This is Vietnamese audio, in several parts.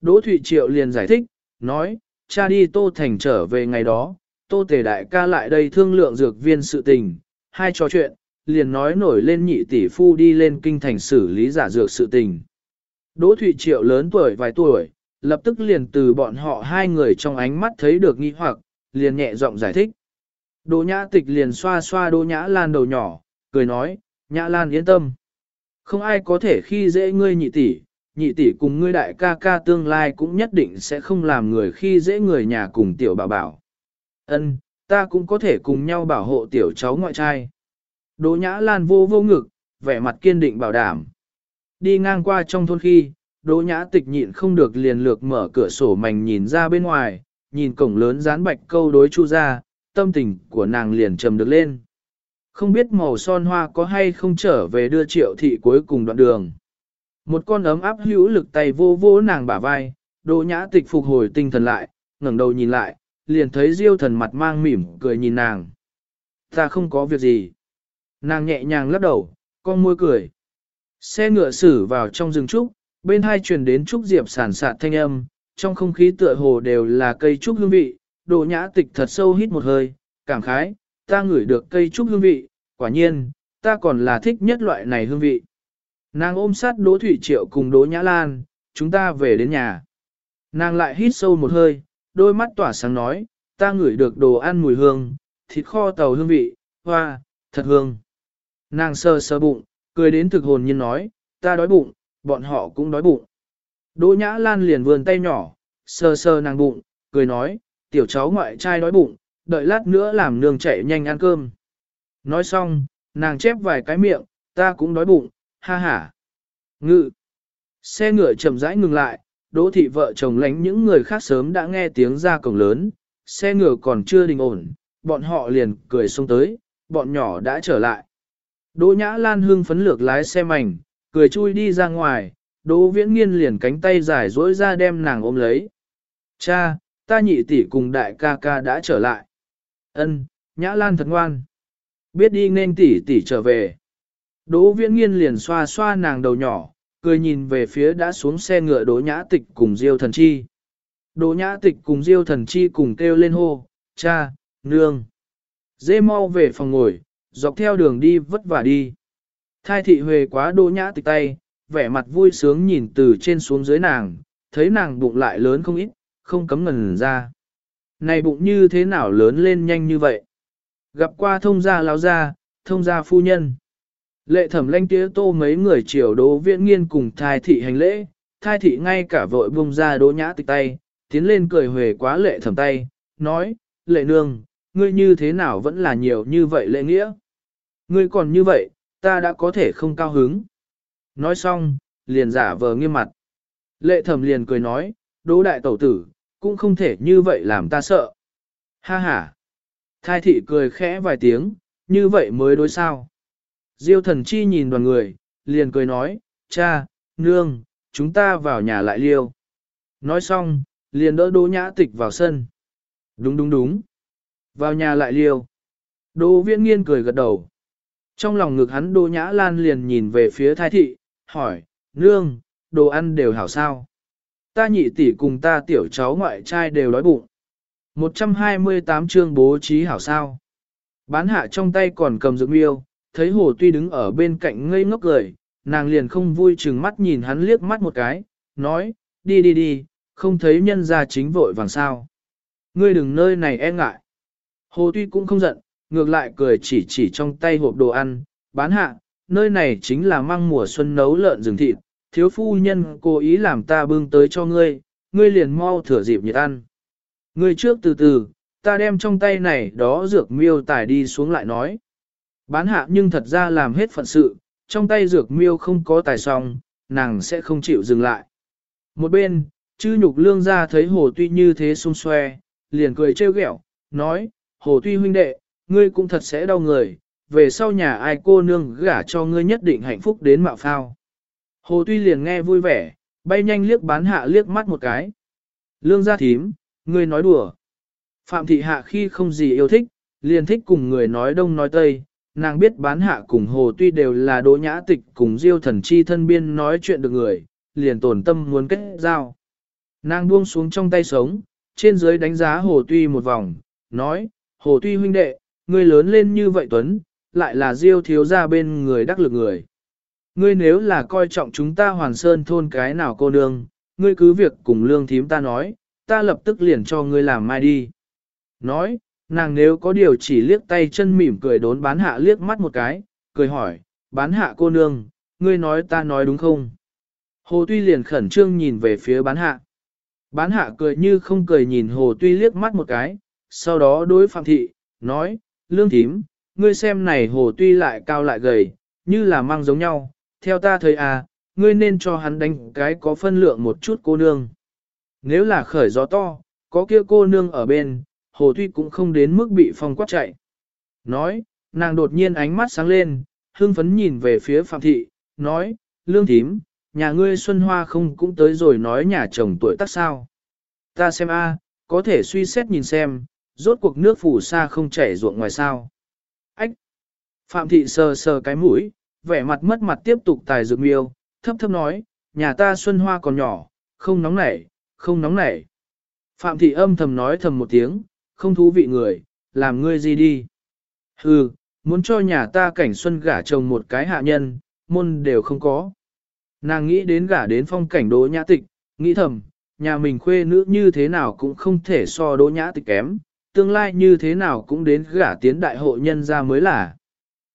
Đỗ Thụy Triệu liền giải thích, nói, cha đi Tô Thành trở về ngày đó, Tô Tề Đại ca lại đây thương lượng dược viên sự tình, hai trò chuyện, liền nói nổi lên nhị tỷ phu đi lên kinh thành xử lý giả dược sự tình. Đỗ Thụy Triệu lớn tuổi vài tuổi, lập tức liền từ bọn họ hai người trong ánh mắt thấy được nghi hoặc, liền nhẹ giọng giải thích. Đỗ Nhã Tịch liền xoa xoa Đỗ Nhã Lan đầu nhỏ, cười nói, Nhã Lan yên tâm. Không ai có thể khi dễ ngươi nhị tỷ, nhị tỷ cùng ngươi đại ca ca tương lai cũng nhất định sẽ không làm người khi dễ người nhà cùng tiểu bảo bảo. Ân, ta cũng có thể cùng nhau bảo hộ tiểu cháu ngoại trai. Đỗ Nhã Lan vô vô ngực, vẻ mặt kiên định bảo đảm. Đi ngang qua trong thôn khi, Đỗ Nhã Tịch nhịn không được liền lược mở cửa sổ mảnh nhìn ra bên ngoài, nhìn cổng lớn dán bạch câu đối chu ra, tâm tình của nàng liền trầm được lên. Không biết màu son hoa có hay không trở về đưa triệu thị cuối cùng đoạn đường. Một con ấm áp hữu lực tay vô vô nàng bả vai, Đỗ Nhã Tịch phục hồi tinh thần lại, ngẩng đầu nhìn lại, liền thấy Diêu thần mặt mang mỉm cười nhìn nàng. Ta không có việc gì. Nàng nhẹ nhàng lắc đầu, con môi cười. Xe ngựa xử vào trong rừng trúc, bên hai truyền đến trúc diệp sản sạt thanh âm, trong không khí tựa hồ đều là cây trúc hương vị, Đỗ nhã tịch thật sâu hít một hơi, cảm khái, ta ngửi được cây trúc hương vị, quả nhiên, ta còn là thích nhất loại này hương vị. Nàng ôm sát Đỗ Thủy Triệu cùng Đỗ Nhã Lan, chúng ta về đến nhà. Nàng lại hít sâu một hơi, đôi mắt tỏa sáng nói, ta ngửi được đồ ăn mùi hương, thịt kho tàu hương vị, hoa, thật hương. Nàng sơ sơ bụng, cười đến thực hồn nhiên nói, ta đói bụng, bọn họ cũng đói bụng. Đỗ Nhã Lan liền vươn tay nhỏ, sơ sơ nàng bụng, cười nói, tiểu cháu ngoại trai đói bụng, đợi lát nữa làm nương chạy nhanh ăn cơm. Nói xong, nàng chép vài cái miệng, ta cũng đói bụng, ha ha. Ngự. Xe ngựa chậm rãi ngừng lại, đỗ thị vợ chồng lánh những người khác sớm đã nghe tiếng ra cổng lớn, xe ngựa còn chưa đình ổn, bọn họ liền cười xông tới, bọn nhỏ đã trở lại. Đỗ Nhã Lan hương phấn lược lái xe mảnh, cười chui đi ra ngoài, Đỗ Viễn Nghiên liền cánh tay dài dỗi ra đem nàng ôm lấy. Cha, ta nhị tỷ cùng đại ca ca đã trở lại. Ân, Nhã Lan thật ngoan. Biết đi nên tỷ tỷ trở về. Đỗ Viễn Nghiên liền xoa xoa nàng đầu nhỏ, cười nhìn về phía đã xuống xe ngựa Đỗ Nhã Tịch cùng Diêu Thần Chi. Đỗ Nhã Tịch cùng Diêu Thần Chi cùng kêu lên hô, cha, nương. Dê mau về phòng ngồi, dọc theo đường đi vất vả đi. Thai thị huề quá Đỗ Nhã Tịch tay, vẻ mặt vui sướng nhìn từ trên xuống dưới nàng, thấy nàng bụng lại lớn không ít, không cấm ngần ra. Này bụng như thế nào lớn lên nhanh như vậy? Gặp qua thông gia lão gia, thông gia phu nhân. Lệ thẩm lanh tía tô mấy người triều đỗ viễn nghiên cùng thai thị hành lễ, thai thị ngay cả vội bông ra đỗ nhã tịch tay, tiến lên cười huề quá lệ thẩm tay, nói, lệ nương, ngươi như thế nào vẫn là nhiều như vậy lệ nghĩa. Ngươi còn như vậy, ta đã có thể không cao hứng. Nói xong, liền giả vờ nghiêm mặt. Lệ thẩm liền cười nói, đỗ đại tẩu tử, cũng không thể như vậy làm ta sợ. Ha ha. Thai thị cười khẽ vài tiếng, như vậy mới đối sao. Diêu thần chi nhìn đoàn người, liền cười nói, cha, nương, chúng ta vào nhà lại liêu. Nói xong, liền đỡ đỗ nhã tịch vào sân. Đúng đúng đúng. Vào nhà lại liêu. Đỗ viễn nghiên cười gật đầu. Trong lòng ngực hắn đỗ nhã lan liền nhìn về phía thái thị, hỏi, nương, đồ ăn đều hảo sao. Ta nhị tỷ cùng ta tiểu cháu ngoại trai đều đói bụng. 128 chương bố trí hảo sao. Bán hạ trong tay còn cầm dưỡng miêu, thấy hồ tuy đứng ở bên cạnh ngây ngốc cười, nàng liền không vui chừng mắt nhìn hắn liếc mắt một cái, nói, đi đi đi, không thấy nhân ra chính vội vàng sao. Ngươi đừng nơi này e ngại. Hồ tuy cũng không giận, ngược lại cười chỉ chỉ trong tay hộp đồ ăn, bán hạ, nơi này chính là mang mùa xuân nấu lợn rừng thịt, thiếu phu nhân cố ý làm ta bưng tới cho ngươi, ngươi liền mau thửa dịp nhiệt ăn. Ngươi trước từ từ, ta đem trong tay này đó dược miêu tải đi xuống lại nói. Bán hạ nhưng thật ra làm hết phận sự, trong tay dược miêu không có tài song, nàng sẽ không chịu dừng lại. Một bên, chư nhục lương ra thấy hồ tuy như thế xung xoe, liền cười trêu ghẹo, nói, hồ tuy huynh đệ, ngươi cũng thật sẽ đau người, về sau nhà ai cô nương gả cho ngươi nhất định hạnh phúc đến mạo phao. Hồ tuy liền nghe vui vẻ, bay nhanh liếc bán hạ liếc mắt một cái. Lương gia thím, ngươi nói đùa. Phạm thị hạ khi không gì yêu thích, liền thích cùng người nói đông nói tây, nàng biết bán hạ cùng hồ tuy đều là đỗ nhã tịch cùng diêu thần chi thân biên nói chuyện được người, liền tổn tâm muốn kết giao. Nàng buông xuống trong tay sống, trên dưới đánh giá hồ tuy một vòng, nói, hồ tuy huynh đệ, ngươi lớn lên như vậy Tuấn, lại là diêu thiếu ra bên người đắc lực người. Ngươi nếu là coi trọng chúng ta hoàn sơn thôn cái nào cô nương, ngươi cứ việc cùng lương thím ta nói, ta lập tức liền cho ngươi làm mai đi. Nói, nàng nếu có điều chỉ liếc tay chân mỉm cười đốn bán hạ liếc mắt một cái, cười hỏi, bán hạ cô nương, ngươi nói ta nói đúng không? Hồ Tuy liền khẩn trương nhìn về phía bán hạ. Bán hạ cười như không cười nhìn Hồ Tuy liếc mắt một cái, sau đó đối Phạm Thị, nói, lương thím, ngươi xem này Hồ Tuy lại cao lại gầy, như là mang giống nhau, theo ta thấy à, ngươi nên cho hắn đánh cái có phân lượng một chút cô nương. Nếu là khởi gió to, có kia cô nương ở bên, Hồ Tuy cũng không đến mức bị phong quát chạy. Nói, nàng đột nhiên ánh mắt sáng lên, hương phấn nhìn về phía Phạm Thị, nói, lương thím, nhà ngươi Xuân Hoa không cũng tới rồi nói nhà chồng tuổi tác sao. Ta xem a, có thể suy xét nhìn xem, rốt cuộc nước phủ xa không chảy ruộng ngoài sao. Ách! Phạm Thị sờ sờ cái mũi, vẻ mặt mất mặt tiếp tục tài dược miêu, thấp thấp nói, nhà ta Xuân Hoa còn nhỏ, không nóng nảy, không nóng nảy. Phạm Thị âm thầm nói thầm một tiếng, không thú vị người, làm ngươi gì đi. Hừ, muốn cho nhà ta cảnh xuân gả chồng một cái hạ nhân, môn đều không có. Nàng nghĩ đến gả đến phong cảnh đỗ nhã tịch, nghĩ thầm, nhà mình khuê nữ như thế nào cũng không thể so đỗ nhã tịch kém, tương lai như thế nào cũng đến gả tiến đại hội nhân ra mới là.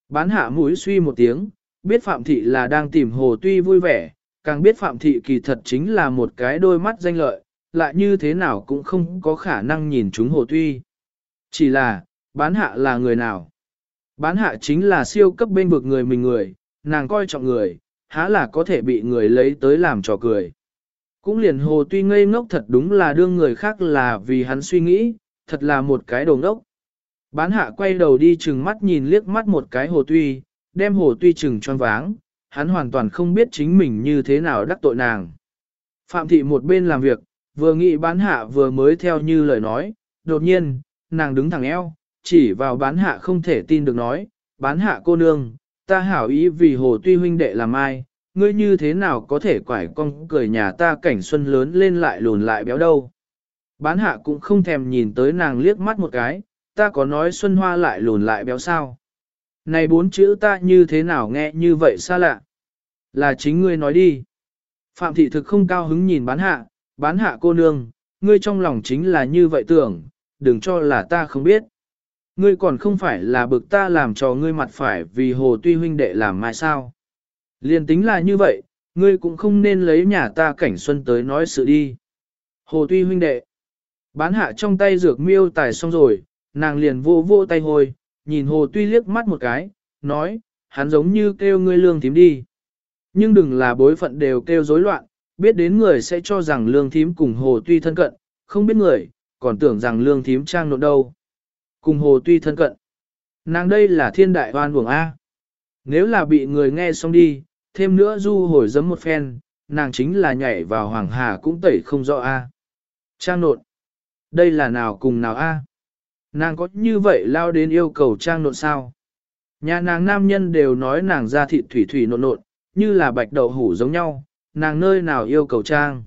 Bán hạ mũi suy một tiếng, biết Phạm Thị là đang tìm hồ tuy vui vẻ, càng biết Phạm Thị kỳ thật chính là một cái đôi mắt danh lợi, lại như thế nào cũng không có khả năng nhìn chúng hồ tuy. Chỉ là, bán hạ là người nào? Bán hạ chính là siêu cấp bên vực người mình người, nàng coi trọng người, há là có thể bị người lấy tới làm trò cười. Cũng liền hồ tuy ngây ngốc thật đúng là đương người khác là vì hắn suy nghĩ, thật là một cái đồ ngốc. Bán hạ quay đầu đi chừng mắt nhìn liếc mắt một cái hồ tuy, đem hồ tuy chừng choáng váng, hắn hoàn toàn không biết chính mình như thế nào đắc tội nàng. Phạm thị một bên làm việc, vừa nghĩ bán hạ vừa mới theo như lời nói, đột nhiên, nàng đứng thẳng eo, chỉ vào bán hạ không thể tin được nói, bán hạ cô nương, ta hảo ý vì hồ tuy huynh đệ làm ai, ngươi như thế nào có thể quải con cười nhà ta cảnh xuân lớn lên lại lùn lại béo đâu. Bán hạ cũng không thèm nhìn tới nàng liếc mắt một cái, ta có nói xuân hoa lại lùn lại béo sao. Này bốn chữ ta như thế nào nghe như vậy xa lạ. Là chính ngươi nói đi. Phạm thị thực không cao hứng nhìn bán hạ, bán hạ cô nương, ngươi trong lòng chính là như vậy tưởng, đừng cho là ta không biết. Ngươi còn không phải là bực ta làm cho ngươi mặt phải vì hồ tuy huynh đệ làm mai sao. Liên tính là như vậy, ngươi cũng không nên lấy nhà ta cảnh xuân tới nói sự đi. Hồ tuy huynh đệ, bán hạ trong tay dược miêu tài xong rồi, nàng liền vô vô tay hồi, nhìn hồ tuy liếc mắt một cái, nói, hắn giống như kêu ngươi lương thím đi. Nhưng đừng là bối phận đều kêu rối loạn, biết đến người sẽ cho rằng lương thím cùng hồ tuy thân cận, không biết người, còn tưởng rằng lương thím trang nộn đâu. Cùng hồ tuy thân cận. Nàng đây là thiên đại hoan buồng A. Nếu là bị người nghe xong đi, thêm nữa du hồi giấm một phen, nàng chính là nhảy vào hoàng hà cũng tẩy không rõ A. Trang nộn. Đây là nào cùng nào A. Nàng có như vậy lao đến yêu cầu trang nộn sao? Nhà nàng nam nhân đều nói nàng ra thịt thủy thủy nộn nộn, như là bạch đậu hủ giống nhau, nàng nơi nào yêu cầu trang.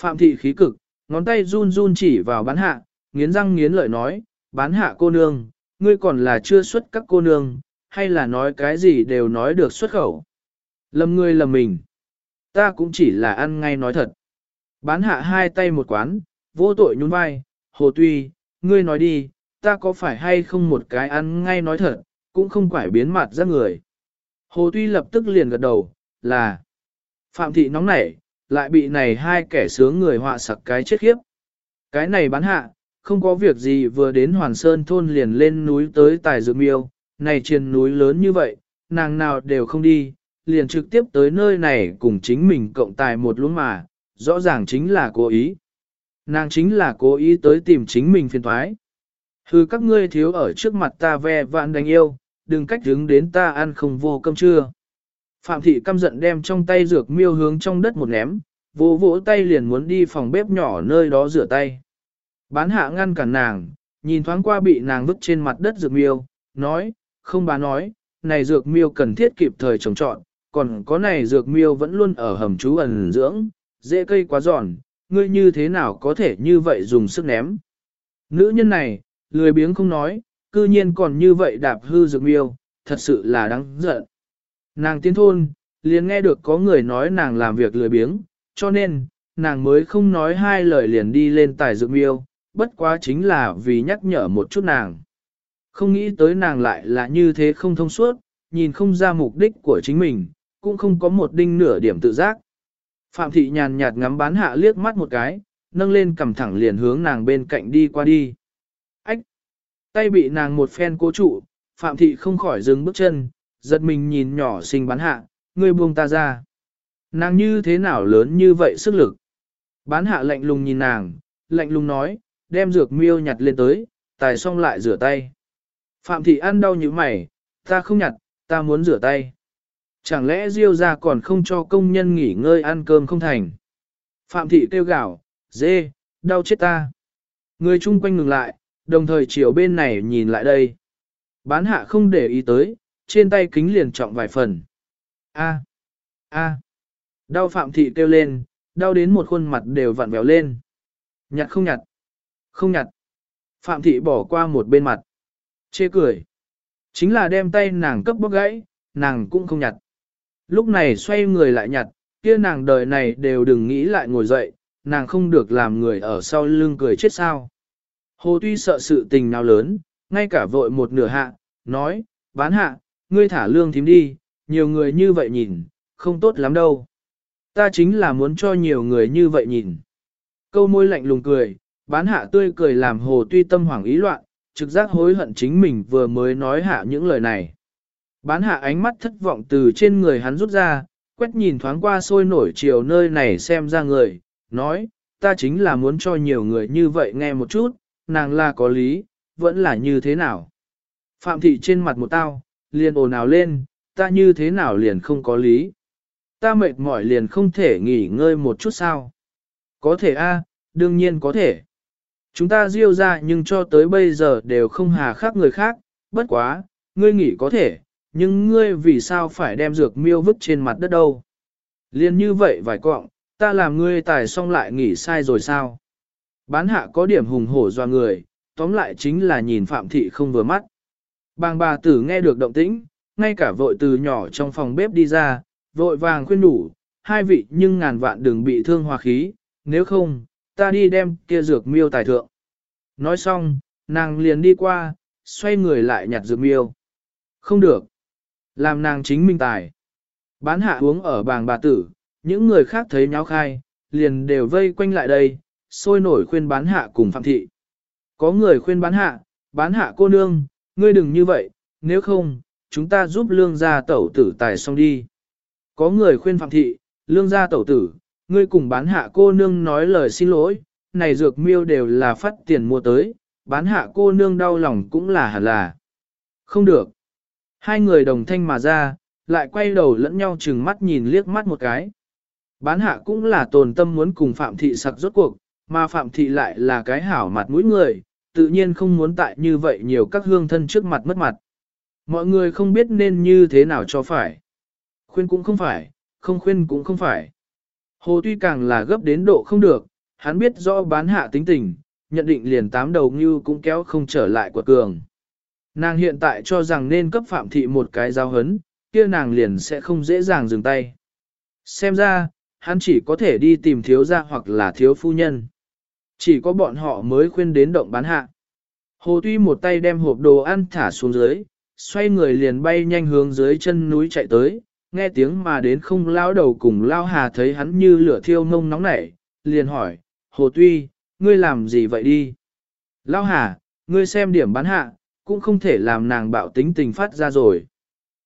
Phạm thị khí cực, ngón tay run run chỉ vào bán hạ, nghiến răng nghiến lợi nói, bán hạ cô nương, ngươi còn là chưa xuất các cô nương, hay là nói cái gì đều nói được xuất khẩu. Lầm ngươi lầm mình. Ta cũng chỉ là ăn ngay nói thật. Bán hạ hai tay một quán, vô tội nhún vai, hồ tuy, ngươi nói đi, ta có phải hay không một cái ăn ngay nói thật, cũng không phải biến mặt ra người. Hồ tuy lập tức liền gật đầu, là Phạm thị nóng nảy, lại bị này hai kẻ sướng người họa sặc cái chết khiếp. Cái này bán hạ, không có việc gì vừa đến Hoàn Sơn thôn liền lên núi tới tài dược miêu, này trên núi lớn như vậy, nàng nào đều không đi, liền trực tiếp tới nơi này cùng chính mình cộng tài một luôn mà, rõ ràng chính là cố ý. Nàng chính là cố ý tới tìm chính mình phiền thoái. Hừ các ngươi thiếu ở trước mặt ta ve vạn đánh yêu, đừng cách đứng đến ta ăn không vô cơm trưa. Phạm thị căm giận đem trong tay dược miêu hướng trong đất một ném, vỗ vỗ tay liền muốn đi phòng bếp nhỏ nơi đó rửa tay. Bán hạ ngăn cản nàng, nhìn thoáng qua bị nàng vứt trên mặt đất dược miêu, nói, không bà nói, này dược miêu cần thiết kịp thời trồng trọn, còn có này dược miêu vẫn luôn ở hầm trú ẩn dưỡng, dễ cây quá giòn, ngươi như thế nào có thể như vậy dùng sức ném. Nữ nhân này, lười biếng không nói, cư nhiên còn như vậy đạp hư dược miêu, thật sự là đáng giận. Nàng tiến thôn, liền nghe được có người nói nàng làm việc lười biếng, cho nên, nàng mới không nói hai lời liền đi lên tài dược miêu, bất quá chính là vì nhắc nhở một chút nàng. Không nghĩ tới nàng lại là như thế không thông suốt, nhìn không ra mục đích của chính mình, cũng không có một đinh nửa điểm tự giác. Phạm thị nhàn nhạt ngắm bán hạ liếc mắt một cái, nâng lên cầm thẳng liền hướng nàng bên cạnh đi qua đi. Ách! Tay bị nàng một phen cố trụ, Phạm thị không khỏi dừng bước chân, giật mình nhìn nhỏ xinh bán hạ, ngươi buông ta ra. Nàng như thế nào lớn như vậy sức lực. Bán hạ lạnh lùng nhìn nàng, lạnh lùng nói, đem dược miêu nhặt lên tới, tài xong lại rửa tay. Phạm thị ăn đau như mày, ta không nhặt, ta muốn rửa tay. Chẳng lẽ Diêu ra còn không cho công nhân nghỉ ngơi ăn cơm không thành? Phạm thị kêu gào, dê, đau chết ta. Người chung quanh ngừng lại, đồng thời chiều bên này nhìn lại đây. Bán hạ không để ý tới, trên tay kính liền trọng vài phần. A, a, đau phạm thị kêu lên, đau đến một khuôn mặt đều vặn vẹo lên. Nhặt không nhặt, không nhặt. Phạm thị bỏ qua một bên mặt. Chê cười. Chính là đem tay nàng cấp bóc gãy, nàng cũng không nhặt. Lúc này xoay người lại nhặt, kia nàng đời này đều đừng nghĩ lại ngồi dậy, nàng không được làm người ở sau lưng cười chết sao. Hồ tuy sợ sự tình nào lớn, ngay cả vội một nửa hạ, nói, bán hạ, ngươi thả lương thím đi, nhiều người như vậy nhìn, không tốt lắm đâu. Ta chính là muốn cho nhiều người như vậy nhìn. Câu môi lạnh lùng cười, bán hạ tươi cười làm hồ tuy tâm hoảng ý loạn, trực giác hối hận chính mình vừa mới nói hạ những lời này. Bán hạ ánh mắt thất vọng từ trên người hắn rút ra, quét nhìn thoáng qua sôi nổi chiều nơi này xem ra người, nói, ta chính là muốn cho nhiều người như vậy nghe một chút, nàng là có lý, vẫn là như thế nào. Phạm thị trên mặt một tao, liền ồn ào lên, ta như thế nào liền không có lý. Ta mệt mỏi liền không thể nghỉ ngơi một chút sao. Có thể a, đương nhiên có thể. Chúng ta diêu ra nhưng cho tới bây giờ đều không hà khắc người khác, bất quá, ngươi nghỉ có thể, nhưng ngươi vì sao phải đem dược miêu vứt trên mặt đất đâu? Liên như vậy vài cọng, ta làm ngươi tài xong lại nghỉ sai rồi sao? Bán hạ có điểm hùng hổ doa người, tóm lại chính là nhìn Phạm Thị không vừa mắt. Bàng bà tử nghe được động tĩnh, ngay cả vội từ nhỏ trong phòng bếp đi ra, vội vàng khuyên đủ, hai vị nhưng ngàn vạn đừng bị thương hòa khí, nếu không, ta đi đem kia dược miêu tài thượng. Nói xong, nàng liền đi qua, xoay người lại nhặt dược miêu. Không được. Làm nàng chính minh tài. Bán hạ uống ở bàng bà tử, những người khác thấy nháo khai, liền đều vây quanh lại đây, sôi nổi khuyên bán hạ cùng phạm thị. Có người khuyên bán hạ, bán hạ cô nương, ngươi đừng như vậy, nếu không, chúng ta giúp lương gia tẩu tử tài xong đi. Có người khuyên phạm thị, lương gia tẩu tử, ngươi cùng bán hạ cô nương nói lời xin lỗi, này dược miêu đều là phát tiền mua tới, bán hạ cô nương đau lòng cũng là hẳn là. Không được. Hai người đồng thanh mà ra, lại quay đầu lẫn nhau chừng mắt nhìn liếc mắt một cái. Bán hạ cũng là tồn tâm muốn cùng Phạm Thị sặc rốt cuộc, mà Phạm Thị lại là cái hảo mặt mũi người, tự nhiên không muốn tại như vậy nhiều các hương thân trước mặt mất mặt. Mọi người không biết nên như thế nào cho phải. Khuyên cũng không phải, không khuyên cũng không phải. Hồ tuy càng là gấp đến độ không được, hắn biết rõ bán hạ tính tình, nhận định liền tám đầu như cũng kéo không trở lại của cường. Nàng hiện tại cho rằng nên cấp phạm thị một cái giao hấn, kia nàng liền sẽ không dễ dàng dừng tay. Xem ra, hắn chỉ có thể đi tìm thiếu gia hoặc là thiếu phu nhân. Chỉ có bọn họ mới khuyên đến động bán hạ. Hồ Tuy một tay đem hộp đồ ăn thả xuống dưới, xoay người liền bay nhanh hướng dưới chân núi chạy tới, nghe tiếng mà đến không lao đầu cùng lao hà thấy hắn như lửa thiêu mông nóng nảy, liền hỏi, Hồ Tuy, ngươi làm gì vậy đi? Lao hà, ngươi xem điểm bán hạ, cũng không thể làm nàng bạo tính tình phát ra rồi.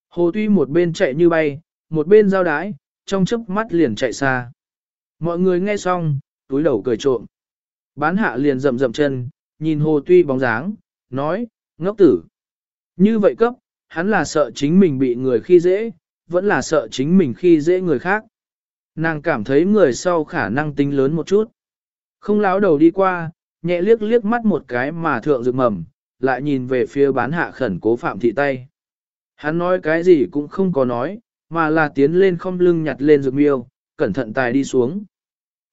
Hồ Tuy một bên chạy như bay, một bên giao đái, trong chớp mắt liền chạy xa. Mọi người nghe xong, túi đầu cười trộm. Bán hạ liền rậm rậm chân, nhìn Hồ Tuy bóng dáng, nói, ngốc tử. Như vậy cấp, hắn là sợ chính mình bị người khi dễ, vẫn là sợ chính mình khi dễ người khác. Nàng cảm thấy người sau khả năng tính lớn một chút. Không láo đầu đi qua, nhẹ liếc liếc mắt một cái mà thượng rực mầm, lại nhìn về phía bán hạ khẩn cố phạm thị tay. Hắn nói cái gì cũng không có nói, mà là tiến lên không lưng nhặt lên dược miêu, cẩn thận tài đi xuống.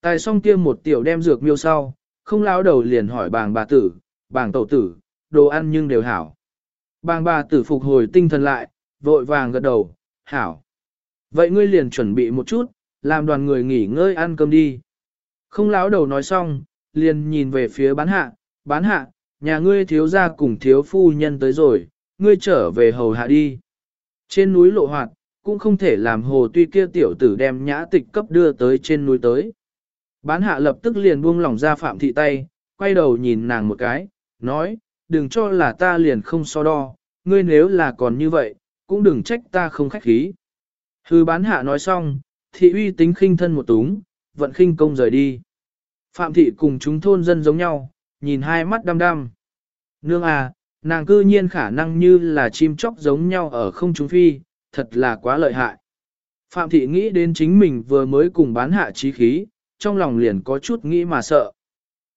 Tài xong kia một tiểu đem dược miêu sau, không lão đầu liền hỏi bàng bà tử, bàng tẩu tử, đồ ăn nhưng đều hảo. Bàng bà tử phục hồi tinh thần lại, vội vàng gật đầu, hảo. Vậy ngươi liền chuẩn bị một chút, làm đoàn người nghỉ ngơi ăn cơm đi. Không lão đầu nói xong, liền nhìn về phía bán hạ, bán hạ, nhà ngươi thiếu gia cùng thiếu phu nhân tới rồi, ngươi trở về hầu hạ đi. Trên núi lộ hoạt, cũng không thể làm hồ tuy kia tiểu tử đem nhã tịch cấp đưa tới trên núi tới. Bán hạ lập tức liền buông lỏng ra phạm thị tay, quay đầu nhìn nàng một cái, nói, đừng cho là ta liền không so đo, ngươi nếu là còn như vậy, cũng đừng trách ta không khách khí. Hư bán hạ nói xong, thị uy tính khinh thân một túng, vận khinh công rời đi. Phạm thị cùng chúng thôn dân giống nhau, nhìn hai mắt đăm đăm. Nương à, nàng cư nhiên khả năng như là chim chóc giống nhau ở không trung phi, thật là quá lợi hại. Phạm thị nghĩ đến chính mình vừa mới cùng bán hạ trí khí, trong lòng liền có chút nghĩ mà sợ.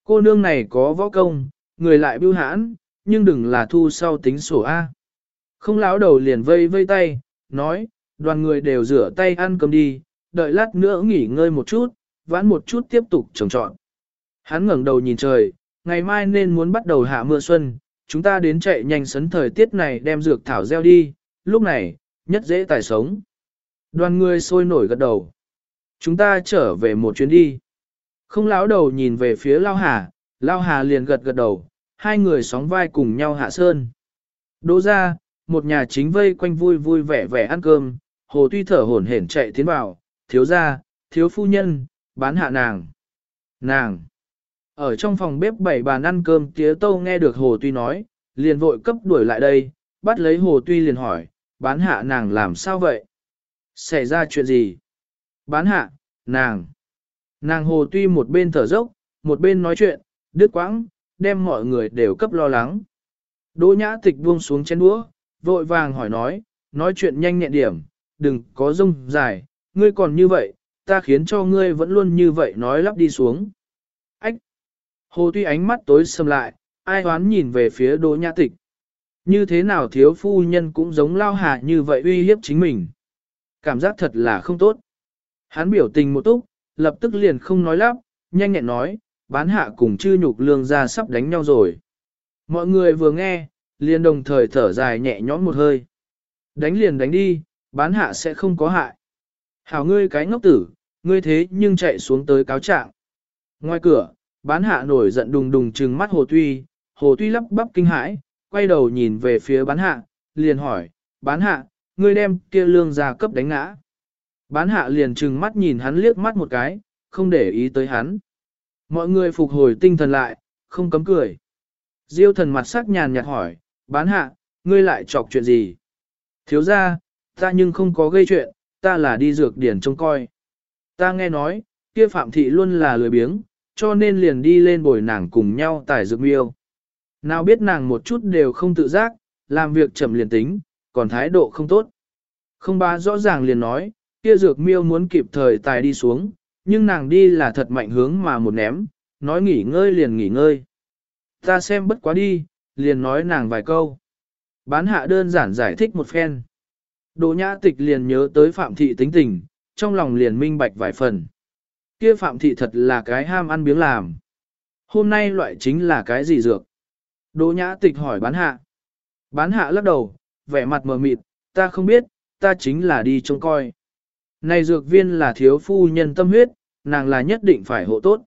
Cô nương này có võ công, người lại bưu hãn, nhưng đừng là thu sau tính sổ A. Không láo đầu liền vây vây tay, nói, đoàn người đều rửa tay ăn cơm đi, đợi lát nữa nghỉ ngơi một chút, vãn một chút tiếp tục trồng trọn. Hắn ngẩng đầu nhìn trời, ngày mai nên muốn bắt đầu hạ mưa xuân, chúng ta đến chạy nhanh sấn thời tiết này đem dược thảo gieo đi, lúc này, nhất dễ tài sống. Đoàn người sôi nổi gật đầu. Chúng ta trở về một chuyến đi. Không lão đầu nhìn về phía Lao Hà, Lao Hà liền gật gật đầu, hai người sóng vai cùng nhau hạ sơn. Đỗ ra, một nhà chính vây quanh vui vui vẻ vẻ ăn cơm, hồ tuy thở hổn hển chạy tiến vào, thiếu gia, thiếu phu nhân, bán hạ nàng. Nàng. Ở trong phòng bếp bảy bàn ăn cơm tía tâu nghe được hồ tuy nói, liền vội cấp đuổi lại đây, bắt lấy hồ tuy liền hỏi, bán hạ nàng làm sao vậy? Xảy ra chuyện gì? Bán hạ, nàng. Nàng hồ tuy một bên thở dốc, một bên nói chuyện, đứt quãng, đem mọi người đều cấp lo lắng. Đỗ nhã tịch buông xuống chén đũa, vội vàng hỏi nói, nói chuyện nhanh nhẹn điểm, đừng có rông dài, ngươi còn như vậy, ta khiến cho ngươi vẫn luôn như vậy nói lắp đi xuống. Ách! Hồ tuy ánh mắt tối sầm lại, ai hoán nhìn về phía đỗ nhã tịch. Như thế nào thiếu phu nhân cũng giống lao hạ như vậy uy hiếp chính mình. Cảm giác thật là không tốt. Hắn biểu tình một túc, lập tức liền không nói lắp, nhanh nhẹn nói, bán hạ cùng chư nhục lương ra sắp đánh nhau rồi. Mọi người vừa nghe, liền đồng thời thở dài nhẹ nhõm một hơi. Đánh liền đánh đi, bán hạ sẽ không có hại. Hảo ngươi cái ngốc tử, ngươi thế nhưng chạy xuống tới cáo trạng. Ngoài cửa, bán hạ nổi giận đùng đùng trừng mắt hồ tuy, hồ tuy lắp bắp kinh hãi, quay đầu nhìn về phía bán hạ, liền hỏi, bán hạ, ngươi đem kia lương ra cấp đánh ngã. Bán hạ liền trừng mắt nhìn hắn liếc mắt một cái, không để ý tới hắn. Mọi người phục hồi tinh thần lại, không cấm cười. Diêu thần mặt sắc nhàn nhạt hỏi, bán hạ, ngươi lại chọc chuyện gì? Thiếu ra, ta nhưng không có gây chuyện, ta là đi dược điển trông coi. Ta nghe nói, kia phạm thị luôn là lười biếng, cho nên liền đi lên bồi nàng cùng nhau tải dược miêu. Nào biết nàng một chút đều không tự giác, làm việc chậm liền tính, còn thái độ không tốt. Không ba rõ ràng liền nói, kia dược miêu muốn kịp thời tài đi xuống, nhưng nàng đi là thật mạnh hướng mà một ném, nói nghỉ ngơi liền nghỉ ngơi. Ta xem bất quá đi, liền nói nàng vài câu. Bán hạ đơn giản giải thích một phen. đỗ nhã tịch liền nhớ tới phạm thị tính tình, trong lòng liền minh bạch vài phần. Kia phạm thị thật là cái ham ăn biếng làm. Hôm nay loại chính là cái gì dược? Đỗ nhã tịch hỏi bán hạ. Bán hạ lắc đầu, vẻ mặt mờ mịt, ta không biết, ta chính là đi trông coi. Này dược viên là thiếu phu nhân tâm huyết, nàng là nhất định phải hộ tốt.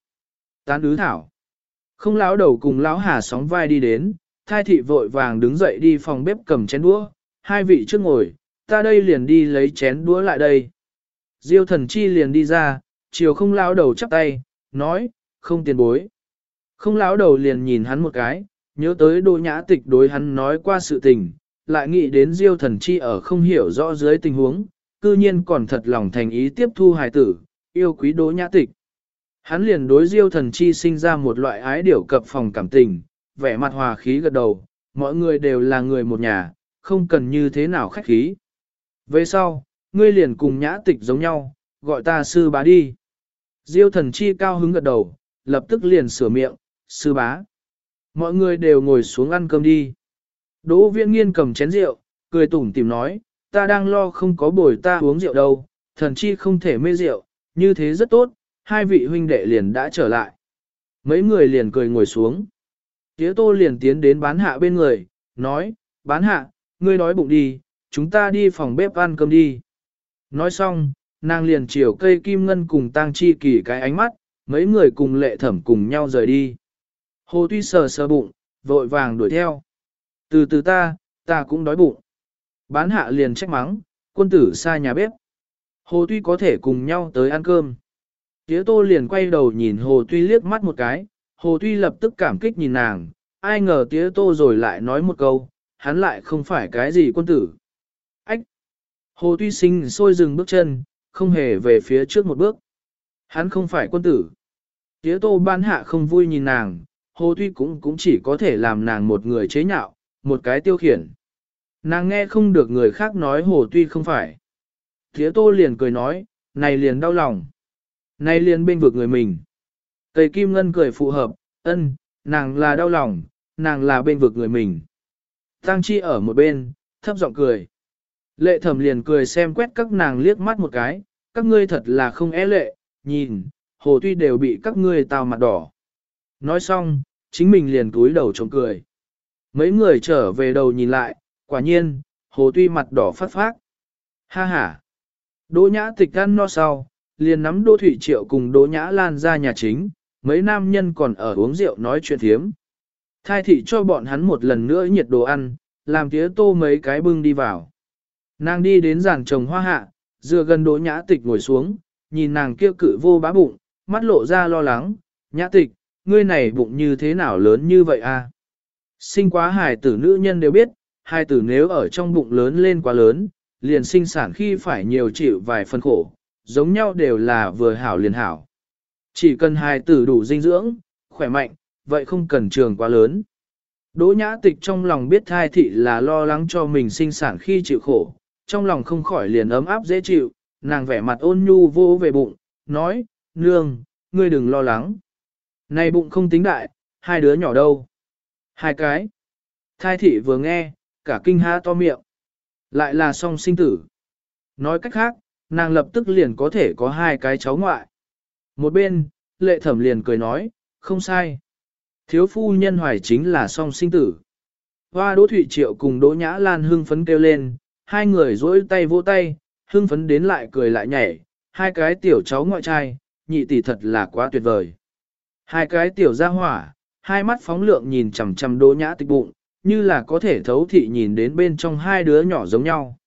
Tán ứ thảo. Không lão đầu cùng lão hà sóng vai đi đến, thai thị vội vàng đứng dậy đi phòng bếp cầm chén đũa, hai vị trước ngồi, ta đây liền đi lấy chén đũa lại đây. Diêu thần chi liền đi ra, chiều không lão đầu chắp tay, nói, không tiền bối. Không lão đầu liền nhìn hắn một cái, nhớ tới đô nhã tịch đối hắn nói qua sự tình, lại nghĩ đến diêu thần chi ở không hiểu rõ dưới tình huống, cư nhiên còn thật lòng thành ý tiếp thu hài tử, yêu quý đỗ nhã tịch. Hắn liền đối diêu thần chi sinh ra một loại ái điểu cập phòng cảm tình, vẻ mặt hòa khí gật đầu, mọi người đều là người một nhà, không cần như thế nào khách khí. Về sau, ngươi liền cùng nhã tịch giống nhau, gọi ta sư bá đi. Diêu thần chi cao hứng gật đầu, lập tức liền sửa miệng, sư bá. Mọi người đều ngồi xuống ăn cơm đi. Đỗ viễn nghiên cầm chén rượu, cười tủm tìm nói, ta đang lo không có bồi ta uống rượu đâu, thần chi không thể mê rượu, như thế rất tốt, hai vị huynh đệ liền đã trở lại. Mấy người liền cười ngồi xuống. Tía tô liền tiến đến bán hạ bên người, nói, bán hạ, ngươi đói bụng đi, chúng ta đi phòng bếp ăn cơm đi. Nói xong, nàng liền chiều cây kim ngân cùng tang chi kỳ cái ánh mắt, mấy người cùng lệ thẩm cùng nhau rời đi. Hồ tuy sờ sờ bụng, vội vàng đuổi theo. Từ từ ta, ta cũng đói bụng. Bán hạ liền trách mắng, quân tử xa nhà bếp. Hồ tuy có thể cùng nhau tới ăn cơm. Tía tô liền quay đầu nhìn hồ tuy liếc mắt một cái, hồ tuy lập tức cảm kích nhìn nàng, ai ngờ tía tô rồi lại nói một câu, hắn lại không phải cái gì quân tử. Ách! Hồ tuy sinh sôi dừng bước chân, không hề về phía trước một bước. Hắn không phải quân tử. Tía tô ban hạ không vui nhìn nàng, hồ tuy cũng cũng chỉ có thể làm nàng một người chế nhạo, một cái tiêu khiển. Nàng nghe không được người khác nói hồ tuy không phải. thía tô liền cười nói, này liền đau lòng. Này liền bên vực người mình. Tây Kim Ngân cười phụ hợp, ân, nàng là đau lòng, nàng là bên vực người mình. Tăng Chi ở một bên, thấp giọng cười. Lệ thẩm liền cười xem quét các nàng liếc mắt một cái, các ngươi thật là không é lệ, nhìn, hồ tuy đều bị các ngươi tào mặt đỏ. Nói xong, chính mình liền túi đầu trông cười. Mấy người trở về đầu nhìn lại, quả nhiên, hồ tuy mặt đỏ phát phát. Ha ha. Đỗ nhã tịch ăn no sau, liền nắm Đỗ Thủy Triệu cùng Đỗ Nhã Lan ra nhà chính, mấy nam nhân còn ở uống rượu nói chuyện thiếm. Thai thị cho bọn hắn một lần nữa nhiệt đồ ăn, làm tía tô mấy cái bưng đi vào. Nàng đi đến giàn trồng hoa hạ, dựa gần Đỗ Nhã Tịch ngồi xuống, nhìn nàng kia cự vô bá bụng, mắt lộ ra lo lắng, Nhã Tịch, ngươi này bụng như thế nào lớn như vậy a? À? Sinh quá hài tử nữ nhân đều biết, hai tử nếu ở trong bụng lớn lên quá lớn, liền sinh sản khi phải nhiều chịu vài phân khổ, giống nhau đều là vừa hảo liền hảo. Chỉ cần hai tử đủ dinh dưỡng, khỏe mạnh, vậy không cần trường quá lớn. Đỗ nhã tịch trong lòng biết thai thị là lo lắng cho mình sinh sản khi chịu khổ, trong lòng không khỏi liền ấm áp dễ chịu, nàng vẻ mặt ôn nhu vô về bụng, nói, nương, ngươi đừng lo lắng. Này bụng không tính đại, hai đứa nhỏ đâu. Hai cái. Thai thị vừa nghe, cả kinh ha to miệng. Lại là song sinh tử. Nói cách khác, nàng lập tức liền có thể có hai cái cháu ngoại. Một bên, lệ thẩm liền cười nói, không sai. Thiếu phu nhân hoài chính là song sinh tử. Hoa Đỗ Thụy Triệu cùng Đỗ Nhã Lan hưng phấn kêu lên, hai người dỗi tay vỗ tay, hưng phấn đến lại cười lại nhảy, hai cái tiểu cháu ngoại trai, nhị tỷ thật là quá tuyệt vời. Hai cái tiểu ra hỏa, hai mắt phóng lượng nhìn chằm chằm Đỗ Nhã tịch bụng, như là có thể thấu thị nhìn đến bên trong hai đứa nhỏ giống nhau.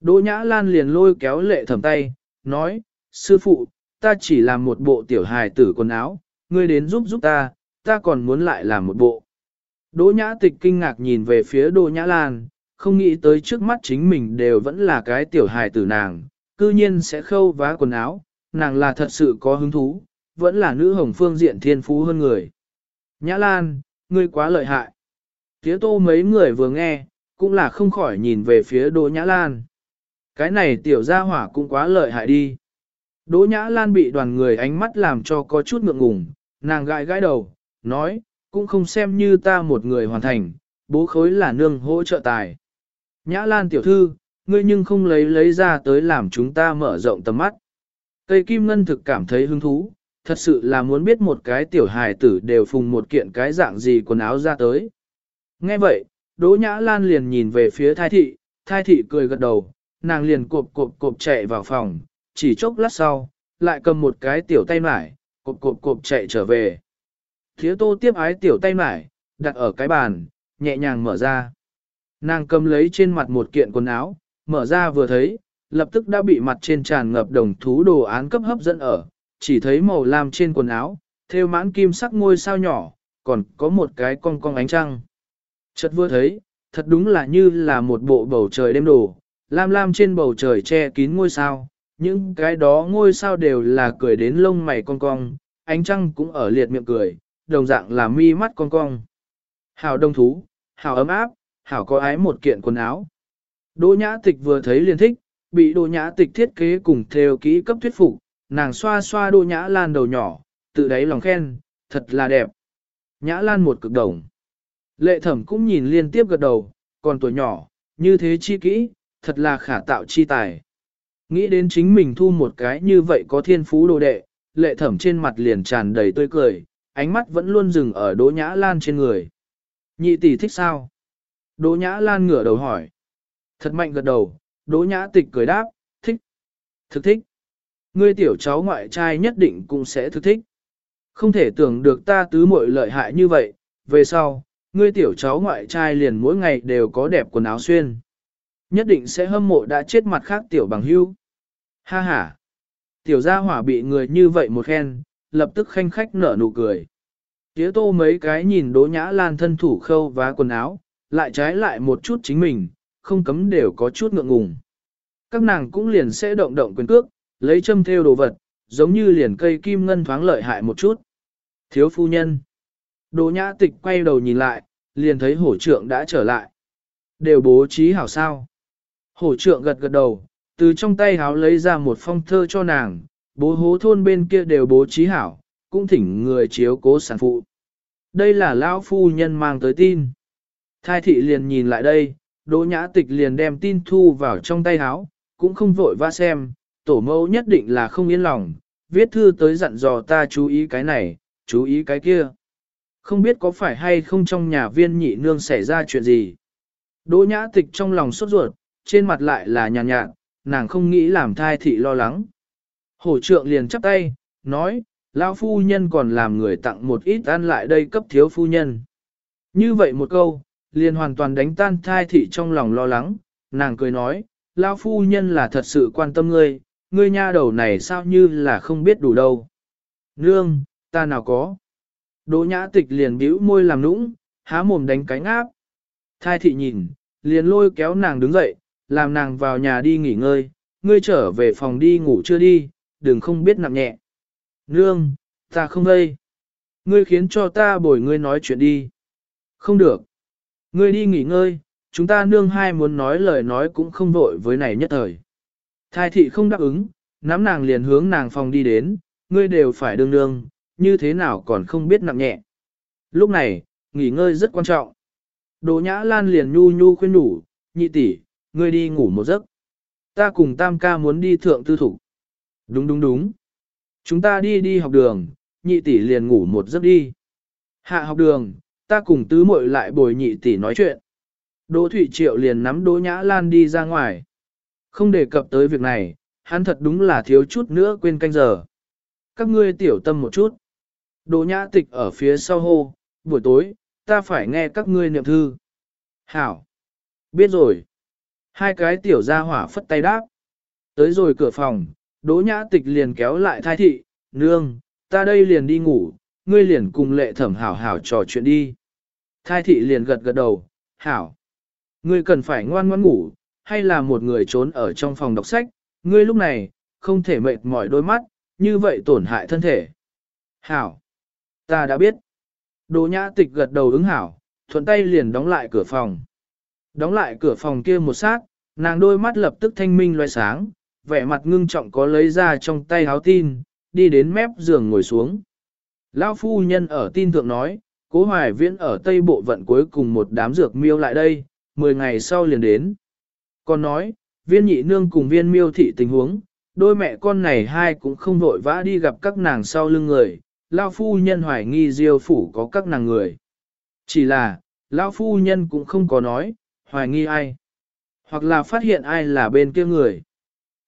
Đỗ Nhã Lan liền lôi kéo lệ thẩm tay, nói, sư phụ, ta chỉ làm một bộ tiểu hài tử quần áo, ngươi đến giúp giúp ta, ta còn muốn lại làm một bộ. Đỗ Nhã Tịch kinh ngạc nhìn về phía Đỗ Nhã Lan, không nghĩ tới trước mắt chính mình đều vẫn là cái tiểu hài tử nàng, cư nhiên sẽ khâu vá quần áo, nàng là thật sự có hứng thú, vẫn là nữ hồng phương diện thiên phú hơn người. Nhã Lan, ngươi quá lợi hại tiếu tô mấy người vừa nghe, cũng là không khỏi nhìn về phía Đỗ Nhã Lan. Cái này tiểu gia hỏa cũng quá lợi hại đi. Đỗ Nhã Lan bị đoàn người ánh mắt làm cho có chút ngượng ngùng, nàng gãi gãi đầu, nói, cũng không xem như ta một người hoàn thành, bố khối là nương hỗ trợ tài. Nhã Lan tiểu thư, ngươi nhưng không lấy lấy ra tới làm chúng ta mở rộng tầm mắt. Cây kim ngân thực cảm thấy hứng thú, thật sự là muốn biết một cái tiểu hài tử đều phùng một kiện cái dạng gì quần áo ra tới. Nghe vậy, Đỗ Nhã Lan liền nhìn về phía Thái thị, Thái thị cười gật đầu, nàng liền cộp cộp cộp chạy vào phòng, chỉ chốc lát sau, lại cầm một cái tiểu tay mải, cộp cộp cộp chạy trở về. Thiếu tô tiếp ái tiểu tay mải, đặt ở cái bàn, nhẹ nhàng mở ra. Nàng cầm lấy trên mặt một kiện quần áo, mở ra vừa thấy, lập tức đã bị mặt trên tràn ngập đồng thú đồ án cấp hấp dẫn ở, chỉ thấy màu lam trên quần áo, theo mãn kim sắc ngôi sao nhỏ, còn có một cái cong cong ánh trăng. Chợt vừa thấy, thật đúng là như là một bộ bầu trời đêm đổ, lam lam trên bầu trời che kín ngôi sao, những cái đó ngôi sao đều là cười đến lông mày cong cong, ánh trăng cũng ở liệt miệng cười, đồng dạng là mi mắt cong cong. Hảo đông thú, hảo ấm áp, hảo có ái một kiện quần áo. Đỗ nhã tịch vừa thấy liền thích, bị đỗ nhã tịch thiết kế cùng theo kỹ cấp thuyết phục, nàng xoa xoa đỗ nhã lan đầu nhỏ, tự đáy lòng khen, thật là đẹp. Nhã lan một cực đồng. Lệ thẩm cũng nhìn liên tiếp gật đầu, còn tuổi nhỏ, như thế chi kỹ, thật là khả tạo chi tài. Nghĩ đến chính mình thu một cái như vậy có thiên phú đồ đệ, lệ thẩm trên mặt liền tràn đầy tươi cười, ánh mắt vẫn luôn dừng ở Đỗ Nhã Lan trên người. Nhị tỷ thích sao? Đỗ Nhã Lan ngửa đầu hỏi. Thật mạnh gật đầu, Đỗ Nhã Tịch cười đáp, thích. Thực thích. Ngươi tiểu cháu ngoại trai nhất định cũng sẽ thực thích. Không thể tưởng được ta tứ muội lợi hại như vậy, về sau, ngươi tiểu cháu ngoại trai liền mỗi ngày đều có đẹp quần áo xuyên. Nhất định sẽ hâm mộ đã chết mặt khác tiểu bằng hưu. Ha ha. Tiểu gia hỏa bị người như vậy một khen, lập tức khanh khách nở nụ cười. Tía tô mấy cái nhìn đỗ nhã lan thân thủ khâu vá quần áo, lại trái lại một chút chính mình, không cấm đều có chút ngượng ngùng. Các nàng cũng liền sẽ động động quyền cước, lấy châm theo đồ vật, giống như liền cây kim ngân thoáng lợi hại một chút. Thiếu phu nhân. Đỗ nhã tịch quay đầu nhìn lại, liền thấy hổ trượng đã trở lại. Đều bố trí hảo sao. Hổ trượng gật gật đầu, từ trong tay háo lấy ra một phong thơ cho nàng, bố hố thôn bên kia đều bố trí hảo, cũng thỉnh người chiếu cố sản phụ. Đây là lão phu nhân mang tới tin. Thai thị liền nhìn lại đây, đỗ nhã tịch liền đem tin thu vào trong tay háo, cũng không vội va xem, tổ mẫu nhất định là không yên lòng, viết thư tới dặn dò ta chú ý cái này, chú ý cái kia. Không biết có phải hay không trong nhà viên nhị nương xảy ra chuyện gì. Đỗ nhã tịch trong lòng sốt ruột, trên mặt lại là nhàn nhạt, nhạt, nàng không nghĩ làm thai thị lo lắng. Hổ trượng liền chắp tay, nói, lão phu nhân còn làm người tặng một ít ăn lại đây cấp thiếu phu nhân. Như vậy một câu, liền hoàn toàn đánh tan thai thị trong lòng lo lắng, nàng cười nói, lão phu nhân là thật sự quan tâm ngươi, ngươi nha đầu này sao như là không biết đủ đâu. Nương, ta nào có. Đỗ nhã tịch liền bĩu môi làm nũng, há mồm đánh cánh áp. Thai thị nhìn, liền lôi kéo nàng đứng dậy, làm nàng vào nhà đi nghỉ ngơi, ngươi trở về phòng đi ngủ chưa đi, đừng không biết nặng nhẹ. Nương, ta không đây. Ngươi khiến cho ta bồi ngươi nói chuyện đi. Không được. Ngươi đi nghỉ ngơi, chúng ta nương hai muốn nói lời nói cũng không vội với này nhất thời. Thai thị không đáp ứng, nắm nàng liền hướng nàng phòng đi đến, ngươi đều phải đương nương, như thế nào còn không biết nặng nhẹ. Lúc này, nghỉ ngơi rất quan trọng. Đỗ Nhã Lan liền nhu nhu khuyên nhủ, nhị tỷ, ngươi đi ngủ một giấc. Ta cùng tam ca muốn đi thượng tư thủ. Đúng đúng đúng. Chúng ta đi đi học đường, nhị tỷ liền ngủ một giấc đi. Hạ học đường, ta cùng tứ muội lại bồi nhị tỷ nói chuyện. Đỗ Thụy Triệu liền nắm Đỗ Nhã Lan đi ra ngoài. Không đề cập tới việc này, hắn thật đúng là thiếu chút nữa quên canh giờ. Các ngươi tiểu tâm một chút. Đỗ Nhã Tịch ở phía sau hô, buổi tối, ta phải nghe các ngươi niệm thư. Hảo. Biết rồi. Hai cái tiểu gia hỏa phất tay đáp. Tới rồi cửa phòng, Đỗ Nhã Tịch liền kéo lại thai thị, nương, ta đây liền đi ngủ, ngươi liền cùng lệ thẩm hảo hảo trò chuyện đi. Thai thị liền gật gật đầu, hảo. Ngươi cần phải ngoan ngoãn ngủ, hay là một người trốn ở trong phòng đọc sách, ngươi lúc này, không thể mệt mỏi đôi mắt, như vậy tổn hại thân thể. Hảo. Ta đã biết. đồ nhã tịch gật đầu ứng hảo, thuận tay liền đóng lại cửa phòng. Đóng lại cửa phòng kia một sát, nàng đôi mắt lập tức thanh minh loe sáng, vẻ mặt ngưng trọng có lấy ra trong tay háo tin, đi đến mép giường ngồi xuống. Lão phu nhân ở tin thượng nói, cố hoài viễn ở Tây Bộ vận cuối cùng một đám dược miêu lại đây, 10 ngày sau liền đến. Còn nói, viên nhị nương cùng viên miêu thị tình huống, đôi mẹ con này hai cũng không vội vã đi gặp các nàng sau lưng người, Lao phu nhân hoài nghi diêu phủ có các nàng người. Chỉ là, Lao phu nhân cũng không có nói, hoài nghi ai. Hoặc là phát hiện ai là bên kia người.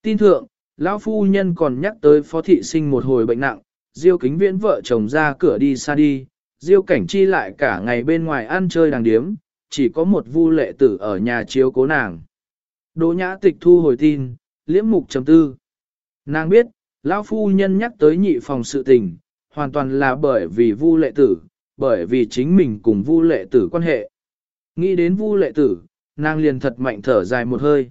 Tin thượng, lão phu nhân còn nhắc tới phó thị sinh một hồi bệnh nặng, diêu kính viễn vợ chồng ra cửa đi xa đi, diêu cảnh chi lại cả ngày bên ngoài ăn chơi đàng điếm, chỉ có một vu lệ tử ở nhà chiếu cố nàng. Đỗ nhã tịch thu hồi tin, liễm mục chấm tư. Nàng biết, lão phu nhân nhắc tới nhị phòng sự tình, hoàn toàn là bởi vì vu lệ tử, bởi vì chính mình cùng vu lệ tử quan hệ. Nghĩ đến vu lệ tử, nàng liền thật mạnh thở dài một hơi.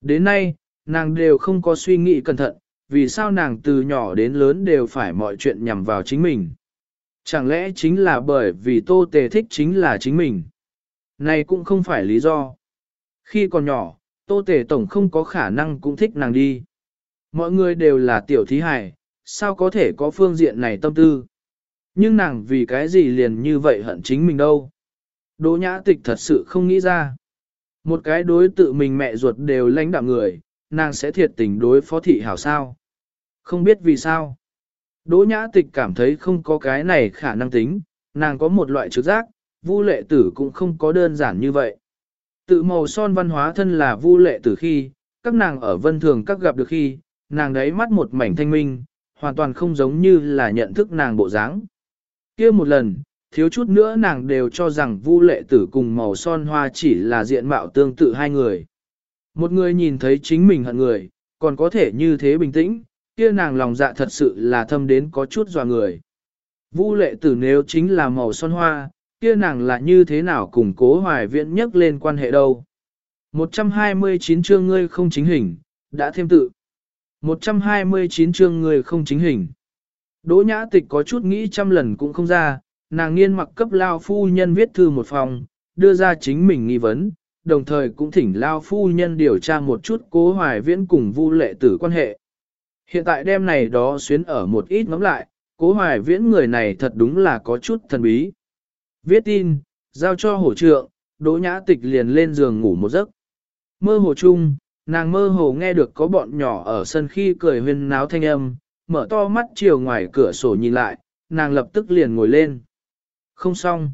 Đến nay, nàng đều không có suy nghĩ cẩn thận, vì sao nàng từ nhỏ đến lớn đều phải mọi chuyện nhằm vào chính mình. Chẳng lẽ chính là bởi vì tô tề thích chính là chính mình. Này cũng không phải lý do. Khi còn nhỏ, tô tề tổng không có khả năng cũng thích nàng đi. Mọi người đều là tiểu thí hài, sao có thể có phương diện này tâm tư. Nhưng nàng vì cái gì liền như vậy hận chính mình đâu. Đỗ nhã tịch thật sự không nghĩ ra. Một cái đối tự mình mẹ ruột đều lãnh đạo người, nàng sẽ thiệt tình đối phó thị hảo sao. Không biết vì sao. Đỗ nhã tịch cảm thấy không có cái này khả năng tính, nàng có một loại trực giác, vu lệ tử cũng không có đơn giản như vậy. Tự màu son văn hóa thân là vu lệ tử khi, các nàng ở vân thường các gặp được khi, nàng đấy mắt một mảnh thanh minh, hoàn toàn không giống như là nhận thức nàng bộ dáng. kia một lần, thiếu chút nữa nàng đều cho rằng vu lệ tử cùng màu son hoa chỉ là diện mạo tương tự hai người. Một người nhìn thấy chính mình hận người, còn có thể như thế bình tĩnh, kia nàng lòng dạ thật sự là thâm đến có chút dò người. Vu lệ tử nếu chính là màu son hoa, kia nàng là như thế nào cùng cố hoài viễn nhắc lên quan hệ đâu. 129 chương ngươi không chính hình, đã thêm tự. 129 chương người không chính hình. Đỗ nhã tịch có chút nghĩ trăm lần cũng không ra, nàng nghiên mặc cấp lao phu nhân viết thư một phòng, đưa ra chính mình nghi vấn, đồng thời cũng thỉnh lao phu nhân điều tra một chút cố hoài viễn cùng vu lệ tử quan hệ. Hiện tại đêm này đó xuyến ở một ít ngắm lại, cố hoài viễn người này thật đúng là có chút thần bí. Viết tin, giao cho hổ trượng, đỗ nhã tịch liền lên giường ngủ một giấc. Mơ hồ chung, nàng mơ hồ nghe được có bọn nhỏ ở sân khi cười huyên náo thanh âm, mở to mắt chiều ngoài cửa sổ nhìn lại, nàng lập tức liền ngồi lên. Không xong.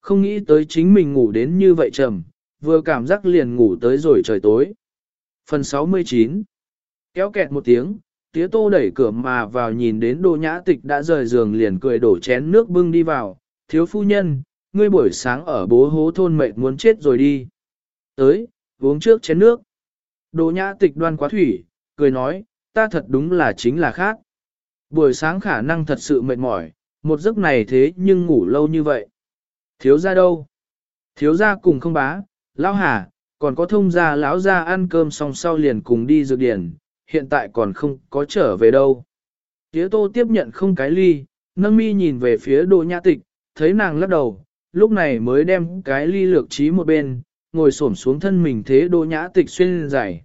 Không nghĩ tới chính mình ngủ đến như vậy trầm, vừa cảm giác liền ngủ tới rồi trời tối. Phần 69 Kéo kẹt một tiếng, tía tô đẩy cửa mà vào nhìn đến đô nhã tịch đã rời giường liền cười đổ chén nước bưng đi vào. Thiếu phu nhân, ngươi buổi sáng ở bố hố thôn mệt muốn chết rồi đi. Tới, uống trước chén nước. Đỗ nhã tịch đoan quá thủy, cười nói, ta thật đúng là chính là khác. Buổi sáng khả năng thật sự mệt mỏi, một giấc này thế nhưng ngủ lâu như vậy. Thiếu ra đâu? Thiếu ra cùng không bá, lão hà, còn có thông gia lão ra ăn cơm xong sau liền cùng đi dược điển, hiện tại còn không có trở về đâu. Tía tô tiếp nhận không cái ly, nâng mi nhìn về phía đỗ nhã tịch, thấy nàng lắc đầu, lúc này mới đem cái ly lược trí một bên, ngồi xổm xuống thân mình thế đỗ nhã tịch xuyên dài.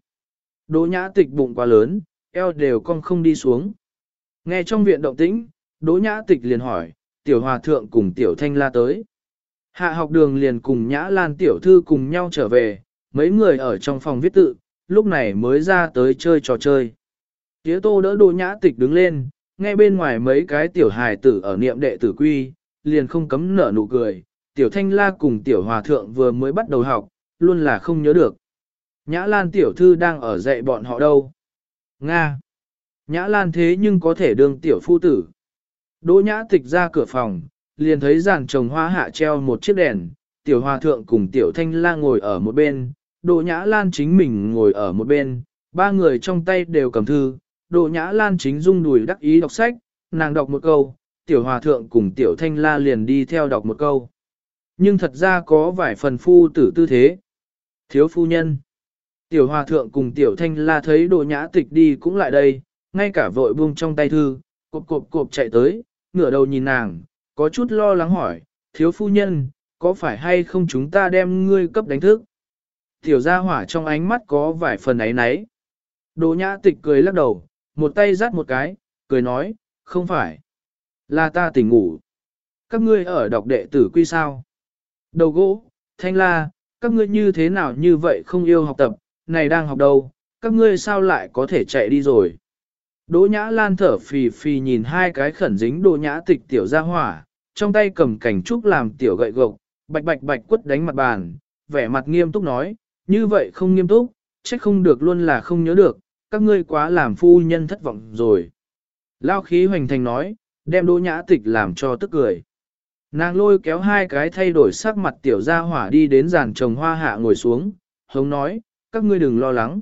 Đỗ nhã tịch bụng quá lớn, eo đều cong không đi xuống. Nghe trong viện động tĩnh, đỗ nhã tịch liền hỏi, tiểu hòa thượng cùng tiểu thanh la tới. Hạ học đường liền cùng nhã lan tiểu thư cùng nhau trở về, mấy người ở trong phòng viết tự, lúc này mới ra tới chơi trò chơi. Tía tô đỡ đỗ nhã tịch đứng lên, nghe bên ngoài mấy cái tiểu hài tử ở niệm đệ tử quy, liền không cấm nở nụ cười. Tiểu thanh la cùng tiểu hòa thượng vừa mới bắt đầu học, luôn là không nhớ được. Nhã Lan tiểu thư đang ở dạy bọn họ đâu? Nga. Nhã Lan thế nhưng có thể đương tiểu phu tử. Đỗ nhã tịch ra cửa phòng, liền thấy giàn trồng hoa hạ treo một chiếc đèn, tiểu hòa thượng cùng tiểu thanh la ngồi ở một bên, Đỗ nhã Lan chính mình ngồi ở một bên, ba người trong tay đều cầm thư, Đỗ nhã Lan chính rung đùi đắc ý đọc sách, nàng đọc một câu, tiểu hòa thượng cùng tiểu thanh la liền đi theo đọc một câu. Nhưng thật ra có vài phần phu tử tư thế. Thiếu phu nhân. Tiểu hòa thượng cùng tiểu thanh la thấy đồ nhã tịch đi cũng lại đây, ngay cả vội buông trong tay thư, cộp cộp cộp chạy tới, ngửa đầu nhìn nàng, có chút lo lắng hỏi, thiếu phu nhân, có phải hay không chúng ta đem ngươi cấp đánh thức? Tiểu gia hỏa trong ánh mắt có vài phần ấy nấy. Đồ nhã tịch cười lắc đầu, một tay dắt một cái, cười nói, không phải. Là ta tỉnh ngủ. Các ngươi ở đọc đệ tử quy sao? Đầu gỗ, thanh la, các ngươi như thế nào như vậy không yêu học tập, này đang học đâu, các ngươi sao lại có thể chạy đi rồi. Đỗ nhã lan thở phì phì nhìn hai cái khẩn dính đỗ nhã tịch tiểu ra hỏa, trong tay cầm cảnh trúc làm tiểu gậy gộc, bạch bạch bạch quất đánh mặt bàn, vẻ mặt nghiêm túc nói, như vậy không nghiêm túc, trách không được luôn là không nhớ được, các ngươi quá làm phu nhân thất vọng rồi. Lao khí hoành thành nói, đem đỗ nhã tịch làm cho tức cười. Nàng lôi kéo hai cái thay đổi sắc mặt tiểu gia hỏa đi đến giàn trồng hoa hạ ngồi xuống, hống nói, các ngươi đừng lo lắng.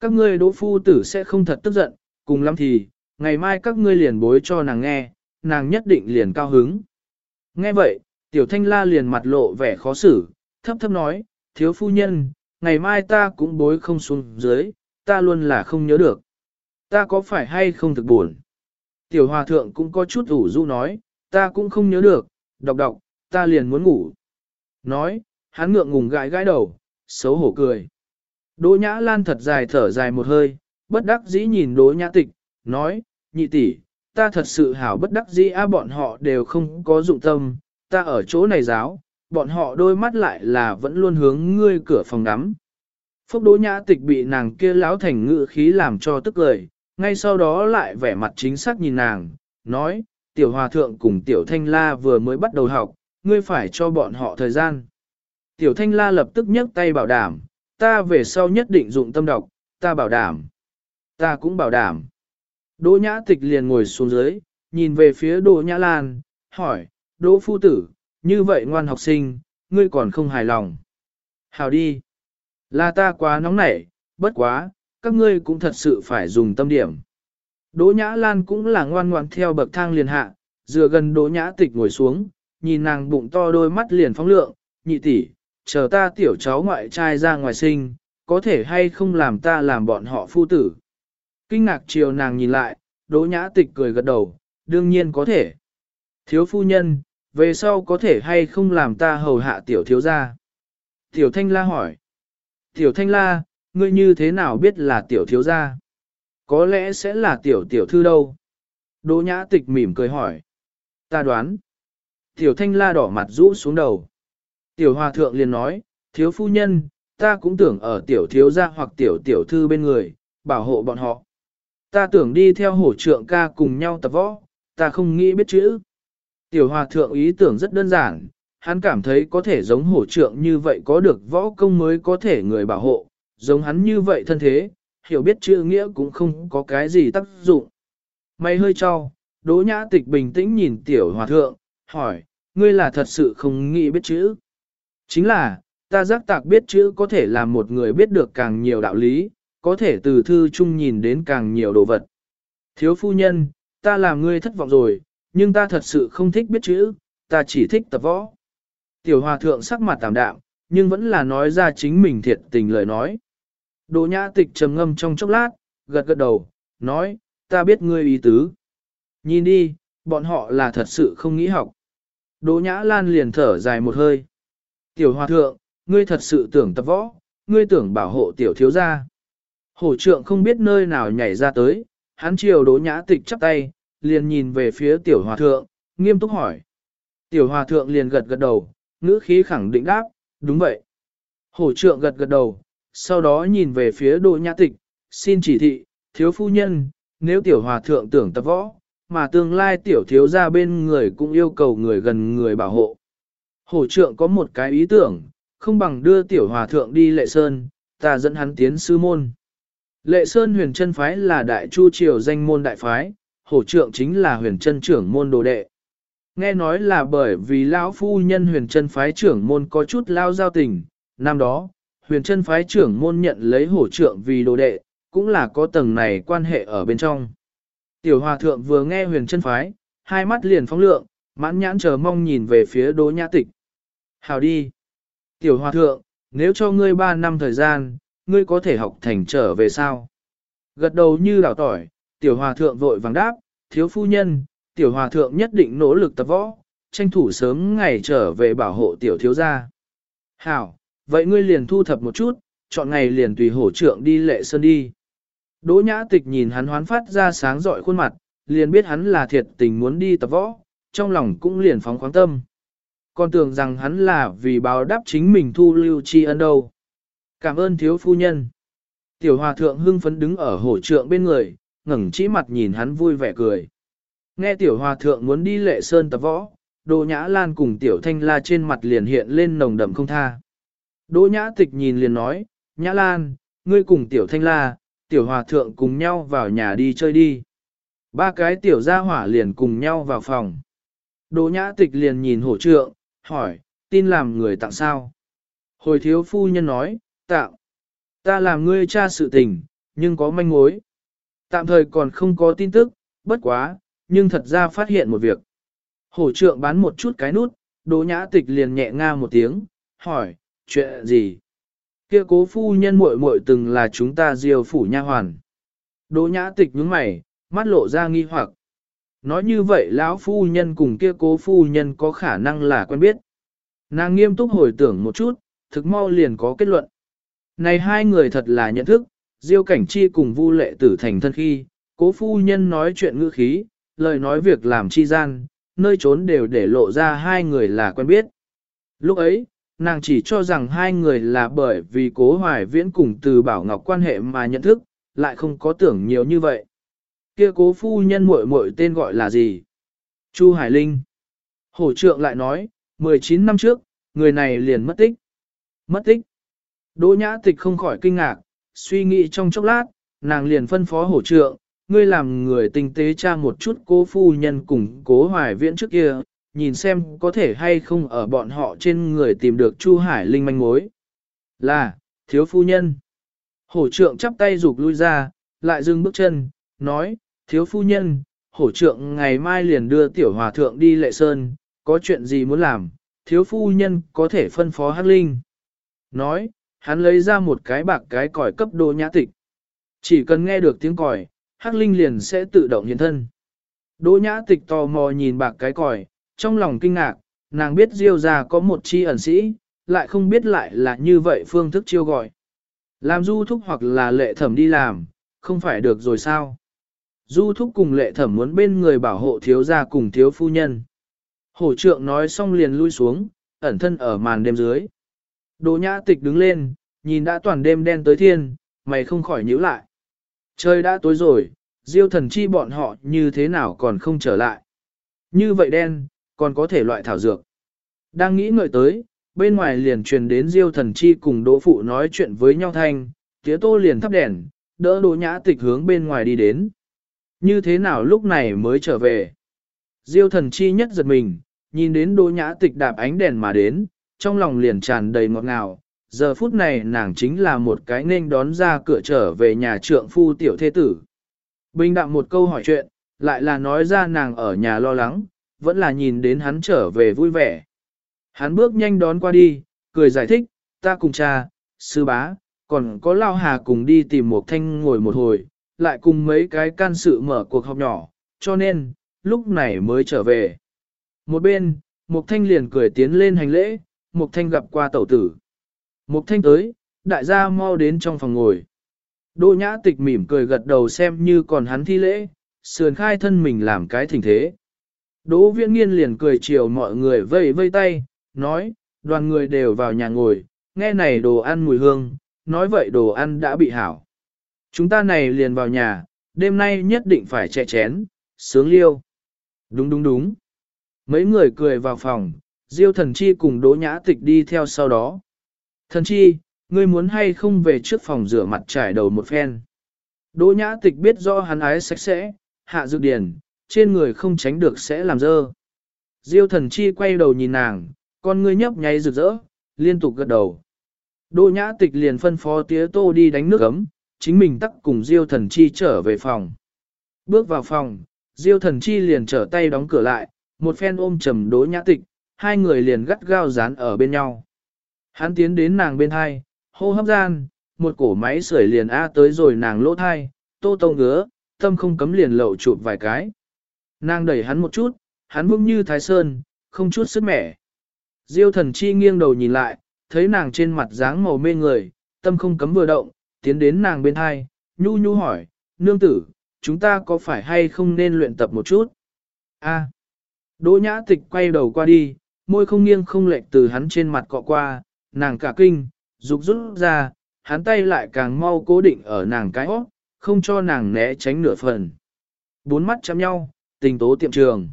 Các ngươi đỗ phu tử sẽ không thật tức giận, cùng lắm thì, ngày mai các ngươi liền bối cho nàng nghe, nàng nhất định liền cao hứng. Nghe vậy, tiểu thanh la liền mặt lộ vẻ khó xử, thấp thấp nói, thiếu phu nhân, ngày mai ta cũng bối không xuống dưới, ta luôn là không nhớ được. Ta có phải hay không thực buồn? Tiểu hòa thượng cũng có chút ủ rũ nói, ta cũng không nhớ được, đọc đọc, ta liền muốn ngủ. Nói, hắn ngượng ngùng gãi gãi đầu, xấu hổ cười. Đỗ Nhã Lan thật dài thở dài một hơi, bất đắc dĩ nhìn Đỗ Nhã Tịch, nói, nhị tỷ, ta thật sự hảo bất đắc dĩ a bọn họ đều không có dụng tâm, ta ở chỗ này giáo, bọn họ đôi mắt lại là vẫn luôn hướng ngươi cửa phòng đắm. Phúc Đỗ Nhã Tịch bị nàng kia láo thành ngự khí làm cho tức cười, ngay sau đó lại vẻ mặt chính xác nhìn nàng, nói, tiểu hòa thượng cùng tiểu thanh la vừa mới bắt đầu học, ngươi phải cho bọn họ thời gian. Tiểu thanh la lập tức nhấc tay bảo đảm, ta về sau nhất định dụng tâm đọc, ta bảo đảm. Ta cũng bảo đảm. Đỗ nhã tịch liền ngồi xuống dưới, nhìn về phía Đỗ nhã lan, hỏi, Đỗ phu tử, như vậy ngoan học sinh, ngươi còn không hài lòng. Hào đi. Là ta quá nóng nảy, bất quá, các ngươi cũng thật sự phải dùng tâm điểm. Đỗ Nhã Lan cũng là ngoan ngoan theo bậc thang liền hạ, dựa gần Đỗ Nhã Tịch ngồi xuống, nhìn nàng bụng to đôi mắt liền phóng lượng, nhị tỷ, chờ ta tiểu cháu ngoại trai ra ngoài sinh, có thể hay không làm ta làm bọn họ phu tử. Kinh ngạc chiều nàng nhìn lại, Đỗ Nhã Tịch cười gật đầu, đương nhiên có thể. Thiếu phu nhân, về sau có thể hay không làm ta hầu hạ tiểu thiếu gia? Tiểu Thanh La hỏi. Tiểu Thanh La, ngươi như thế nào biết là tiểu thiếu gia? Có lẽ sẽ là tiểu tiểu thư đâu? Đỗ Nhã Tịch mỉm cười hỏi. Ta đoán. Tiểu Thanh La đỏ mặt rũ xuống đầu. Tiểu Hòa Thượng liền nói, thiếu phu nhân, ta cũng tưởng ở tiểu thiếu gia hoặc tiểu tiểu thư bên người, bảo hộ bọn họ. Ta tưởng đi theo hổ trượng ca cùng nhau tập võ, ta không nghĩ biết chữ. Tiểu hòa thượng ý tưởng rất đơn giản, hắn cảm thấy có thể giống hổ trượng như vậy có được võ công mới có thể người bảo hộ, giống hắn như vậy thân thế, hiểu biết chữ nghĩa cũng không có cái gì tác dụng. Mày hơi cho, đỗ nhã tịch bình tĩnh nhìn tiểu hòa thượng, hỏi, ngươi là thật sự không nghĩ biết chữ. Chính là, ta giác tạc biết chữ có thể làm một người biết được càng nhiều đạo lý, có thể từ thư chung nhìn đến càng nhiều đồ vật. Thiếu phu nhân, ta làm ngươi thất vọng rồi, nhưng ta thật sự không thích biết chữ, ta chỉ thích tập võ. Tiểu hòa thượng sắc mặt tạm đạm, nhưng vẫn là nói ra chính mình thiệt tình lời nói. Đỗ nhã tịch trầm ngâm trong chốc lát, gật gật đầu, nói, ta biết ngươi ý tứ. Nhìn đi, bọn họ là thật sự không nghĩ học. Đỗ nhã lan liền thở dài một hơi. Tiểu hòa thượng, ngươi thật sự tưởng tập võ, ngươi tưởng bảo hộ tiểu thiếu gia. Hổ trượng không biết nơi nào nhảy ra tới, hắn chiều đỗ nhã tịch chắp tay, liền nhìn về phía tiểu hòa thượng, nghiêm túc hỏi. Tiểu hòa thượng liền gật gật đầu, ngữ khí khẳng định đáp, đúng vậy. Hổ trượng gật gật đầu, sau đó nhìn về phía đỗ nhã tịch, xin chỉ thị, thiếu phu nhân, nếu tiểu hòa thượng tưởng tập võ, mà tương lai tiểu thiếu ra bên người cũng yêu cầu người gần người bảo hộ. Hổ trượng có một cái ý tưởng, không bằng đưa tiểu hòa thượng đi lệ sơn, ta dẫn hắn tiến sư môn. Lệ Sơn huyền chân phái là đại chu triều danh môn đại phái, hổ trượng chính là huyền chân trưởng môn đồ đệ. Nghe nói là bởi vì lão phu nhân huyền chân phái trưởng môn có chút lao giao tình, năm đó, huyền chân phái trưởng môn nhận lấy hổ trượng vì đồ đệ, cũng là có tầng này quan hệ ở bên trong. Tiểu hòa thượng vừa nghe huyền chân phái, hai mắt liền phóng lượng, mãn nhãn chờ mong nhìn về phía đỗ nhã tịch. Hào đi! Tiểu hòa thượng, nếu cho ngươi ba năm thời gian, ngươi có thể học thành trở về sao? Gật đầu như đảo tỏi, tiểu hòa thượng vội vàng đáp, thiếu phu nhân, tiểu hòa thượng nhất định nỗ lực tập võ, tranh thủ sớm ngày trở về bảo hộ tiểu thiếu gia. Hảo, vậy ngươi liền thu thập một chút, chọn ngày liền tùy hổ trượng đi lệ sơn đi. Đỗ nhã tịch nhìn hắn hoán phát ra sáng rọi khuôn mặt, liền biết hắn là thiệt tình muốn đi tập võ, trong lòng cũng liền phóng khoáng tâm. Còn tưởng rằng hắn là vì báo đáp chính mình thu lưu chi ân đâu. Cảm ơn thiếu phu nhân. Tiểu hòa thượng hưng phấn đứng ở hổ trượng bên người, ngẩng chỉ mặt nhìn hắn vui vẻ cười. Nghe tiểu hòa thượng muốn đi lệ sơn tập võ, Đỗ Nhã Lan cùng tiểu thanh la trên mặt liền hiện lên nồng đậm không tha. Đỗ Nhã tịch nhìn liền nói, Nhã Lan, ngươi cùng tiểu thanh la, tiểu hòa thượng cùng nhau vào nhà đi chơi đi. Ba cái tiểu gia hỏa liền cùng nhau vào phòng. Đỗ Nhã tịch liền nhìn hổ trượng, hỏi, tin làm người tặng sao? Hồi thiếu phu nhân nói, tạo. Ta làm ngươi cha sự tình, nhưng có manh mối. Tạm thời còn không có tin tức, bất quá, nhưng thật ra phát hiện một việc. Hổ trượng bán một chút cái nút, đỗ nhã tịch liền nhẹ nga một tiếng, hỏi, chuyện gì? Kia cố phu nhân muội muội từng là chúng ta diều phủ nha hoàn. Đỗ nhã tịch nhướng mày, mắt lộ ra nghi hoặc. Nói như vậy lão phu nhân cùng kia cố phu nhân có khả năng là quen biết. Nàng nghiêm túc hồi tưởng một chút, thực mau liền có kết luận. Này hai người thật là nhận thức, Diêu Cảnh Chi cùng Vu Lệ Tử thành thân khi, cố phu nhân nói chuyện ngữ khí, lời nói việc làm chi gian, nơi trốn đều để lộ ra hai người là quen biết. Lúc ấy, nàng chỉ cho rằng hai người là bởi vì cố hoài viễn cùng từ bảo ngọc quan hệ mà nhận thức, lại không có tưởng nhiều như vậy. Kia cố phu nhân muội muội tên gọi là gì? Chu Hải Linh. Hổ trượng lại nói, 19 năm trước, người này liền mất tích. Mất tích. Đỗ nhã tịch không khỏi kinh ngạc, suy nghĩ trong chốc lát, nàng liền phân phó hổ trượng, ngươi làm người tinh tế tra một chút cố phu nhân cùng cố hoài viễn trước kia, nhìn xem có thể hay không ở bọn họ trên người tìm được Chu Hải Linh manh mối. Là, thiếu phu nhân. Hổ trượng chắp tay rụt lui ra, lại dừng bước chân, nói, thiếu phu nhân, hổ trượng ngày mai liền đưa tiểu hòa thượng đi lệ sơn, có chuyện gì muốn làm, thiếu phu nhân có thể phân phó hắc linh. Nói, hắn lấy ra một cái bạc cái còi cấp đô nhã tịch. Chỉ cần nghe được tiếng còi, hắc linh liền sẽ tự động hiện thân. Đỗ nhã tịch tò mò nhìn bạc cái còi, trong lòng kinh ngạc, nàng biết diêu ra có một chi ẩn sĩ, lại không biết lại là như vậy phương thức chiêu gọi. Làm du thúc hoặc là lệ thẩm đi làm, không phải được rồi sao? Du thúc cùng lệ thẩm muốn bên người bảo hộ thiếu gia cùng thiếu phu nhân. Hổ trượng nói xong liền lui xuống, ẩn thân ở màn đêm dưới. Đỗ nhã tịch đứng lên, nhìn đã toàn đêm đen tới thiên, mày không khỏi nhíu lại. Trời đã tối rồi, diêu thần chi bọn họ như thế nào còn không trở lại. Như vậy đen, còn có thể loại thảo dược. Đang nghĩ ngợi tới, bên ngoài liền truyền đến diêu thần chi cùng đỗ phụ nói chuyện với nhau thanh, tía tô liền thắp đèn, đỡ đỗ nhã tịch hướng bên ngoài đi đến. Như thế nào lúc này mới trở về? Diêu thần chi nhất giật mình, nhìn đến đỗ nhã tịch đạp ánh đèn mà đến, trong lòng liền tràn đầy ngọt ngào. Giờ phút này nàng chính là một cái nên đón ra cửa trở về nhà trượng phu tiểu thế tử. Bình đạm một câu hỏi chuyện, lại là nói ra nàng ở nhà lo lắng, vẫn là nhìn đến hắn trở về vui vẻ. Hắn bước nhanh đón qua đi, cười giải thích, ta cùng cha, sư bá, còn có Lao Hà cùng đi tìm một thanh ngồi một hồi, lại cùng mấy cái can sự mở cuộc họp nhỏ, cho nên, lúc này mới trở về. Một bên, Mục Thanh liền cười tiến lên hành lễ, Mục Thanh gặp qua tẩu tử. Mục Thanh tới, đại gia mau đến trong phòng ngồi. Đỗ nhã tịch mỉm cười gật đầu xem như còn hắn thi lễ, sườn khai thân mình làm cái thỉnh thế. Đỗ viễn nghiên liền cười chiều mọi người vây vây tay, nói, đoàn người đều vào nhà ngồi, nghe này đồ ăn mùi hương, nói vậy đồ ăn đã bị hảo. Chúng ta này liền vào nhà, đêm nay nhất định phải chạy chén, sướng liêu. Đúng đúng đúng. Mấy người cười vào phòng, Diêu thần chi cùng đỗ nhã tịch đi theo sau đó. Thần chi, ngươi muốn hay không về trước phòng rửa mặt trải đầu một phen. Đỗ nhã tịch biết rõ hắn ái sạch sẽ, hạ dự điển, trên người không tránh được sẽ làm dơ. Diêu thần chi quay đầu nhìn nàng, con ngươi nhấp nháy rực rỡ, liên tục gật đầu. Đỗ nhã tịch liền phân phó tía tô đi đánh nước ấm, chính mình tắc cùng Diêu thần chi trở về phòng. Bước vào phòng, Diêu thần chi liền trở tay đóng cửa lại, một phen ôm trầm đỗ nhã tịch, hai người liền gắt gao dán ở bên nhau. Hắn tiến đến nàng bên hai, hô hấp gian, một cổ máy sưởi liền A tới rồi nàng lỗ thai, tô tông ngứa, tâm không cấm liền lậu chụp vài cái. Nàng đẩy hắn một chút, hắn vững như thái sơn, không chút sức mẻ. Diêu thần chi nghiêng đầu nhìn lại, thấy nàng trên mặt dáng màu mê người, tâm không cấm vừa động, tiến đến nàng bên hai, nhu nhu hỏi, nương tử, chúng ta có phải hay không nên luyện tập một chút? A. Đỗ nhã tịch quay đầu qua đi, môi không nghiêng không lệch từ hắn trên mặt cọ qua, nàng cả kinh, rục rút ra, hắn tay lại càng mau cố định ở nàng cái óc, không cho nàng né tránh nửa phần. Bốn mắt chạm nhau, tình tố tiệm trường.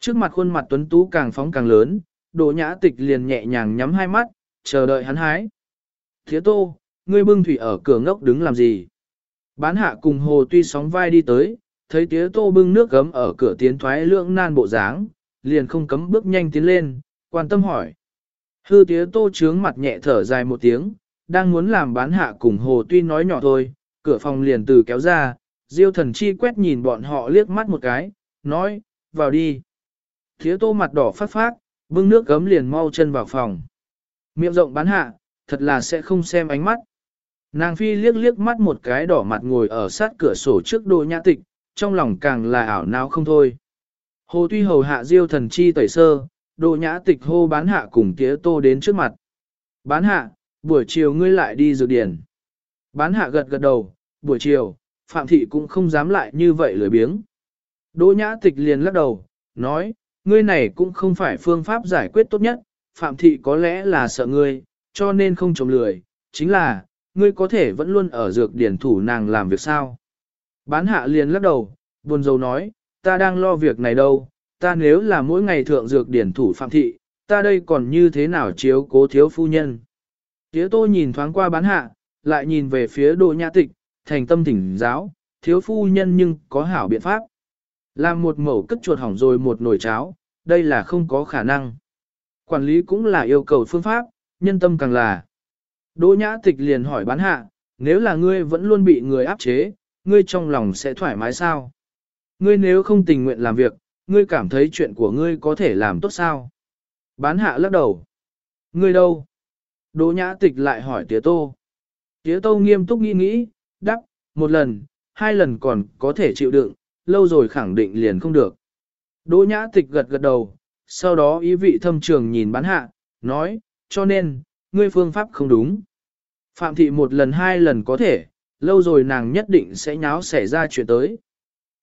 Trước mặt khuôn mặt tuấn tú càng phóng càng lớn, Đỗ nhã tịch liền nhẹ nhàng nhắm hai mắt, chờ đợi hắn hái. Thế tô, ngươi bưng thủy ở cửa ngốc đứng làm gì? Bán hạ cùng hồ tuy sóng vai đi tới, thấy tía tô bưng nước gấm ở cửa tiến thoái lưỡng nan bộ dáng, liền không cấm bước nhanh tiến lên, quan tâm hỏi. Hư tía tô trướng mặt nhẹ thở dài một tiếng, đang muốn làm bán hạ cùng hồ tuy nói nhỏ thôi, cửa phòng liền từ kéo ra, diêu thần chi quét nhìn bọn họ liếc mắt một cái, nói, vào đi. Thiếu tô mặt đỏ phát phát, bưng nước gấm liền mau chân vào phòng. Miệng rộng bán hạ, thật là sẽ không xem ánh mắt. Nàng phi liếc liếc mắt một cái đỏ mặt ngồi ở sát cửa sổ trước đôi nhã tịch, trong lòng càng là ảo não không thôi. Hồ tuy hầu hạ diêu thần chi tẩy sơ, đồ nhã tịch hô bán hạ cùng tía tô đến trước mặt. Bán hạ, buổi chiều ngươi lại đi dược điển. Bán hạ gật gật đầu, buổi chiều, Phạm Thị cũng không dám lại như vậy lười biếng. Đỗ nhã tịch liền lắc đầu, nói, ngươi này cũng không phải phương pháp giải quyết tốt nhất, Phạm Thị có lẽ là sợ ngươi, cho nên không chống lười, chính là, ngươi có thể vẫn luôn ở dược điển thủ nàng làm việc sao. Bán hạ liền lắc đầu, buồn rầu nói, ta đang lo việc này đâu, ta nếu là mỗi ngày thượng dược điển thủ phạm thị, ta đây còn như thế nào chiếu cố thiếu phu nhân. Tía tô nhìn thoáng qua bán hạ, lại nhìn về phía Đỗ nhã tịch, thành tâm thỉnh giáo, thiếu phu nhân nhưng có hảo biện pháp. Làm một mẩu cất chuột hỏng rồi một nồi cháo, đây là không có khả năng. Quản lý cũng là yêu cầu phương pháp, nhân tâm càng là. Đỗ nhã tịch liền hỏi bán hạ, nếu là ngươi vẫn luôn bị người áp chế, ngươi trong lòng sẽ thoải mái sao? Ngươi nếu không tình nguyện làm việc, ngươi cảm thấy chuyện của ngươi có thể làm tốt sao? Bán hạ lắc đầu. Ngươi đâu? Đỗ nhã tịch lại hỏi tía tô. Tía tô nghiêm túc nghĩ nghĩ, đáp, một lần, hai lần còn có thể chịu đựng, lâu rồi khẳng định liền không được. Đỗ nhã tịch gật gật đầu, sau đó ý vị thâm trường nhìn bán hạ, nói, cho nên, ngươi phương pháp không đúng. Phạm thị một lần hai lần có thể, lâu rồi nàng nhất định sẽ nháo xảy ra chuyện tới.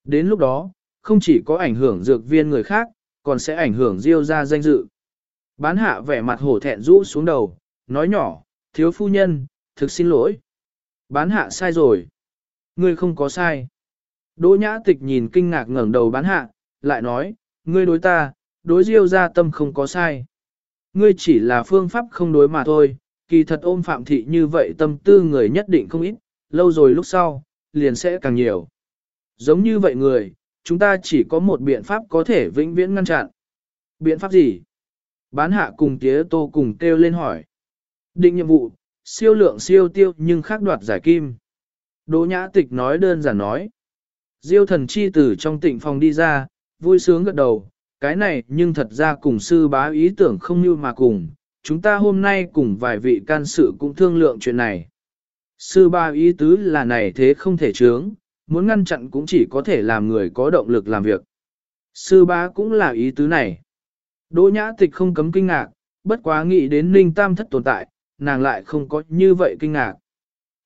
Đến lúc đó, không chỉ có ảnh hưởng dược viên người khác, còn sẽ ảnh hưởng diêu ra danh dự. Bán hạ vẻ mặt hổ thẹn rũ xuống đầu, nói nhỏ, thiếu phu nhân, thực xin lỗi. Bán hạ sai rồi. Ngươi không có sai. Đỗ nhã tịch nhìn kinh ngạc ngẩng đầu bán hạ, lại nói, ngươi đối ta, đối diêu ra tâm không có sai. Ngươi chỉ là phương pháp không đối mà thôi, kỳ thật ôm phạm thị như vậy tâm tư người nhất định không ít, lâu rồi lúc sau, liền sẽ càng nhiều. Giống như vậy người, chúng ta chỉ có một biện pháp có thể vĩnh viễn ngăn chặn. Biện pháp gì? Bán hạ cùng tía tô cùng kêu lên hỏi. Định nhiệm vụ, siêu lượng siêu tiêu nhưng khác đoạt giải kim. Đỗ nhã tịch nói đơn giản nói. Diêu thần chi tử trong tịnh phòng đi ra, vui sướng gật đầu, cái này nhưng thật ra cùng sư bá ý tưởng không như mà cùng, chúng ta hôm nay cùng vài vị can sự cũng thương lượng chuyện này. Sư ba ý tứ là này thế không thể chướng, muốn ngăn chặn cũng chỉ có thể làm người có động lực làm việc. Sư ba cũng là ý tứ này. Đỗ nhã tịch không cấm kinh ngạc, bất quá nghĩ đến ninh tam thất tồn tại, nàng lại không có như vậy kinh ngạc.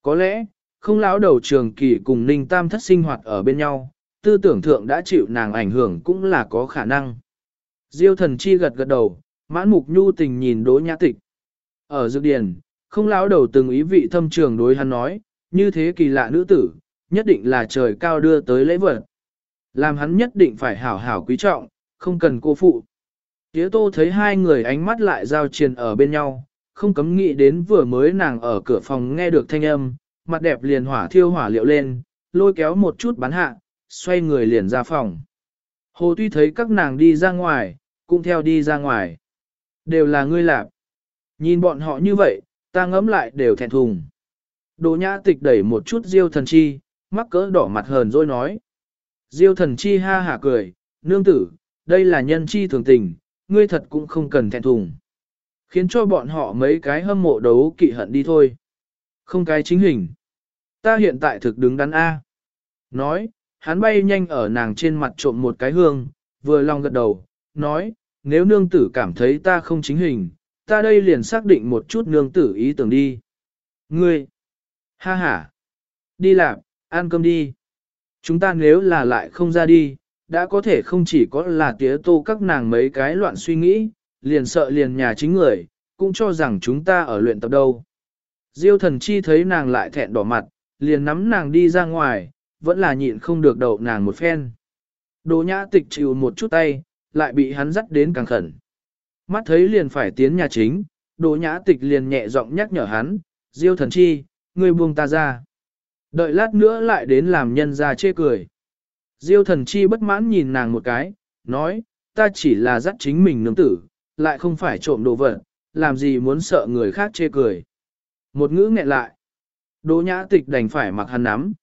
Có lẽ, không lão đầu trường kỳ cùng ninh tam thất sinh hoạt ở bên nhau, tư tưởng thượng đã chịu nàng ảnh hưởng cũng là có khả năng. Diêu thần chi gật gật đầu, mãn mục nhu tình nhìn đỗ nhã tịch. Ở dược điển, không lão đầu từng ý vị thâm trường đối hắn nói, như thế kỳ lạ nữ tử, nhất định là trời cao đưa tới lễ vật. Làm hắn nhất định phải hảo hảo quý trọng, không cần cô phụ. Tiế tô thấy hai người ánh mắt lại giao triền ở bên nhau, không cấm nghĩ đến vừa mới nàng ở cửa phòng nghe được thanh âm, mặt đẹp liền hỏa thiêu hỏa liệu lên, lôi kéo một chút bắn hạ, xoay người liền ra phòng. Hồ tuy thấy các nàng đi ra ngoài, cũng theo đi ra ngoài. Đều là ngươi lạp. Nhìn bọn họ như vậy, ta ngấm lại đều thẹn thùng. Đồ nhã tịch đẩy một chút diêu thần chi, mắc cỡ đỏ mặt hờn rồi nói. Diêu thần chi ha hả cười, nương tử, đây là nhân chi thường tình, ngươi thật cũng không cần thẹn thùng. Khiến cho bọn họ mấy cái hâm mộ đấu kỵ hận đi thôi. Không cái chính hình. Ta hiện tại thực đứng đắn A. Nói, hắn bay nhanh ở nàng trên mặt trộm một cái hương, vừa lòng gật đầu, nói, nếu nương tử cảm thấy ta không chính hình, ta đây liền xác định một chút nương tử ý tưởng đi. Ngươi, ha ha, đi làm, ăn cơm đi. Chúng ta nếu là lại không ra đi, đã có thể không chỉ có là tía tô các nàng mấy cái loạn suy nghĩ, liền sợ liền nhà chính người, cũng cho rằng chúng ta ở luyện tập đâu. Diêu thần chi thấy nàng lại thẹn đỏ mặt, liền nắm nàng đi ra ngoài, vẫn là nhịn không được đậu nàng một phen. Đồ nhã tịch chịu một chút tay, lại bị hắn dắt đến càng khẩn. Mắt thấy liền phải tiến nhà chính, đồ nhã tịch liền nhẹ giọng nhắc nhở hắn, diêu thần chi, ngươi buông ta ra. Đợi lát nữa lại đến làm nhân ra chê cười. Diêu thần chi bất mãn nhìn nàng một cái, nói, ta chỉ là dắt chính mình nương tử, lại không phải trộm đồ vật, làm gì muốn sợ người khác chê cười. Một ngữ nghẹn lại. Đỗ nhã tịch đành phải mặc hắn nắm.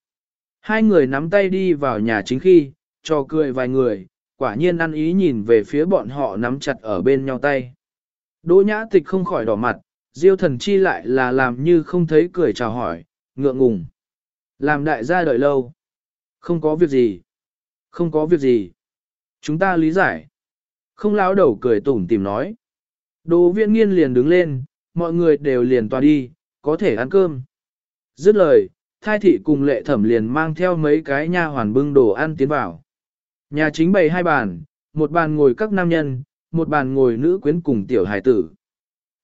Hai người nắm tay đi vào nhà chính khi, cho cười vài người, quả nhiên ăn ý nhìn về phía bọn họ nắm chặt ở bên nhau tay. Đỗ nhã tịch không khỏi đỏ mặt, diêu thần chi lại là làm như không thấy cười chào hỏi, ngượng ngùng. Làm đại gia đợi lâu. Không có việc gì. Không có việc gì. Chúng ta lý giải. Không láo đầu cười tủm tìm nói. Đỗ Viễn nghiên liền đứng lên, mọi người đều liền tòa đi, có thể ăn cơm. Dứt lời, thai thị cùng lệ thẩm liền mang theo mấy cái nha hoàn bưng đồ ăn tiến vào. Nhà chính bày hai bàn, một bàn ngồi các nam nhân, một bàn ngồi nữ quyến cùng tiểu hải tử.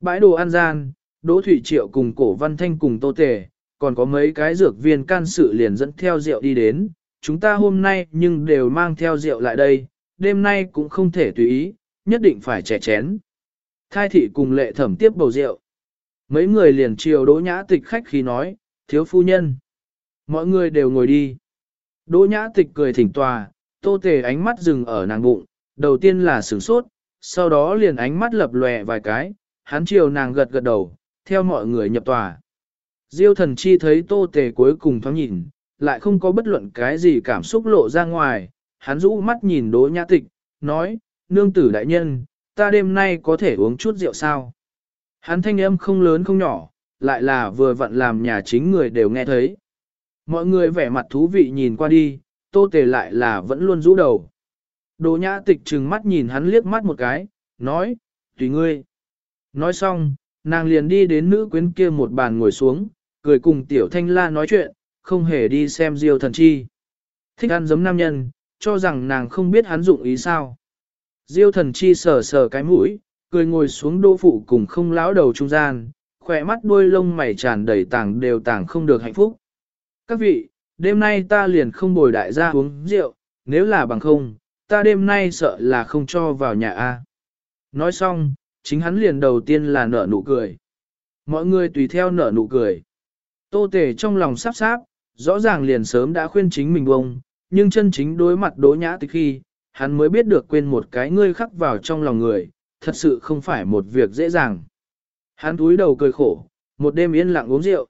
Bãi đồ ăn gian, Đỗ Thủy Triệu cùng cổ văn thanh cùng tô tề, còn có mấy cái dược viên can sự liền dẫn theo rượu đi đến, chúng ta hôm nay nhưng đều mang theo rượu lại đây, đêm nay cũng không thể tùy ý, nhất định phải trẻ chén. Thai thị cùng lệ thẩm tiếp bầu rượu. Mấy người liền chiều đỗ nhã tịch khách khi nói, thiếu phu nhân. Mọi người đều ngồi đi. Đỗ nhã tịch cười thỉnh tòa, tô tề ánh mắt dừng ở nàng bụng, đầu tiên là sửng sốt, sau đó liền ánh mắt lập lòe vài cái, hắn chiều nàng gật gật đầu, theo mọi người nhập tòa. Diêu thần chi thấy tô tề cuối cùng thoáng nhìn, lại không có bất luận cái gì cảm xúc lộ ra ngoài, hắn rũ mắt nhìn đỗ nhã tịch, nói, nương tử đại nhân, ta đêm nay có thể uống chút rượu sao? Hắn thanh âm không lớn không nhỏ, lại là vừa vặn làm nhà chính người đều nghe thấy. Mọi người vẻ mặt thú vị nhìn qua đi, tô tề lại là vẫn luôn rũ đầu. Đỗ nhã tịch trừng mắt nhìn hắn liếc mắt một cái, nói, tùy ngươi. Nói xong, nàng liền đi đến nữ quyến kia một bàn ngồi xuống, cười cùng tiểu thanh la nói chuyện, không hề đi xem diêu thần chi. Thích ăn giống nam nhân, cho rằng nàng không biết hắn dụng ý sao. Diêu thần chi sờ sờ cái mũi, cười ngồi xuống đô phụ cùng không lão đầu trung gian, khỏe mắt đuôi lông mày tràn đầy tàng đều tàng không được hạnh phúc. Các vị, đêm nay ta liền không bồi đại gia uống rượu, nếu là bằng không, ta đêm nay sợ là không cho vào nhà A. Nói xong, chính hắn liền đầu tiên là nở nụ cười. Mọi người tùy theo nở nụ cười. Tô tể trong lòng sắp sáp, rõ ràng liền sớm đã khuyên chính mình bông, nhưng chân chính đối mặt đỗ nhã từ khi, hắn mới biết được quên một cái ngươi khắc vào trong lòng người, thật sự không phải một việc dễ dàng. Hắn túi đầu cười khổ, một đêm yên lặng uống rượu.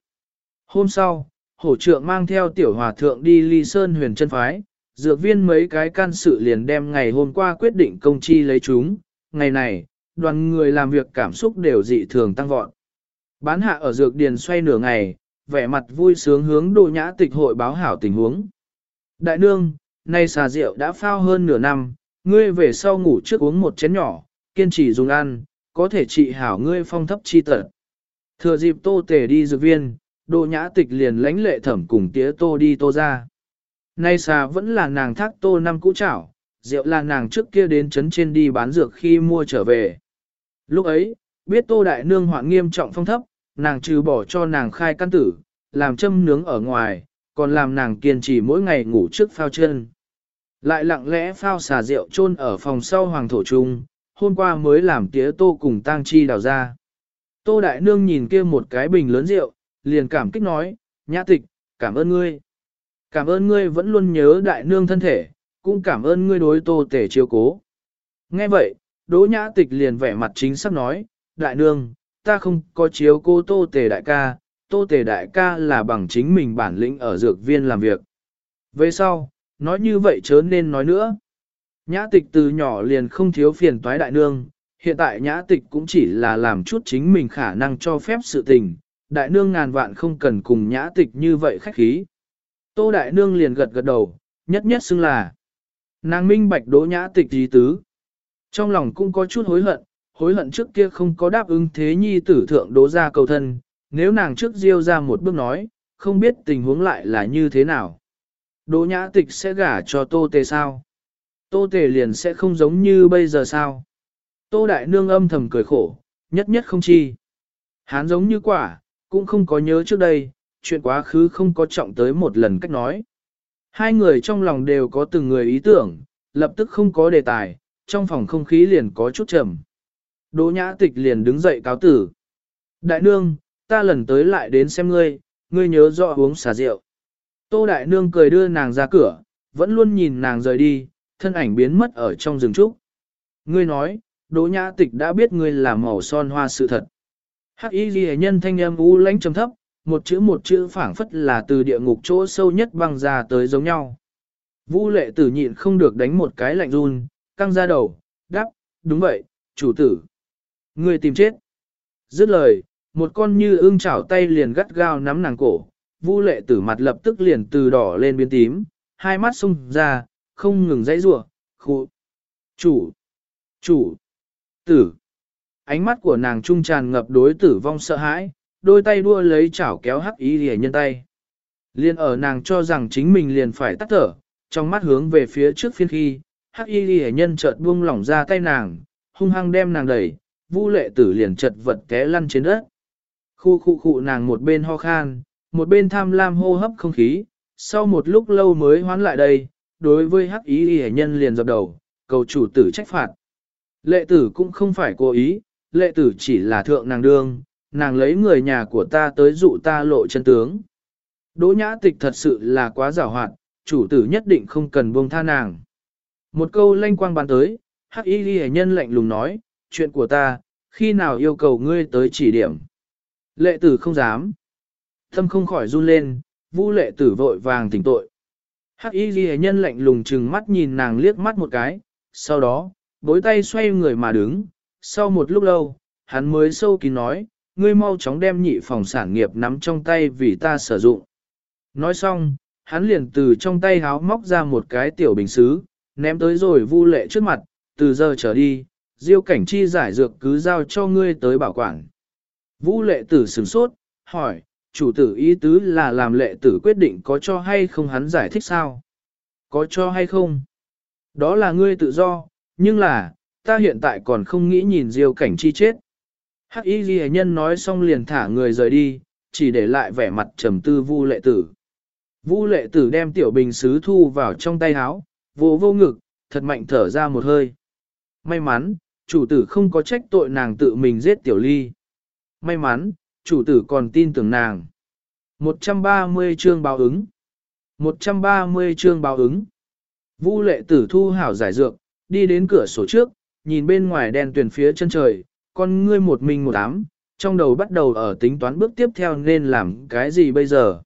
Hôm sau, hổ trượng mang theo tiểu hòa thượng đi ly sơn huyền chân phái, dược viên mấy cái can sự liền đem ngày hôm qua quyết định công chi lấy chúng. Ngày này, đoàn người làm việc cảm xúc đều dị thường tăng vọt. Bán hạ ở dược điền xoay nửa ngày, vẻ mặt vui sướng hướng đồ nhã tịch hội báo hảo tình huống. Đại nương, nay xà rượu đã phao hơn nửa năm, ngươi về sau ngủ trước uống một chén nhỏ, kiên trì dùng ăn, có thể trị hảo ngươi phong thấp chi tật. Thừa dịp tô tể đi dược viên, đồ nhã tịch liền lãnh lệ thẩm cùng tía tô đi tô ra. Nay xà vẫn là nàng thác tô năm cũ chảo, rượu là nàng trước kia đến chấn trên đi bán dược khi mua trở về. Lúc ấy, biết tô đại nương hoạn nghiêm trọng phong thấp, nàng trừ bỏ cho nàng khai căn tử, làm châm nướng ở ngoài, còn làm nàng kiên trì mỗi ngày ngủ trước phao chân. Lại lặng lẽ phao xà rượu chôn ở phòng sau hoàng thổ trung, hôm qua mới làm tía tô cùng tang chi đào ra. Tô đại nương nhìn kia một cái bình lớn rượu, liền cảm kích nói, nhã tịch, cảm ơn ngươi. Cảm ơn ngươi vẫn luôn nhớ đại nương thân thể, cũng cảm ơn ngươi đối tô tể chiếu cố. Nghe vậy, đỗ nhã tịch liền vẻ mặt chính xác nói, đại nương, ta không có chiếu cô tô tể đại ca, tô tể đại ca là bằng chính mình bản lĩnh ở dược viên làm việc. Về sau, nói như vậy chớ nên nói nữa. Nhã tịch từ nhỏ liền không thiếu phiền toái đại nương, hiện tại nhã tịch cũng chỉ là làm chút chính mình khả năng cho phép sự tình, đại nương ngàn vạn không cần cùng nhã tịch như vậy khách khí. Tô đại nương liền gật gật đầu, nhất nhất xưng là. Nàng minh bạch đỗ nhã tịch ý tứ. Trong lòng cũng có chút hối hận, hối hận trước kia không có đáp ứng thế nhi tử thượng đỗ ra cầu thân, nếu nàng trước diêu ra một bước nói, không biết tình huống lại là như thế nào. Đỗ nhã tịch sẽ gả cho tô tề sao? Tô tề liền sẽ không giống như bây giờ sao? Tô đại nương âm thầm cười khổ, nhất nhất không chi. Hán giống như quả, cũng không có nhớ trước đây, chuyện quá khứ không có trọng tới một lần cách nói. Hai người trong lòng đều có từng người ý tưởng, lập tức không có đề tài, trong phòng không khí liền có chút trầm. Đỗ nhã tịch liền đứng dậy cáo tử. Đại nương, ta lần tới lại đến xem ngươi, ngươi nhớ rõ uống xà rượu. Tô đại nương cười đưa nàng ra cửa, vẫn luôn nhìn nàng rời đi, thân ảnh biến mất ở trong rừng trúc. Ngươi nói, đỗ nhã tịch đã biết ngươi là màu son hoa sự thật. Hắc y ghi nhân thanh âm u lãnh trầm thấp, một chữ một chữ phảng phất là từ địa ngục chỗ sâu nhất băng ra tới giống nhau. Vũ lệ tử nhịn không được đánh một cái lạnh run, căng ra đầu, đáp, đúng vậy, chủ tử. Người tìm chết. Dứt lời, một con như ương chảo tay liền gắt gao nắm nàng cổ, Vu lệ tử mặt lập tức liền từ đỏ lên biến tím, hai mắt sung ra, không ngừng dãy rủa, khu. Chủ, chủ, tử. Ánh mắt của nàng trung tràn ngập đối tử vong sợ hãi, đôi tay đua lấy chảo kéo hắc ý rìa nhân tay. Liên ở nàng cho rằng chính mình liền phải tắt thở, trong mắt hướng về phía trước phiên khi, hắc y rìa nhân chợt buông lỏng ra tay nàng, hung hăng đem nàng đẩy, vu lệ tử liền chật vật té lăn trên đất. Khu khu khu nàng một bên ho khan, một bên tham lam hô hấp không khí, sau một lúc lâu mới hoán lại đây, đối với hắc ý hề nhân liền dập đầu, cầu chủ tử trách phạt. Lệ tử cũng không phải cố ý, lệ tử chỉ là thượng nàng đương, nàng lấy người nhà của ta tới dụ ta lộ chân tướng. Đỗ nhã tịch thật sự là quá giảo hoạt, chủ tử nhất định không cần buông tha nàng. Một câu lanh quang bàn tới, hắc y ghi nhân lạnh lùng nói, chuyện của ta, khi nào yêu cầu ngươi tới chỉ điểm. Lệ tử không dám. Thâm không khỏi run lên, vũ lệ tử vội vàng tỉnh tội. Hắc y ghi nhân lạnh lùng chừng mắt nhìn nàng liếc mắt một cái, sau đó, bối tay xoay người mà đứng, sau một lúc lâu, hắn mới sâu kín nói, ngươi mau chóng đem nhị phòng sản nghiệp nắm trong tay vì ta sử dụng. Nói xong, hắn liền từ trong tay háo móc ra một cái tiểu bình xứ, ném tới rồi vu lệ trước mặt, từ giờ trở đi, diêu cảnh chi giải dược cứ giao cho ngươi tới bảo quản. Vũ lệ tử sửng sốt, hỏi, chủ tử ý tứ là làm lệ tử quyết định có cho hay không hắn giải thích sao? Có cho hay không? Đó là ngươi tự do, nhưng là, ta hiện tại còn không nghĩ nhìn diêu cảnh chi chết. Hắc y ghi nhân nói xong liền thả người rời đi, chỉ để lại vẻ mặt trầm tư vu lệ tử. Vu lệ tử đem tiểu bình sứ thu vào trong tay áo, vô vô ngực, thật mạnh thở ra một hơi. May mắn, chủ tử không có trách tội nàng tự mình giết tiểu ly. May mắn, chủ tử còn tin tưởng nàng. 130 chương báo ứng. 130 chương báo ứng. Vu lệ tử thu hảo giải dược, đi đến cửa sổ trước, nhìn bên ngoài đèn tuyển phía chân trời, con ngươi một mình một ám, trong đầu bắt đầu ở tính toán bước tiếp theo nên làm cái gì bây giờ.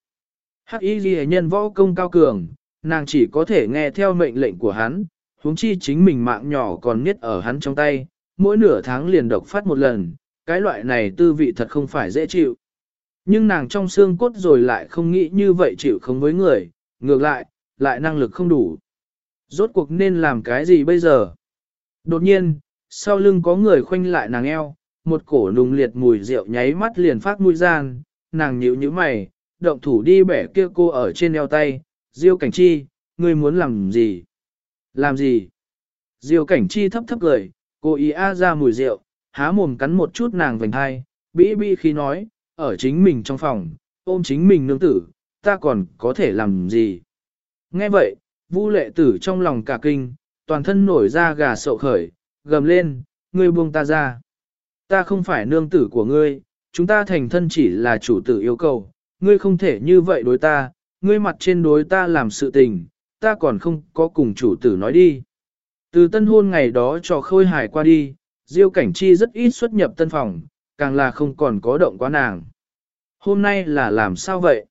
Hắc y ghi nhân võ công cao cường, nàng chỉ có thể nghe theo mệnh lệnh của hắn, huống chi chính mình mạng nhỏ còn niết ở hắn trong tay, mỗi nửa tháng liền độc phát một lần, cái loại này tư vị thật không phải dễ chịu. Nhưng nàng trong xương cốt rồi lại không nghĩ như vậy chịu không với người, ngược lại, lại năng lực không đủ. Rốt cuộc nên làm cái gì bây giờ? Đột nhiên, sau lưng có người khoanh lại nàng eo, một cổ nùng liệt mùi rượu nháy mắt liền phát mũi gian, nàng nhíu nhíu mày, động thủ đi bẻ kia cô ở trên eo tay, Diêu Cảnh Chi, ngươi muốn làm gì? Làm gì? Diêu Cảnh Chi thấp thấp cười, cô ý a ra mùi rượu, há mồm cắn một chút nàng vành hai, bĩ bĩ khi nói, ở chính mình trong phòng, ôm chính mình nương tử, ta còn có thể làm gì? Nghe vậy, Vu lệ tử trong lòng cả kinh, toàn thân nổi ra gà sậu khởi, gầm lên, ngươi buông ta ra. Ta không phải nương tử của ngươi, chúng ta thành thân chỉ là chủ tử yêu cầu, ngươi không thể như vậy đối ta, ngươi mặt trên đối ta làm sự tình, ta còn không có cùng chủ tử nói đi. Từ tân hôn ngày đó cho khôi hài qua đi, Diêu Cảnh Chi rất ít xuất nhập tân phòng, càng là không còn có động quá nàng. Hôm nay là làm sao vậy?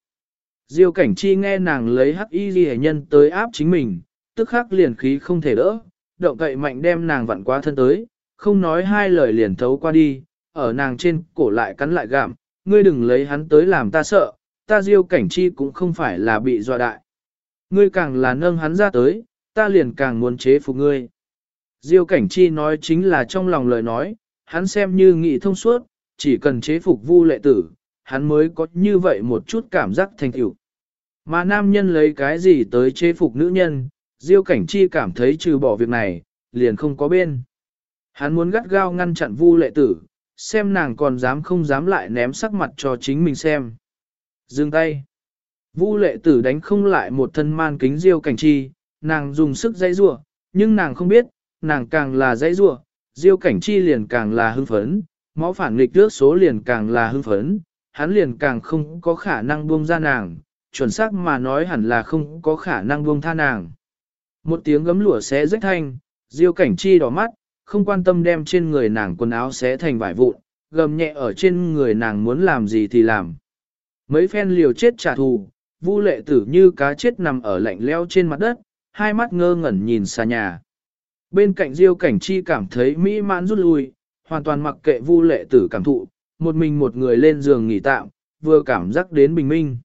Diêu Cảnh Chi nghe nàng lấy hắc y ghi nhân tới áp chính mình, tức khắc liền khí không thể đỡ, động cậy mạnh đem nàng vặn qua thân tới, không nói hai lời liền thấu qua đi, ở nàng trên cổ lại cắn lại gạm, ngươi đừng lấy hắn tới làm ta sợ, ta Diêu Cảnh Chi cũng không phải là bị dọa đại. Ngươi càng là nâng hắn ra tới, ta liền càng muốn chế phục ngươi. Diêu Cảnh Chi nói chính là trong lòng lời nói, hắn xem như nghị thông suốt, chỉ cần chế phục vu lệ tử, hắn mới có như vậy một chút cảm giác thành tựu. Mà nam nhân lấy cái gì tới chế phục nữ nhân, Diêu Cảnh Chi cảm thấy trừ bỏ việc này, liền không có bên. Hắn muốn gắt gao ngăn chặn vu lệ tử, xem nàng còn dám không dám lại ném sắc mặt cho chính mình xem. Dừng tay. Vu lệ tử đánh không lại một thân man kính Diêu Cảnh Chi, nàng dùng sức dây rua, nhưng nàng không biết, nàng càng là dãy rua, Diêu Cảnh Chi liền càng là hưng phấn, máu phản nghịch trước số liền càng là hưng phấn, hắn liền càng không có khả năng buông ra nàng, chuẩn xác mà nói hẳn là không có khả năng buông tha nàng. Một tiếng gấm lụa xé rách thanh, Diêu Cảnh Chi đỏ mắt, không quan tâm đem trên người nàng quần áo xé thành vải vụn, gầm nhẹ ở trên người nàng muốn làm gì thì làm. Mấy phen liều chết trả thù, Vu lệ tử như cá chết nằm ở lạnh leo trên mặt đất, hai mắt ngơ ngẩn nhìn xa nhà. Bên cạnh Diêu Cảnh Chi cảm thấy mỹ mãn rút lui, hoàn toàn mặc kệ Vu lệ tử cảm thụ, một mình một người lên giường nghỉ tạm, vừa cảm giác đến bình minh.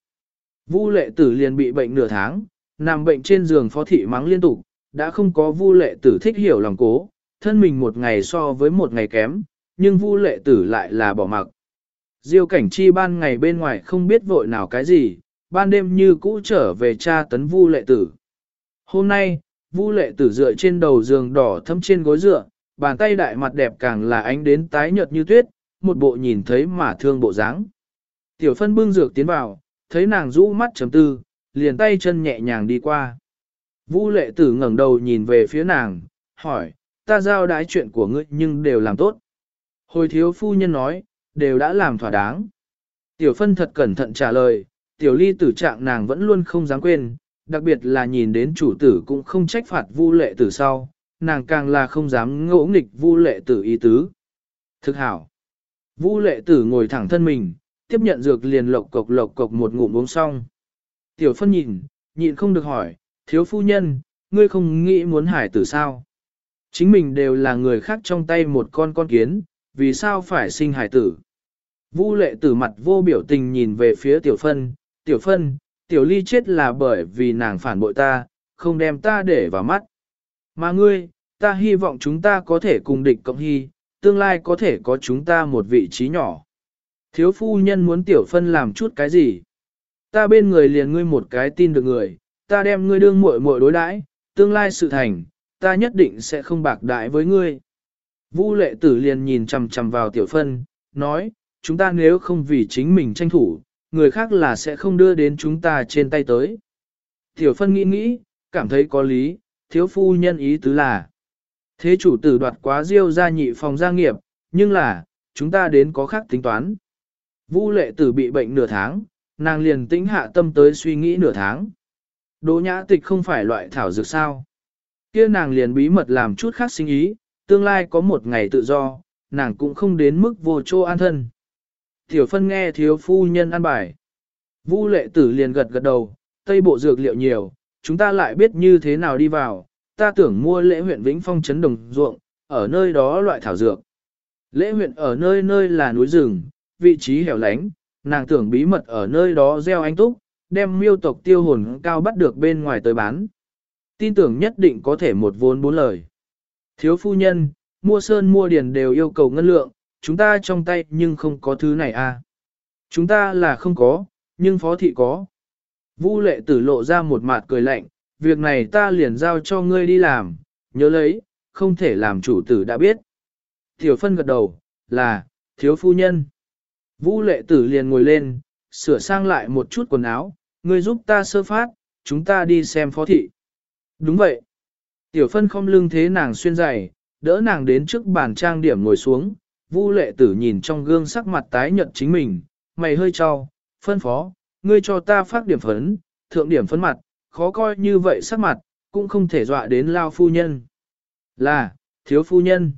Vu lệ tử liền bị bệnh nửa tháng, nằm bệnh trên giường phó thị mắng liên tục, đã không có vu lệ tử thích hiểu lòng cố, thân mình một ngày so với một ngày kém, nhưng vu lệ tử lại là bỏ mặc. Diêu cảnh chi ban ngày bên ngoài không biết vội nào cái gì, ban đêm như cũ trở về cha tấn vu lệ tử. Hôm nay, vu lệ tử dựa trên đầu giường đỏ thâm trên gối dựa, bàn tay đại mặt đẹp càng là ánh đến tái nhợt như tuyết, một bộ nhìn thấy mà thương bộ dáng. Tiểu phân bưng dược tiến vào, thấy nàng rũ mắt chấm tư, liền tay chân nhẹ nhàng đi qua. Vu lệ tử ngẩng đầu nhìn về phía nàng, hỏi, ta giao đái chuyện của ngươi nhưng đều làm tốt. Hồi thiếu phu nhân nói, đều đã làm thỏa đáng. Tiểu phân thật cẩn thận trả lời, tiểu ly tử trạng nàng vẫn luôn không dám quên, đặc biệt là nhìn đến chủ tử cũng không trách phạt vu lệ tử sau, nàng càng là không dám ngỗ nghịch vu lệ tử ý tứ. Thực hảo. Vu lệ tử ngồi thẳng thân mình, tiếp nhận dược liền lộc cộc lộc cộc một ngụm uống xong. Tiểu phân nhìn, nhịn không được hỏi, thiếu phu nhân, ngươi không nghĩ muốn hải tử sao? Chính mình đều là người khác trong tay một con con kiến, vì sao phải sinh hải tử? Vu lệ tử mặt vô biểu tình nhìn về phía tiểu phân, tiểu phân, tiểu ly chết là bởi vì nàng phản bội ta, không đem ta để vào mắt. Mà ngươi, ta hy vọng chúng ta có thể cùng địch cộng hy, tương lai có thể có chúng ta một vị trí nhỏ. Thiếu phu nhân muốn tiểu phân làm chút cái gì? Ta bên người liền ngươi một cái tin được người, ta đem ngươi đương muội muội đối đãi, tương lai sự thành, ta nhất định sẽ không bạc đại với ngươi. Vu lệ tử liền nhìn chằm chằm vào tiểu phân, nói, chúng ta nếu không vì chính mình tranh thủ, người khác là sẽ không đưa đến chúng ta trên tay tới. Tiểu phân nghĩ nghĩ, cảm thấy có lý, thiếu phu nhân ý tứ là. Thế chủ tử đoạt quá diêu gia nhị phòng gia nghiệp, nhưng là, chúng ta đến có khác tính toán. Vu lệ tử bị bệnh nửa tháng, nàng liền tĩnh hạ tâm tới suy nghĩ nửa tháng. Đỗ nhã tịch không phải loại thảo dược sao. kia nàng liền bí mật làm chút khác sinh ý, tương lai có một ngày tự do, nàng cũng không đến mức vô chỗ an thân. Tiểu phân nghe thiếu phu nhân ăn bài. Vu lệ tử liền gật gật đầu, tây bộ dược liệu nhiều, chúng ta lại biết như thế nào đi vào, ta tưởng mua lễ huyện Vĩnh Phong trấn đồng ruộng, ở nơi đó loại thảo dược. Lễ huyện ở nơi nơi là núi rừng, vị trí hẻo lánh, nàng tưởng bí mật ở nơi đó gieo anh túc, đem miêu tộc tiêu hồn cao bắt được bên ngoài tới bán. Tin tưởng nhất định có thể một vốn bốn lời. Thiếu phu nhân, mua sơn mua điền đều yêu cầu ngân lượng, chúng ta trong tay nhưng không có thứ này à. Chúng ta là không có, nhưng phó thị có. Vu lệ tử lộ ra một mặt cười lạnh, việc này ta liền giao cho ngươi đi làm, nhớ lấy, không thể làm chủ tử đã biết. Tiểu phân gật đầu, là, thiếu phu nhân. Vũ lệ tử liền ngồi lên, sửa sang lại một chút quần áo, ngươi giúp ta sơ phát, chúng ta đi xem phó thị. Đúng vậy. Tiểu phân không lưng thế nàng xuyên giày, đỡ nàng đến trước bàn trang điểm ngồi xuống, Vu lệ tử nhìn trong gương sắc mặt tái nhợt chính mình, mày hơi cho, phân phó, ngươi cho ta phát điểm phấn, thượng điểm phấn mặt, khó coi như vậy sắc mặt, cũng không thể dọa đến lao phu nhân. Là, thiếu phu nhân.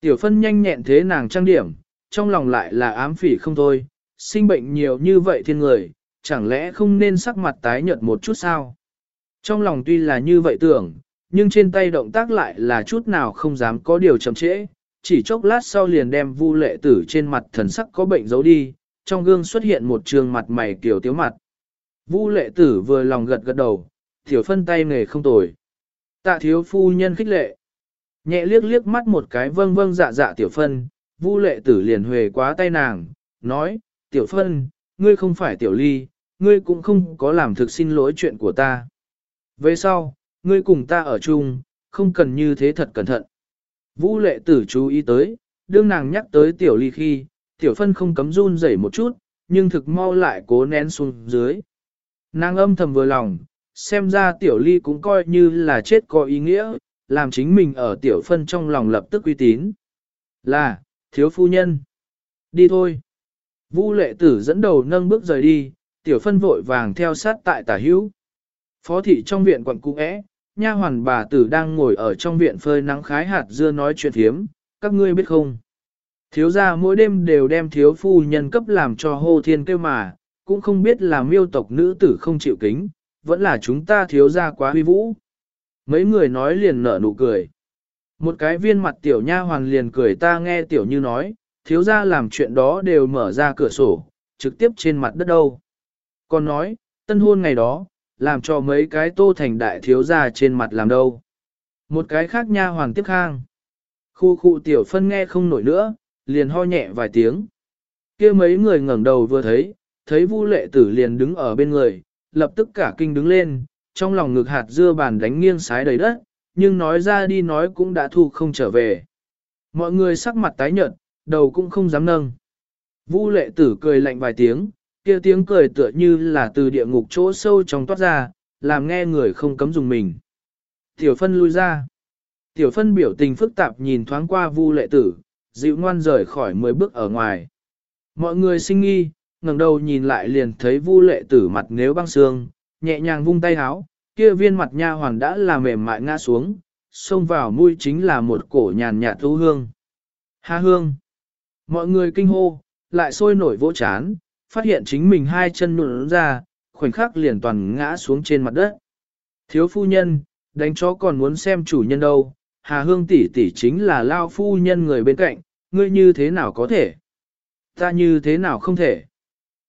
Tiểu phân nhanh nhẹn thế nàng trang điểm, trong lòng lại là ám phỉ không thôi, sinh bệnh nhiều như vậy thiên người, chẳng lẽ không nên sắc mặt tái nhợt một chút sao? Trong lòng tuy là như vậy tưởng, nhưng trên tay động tác lại là chút nào không dám có điều chậm trễ, chỉ chốc lát sau liền đem vu lệ tử trên mặt thần sắc có bệnh giấu đi, trong gương xuất hiện một trường mặt mày kiểu tiếu mặt. Vu lệ tử vừa lòng gật gật đầu, tiểu phân tay nghề không tồi. Tạ thiếu phu nhân khích lệ. Nhẹ liếc liếc mắt một cái vâng vâng dạ dạ tiểu phân, vu lệ tử liền huề quá tay nàng, nói, tiểu phân, ngươi không phải tiểu ly, ngươi cũng không có làm thực xin lỗi chuyện của ta. Về sau, ngươi cùng ta ở chung, không cần như thế thật cẩn thận. Vũ lệ tử chú ý tới, đương nàng nhắc tới tiểu ly khi, tiểu phân không cấm run rẩy một chút, nhưng thực mau lại cố nén xuống dưới. Nàng âm thầm vừa lòng, xem ra tiểu ly cũng coi như là chết có ý nghĩa, làm chính mình ở tiểu phân trong lòng lập tức uy tín. Là, thiếu phu nhân. Đi thôi. Vu lệ tử dẫn đầu nâng bước rời đi, tiểu phân vội vàng theo sát tại tả hữu. Phó thị trong viện quận cung é, nha hoàn bà tử đang ngồi ở trong viện phơi nắng khái hạt dưa nói chuyện thiếm, các ngươi biết không? Thiếu gia mỗi đêm đều đem thiếu phu nhân cấp làm cho hô thiên kêu mà, cũng không biết là miêu tộc nữ tử không chịu kính, vẫn là chúng ta thiếu gia quá huy vũ. Mấy người nói liền nở nụ cười. Một cái viên mặt tiểu nha hoàn liền cười ta nghe tiểu như nói, thiếu gia làm chuyện đó đều mở ra cửa sổ, trực tiếp trên mặt đất đâu. Còn nói, tân hôn ngày đó, làm cho mấy cái tô thành đại thiếu gia trên mặt làm đâu. Một cái khác nha hoàng tiếp khang. Khu khu tiểu phân nghe không nổi nữa, liền ho nhẹ vài tiếng. kia mấy người ngẩng đầu vừa thấy, thấy vu lệ tử liền đứng ở bên người, lập tức cả kinh đứng lên, trong lòng ngực hạt dưa bàn đánh nghiêng sái đầy đất, nhưng nói ra đi nói cũng đã thu không trở về. Mọi người sắc mặt tái nhợt, đầu cũng không dám nâng. Vu lệ tử cười lạnh vài tiếng, kia tiếng cười tựa như là từ địa ngục chỗ sâu trong toát ra, làm nghe người không cấm dùng mình. Tiểu phân lui ra. Tiểu phân biểu tình phức tạp nhìn thoáng qua vu lệ tử, dịu ngoan rời khỏi mười bước ở ngoài. Mọi người sinh nghi, ngẩng đầu nhìn lại liền thấy vu lệ tử mặt nếu băng xương, nhẹ nhàng vung tay háo, kia viên mặt nha hoàn đã là mềm mại ngã xuống, xông vào mũi chính là một cổ nhàn nhạt thu hương. Ha hương. Mọi người kinh hô, lại sôi nổi vỗ chán, phát hiện chính mình hai chân nụn ra, khoảnh khắc liền toàn ngã xuống trên mặt đất. Thiếu phu nhân, đánh chó còn muốn xem chủ nhân đâu, Hà Hương tỷ tỷ chính là lao phu nhân người bên cạnh, ngươi như thế nào có thể? Ta như thế nào không thể?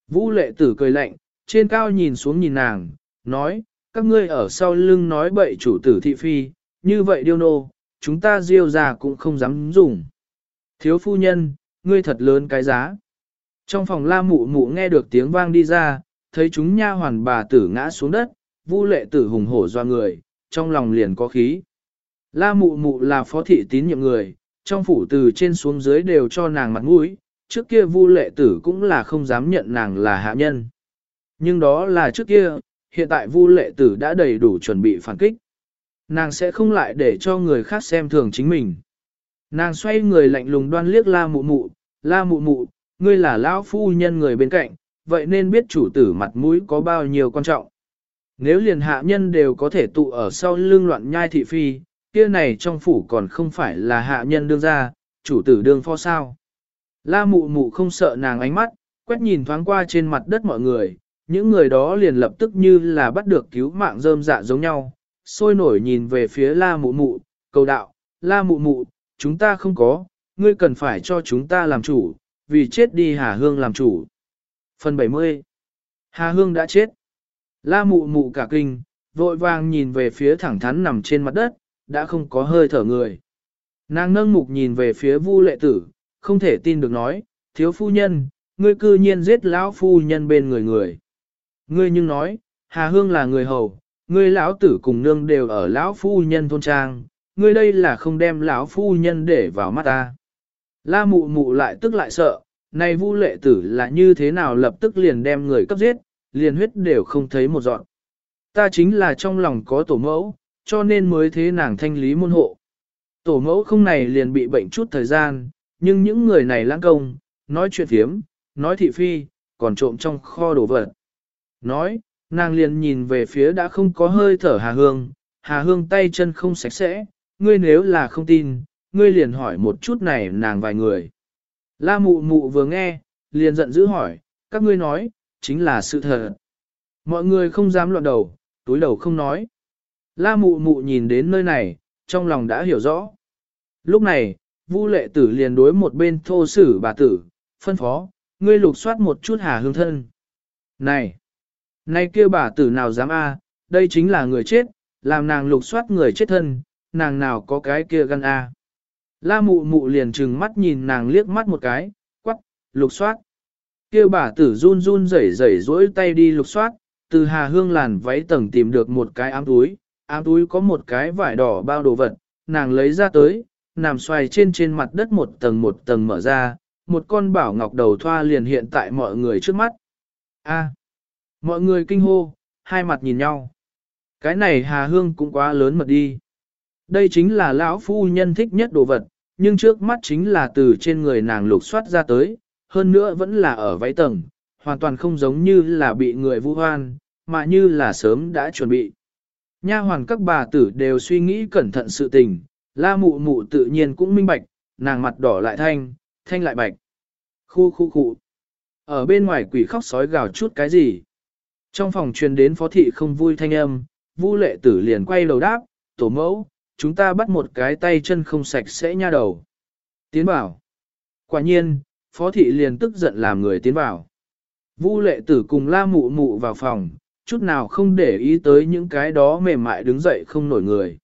Vũ lệ tử cười lạnh, trên cao nhìn xuống nhìn nàng, nói, các ngươi ở sau lưng nói bậy chủ tử thị phi, như vậy điêu nô, chúng ta diêu già cũng không dám dùng. Thiếu phu nhân, ngươi thật lớn cái giá. Trong phòng la mụ mụ nghe được tiếng vang đi ra, thấy chúng nha hoàn bà tử ngã xuống đất, vu lệ tử hùng hổ doa người, trong lòng liền có khí. La mụ mụ là phó thị tín nhiệm người, trong phủ từ trên xuống dưới đều cho nàng mặt mũi, trước kia vu lệ tử cũng là không dám nhận nàng là hạ nhân. Nhưng đó là trước kia, hiện tại vu lệ tử đã đầy đủ chuẩn bị phản kích. Nàng sẽ không lại để cho người khác xem thường chính mình. Nàng xoay người lạnh lùng đoan liếc la mụ mụ, la mụ mụ, ngươi là lão phu nhân người bên cạnh, vậy nên biết chủ tử mặt mũi có bao nhiêu quan trọng. Nếu liền hạ nhân đều có thể tụ ở sau lưng loạn nhai thị phi, kia này trong phủ còn không phải là hạ nhân đương ra, chủ tử đương pho sao. La mụ mụ không sợ nàng ánh mắt, quét nhìn thoáng qua trên mặt đất mọi người, những người đó liền lập tức như là bắt được cứu mạng rơm dạ giống nhau, sôi nổi nhìn về phía la mụ mụ, cầu đạo, la mụ mụ, chúng ta không có, ngươi cần phải cho chúng ta làm chủ, vì chết đi Hà Hương làm chủ. Phần 70 Hà Hương đã chết. La mụ mụ cả kinh, vội vàng nhìn về phía thẳng thắn nằm trên mặt đất, đã không có hơi thở người. Nàng nâng mục nhìn về phía vu lệ tử, không thể tin được nói, thiếu phu nhân, ngươi cư nhiên giết lão phu nhân bên người người. Ngươi nhưng nói, Hà Hương là người hầu, ngươi lão tử cùng nương đều ở lão phu nhân thôn trang, ngươi đây là không đem lão phu nhân để vào mắt ta. La mụ mụ lại tức lại sợ, này vu lệ tử là như thế nào lập tức liền đem người cấp giết, liền huyết đều không thấy một dọn. Ta chính là trong lòng có tổ mẫu, cho nên mới thế nàng thanh lý môn hộ. Tổ mẫu không này liền bị bệnh chút thời gian, nhưng những người này lãng công, nói chuyện phiếm, nói thị phi, còn trộm trong kho đồ vật. Nói, nàng liền nhìn về phía đã không có hơi thở Hà Hương, Hà Hương tay chân không sạch sẽ, ngươi nếu là không tin, ngươi liền hỏi một chút này nàng vài người. La mụ mụ vừa nghe, liền giận dữ hỏi, các ngươi nói, chính là sự thật. Mọi người không dám loạn đầu, túi đầu không nói. La mụ mụ nhìn đến nơi này, trong lòng đã hiểu rõ. Lúc này, Vu lệ tử liền đối một bên thô sử bà tử, phân phó, ngươi lục soát một chút hà hương thân. Này! Này kia bà tử nào dám a? đây chính là người chết, làm nàng lục soát người chết thân, nàng nào có cái kia gan a? La mụ mụ liền trừng mắt nhìn nàng liếc mắt một cái, quắc, lục soát. Kêu bà tử run run rẩy rẩy rỗi tay đi lục soát, từ hà hương làn váy tầng tìm được một cái ám túi, ám túi có một cái vải đỏ bao đồ vật, nàng lấy ra tới, nằm xoay trên trên mặt đất một tầng một tầng mở ra, một con bảo ngọc đầu thoa liền hiện tại mọi người trước mắt. A, mọi người kinh hô, hai mặt nhìn nhau. Cái này hà hương cũng quá lớn mật đi. Đây chính là lão phu nhân thích nhất đồ vật, nhưng trước mắt chính là từ trên người nàng lục soát ra tới, hơn nữa vẫn là ở váy tầng, hoàn toàn không giống như là bị người vu hoan, mà như là sớm đã chuẩn bị. Nha hoàn các bà tử đều suy nghĩ cẩn thận sự tình, la mụ mụ tự nhiên cũng minh bạch, nàng mặt đỏ lại thanh, thanh lại bạch. Khu khu khu. Ở bên ngoài quỷ khóc sói gào chút cái gì? Trong phòng truyền đến phó thị không vui thanh âm, vu lệ tử liền quay đầu đáp, tổ mẫu, chúng ta bắt một cái tay chân không sạch sẽ nha đầu. Tiến bảo. Quả nhiên, phó thị liền tức giận làm người tiến bảo. Vu lệ tử cùng la mụ mụ vào phòng, chút nào không để ý tới những cái đó mềm mại đứng dậy không nổi người.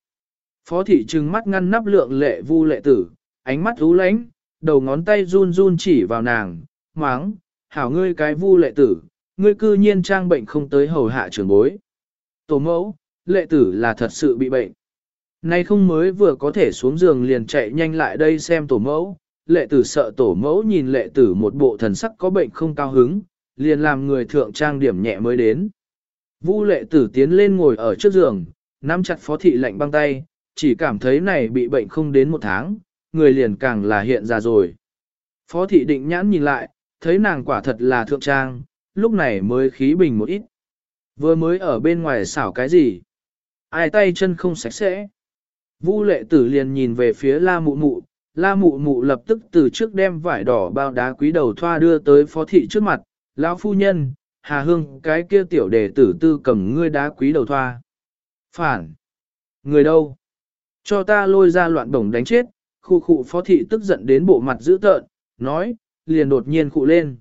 Phó thị trừng mắt ngăn nắp lượng lệ vu lệ tử, ánh mắt rú lánh, đầu ngón tay run run chỉ vào nàng, máng, hảo ngươi cái vu lệ tử, ngươi cư nhiên trang bệnh không tới hầu hạ trưởng bối. Tổ mẫu, lệ tử là thật sự bị bệnh. Nay không mới vừa có thể xuống giường liền chạy nhanh lại đây xem tổ mẫu, lệ tử sợ tổ mẫu nhìn lệ tử một bộ thần sắc có bệnh không cao hứng, liền làm người thượng trang điểm nhẹ mới đến. Vu lệ tử tiến lên ngồi ở trước giường, nắm chặt phó thị lạnh băng tay, chỉ cảm thấy này bị bệnh không đến một tháng, người liền càng là hiện ra rồi. Phó thị định nhãn nhìn lại, thấy nàng quả thật là thượng trang, lúc này mới khí bình một ít. Vừa mới ở bên ngoài xảo cái gì? Ai tay chân không sạch sẽ? Vu lệ tử liền nhìn về phía la mụ mụ, la mụ mụ lập tức từ trước đem vải đỏ bao đá quý đầu thoa đưa tới phó thị trước mặt, lão phu nhân, hà hương cái kia tiểu đệ tử tư cầm ngươi đá quý đầu thoa. Phản! Người đâu? Cho ta lôi ra loạn bổng đánh chết, khu khu phó thị tức giận đến bộ mặt dữ tợn, nói, liền đột nhiên khụ lên.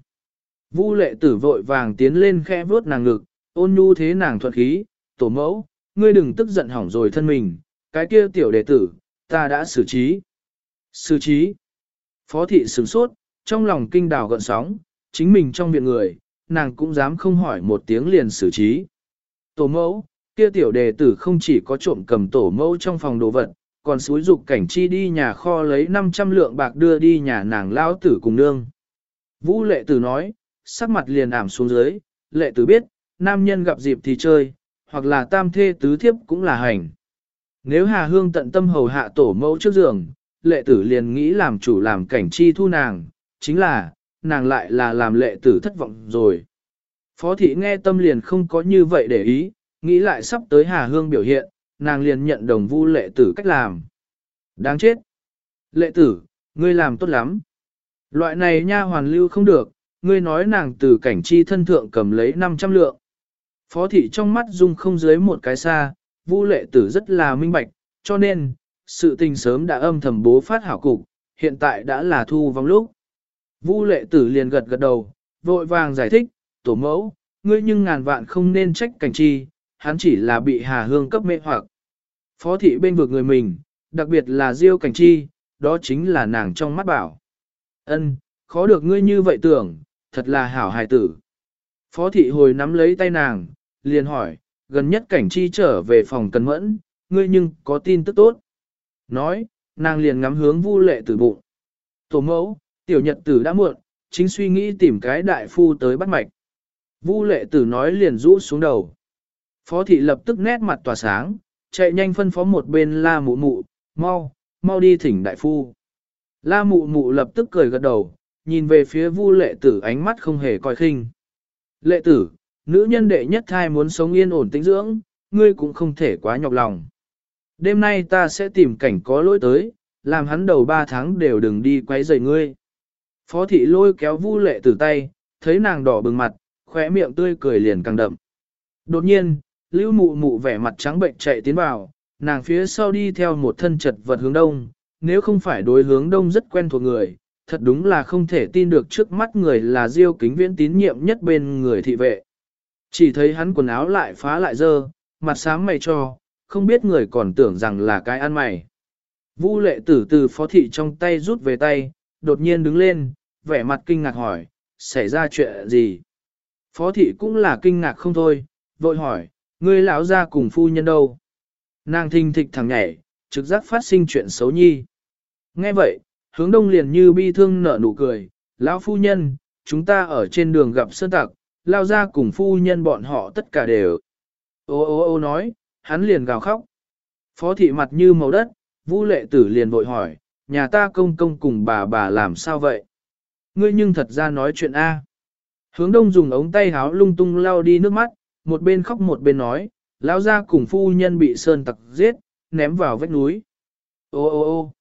Vu lệ tử vội vàng tiến lên khe vuốt nàng ngực, ôn nhu thế nàng thuận khí, tổ mẫu, ngươi đừng tức giận hỏng rồi thân mình, cái kia tiểu đệ tử, ta đã xử trí. Xử trí. Phó thị sửng sốt, trong lòng kinh đào gợn sóng, chính mình trong viện người, nàng cũng dám không hỏi một tiếng liền xử trí. Tổ mẫu, kia tiểu đệ tử không chỉ có trộm cầm tổ mẫu trong phòng đồ vật, còn xúi dục cảnh chi đi nhà kho lấy 500 lượng bạc đưa đi nhà nàng lao tử cùng nương. Vũ lệ tử nói, sắc mặt liền ảm xuống dưới, lệ tử biết, nam nhân gặp dịp thì chơi, hoặc là tam thê tứ thiếp cũng là hành. Nếu Hà Hương tận tâm hầu hạ tổ mẫu trước giường, lệ tử liền nghĩ làm chủ làm cảnh chi thu nàng, chính là, nàng lại là làm lệ tử thất vọng rồi. Phó thị nghe tâm liền không có như vậy để ý, nghĩ lại sắp tới Hà Hương biểu hiện, nàng liền nhận đồng vu lệ tử cách làm. Đáng chết! Lệ tử, ngươi làm tốt lắm. Loại này nha hoàn lưu không được, ngươi nói nàng từ cảnh chi thân thượng cầm lấy 500 lượng. Phó thị trong mắt dung không dưới một cái xa, vu lệ tử rất là minh bạch, cho nên, sự tình sớm đã âm thầm bố phát hảo cục, hiện tại đã là thu vong lúc. Vu lệ tử liền gật gật đầu, vội vàng giải thích, tổ mẫu, ngươi nhưng ngàn vạn không nên trách cảnh chi, hắn chỉ là bị hà hương cấp mê hoặc. Phó thị bên vực người mình, đặc biệt là diêu cảnh chi, đó chính là nàng trong mắt bảo. ân khó được ngươi như vậy tưởng, thật là hảo hài tử. Phó thị hồi nắm lấy tay nàng, liền hỏi, gần nhất cảnh chi trở về phòng cần mẫn, ngươi nhưng có tin tức tốt. Nói, nàng liền ngắm hướng vu lệ tử bụng. Tổ mẫu, tiểu nhật tử đã muộn, chính suy nghĩ tìm cái đại phu tới bắt mạch. Vu lệ tử nói liền rũ xuống đầu. Phó thị lập tức nét mặt tỏa sáng, chạy nhanh phân phó một bên la mụ mụ, mau, mau đi thỉnh đại phu. La mụ mụ lập tức cười gật đầu, nhìn về phía vu lệ tử ánh mắt không hề coi khinh. Lệ tử, nữ nhân đệ nhất thai muốn sống yên ổn tĩnh dưỡng, ngươi cũng không thể quá nhọc lòng. Đêm nay ta sẽ tìm cảnh có lỗi tới, làm hắn đầu ba tháng đều đừng đi quấy rầy ngươi. Phó thị lôi kéo vu lệ từ tay, thấy nàng đỏ bừng mặt, khóe miệng tươi cười liền càng đậm. Đột nhiên, lưu mụ mụ vẻ mặt trắng bệnh chạy tiến vào, nàng phía sau đi theo một thân chật vật hướng đông, nếu không phải đối hướng đông rất quen thuộc người, thật đúng là không thể tin được trước mắt người là diêu kính viễn tín nhiệm nhất bên người thị vệ. Chỉ thấy hắn quần áo lại phá lại dơ, mặt sáng mày cho, không biết người còn tưởng rằng là cái ăn mày. Vu lệ tử từ phó thị trong tay rút về tay, đột nhiên đứng lên, vẻ mặt kinh ngạc hỏi, xảy ra chuyện gì? Phó thị cũng là kinh ngạc không thôi, vội hỏi, ngươi lão ra cùng phu nhân đâu? Nàng thình thịch thẳng nhảy, trực giác phát sinh chuyện xấu nhi. Nghe vậy, hướng đông liền như bi thương nở nụ cười, lão phu nhân, chúng ta ở trên đường gặp sơn tặc, lao ra cùng phu nhân bọn họ tất cả đều. Ô ô ô nói, hắn liền gào khóc. Phó thị mặt như màu đất, Vu lệ tử liền vội hỏi, nhà ta công công cùng bà bà làm sao vậy? Ngươi nhưng thật ra nói chuyện A. Hướng đông dùng ống tay háo lung tung lao đi nước mắt, một bên khóc một bên nói, lão gia cùng phu nhân bị sơn tặc giết, ném vào vách núi. Ô ô ô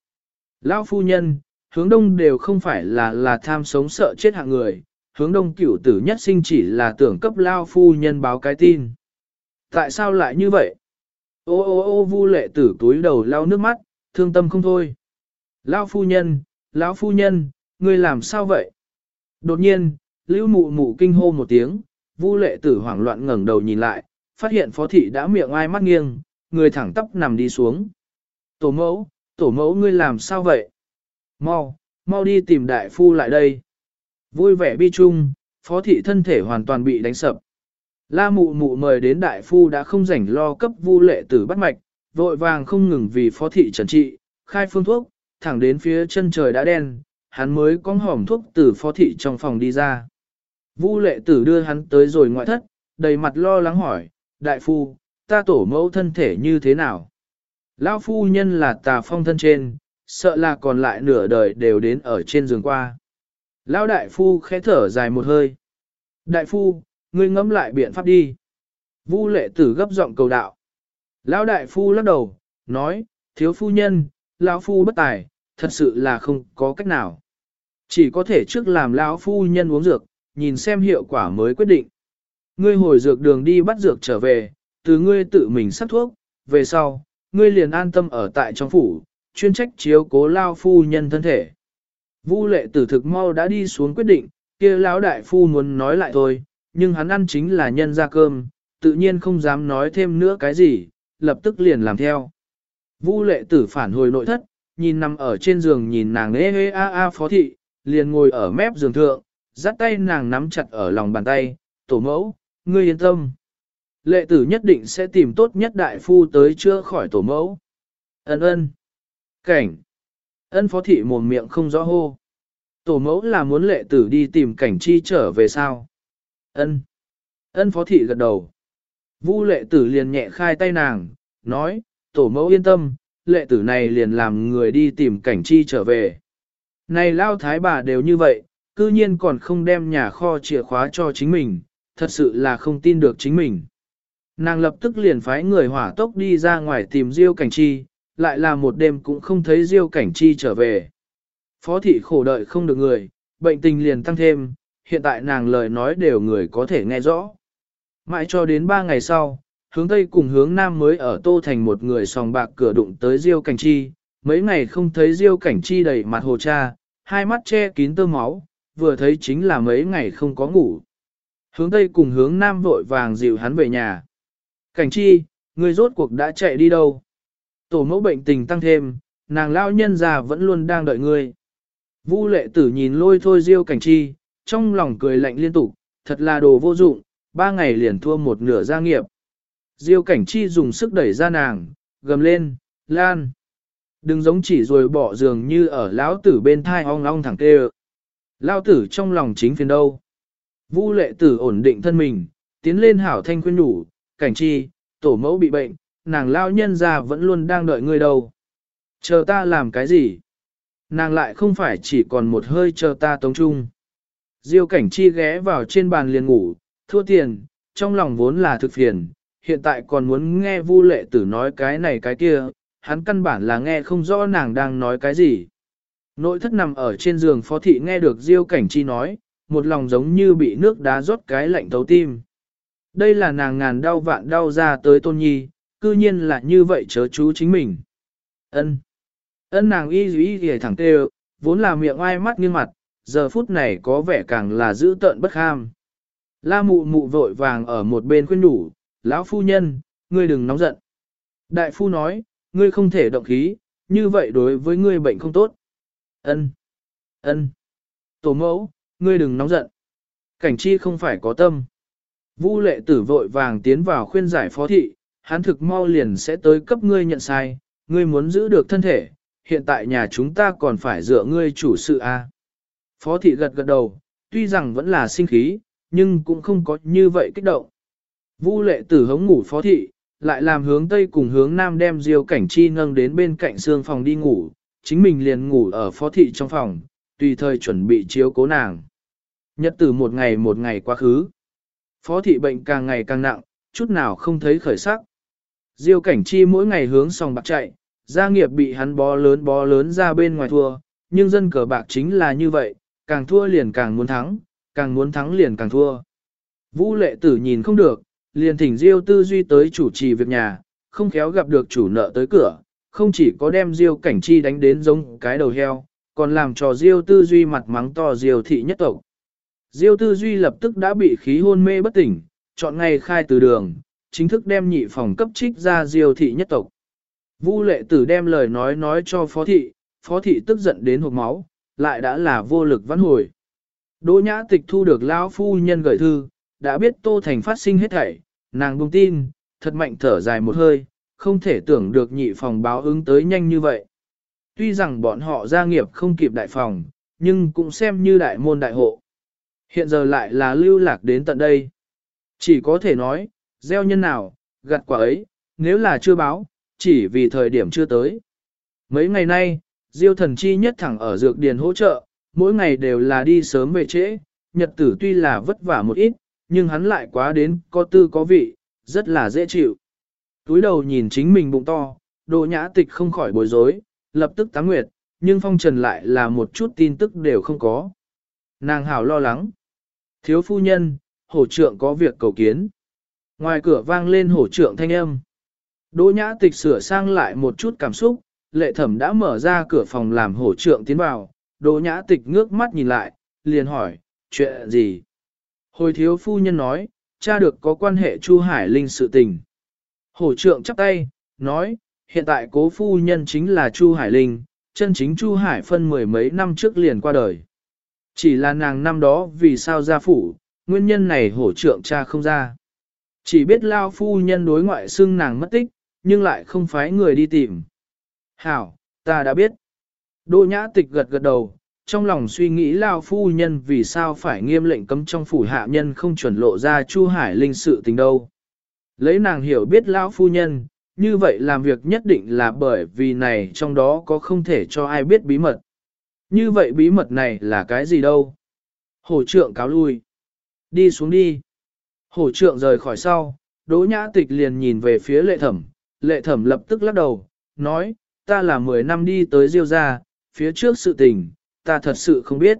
lão phu nhân, hướng đông đều không phải là là tham sống sợ chết hạng người, hướng đông cửu tử nhất sinh chỉ là tưởng cấp lao phu nhân báo cái tin. Tại sao lại như vậy? Ô ô ô vu lệ tử túi đầu lau nước mắt, thương tâm không thôi. Lao phu nhân, lão phu nhân, ngươi làm sao vậy? Đột nhiên, lưu mụ mụ kinh hô một tiếng, vu lệ tử hoảng loạn ngẩng đầu nhìn lại, phát hiện phó thị đã miệng ai mắt nghiêng, người thẳng tóc nằm đi xuống. Tổ mẫu, tổ mẫu ngươi làm sao vậy? Mau, mau đi tìm đại phu lại đây. Vui vẻ bi chung, phó thị thân thể hoàn toàn bị đánh sập. La mụ mụ mời đến đại phu đã không rảnh lo cấp vu lệ tử bắt mạch, vội vàng không ngừng vì phó thị trần trị, khai phương thuốc, thẳng đến phía chân trời đã đen, hắn mới có hỏng thuốc từ phó thị trong phòng đi ra. Vu lệ tử đưa hắn tới rồi ngoại thất, đầy mặt lo lắng hỏi, đại phu, ta tổ mẫu thân thể như thế nào? Lão phu nhân là tà phong thân trên, sợ là còn lại nửa đời đều đến ở trên giường qua. Lão đại phu khẽ thở dài một hơi. Đại phu, ngươi ngẫm lại biện pháp đi. Vu lệ tử gấp giọng cầu đạo. Lão đại phu lắc đầu, nói, thiếu phu nhân, lão phu bất tài, thật sự là không có cách nào. Chỉ có thể trước làm lão phu nhân uống dược, nhìn xem hiệu quả mới quyết định. Ngươi hồi dược đường đi bắt dược trở về, từ ngươi tự mình sắc thuốc, về sau, ngươi liền an tâm ở tại trong phủ, chuyên trách chiếu cố lao phu nhân thân thể. Vu lệ tử thực mau đã đi xuống quyết định, kia lão đại phu muốn nói lại thôi, nhưng hắn ăn chính là nhân ra cơm, tự nhiên không dám nói thêm nữa cái gì, lập tức liền làm theo. Vu lệ tử phản hồi nội thất, nhìn nằm ở trên giường nhìn nàng ê ê a a phó thị, liền ngồi ở mép giường thượng, dắt tay nàng nắm chặt ở lòng bàn tay, tổ mẫu, ngươi yên tâm. Lệ tử nhất định sẽ tìm tốt nhất đại phu tới chữa khỏi tổ mẫu. Ân ân. Cảnh. Ân phó thị mồm miệng không rõ hô. Tổ mẫu là muốn lệ tử đi tìm cảnh chi trở về sao? Ân. Ân phó thị gật đầu. Vu lệ tử liền nhẹ khai tay nàng, nói, tổ mẫu yên tâm, lệ tử này liền làm người đi tìm cảnh chi trở về. Này lao thái bà đều như vậy, cư nhiên còn không đem nhà kho chìa khóa cho chính mình, thật sự là không tin được chính mình. Nàng lập tức liền phái người hỏa tốc đi ra ngoài tìm Diêu Cảnh Chi, lại là một đêm cũng không thấy Diêu Cảnh Chi trở về. Phó thị khổ đợi không được người, bệnh tình liền tăng thêm, hiện tại nàng lời nói đều người có thể nghe rõ. Mãi cho đến ba ngày sau, hướng Tây cùng hướng Nam mới ở Tô Thành một người sòng bạc cửa đụng tới Diêu Cảnh Chi, mấy ngày không thấy Diêu Cảnh Chi đầy mặt hồ cha, hai mắt che kín tơ máu, vừa thấy chính là mấy ngày không có ngủ. Hướng Tây cùng hướng Nam vội vàng dịu hắn về nhà. Cảnh chi, người rốt cuộc đã chạy đi đâu? Tổ mẫu bệnh tình tăng thêm, nàng lao nhân già vẫn luôn đang đợi ngươi. Vu lệ tử nhìn lôi thôi diêu cảnh chi, trong lòng cười lạnh liên tục, thật là đồ vô dụng, ba ngày liền thua một nửa gia nghiệp. Diêu cảnh chi dùng sức đẩy ra nàng, gầm lên, lan. Đừng giống chỉ rồi bỏ giường như ở lão tử bên thai ong ong thẳng tê Lão tử trong lòng chính phiền đâu. Vu lệ tử ổn định thân mình, tiến lên hảo thanh khuyên đủ, cảnh chi, tổ mẫu bị bệnh, nàng lao nhân ra vẫn luôn đang đợi ngươi đâu. Chờ ta làm cái gì? Nàng lại không phải chỉ còn một hơi chờ ta tống trung. Diêu cảnh chi ghé vào trên bàn liền ngủ, thua tiền, trong lòng vốn là thực phiền, hiện tại còn muốn nghe vu lệ tử nói cái này cái kia, hắn căn bản là nghe không rõ nàng đang nói cái gì. Nội thất nằm ở trên giường phó thị nghe được Diêu cảnh chi nói, một lòng giống như bị nước đá rót cái lạnh thấu tim. Đây là nàng ngàn đau vạn đau ra tới tôn nhi, cư nhiên là như vậy chớ chú chính mình. ân ân nàng y y y thẳng tê vốn là miệng ai mắt nghiêng mặt, giờ phút này có vẻ càng là dữ tợn bất ham. La mụ mụ vội vàng ở một bên khuyên đủ, lão phu nhân, ngươi đừng nóng giận. Đại phu nói, ngươi không thể động khí, như vậy đối với ngươi bệnh không tốt. Ân, ân, tổ mẫu, ngươi đừng nóng giận. Cảnh chi không phải có tâm. Vu lệ tử vội vàng tiến vào khuyên giải phó thị, hắn thực mau liền sẽ tới cấp ngươi nhận sai, ngươi muốn giữ được thân thể, hiện tại nhà chúng ta còn phải dựa ngươi chủ sự a. Phó thị gật gật đầu, tuy rằng vẫn là sinh khí, nhưng cũng không có như vậy kích động. Vu lệ tử hống ngủ phó thị, lại làm hướng tây cùng hướng nam đem diêu cảnh chi nâng đến bên cạnh xương phòng đi ngủ, chính mình liền ngủ ở phó thị trong phòng, tùy thời chuẩn bị chiếu cố nàng. Nhật từ một ngày một ngày quá khứ. Phó thị bệnh càng ngày càng nặng, chút nào không thấy khởi sắc. Diêu cảnh chi mỗi ngày hướng sòng bạc chạy, gia nghiệp bị hắn bó lớn bó lớn ra bên ngoài thua, nhưng dân cờ bạc chính là như vậy, càng thua liền càng muốn thắng, càng muốn thắng liền càng thua. Vũ lệ tử nhìn không được, liền thỉnh Diêu tư duy tới chủ trì việc nhà, không khéo gặp được chủ nợ tới cửa, không chỉ có đem Diêu cảnh chi đánh đến giống cái đầu heo, còn làm cho Diêu tư duy mặt mắng to Diêu thị nhất tộc. Diêu tư duy lập tức đã bị khí hôn mê bất tỉnh, chọn ngày khai từ đường, chính thức đem nhị phòng cấp trích ra Diêu thị nhất tộc. Vu lệ tử đem lời nói nói cho phó thị, phó thị tức giận đến hộp máu, lại đã là vô lực vãn hồi. Đỗ nhã tịch thu được lão phu nhân gửi thư, đã biết Tô Thành phát sinh hết thảy, nàng buông tin, thật mạnh thở dài một hơi, không thể tưởng được nhị phòng báo ứng tới nhanh như vậy. Tuy rằng bọn họ gia nghiệp không kịp đại phòng, nhưng cũng xem như đại môn đại hộ. Hiện giờ lại là lưu lạc đến tận đây. Chỉ có thể nói, gieo nhân nào, gặt quả ấy, nếu là chưa báo, chỉ vì thời điểm chưa tới. Mấy ngày nay, Diêu thần chi nhất thẳng ở dược điền hỗ trợ, mỗi ngày đều là đi sớm về trễ, nhật tử tuy là vất vả một ít, nhưng hắn lại quá đến có tư có vị, rất là dễ chịu. Túi đầu nhìn chính mình bụng to, đồ nhã tịch không khỏi bối rối, lập tức táng nguyệt, nhưng phong trần lại là một chút tin tức đều không có. Nàng hảo lo lắng. Thiếu phu nhân, hổ trượng có việc cầu kiến. Ngoài cửa vang lên hổ trượng thanh âm. Đỗ nhã tịch sửa sang lại một chút cảm xúc, lệ thẩm đã mở ra cửa phòng làm hổ trượng tiến vào. Đỗ nhã tịch ngước mắt nhìn lại, liền hỏi, chuyện gì? Hồi thiếu phu nhân nói, cha được có quan hệ Chu Hải Linh sự tình. Hổ trượng chắp tay, nói, hiện tại cố phu nhân chính là Chu Hải Linh, chân chính Chu Hải phân mười mấy năm trước liền qua đời. Chỉ là nàng năm đó vì sao ra phủ, nguyên nhân này hổ trượng cha không ra. Chỉ biết lao phu nhân đối ngoại xưng nàng mất tích, nhưng lại không phái người đi tìm. Hảo, ta đã biết. Đỗ nhã tịch gật gật đầu, trong lòng suy nghĩ lao phu nhân vì sao phải nghiêm lệnh cấm trong phủ hạ nhân không chuẩn lộ ra Chu Hải Linh sự tình đâu. Lấy nàng hiểu biết lao phu nhân, như vậy làm việc nhất định là bởi vì này trong đó có không thể cho ai biết bí mật. Như vậy bí mật này là cái gì đâu? Hổ trượng cáo lui. Đi xuống đi. Hổ trượng rời khỏi sau, đỗ nhã tịch liền nhìn về phía lệ thẩm. Lệ thẩm lập tức lắc đầu, nói, ta là 10 năm đi tới Diêu gia, phía trước sự tình, ta thật sự không biết.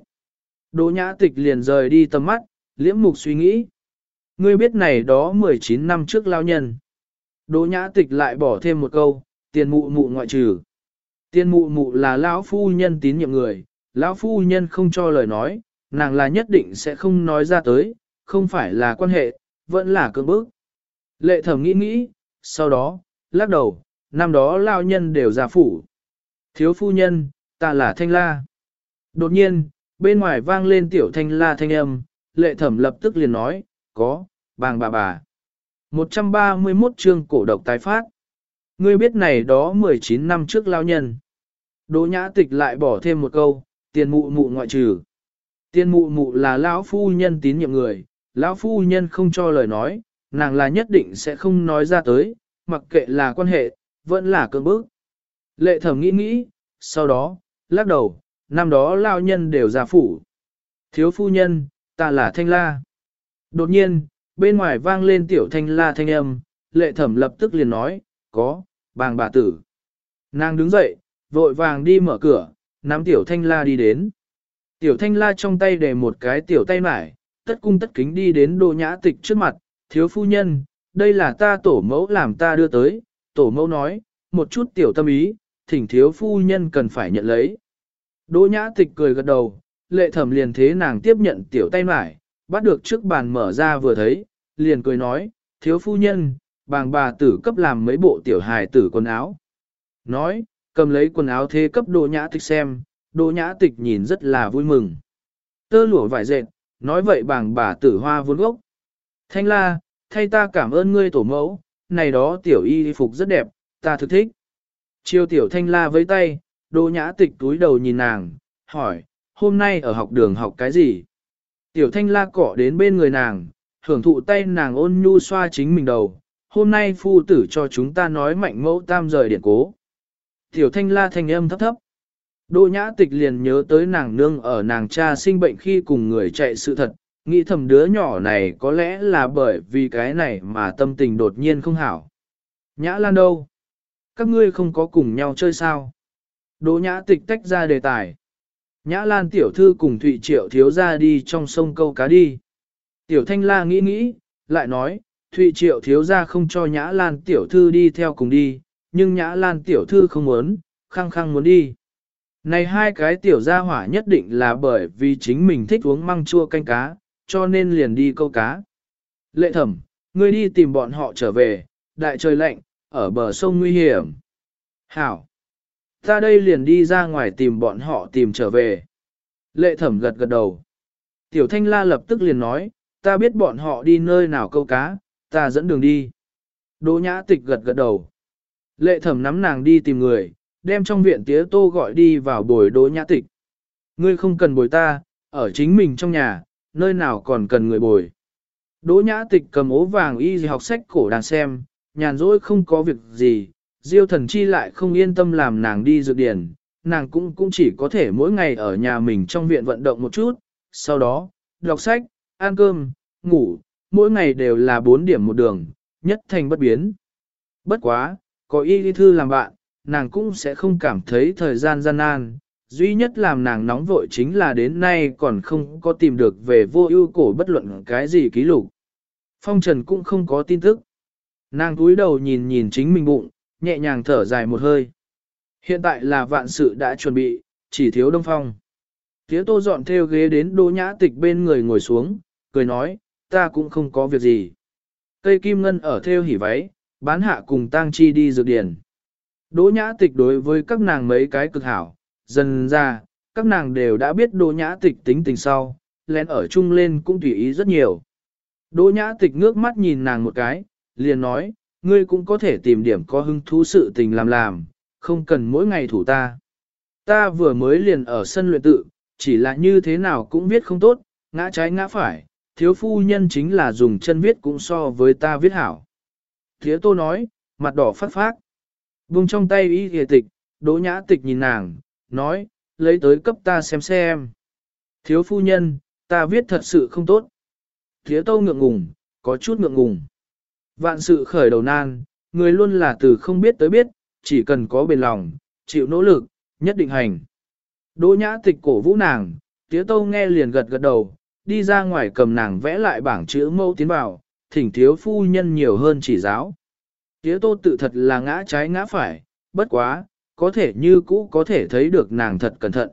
Đỗ nhã tịch liền rời đi tầm mắt, liễm mục suy nghĩ. Ngươi biết này đó 19 năm trước lao nhân. Đỗ nhã tịch lại bỏ thêm một câu, tiền mụ mụ ngoại trừ. Tiền mụ mụ là lão phu nhân tín nhiệm người, lão phu nhân không cho lời nói, nàng là nhất định sẽ không nói ra tới, không phải là quan hệ, vẫn là cưỡng bức. Lệ thẩm nghĩ nghĩ, sau đó, lắc đầu, năm đó lao nhân đều ra phủ. Thiếu phu nhân, ta là thanh la. Đột nhiên, bên ngoài vang lên tiểu thanh la thanh âm, lệ thẩm lập tức liền nói, có, bàng bà bà. 131 chương cổ độc tái phát. Ngươi biết này đó 19 năm trước lao nhân. Đỗ nhã tịch lại bỏ thêm một câu, tiền mụ mụ ngoại trừ. Tiền mụ mụ là lão phu nhân tín nhiệm người, lão phu nhân không cho lời nói, nàng là nhất định sẽ không nói ra tới, mặc kệ là quan hệ, vẫn là cơn bức. Lệ thẩm nghĩ nghĩ, sau đó, lắc đầu, năm đó lao nhân đều ra phủ. Thiếu phu nhân, ta là thanh la. Đột nhiên, bên ngoài vang lên tiểu thanh la thanh âm, lệ thẩm lập tức liền nói, có, bàng bà tử. Nàng đứng dậy, vội vàng đi mở cửa, nắm tiểu thanh la đi đến. Tiểu thanh la trong tay để một cái tiểu tay mải, tất cung tất kính đi đến đô nhã tịch trước mặt, thiếu phu nhân, đây là ta tổ mẫu làm ta đưa tới, tổ mẫu nói, một chút tiểu tâm ý, thỉnh thiếu phu nhân cần phải nhận lấy. Đỗ nhã tịch cười gật đầu, lệ thẩm liền thế nàng tiếp nhận tiểu tay mải, bắt được trước bàn mở ra vừa thấy, liền cười nói, thiếu phu nhân, bàng bà tử cấp làm mấy bộ tiểu hài tử quần áo. Nói, cầm lấy quần áo thế cấp đỗ nhã tịch xem, đỗ nhã tịch nhìn rất là vui mừng. Tơ lụa vải dệt, nói vậy bàng bà tử hoa vốn gốc. Thanh la, thay ta cảm ơn ngươi tổ mẫu, này đó tiểu y phục rất đẹp, ta thực thích. Chiêu tiểu thanh la với tay, đỗ nhã tịch túi đầu nhìn nàng, hỏi, hôm nay ở học đường học cái gì? Tiểu thanh la cỏ đến bên người nàng, hưởng thụ tay nàng ôn nhu xoa chính mình đầu, hôm nay phu tử cho chúng ta nói mạnh mẫu tam rời điện cố. Tiểu thanh la thanh âm thấp thấp. Đỗ nhã tịch liền nhớ tới nàng nương ở nàng cha sinh bệnh khi cùng người chạy sự thật, nghĩ thầm đứa nhỏ này có lẽ là bởi vì cái này mà tâm tình đột nhiên không hảo. Nhã lan đâu? Các ngươi không có cùng nhau chơi sao? Đỗ nhã tịch tách ra đề tài. Nhã lan tiểu thư cùng Thụy Triệu thiếu ra đi trong sông câu cá đi. Tiểu thanh la nghĩ nghĩ, lại nói, Thụy Triệu thiếu ra không cho Nhã lan tiểu thư đi theo cùng đi, nhưng Nhã lan tiểu thư không muốn, khăng khăng muốn đi. Này hai cái tiểu gia hỏa nhất định là bởi vì chính mình thích uống măng chua canh cá, cho nên liền đi câu cá. Lệ thẩm, ngươi đi tìm bọn họ trở về, đại trời lạnh, ở bờ sông nguy hiểm. Hảo! Ta đây liền đi ra ngoài tìm bọn họ tìm trở về. Lệ thẩm gật gật đầu. Tiểu thanh la lập tức liền nói, ta biết bọn họ đi nơi nào câu cá, ta dẫn đường đi. Đỗ nhã tịch gật gật đầu. Lệ thẩm nắm nàng đi tìm người, đem trong viện tía tô gọi đi vào bồi đỗ nhã tịch. Ngươi không cần bồi ta, ở chính mình trong nhà, nơi nào còn cần người bồi. Đỗ nhã tịch cầm ố vàng y học sách cổ đang xem, nhàn rỗi không có việc gì, diêu thần chi lại không yên tâm làm nàng đi dược điển, nàng cũng cũng chỉ có thể mỗi ngày ở nhà mình trong viện vận động một chút, sau đó, đọc sách, ăn cơm, ngủ, mỗi ngày đều là 4 điểm một đường, nhất thành bất biến. Bất quá, có y lý thư làm bạn, nàng cũng sẽ không cảm thấy thời gian gian nan, duy nhất làm nàng nóng vội chính là đến nay còn không có tìm được về vô ưu cổ bất luận cái gì ký lục. Phong Trần cũng không có tin tức. Nàng cúi đầu nhìn nhìn chính mình bụng, nhẹ nhàng thở dài một hơi. Hiện tại là vạn sự đã chuẩn bị, chỉ thiếu Đông Phong. tiếu tô dọn theo ghế đến đô nhã tịch bên người ngồi xuống, cười nói, ta cũng không có việc gì. Cây kim ngân ở theo hỉ váy, bán hạ cùng tang chi đi dược điển. Đỗ nhã tịch đối với các nàng mấy cái cực hảo, dần ra, các nàng đều đã biết đỗ nhã tịch tính tình sau, lén ở chung lên cũng tùy ý rất nhiều. Đỗ nhã tịch ngước mắt nhìn nàng một cái, liền nói, ngươi cũng có thể tìm điểm có hứng thú sự tình làm làm, không cần mỗi ngày thủ ta. Ta vừa mới liền ở sân luyện tự, chỉ là như thế nào cũng viết không tốt, ngã trái ngã phải, thiếu phu nhân chính là dùng chân viết cũng so với ta viết hảo. Thế tô nói, mặt đỏ phát phát. Vùng trong tay y hề tịch, đỗ nhã tịch nhìn nàng, nói, lấy tới cấp ta xem xem. Thiếu phu nhân, ta viết thật sự không tốt. Thiếu tô ngượng ngùng, có chút ngượng ngùng. Vạn sự khởi đầu nan, người luôn là từ không biết tới biết, chỉ cần có bền lòng, chịu nỗ lực, nhất định hành. Đỗ nhã tịch cổ vũ nàng, tía tô nghe liền gật gật đầu, đi ra ngoài cầm nàng vẽ lại bảng chữ mẫu tiến vào, thỉnh thiếu phu nhân nhiều hơn chỉ giáo. Tía tô tự thật là ngã trái ngã phải, bất quá, có thể như cũ có thể thấy được nàng thật cẩn thận.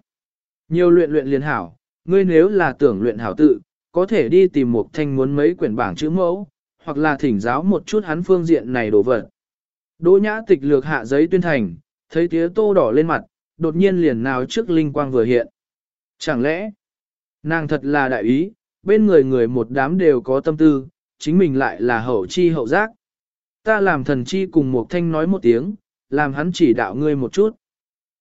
Nhiều luyện luyện liền hảo, ngươi nếu là tưởng luyện hảo tự, có thể đi tìm một thanh muốn mấy quyển bảng chữ mẫu, hoặc là thỉnh giáo một chút hắn phương diện này đồ vật. Đỗ nhã tịch lược hạ giấy tuyên thành, thấy tía tô đỏ lên mặt, đột nhiên liền nào trước linh quang vừa hiện. Chẳng lẽ, nàng thật là đại ý, bên người người một đám đều có tâm tư, chính mình lại là hậu chi hậu giác. Ta làm thần chi cùng một thanh nói một tiếng, làm hắn chỉ đạo ngươi một chút.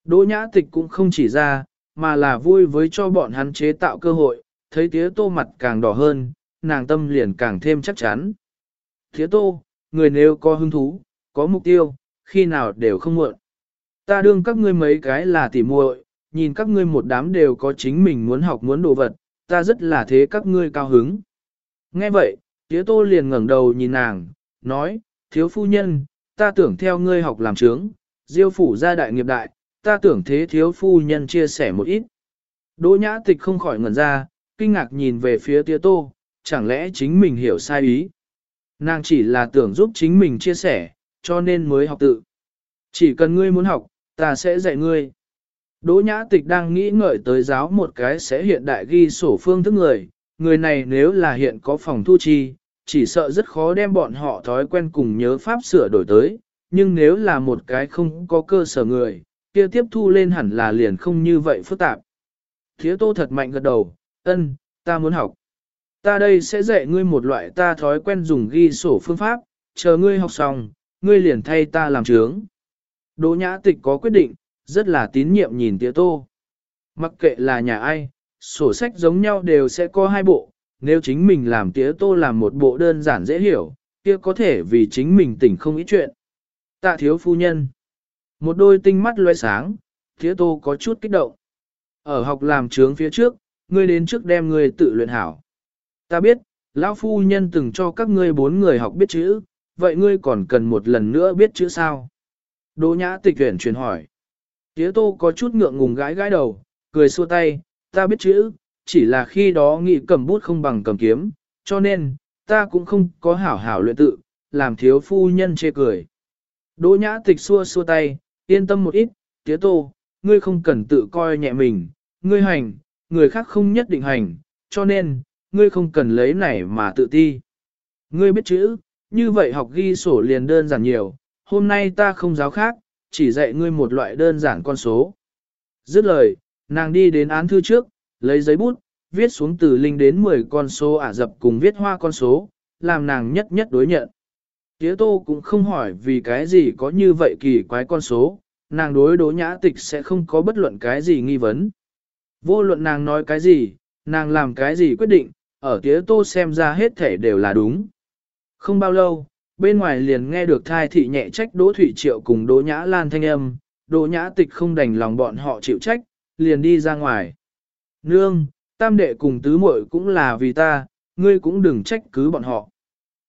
Đỗ nhã tịch cũng không chỉ ra, mà là vui với cho bọn hắn chế tạo cơ hội, thấy tía tô mặt càng đỏ hơn, nàng tâm liền càng thêm chắc chắn. Tía tô, người nếu có hứng thú, có mục tiêu, khi nào đều không muộn. Ta đương các ngươi mấy cái là tỉ muội, nhìn các ngươi một đám đều có chính mình muốn học muốn đồ vật, ta rất là thế các ngươi cao hứng. Nghe vậy, tía tô liền ngẩng đầu nhìn nàng, nói, thiếu phu nhân, ta tưởng theo ngươi học làm trướng, diêu phủ gia đại nghiệp đại, ta tưởng thế thiếu phu nhân chia sẻ một ít. Đỗ nhã tịch không khỏi ngẩn ra, kinh ngạc nhìn về phía tía tô, chẳng lẽ chính mình hiểu sai ý. Nàng chỉ là tưởng giúp chính mình chia sẻ, cho nên mới học tự. Chỉ cần ngươi muốn học, ta sẽ dạy ngươi. Đỗ nhã tịch đang nghĩ ngợi tới giáo một cái sẽ hiện đại ghi sổ phương thức người, người này nếu là hiện có phòng thu chi, chỉ sợ rất khó đem bọn họ thói quen cùng nhớ pháp sửa đổi tới, nhưng nếu là một cái không có cơ sở người, kia tiếp thu lên hẳn là liền không như vậy phức tạp. Thiếu tô thật mạnh gật đầu, ân, ta muốn học. Ta đây sẽ dạy ngươi một loại ta thói quen dùng ghi sổ phương pháp, chờ ngươi học xong, ngươi liền thay ta làm trướng. Đỗ nhã tịch có quyết định, rất là tín nhiệm nhìn tía tô. Mặc kệ là nhà ai, sổ sách giống nhau đều sẽ có hai bộ, nếu chính mình làm tía tô làm một bộ đơn giản dễ hiểu, kia có thể vì chính mình tỉnh không ít chuyện. Tạ thiếu phu nhân. Một đôi tinh mắt loe sáng, tía tô có chút kích động. Ở học làm trướng phía trước, ngươi đến trước đem ngươi tự luyện hảo. Ta biết, lão phu nhân từng cho các ngươi bốn người học biết chữ, vậy ngươi còn cần một lần nữa biết chữ sao? Đỗ nhã tịch tuyển truyền hỏi. Tía tô có chút ngượng ngùng gãi gãi đầu, cười xua tay, ta biết chữ, chỉ là khi đó nghĩ cầm bút không bằng cầm kiếm, cho nên, ta cũng không có hảo hảo luyện tự, làm thiếu phu nhân chê cười. Đỗ nhã tịch xua xua tay, yên tâm một ít, tía tô, ngươi không cần tự coi nhẹ mình, ngươi hành, người khác không nhất định hành, cho nên, ngươi không cần lấy này mà tự ti. Ngươi biết chữ, như vậy học ghi sổ liền đơn giản nhiều, hôm nay ta không giáo khác, chỉ dạy ngươi một loại đơn giản con số. Dứt lời, nàng đi đến án thư trước, lấy giấy bút, viết xuống từ linh đến 10 con số ả dập cùng viết hoa con số, làm nàng nhất nhất đối nhận. Tía tô cũng không hỏi vì cái gì có như vậy kỳ quái con số, nàng đối đố nhã tịch sẽ không có bất luận cái gì nghi vấn. Vô luận nàng nói cái gì, nàng làm cái gì quyết định, ở tía tô xem ra hết thể đều là đúng. Không bao lâu, bên ngoài liền nghe được thai thị nhẹ trách Đỗ Thủy Triệu cùng Đỗ Nhã Lan thanh âm, Đỗ Nhã Tịch không đành lòng bọn họ chịu trách, liền đi ra ngoài. Nương, tam đệ cùng tứ muội cũng là vì ta, ngươi cũng đừng trách cứ bọn họ.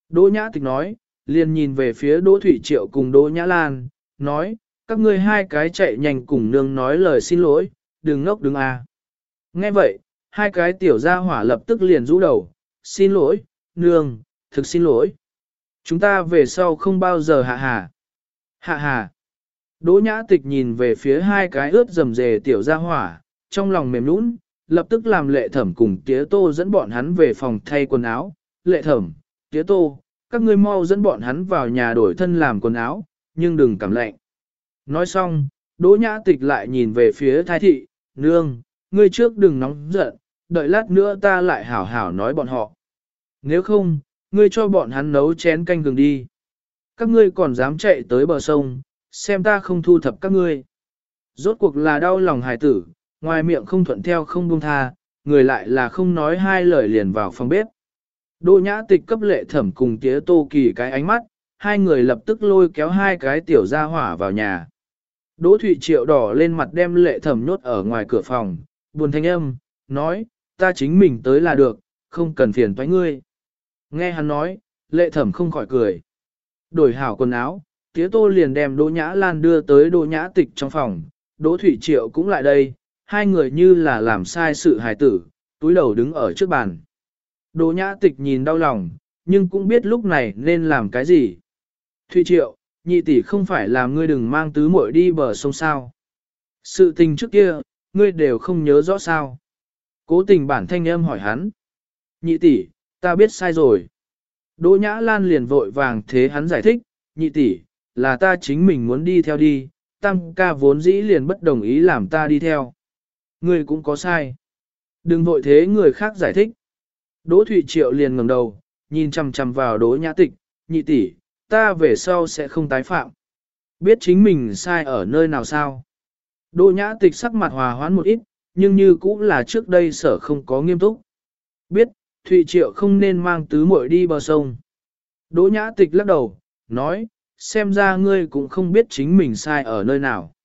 Đỗ Nhã Tịch nói, liền nhìn về phía Đỗ Thủy Triệu cùng Đỗ Nhã Lan, nói, các ngươi hai cái chạy nhanh cùng nương nói lời xin lỗi, đừng ngốc đứng à. Nghe vậy, hai cái tiểu gia hỏa lập tức liền rũ đầu, xin lỗi, nương, thực xin lỗi. Chúng ta về sau không bao giờ hạ hà. Hạ hà. Đỗ nhã tịch nhìn về phía hai cái ướt rầm rề tiểu gia hỏa, trong lòng mềm nũng, lập tức làm lệ thẩm cùng tía tô dẫn bọn hắn về phòng thay quần áo. Lệ thẩm, tía tô, các ngươi mau dẫn bọn hắn vào nhà đổi thân làm quần áo, nhưng đừng cảm lạnh. Nói xong, đỗ nhã tịch lại nhìn về phía thái thị, nương, ngươi trước đừng nóng giận, đợi lát nữa ta lại hảo hảo nói bọn họ. Nếu không, ngươi cho bọn hắn nấu chén canh gừng đi. Các ngươi còn dám chạy tới bờ sông, xem ta không thu thập các ngươi. Rốt cuộc là đau lòng hài tử, ngoài miệng không thuận theo không buông tha, người lại là không nói hai lời liền vào phòng bếp. Đỗ nhã tịch cấp lệ thẩm cùng tía tô kỳ cái ánh mắt, hai người lập tức lôi kéo hai cái tiểu gia hỏa vào nhà. Đỗ Thụy Triệu đỏ lên mặt đem lệ thẩm nhốt ở ngoài cửa phòng, buồn thanh âm, nói, ta chính mình tới là được, không cần phiền toái ngươi. Nghe hắn nói, lệ thẩm không khỏi cười. Đổi hảo quần áo, tía tô liền đem Đỗ Nhã Lan đưa tới Đỗ Nhã Tịch trong phòng, Đỗ Thụy Triệu cũng lại đây, hai người như là làm sai sự hài tử, túi đầu đứng ở trước bàn. Đỗ Nhã Tịch nhìn đau lòng, nhưng cũng biết lúc này nên làm cái gì. Thụy Triệu, nhị tỷ không phải là ngươi đừng mang tứ muội đi bờ sông sao. Sự tình trước kia, ngươi đều không nhớ rõ sao. Cố tình bản thanh âm hỏi hắn. Nhị tỷ, ta biết sai rồi. Đỗ Nhã Lan liền vội vàng thế hắn giải thích, nhị tỷ, là ta chính mình muốn đi theo đi, tăng ca vốn dĩ liền bất đồng ý làm ta đi theo. Ngươi cũng có sai. Đừng vội thế người khác giải thích. Đỗ Thụy Triệu liền ngẩng đầu, nhìn chằm chằm vào Đỗ Nhã Tịch, nhị tỷ, ta về sau sẽ không tái phạm. Biết chính mình sai ở nơi nào sao? Đỗ Nhã Tịch sắc mặt hòa hoãn một ít, nhưng như cũng là trước đây sở không có nghiêm túc. Biết, Thụy Triệu không nên mang tứ muội đi bờ sông. Đỗ Nhã Tịch lắc đầu, nói, xem ra ngươi cũng không biết chính mình sai ở nơi nào.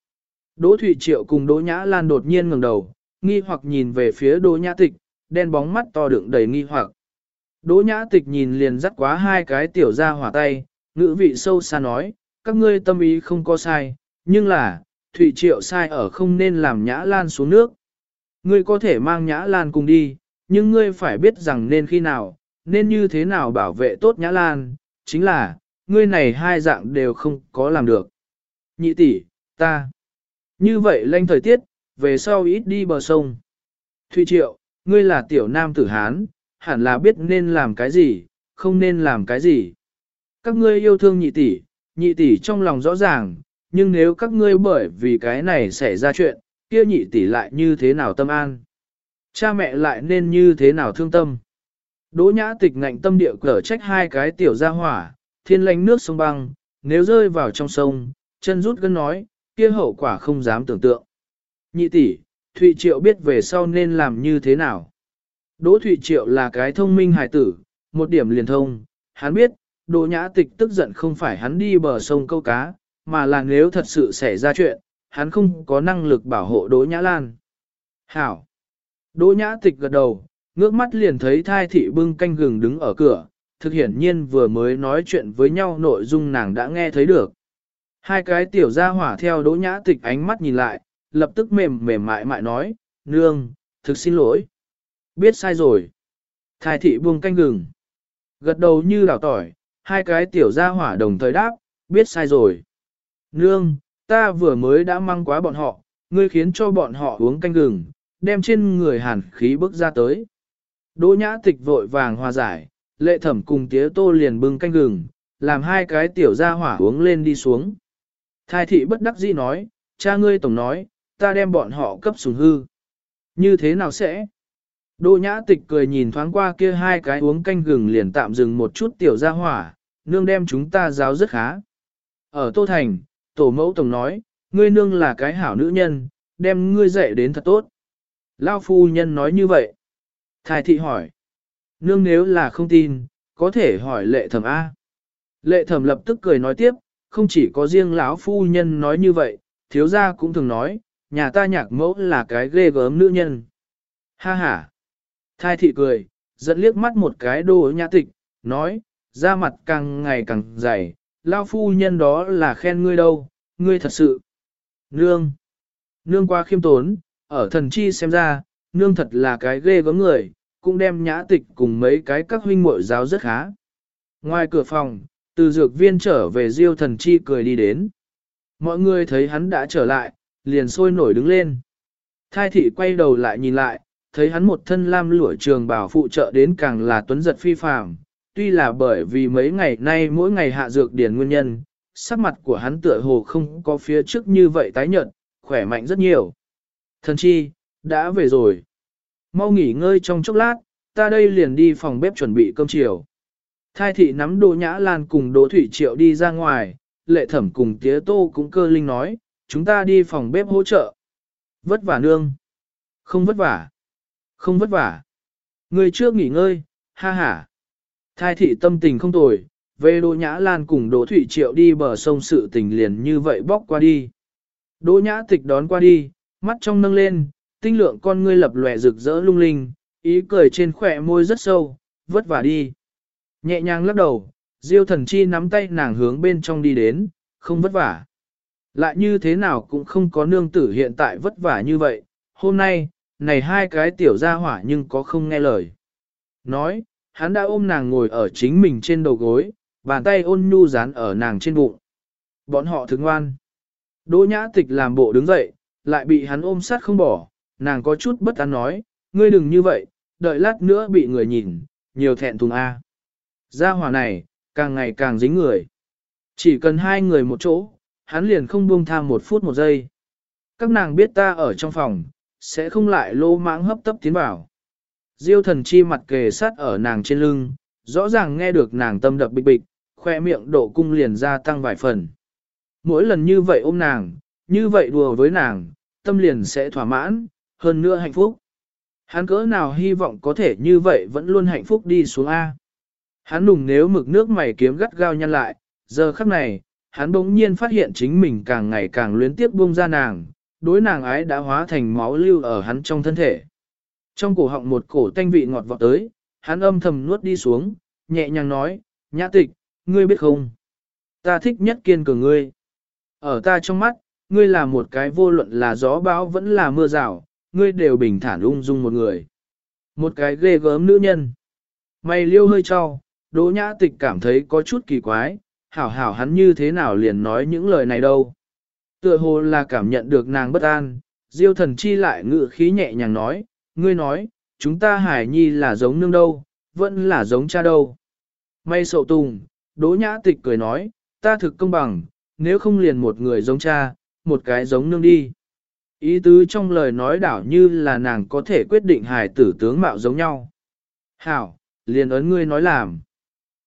Đỗ Thụy Triệu cùng Đỗ Nhã Lan đột nhiên ngẩng đầu, nghi hoặc nhìn về phía Đỗ Nhã Tịch, đen bóng mắt to đựng đầy nghi hoặc. Đỗ Nhã Tịch nhìn liền dắt quá hai cái tiểu ra hỏa tay, ngữ vị sâu xa nói, các ngươi tâm ý không có sai, nhưng là, Thụy Triệu sai ở không nên làm Nhã Lan xuống nước. Ngươi có thể mang Nhã Lan cùng đi, nhưng ngươi phải biết rằng nên khi nào, nên như thế nào bảo vệ tốt Nhã Lan, chính là, ngươi này hai dạng đều không có làm được. Nhị tỷ, ta. Như vậy lanh thời tiết, về sau ít đi bờ sông. Thụy Triệu, ngươi là tiểu nam tử Hán, hẳn là biết nên làm cái gì, không nên làm cái gì. Các ngươi yêu thương nhị tỷ, nhị tỷ trong lòng rõ ràng, nhưng nếu các ngươi bởi vì cái này xảy ra chuyện, kia nhị tỷ lại như thế nào tâm an? Cha mẹ lại nên như thế nào thương tâm? Đỗ nhã tịch ngạnh tâm địa cở trách hai cái tiểu gia hỏa, thiên lánh nước sông băng, nếu rơi vào trong sông, chân rút gân nói, kia hậu quả không dám tưởng tượng. Nhị tỷ, Thụy Triệu biết về sau nên làm như thế nào. Đỗ Thụy Triệu là cái thông minh hài tử, một điểm liền thông, hắn biết, Đỗ Nhã Tịch tức giận không phải hắn đi bờ sông câu cá, mà là nếu thật sự xảy ra chuyện, hắn không có năng lực bảo hộ Đỗ Nhã Lan. Hảo! Đỗ Nhã Tịch gật đầu, ngước mắt liền thấy thai thị bưng canh gừng đứng ở cửa, thực hiển nhiên vừa mới nói chuyện với nhau nội dung nàng đã nghe thấy được. Hai cái tiểu gia hỏa theo Đỗ Nhã Tịch ánh mắt nhìn lại, lập tức mềm mềm mại mại nói, nương, thực xin lỗi. Biết sai rồi. Thái thị buông canh gừng. Gật đầu như đào tỏi, hai cái tiểu gia hỏa đồng thời đáp, biết sai rồi. Nương, ta vừa mới đã mang quá bọn họ, ngươi khiến cho bọn họ uống canh gừng, đem trên người hàn khí bước ra tới. Đỗ nhã tịch vội vàng hòa giải, lệ thẩm cùng tía tô liền bưng canh gừng, làm hai cái tiểu gia hỏa uống lên đi xuống. Thái thị bất đắc dĩ nói, cha ngươi tổng nói, ta đem bọn họ cấp sùng hư. Như thế nào sẽ? Đỗ nhã tịch cười nhìn thoáng qua kia hai cái uống canh gừng liền tạm dừng một chút tiểu gia hỏa, nương đem chúng ta giáo rất khá. Ở Tô Thành, tổ mẫu tổng nói, ngươi nương là cái hảo nữ nhân, đem ngươi dạy đến thật tốt. Lao phu nhân nói như vậy. Thái thị hỏi. Nương nếu là không tin, có thể hỏi lệ thẩm A. Lệ thẩm lập tức cười nói tiếp, không chỉ có riêng lão phu nhân nói như vậy, thiếu gia cũng thường nói, nhà ta nhạc mẫu là cái ghê gớm nữ nhân. Ha ha. Thai thị cười, dẫn liếc mắt một cái đồ nhã tịch, nói, da mặt càng ngày càng dày, lão phu nhân đó là khen ngươi đâu, ngươi thật sự. Nương. Nương qua khiêm tốn, ở thần chi xem ra, nương thật là cái ghê gớm người, cũng đem nhã tịch cùng mấy cái các huynh muội giáo rất khá. Ngoài cửa phòng, từ dược viên trở về diêu thần chi cười đi đến. Mọi người thấy hắn đã trở lại, liền sôi nổi đứng lên. Thai thị quay đầu lại nhìn lại, thấy hắn một thân lam lũa trường bảo phụ trợ đến càng là tuấn giật phi phàm. Tuy là bởi vì mấy ngày nay mỗi ngày hạ dược điển nguyên nhân, sắc mặt của hắn tựa hồ không có phía trước như vậy tái nhợt, khỏe mạnh rất nhiều. Thần chi, đã về rồi. Mau nghỉ ngơi trong chốc lát, ta đây liền đi phòng bếp chuẩn bị cơm chiều. Thai thị nắm Đỗ Nhã Lan cùng Đỗ Thủy Triệu đi ra ngoài, lệ thẩm cùng tía tô cũng cơ linh nói, chúng ta đi phòng bếp hỗ trợ. Vất vả nương. Không vất vả. Không vất vả. Người trước nghỉ ngơi, ha ha. Thai thị tâm tình không tồi, về Đỗ Nhã Lan cùng Đỗ Thủy Triệu đi bờ sông sự tình liền như vậy bóc qua đi. Đỗ Nhã Tịch đón qua đi, mắt trong nâng lên, tinh lượng con ngươi lập lòe rực rỡ lung linh, ý cười trên khỏe môi rất sâu, vất vả đi. Nhẹ nhàng lắc đầu, Diêu thần chi nắm tay nàng hướng bên trong đi đến, không vất vả. Lại như thế nào cũng không có nương tử hiện tại vất vả như vậy, hôm nay, này hai cái tiểu gia hỏa nhưng có không nghe lời. Nói, hắn đã ôm nàng ngồi ở chính mình trên đầu gối, bàn tay ôn nhu dán ở nàng trên bụng. Bọn họ thức ngoan. Đỗ nhã tịch làm bộ đứng dậy, lại bị hắn ôm sát không bỏ, nàng có chút bất an nói, ngươi đừng như vậy, đợi lát nữa bị người nhìn, nhiều thẹn thùng A. Gia hỏa này, càng ngày càng dính người. Chỉ cần hai người một chỗ, hắn liền không buông tham một phút một giây. Các nàng biết ta ở trong phòng, sẽ không lại lô mãng hấp tấp tiến vào. Diêu thần chi mặt kề sát ở nàng trên lưng, rõ ràng nghe được nàng tâm đập bịch bịch, khoe miệng độ cung liền gia tăng vài phần. Mỗi lần như vậy ôm nàng, như vậy đùa với nàng, tâm liền sẽ thỏa mãn, hơn nữa hạnh phúc. Hắn cỡ nào hy vọng có thể như vậy vẫn luôn hạnh phúc đi xuống A. Hắn nùng nếu mực nước mày kiếm gắt gao nhăn lại, giờ khắc này, hắn bỗng nhiên phát hiện chính mình càng ngày càng luyến tiếp buông ra nàng, đối nàng ái đã hóa thành máu lưu ở hắn trong thân thể. Trong cổ họng một cổ tanh vị ngọt vọt tới, hắn âm thầm nuốt đi xuống, nhẹ nhàng nói, nhã tịch, ngươi biết không? Ta thích nhất kiên cường ngươi. Ở ta trong mắt, ngươi là một cái vô luận là gió bão vẫn là mưa rào, ngươi đều bình thản ung dung một người. Một cái ghê gớm nữ nhân. Mày liêu hơi cho, Đỗ Nhã Tịch cảm thấy có chút kỳ quái, hảo hảo hắn như thế nào liền nói những lời này đâu. Tựa hồ là cảm nhận được nàng bất an, Diêu thần chi lại ngự khí nhẹ nhàng nói, ngươi nói, chúng ta hải nhi là giống nương đâu, vẫn là giống cha đâu. May sậu tùng, Đỗ Nhã Tịch cười nói, ta thực công bằng, nếu không liền một người giống cha, một cái giống nương đi. Ý tứ trong lời nói đảo như là nàng có thể quyết định hài tử tướng mạo giống nhau. Hảo, liền ấn ngươi nói làm.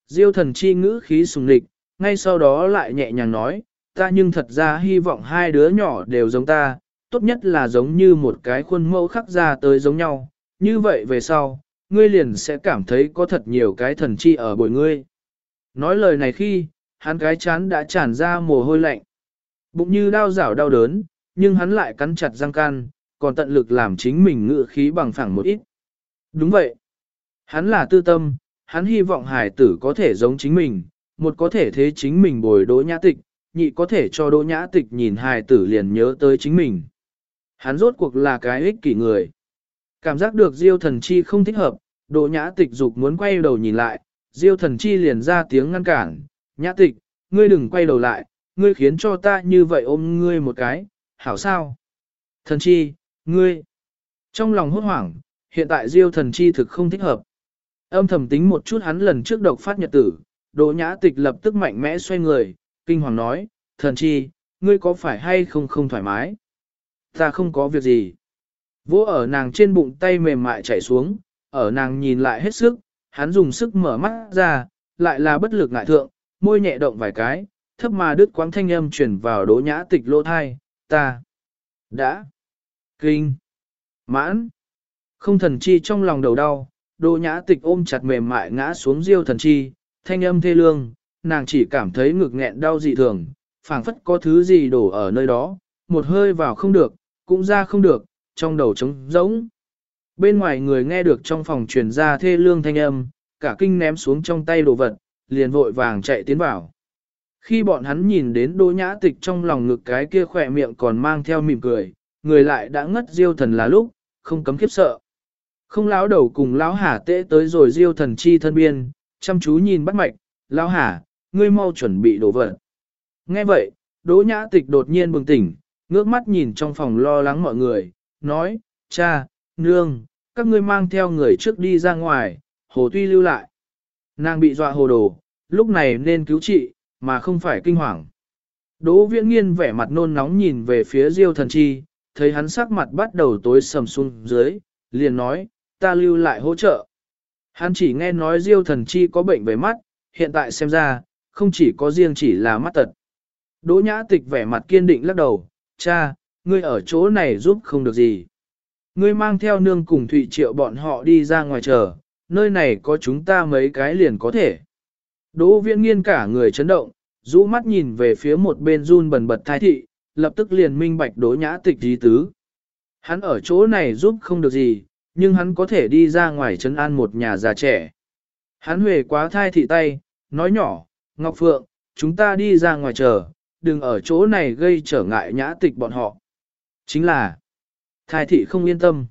Diêu thần chi ngữ khí sùng lịch, ngay sau đó lại nhẹ nhàng nói, ta nhưng thật ra hy vọng hai đứa nhỏ đều giống ta, tốt nhất là giống như một cái khuôn mẫu khắc ra tới giống nhau, như vậy về sau, ngươi liền sẽ cảm thấy có thật nhiều cái thần chi ở bồi ngươi. Nói lời này khi, hắn cái chán đã tràn ra mồ hôi lạnh. Bụng như đau rảo đau đớn, nhưng hắn lại cắn chặt răng can, còn tận lực làm chính mình ngự khí bằng phẳng một ít. Đúng vậy. Hắn là tư tâm, hắn hy vọng hải tử có thể giống chính mình, một có thể thế chính mình bồi đỗ nhã tịch, nhị có thể cho đỗ nhã tịch nhìn hải tử liền nhớ tới chính mình. Hắn rốt cuộc là cái ích kỷ người. Cảm giác được diêu thần chi không thích hợp, đỗ nhã tịch dục muốn quay đầu nhìn lại, diêu thần chi liền ra tiếng ngăn cản, nhã tịch, ngươi đừng quay đầu lại, ngươi khiến cho ta như vậy ôm ngươi một cái, hảo sao? Thần chi, ngươi. Trong lòng hốt hoảng, hiện tại diêu thần chi thực không thích hợp. Âm thầm tính một chút hắn lần trước độc phát nhật tử, Đỗ Nhã Tịch lập tức mạnh mẽ xoay người, kinh hoàng nói, thần chi, ngươi có phải hay không không thoải mái? Ta không có việc gì. Vỗ ở nàng trên bụng tay mềm mại chảy xuống, ở nàng nhìn lại hết sức, hắn dùng sức mở mắt ra, lại là bất lực ngại thượng, môi nhẹ động vài cái, thấp mà đứt quãng thanh âm chuyển vào Đỗ Nhã Tịch lỗ thai, ta đã kinh mãn không thần chi trong lòng đầu đau Đỗ nhã tịch ôm chặt mềm mại ngã xuống diêu thần chi, thanh âm thê lương, nàng chỉ cảm thấy ngực nghẹn đau dị thường, phảng phất có thứ gì đổ ở nơi đó, một hơi vào không được, cũng ra không được, trong đầu trống rỗng. Bên ngoài người nghe được trong phòng truyền ra thê lương thanh âm, cả kinh ném xuống trong tay đồ vật, liền vội vàng chạy tiến vào. Khi bọn hắn nhìn đến đỗ nhã tịch trong lòng ngực cái kia khỏe miệng còn mang theo mỉm cười, người lại đã ngất diêu thần là lúc, không cấm khiếp sợ. Không lão đầu cùng lão hà tễ tới rồi diêu thần chi thân biên, chăm chú nhìn bắt mạch, lão hà, ngươi mau chuẩn bị đồ vật. Nghe vậy, đỗ nhã tịch đột nhiên bừng tỉnh, ngước mắt nhìn trong phòng lo lắng mọi người, nói, cha, nương, các ngươi mang theo người trước đi ra ngoài, hồ tuy lưu lại. Nàng bị dọa hồ đồ, lúc này nên cứu trị, mà không phải kinh hoàng. Đỗ viễn nghiên vẻ mặt nôn nóng nhìn về phía diêu thần chi, thấy hắn sắc mặt bắt đầu tối sầm xuống dưới, liền nói, ta lưu lại hỗ trợ. Hắn chỉ nghe nói diêu thần chi có bệnh về mắt, hiện tại xem ra, không chỉ có riêng chỉ là mắt tật. Đỗ nhã tịch vẻ mặt kiên định lắc đầu, cha, ngươi ở chỗ này giúp không được gì. Ngươi mang theo nương cùng Thụy Triệu bọn họ đi ra ngoài chờ, nơi này có chúng ta mấy cái liền có thể. Đỗ viễn nghiên cả người chấn động, rũ mắt nhìn về phía một bên run bần bật thái thị, lập tức liền minh bạch đỗ nhã tịch dí tứ. Hắn ở chỗ này giúp không được gì, nhưng hắn có thể đi ra ngoài trấn an một nhà già trẻ. Hắn huề quá thai thị tay, nói nhỏ, Ngọc Phượng, chúng ta đi ra ngoài chờ, đừng ở chỗ này gây trở ngại nhã tịch bọn họ. Chính là, thai thị không yên tâm.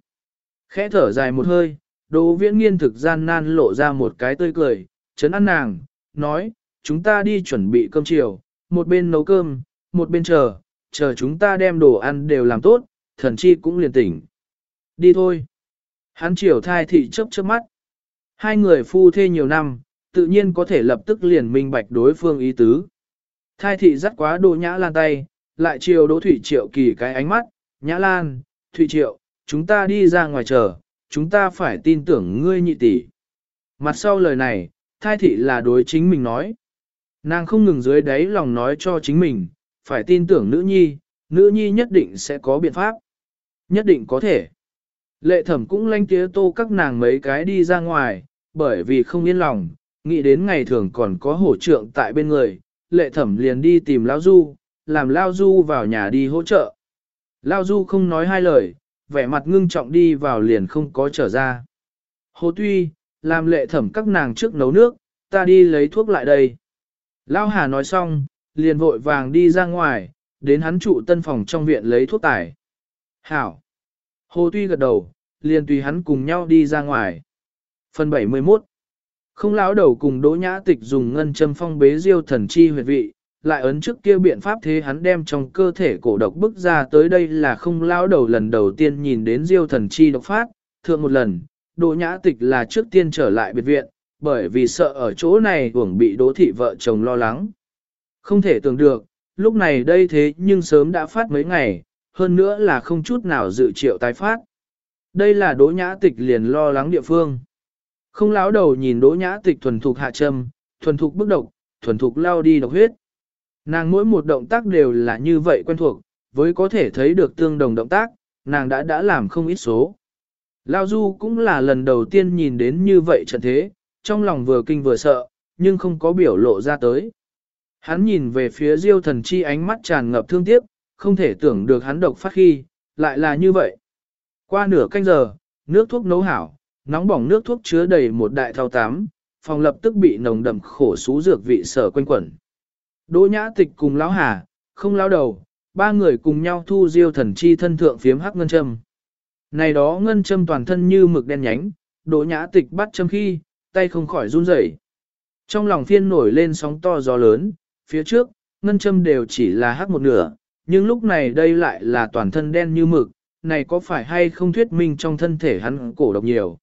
Khẽ thở dài một hơi, Đỗ viễn nghiên thực gian nan lộ ra một cái tươi cười, chấn an nàng, nói, chúng ta đi chuẩn bị cơm chiều, một bên nấu cơm, một bên chờ, chờ chúng ta đem đồ ăn đều làm tốt, thần chi cũng liền tỉnh. Đi thôi. Hắn chiều thai thị chớp chớp mắt. Hai người phu thê nhiều năm, tự nhiên có thể lập tức liền minh bạch đối phương ý tứ. Thai thị dắt quá đồ nhã lan tay, lại chiều đỗ thủy triệu kỳ cái ánh mắt, nhã lan, thủy triệu, chúng ta đi ra ngoài chờ, chúng ta phải tin tưởng ngươi nhị tỷ. Mặt sau lời này, thai thị là đối chính mình nói. Nàng không ngừng dưới đáy lòng nói cho chính mình, phải tin tưởng nữ nhi, nữ nhi nhất định sẽ có biện pháp. Nhất định có thể. Lệ thẩm cũng lanh tía tô các nàng mấy cái đi ra ngoài, bởi vì không yên lòng, nghĩ đến ngày thường còn có Hổ trượng tại bên người, lệ thẩm liền đi tìm Lao Du, làm Lao Du vào nhà đi hỗ trợ. Lao Du không nói hai lời, vẻ mặt ngưng trọng đi vào liền không có trở ra. Hồ Tuy, làm lệ thẩm các nàng trước nấu nước, ta đi lấy thuốc lại đây. Lao Hà nói xong, liền vội vàng đi ra ngoài, đến hắn trụ tân phòng trong viện lấy thuốc tải. Hảo. Hồ Tuy gật đầu, liền tùy hắn cùng nhau đi ra ngoài. Phần 71 Không lão đầu cùng đỗ nhã tịch dùng ngân châm phong bế diêu thần chi huyệt vị, lại ấn trước kia biện pháp thế hắn đem trong cơ thể cổ độc bức ra tới đây là không lão đầu lần đầu tiên nhìn đến diêu thần chi độc phát, thượng một lần, đỗ nhã tịch là trước tiên trở lại biệt viện, bởi vì sợ ở chỗ này uổng bị đỗ thị vợ chồng lo lắng. Không thể tưởng được, lúc này đây thế nhưng sớm đã phát mấy ngày, hơn nữa là không chút nào dự triệu tái phát. Đây là đỗ nhã tịch liền lo lắng địa phương. Không láo đầu nhìn đỗ nhã tịch thuần thục hạ châm, thuần thục bức độc, thuần thục lao đi độc huyết. Nàng mỗi một động tác đều là như vậy quen thuộc, với có thể thấy được tương đồng động tác, nàng đã đã làm không ít số. Lao Du cũng là lần đầu tiên nhìn đến như vậy trận thế, trong lòng vừa kinh vừa sợ, nhưng không có biểu lộ ra tới. Hắn nhìn về phía diêu thần chi ánh mắt tràn ngập thương tiếc, không thể tưởng được hắn độc phát khi, lại là như vậy. Qua nửa canh giờ, nước thuốc nấu hảo, nóng bỏng nước thuốc chứa đầy một đại thao tám, phòng lập tức bị nồng đậm khổ xú dược vị sở quanh quẩn. Đỗ nhã tịch cùng lão hà, không lão đầu, ba người cùng nhau thu diêu thần chi thân thượng phiếm hắc ngân châm. Này đó ngân châm toàn thân như mực đen nhánh, đỗ nhã tịch bắt châm khi, tay không khỏi run rẩy. Trong lòng phiên nổi lên sóng to gió lớn, phía trước, ngân châm đều chỉ là hắc một nửa, nhưng lúc này đây lại là toàn thân đen như mực, này có phải hay không thuyết minh trong thân thể hắn cổ độc nhiều.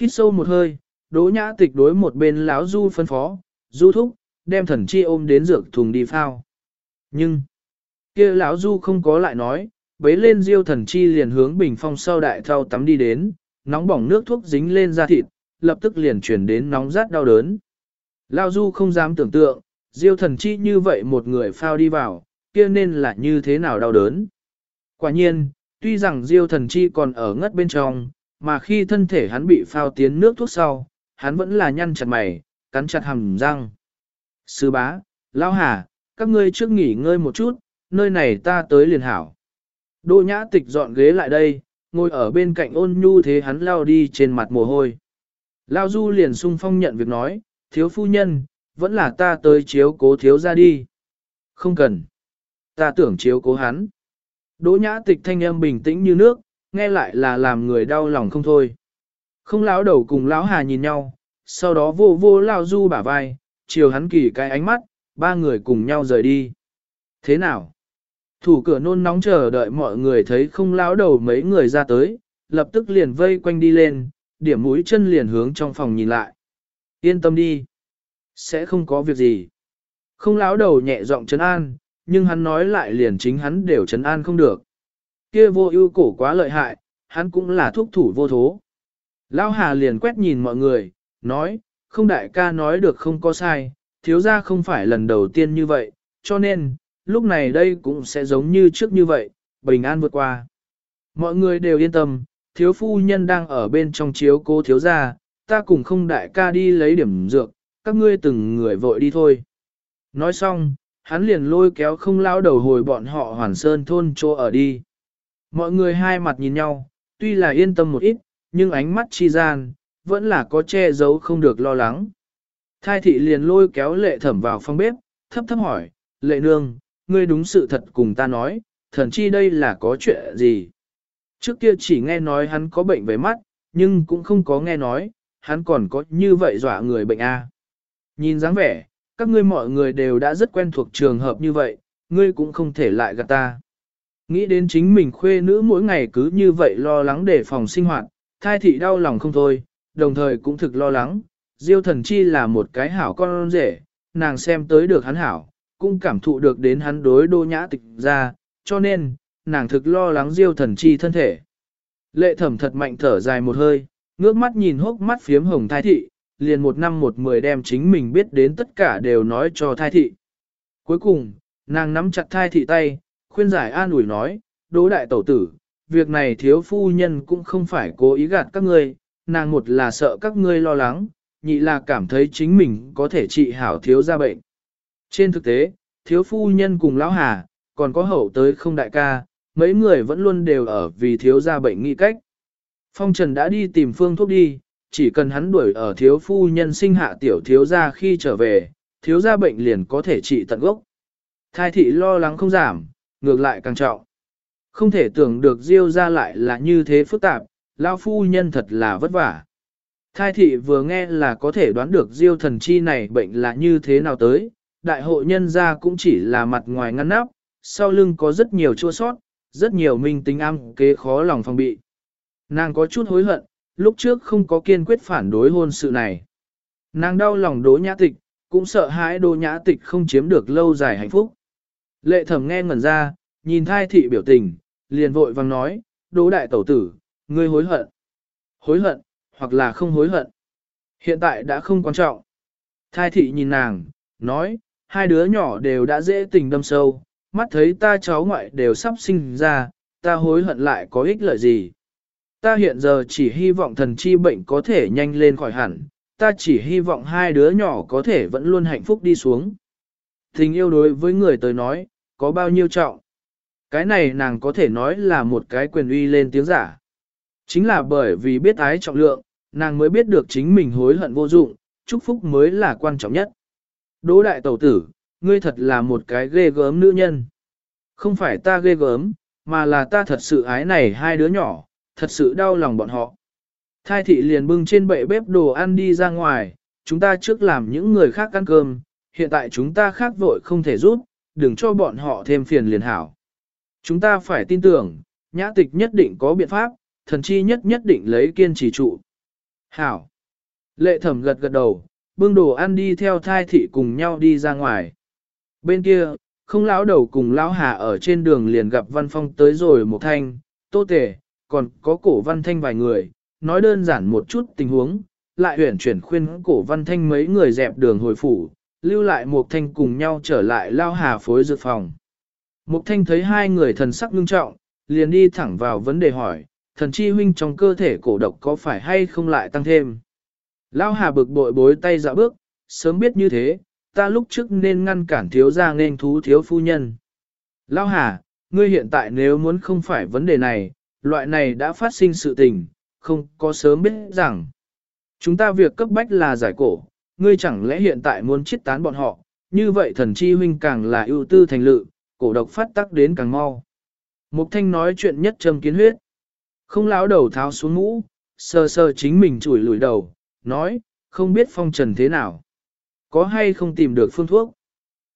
Hít sâu một hơi, đỗ nhã tịch đối một bên lão du phân phó, du thúc, đem thần chi ôm đến dược thùng đi phao. Nhưng, kia lão du không có lại nói, bế lên diêu thần chi liền hướng bình phong sau đại thao tắm đi đến, nóng bỏng nước thuốc dính lên da thịt, lập tức liền chuyển đến nóng rát đau đớn. Lão du không dám tưởng tượng, diêu thần chi như vậy một người phao đi vào, kia nên là như thế nào đau đớn. Quả nhiên, tuy rằng diêu thần chi còn ở ngất bên trong, mà khi thân thể hắn bị phao tiến nước thuốc sau, hắn vẫn là nhăn chặt mày, cắn chặt hàm răng. Sư bá, Lão Hà, các ngươi trước nghỉ ngơi một chút, nơi này ta tới liền hảo. Đỗ nhã tịch dọn ghế lại đây, ngồi ở bên cạnh ôn nhu thế hắn lao đi trên mặt mồ hôi. Lao du liền sung phong nhận việc nói, thiếu phu nhân, vẫn là ta tới chiếu cố thiếu ra đi. Không cần. Ta tưởng chiếu cố hắn. Đỗ nhã tịch thanh âm bình tĩnh như nước, nghe lại là làm người đau lòng không thôi. Không lão đầu cùng lão hà nhìn nhau, sau đó vô vô lao du bả vai, chiều hắn kỳ cái ánh mắt, ba người cùng nhau rời đi. Thế nào? Thủ cửa nôn nóng chờ đợi mọi người thấy không lão đầu mấy người ra tới, lập tức liền vây quanh đi lên, điểm mũi chân liền hướng trong phòng nhìn lại. Yên tâm đi. Sẽ không có việc gì. Không lão đầu nhẹ giọng trấn an, nhưng hắn nói lại liền chính hắn đều trấn an không được. Kia vô ưu cổ quá lợi hại, hắn cũng là thuốc thủ vô thố. Lão Hà liền quét nhìn mọi người, nói, không đại ca nói được không có sai, thiếu gia không phải lần đầu tiên như vậy, cho nên, lúc này đây cũng sẽ giống như trước như vậy, bình an vượt qua. Mọi người đều yên tâm, thiếu phu nhân đang ở bên trong chiếu cô thiếu gia, ta cùng không đại ca đi lấy điểm dược, các ngươi từng người vội đi thôi. Nói xong, hắn liền lôi kéo không lao đầu hồi bọn họ hoàn sơn thôn chỗ ở đi. Mọi người hai mặt nhìn nhau, tuy là yên tâm một ít, nhưng ánh mắt chi gian, vẫn là có che giấu không được lo lắng. Thai thị liền lôi kéo lệ thẩm vào phòng bếp, thấp thấp hỏi, lệ nương, ngươi đúng sự thật cùng ta nói, thần chi đây là có chuyện gì? Trước kia chỉ nghe nói hắn có bệnh về mắt, nhưng cũng không có nghe nói, hắn còn có như vậy dọa người bệnh A. Nhìn dáng vẻ, các ngươi mọi người đều đã rất quen thuộc trường hợp như vậy, ngươi cũng không thể lại gạt ta. Nghĩ đến chính mình khuê nữ mỗi ngày cứ như vậy lo lắng để phòng sinh hoạt, thai thị đau lòng không thôi, đồng thời cũng thực lo lắng, diêu thần chi là một cái hảo con rể, nàng xem tới được hắn hảo, cũng cảm thụ được đến hắn đối đô nhã tịch ra, cho nên, nàng thực lo lắng diêu thần chi thân thể. Lệ thẩm thật mạnh thở dài một hơi, ngước mắt nhìn hốc mắt phiếm hồng thai thị, liền một năm một mười đem chính mình biết đến tất cả đều nói cho thai thị. Cuối cùng, nàng nắm chặt thai thị tay, khuyên giải an ủi nói, đỗ đại tẩu tử, việc này thiếu phu nhân cũng không phải cố ý gạt các ngươi, nàng một là sợ các ngươi lo lắng, nhị là cảm thấy chính mình có thể trị hảo thiếu ra bệnh. Trên thực tế, thiếu phu nhân cùng lão hà, còn có hậu tới không đại ca, mấy người vẫn luôn đều ở vì thiếu ra bệnh nghĩ cách. Phong Trần đã đi tìm phương thuốc đi, chỉ cần hắn đuổi ở thiếu phu nhân sinh hạ tiểu thiếu gia khi trở về, thiếu gia bệnh liền có thể trị tận gốc. Thai thị lo lắng không giảm, ngược lại càng trọng. Không thể tưởng được diêu ra lại là như thế phức tạp, lão phu nhân thật là vất vả. Thai thị vừa nghe là có thể đoán được diêu thần chi này bệnh là như thế nào tới, đại hội nhân ra cũng chỉ là mặt ngoài ngăn nắp, sau lưng có rất nhiều chua sót, rất nhiều minh tính am kế khó lòng phòng bị. Nàng có chút hối hận, lúc trước không có kiên quyết phản đối hôn sự này. Nàng đau lòng đố nhã tịch, cũng sợ hãi đố nhã tịch không chiếm được lâu dài hạnh phúc. Lệ thẩm nghe ngẩn ra, nhìn thai thị biểu tình, liền vội vang nói, đố đại tẩu tử, ngươi hối hận. Hối hận, hoặc là không hối hận. Hiện tại đã không quan trọng. Thai thị nhìn nàng, nói, hai đứa nhỏ đều đã dễ tình đâm sâu, mắt thấy ta cháu ngoại đều sắp sinh ra, ta hối hận lại có ích lợi gì. Ta hiện giờ chỉ hy vọng thần chi bệnh có thể nhanh lên khỏi hẳn, ta chỉ hy vọng hai đứa nhỏ có thể vẫn luôn hạnh phúc đi xuống. Tình yêu đối với người tới nói, có bao nhiêu trọng. Cái này nàng có thể nói là một cái quyền uy lên tiếng giả. Chính là bởi vì biết ái trọng lượng, nàng mới biết được chính mình hối hận vô dụng, chúc phúc mới là quan trọng nhất. Đỗ đại tẩu tử, ngươi thật là một cái ghê gớm nữ nhân. Không phải ta ghê gớm, mà là ta thật sự ái này hai đứa nhỏ, thật sự đau lòng bọn họ. Thai thị liền bưng trên bệ bếp đồ ăn đi ra ngoài, chúng ta trước làm những người khác ăn cơm, hiện tại chúng ta khác vội không thể rút, đừng cho bọn họ thêm phiền liền hảo. Chúng ta phải tin tưởng, nhã tịch nhất định có biện pháp, thần chi nhất nhất định lấy kiên trì trụ. Hảo. Lệ thẩm gật gật đầu, bưng đồ ăn đi theo thai thị cùng nhau đi ra ngoài. Bên kia, không lão đầu cùng lão hà ở trên đường liền gặp văn phong tới rồi một thanh, tô tể, còn có cổ văn thanh vài người, nói đơn giản một chút tình huống, lại huyển chuyển khuyên cổ văn thanh mấy người dẹp đường hồi phủ, lưu lại một thanh cùng nhau trở lại lao hà phối dược phòng. Mục thanh thấy hai người thần sắc ngưng trọng, liền đi thẳng vào vấn đề hỏi, thần chi huynh trong cơ thể cổ độc có phải hay không lại tăng thêm. Lao hà bực bội bối tay dạo bước, sớm biết như thế, ta lúc trước nên ngăn cản thiếu gia nên thú thiếu phu nhân. Lao hà, ngươi hiện tại nếu muốn không phải vấn đề này, loại này đã phát sinh sự tình, không có sớm biết rằng. Chúng ta việc cấp bách là giải cổ, ngươi chẳng lẽ hiện tại muốn chiết tán bọn họ, như vậy thần chi huynh càng là ưu tư thành lự, cổ độc phát tắc đến càng mau. Mục thanh nói chuyện nhất trầm kiến huyết. Không láo đầu tháo xuống mũ, sờ sờ chính mình chủi lùi đầu, nói, không biết phong trần thế nào. Có hay không tìm được phương thuốc?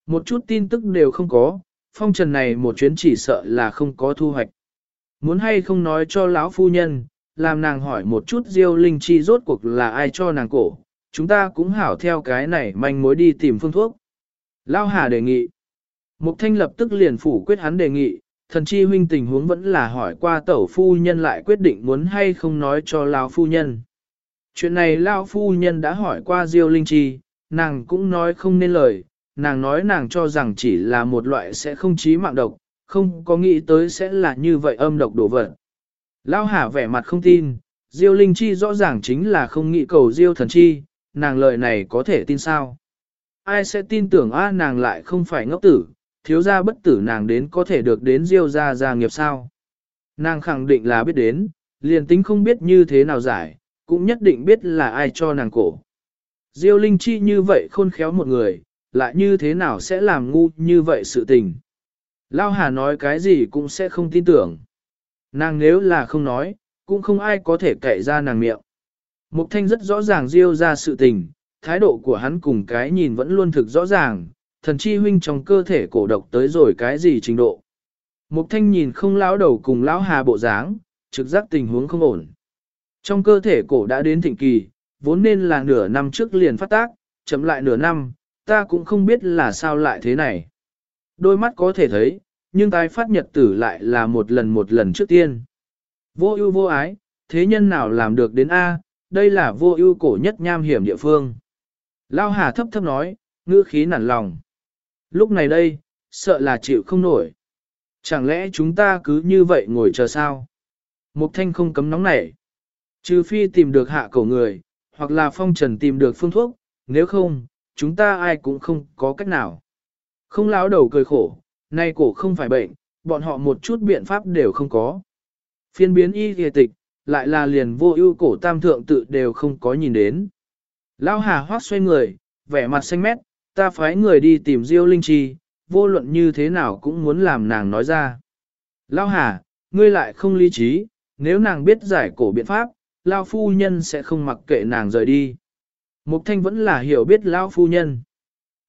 Một chút tin tức đều không có, phong trần này một chuyến chỉ sợ là không có thu hoạch. Muốn hay không nói cho lão phu nhân, làm nàng hỏi một chút diêu linh chi rốt cuộc là ai cho nàng cổ, chúng ta cũng hảo theo cái này manh mối đi tìm phương thuốc. Lao Hà đề nghị. Mục Thanh lập tức liền phủ quyết hắn đề nghị, thần chi huynh tình huống vẫn là hỏi qua tẩu phu nhân lại quyết định muốn hay không nói cho lão phu nhân. Chuyện này lão phu nhân đã hỏi qua Diêu Linh Chi, nàng cũng nói không nên lời, nàng nói nàng cho rằng chỉ là một loại sẽ không chí mạng độc, không có nghĩ tới sẽ là như vậy âm độc đổ vật. Lão Hà vẻ mặt không tin, Diêu Linh Chi rõ ràng chính là không nghĩ cầu Diêu thần chi, nàng lời này có thể tin sao? Ai sẽ tin tưởng a nàng lại không phải ngốc tử, thiếu gia bất tử nàng đến có thể được đến Diêu gia gia nghiệp sao? Nàng khẳng định là biết đến, liền tính không biết như thế nào giải, cũng nhất định biết là ai cho nàng cổ. Diêu Linh Chi như vậy khôn khéo một người, lại như thế nào sẽ làm ngu như vậy sự tình. Lao Hà nói cái gì cũng sẽ không tin tưởng. Nàng nếu là không nói, cũng không ai có thể cậy ra nàng miệng. Mục Thanh rất rõ ràng Diêu ra sự tình, thái độ của hắn cùng cái nhìn vẫn luôn thực rõ ràng, thần chi huynh trong cơ thể cổ độc tới rồi cái gì trình độ. Mục Thanh nhìn không lão đầu cùng lão Hà bộ dáng, trực giác tình huống không ổn. Trong cơ thể cổ đã đến thịnh kỳ, vốn nên là nửa năm trước liền phát tác, chậm lại nửa năm, ta cũng không biết là sao lại thế này. Đôi mắt có thể thấy, nhưng tái phát nhật tử lại là một lần một lần trước tiên. Vô ưu vô ái, thế nhân nào làm được đến A, đây là vô ưu cổ nhất nham hiểm địa phương. Lao Hà thấp thấp nói, ngữ khí nản lòng. Lúc này đây, sợ là chịu không nổi. Chẳng lẽ chúng ta cứ như vậy ngồi chờ sao? Mục thanh không cấm nóng nảy. Trừ phi tìm được hạ cổ người, hoặc là phong trần tìm được phương thuốc, nếu không, chúng ta ai cũng không có cách nào. Không láo đầu cười khổ, nay cổ không phải bệnh, bọn họ một chút biện pháp đều không có. Phiên biến y kỳ tịch, lại là liền vô ưu cổ tam thượng tự đều không có nhìn đến. Lao hà hoác xoay người, vẻ mặt xanh mét, ta phái người đi tìm Diêu Linh Chi, vô luận như thế nào cũng muốn làm nàng nói ra. Lao hà, ngươi lại không lý trí, nếu nàng biết giải cổ biện pháp, Lao phu nhân sẽ không mặc kệ nàng rời đi. Mục thanh vẫn là hiểu biết Lao phu nhân.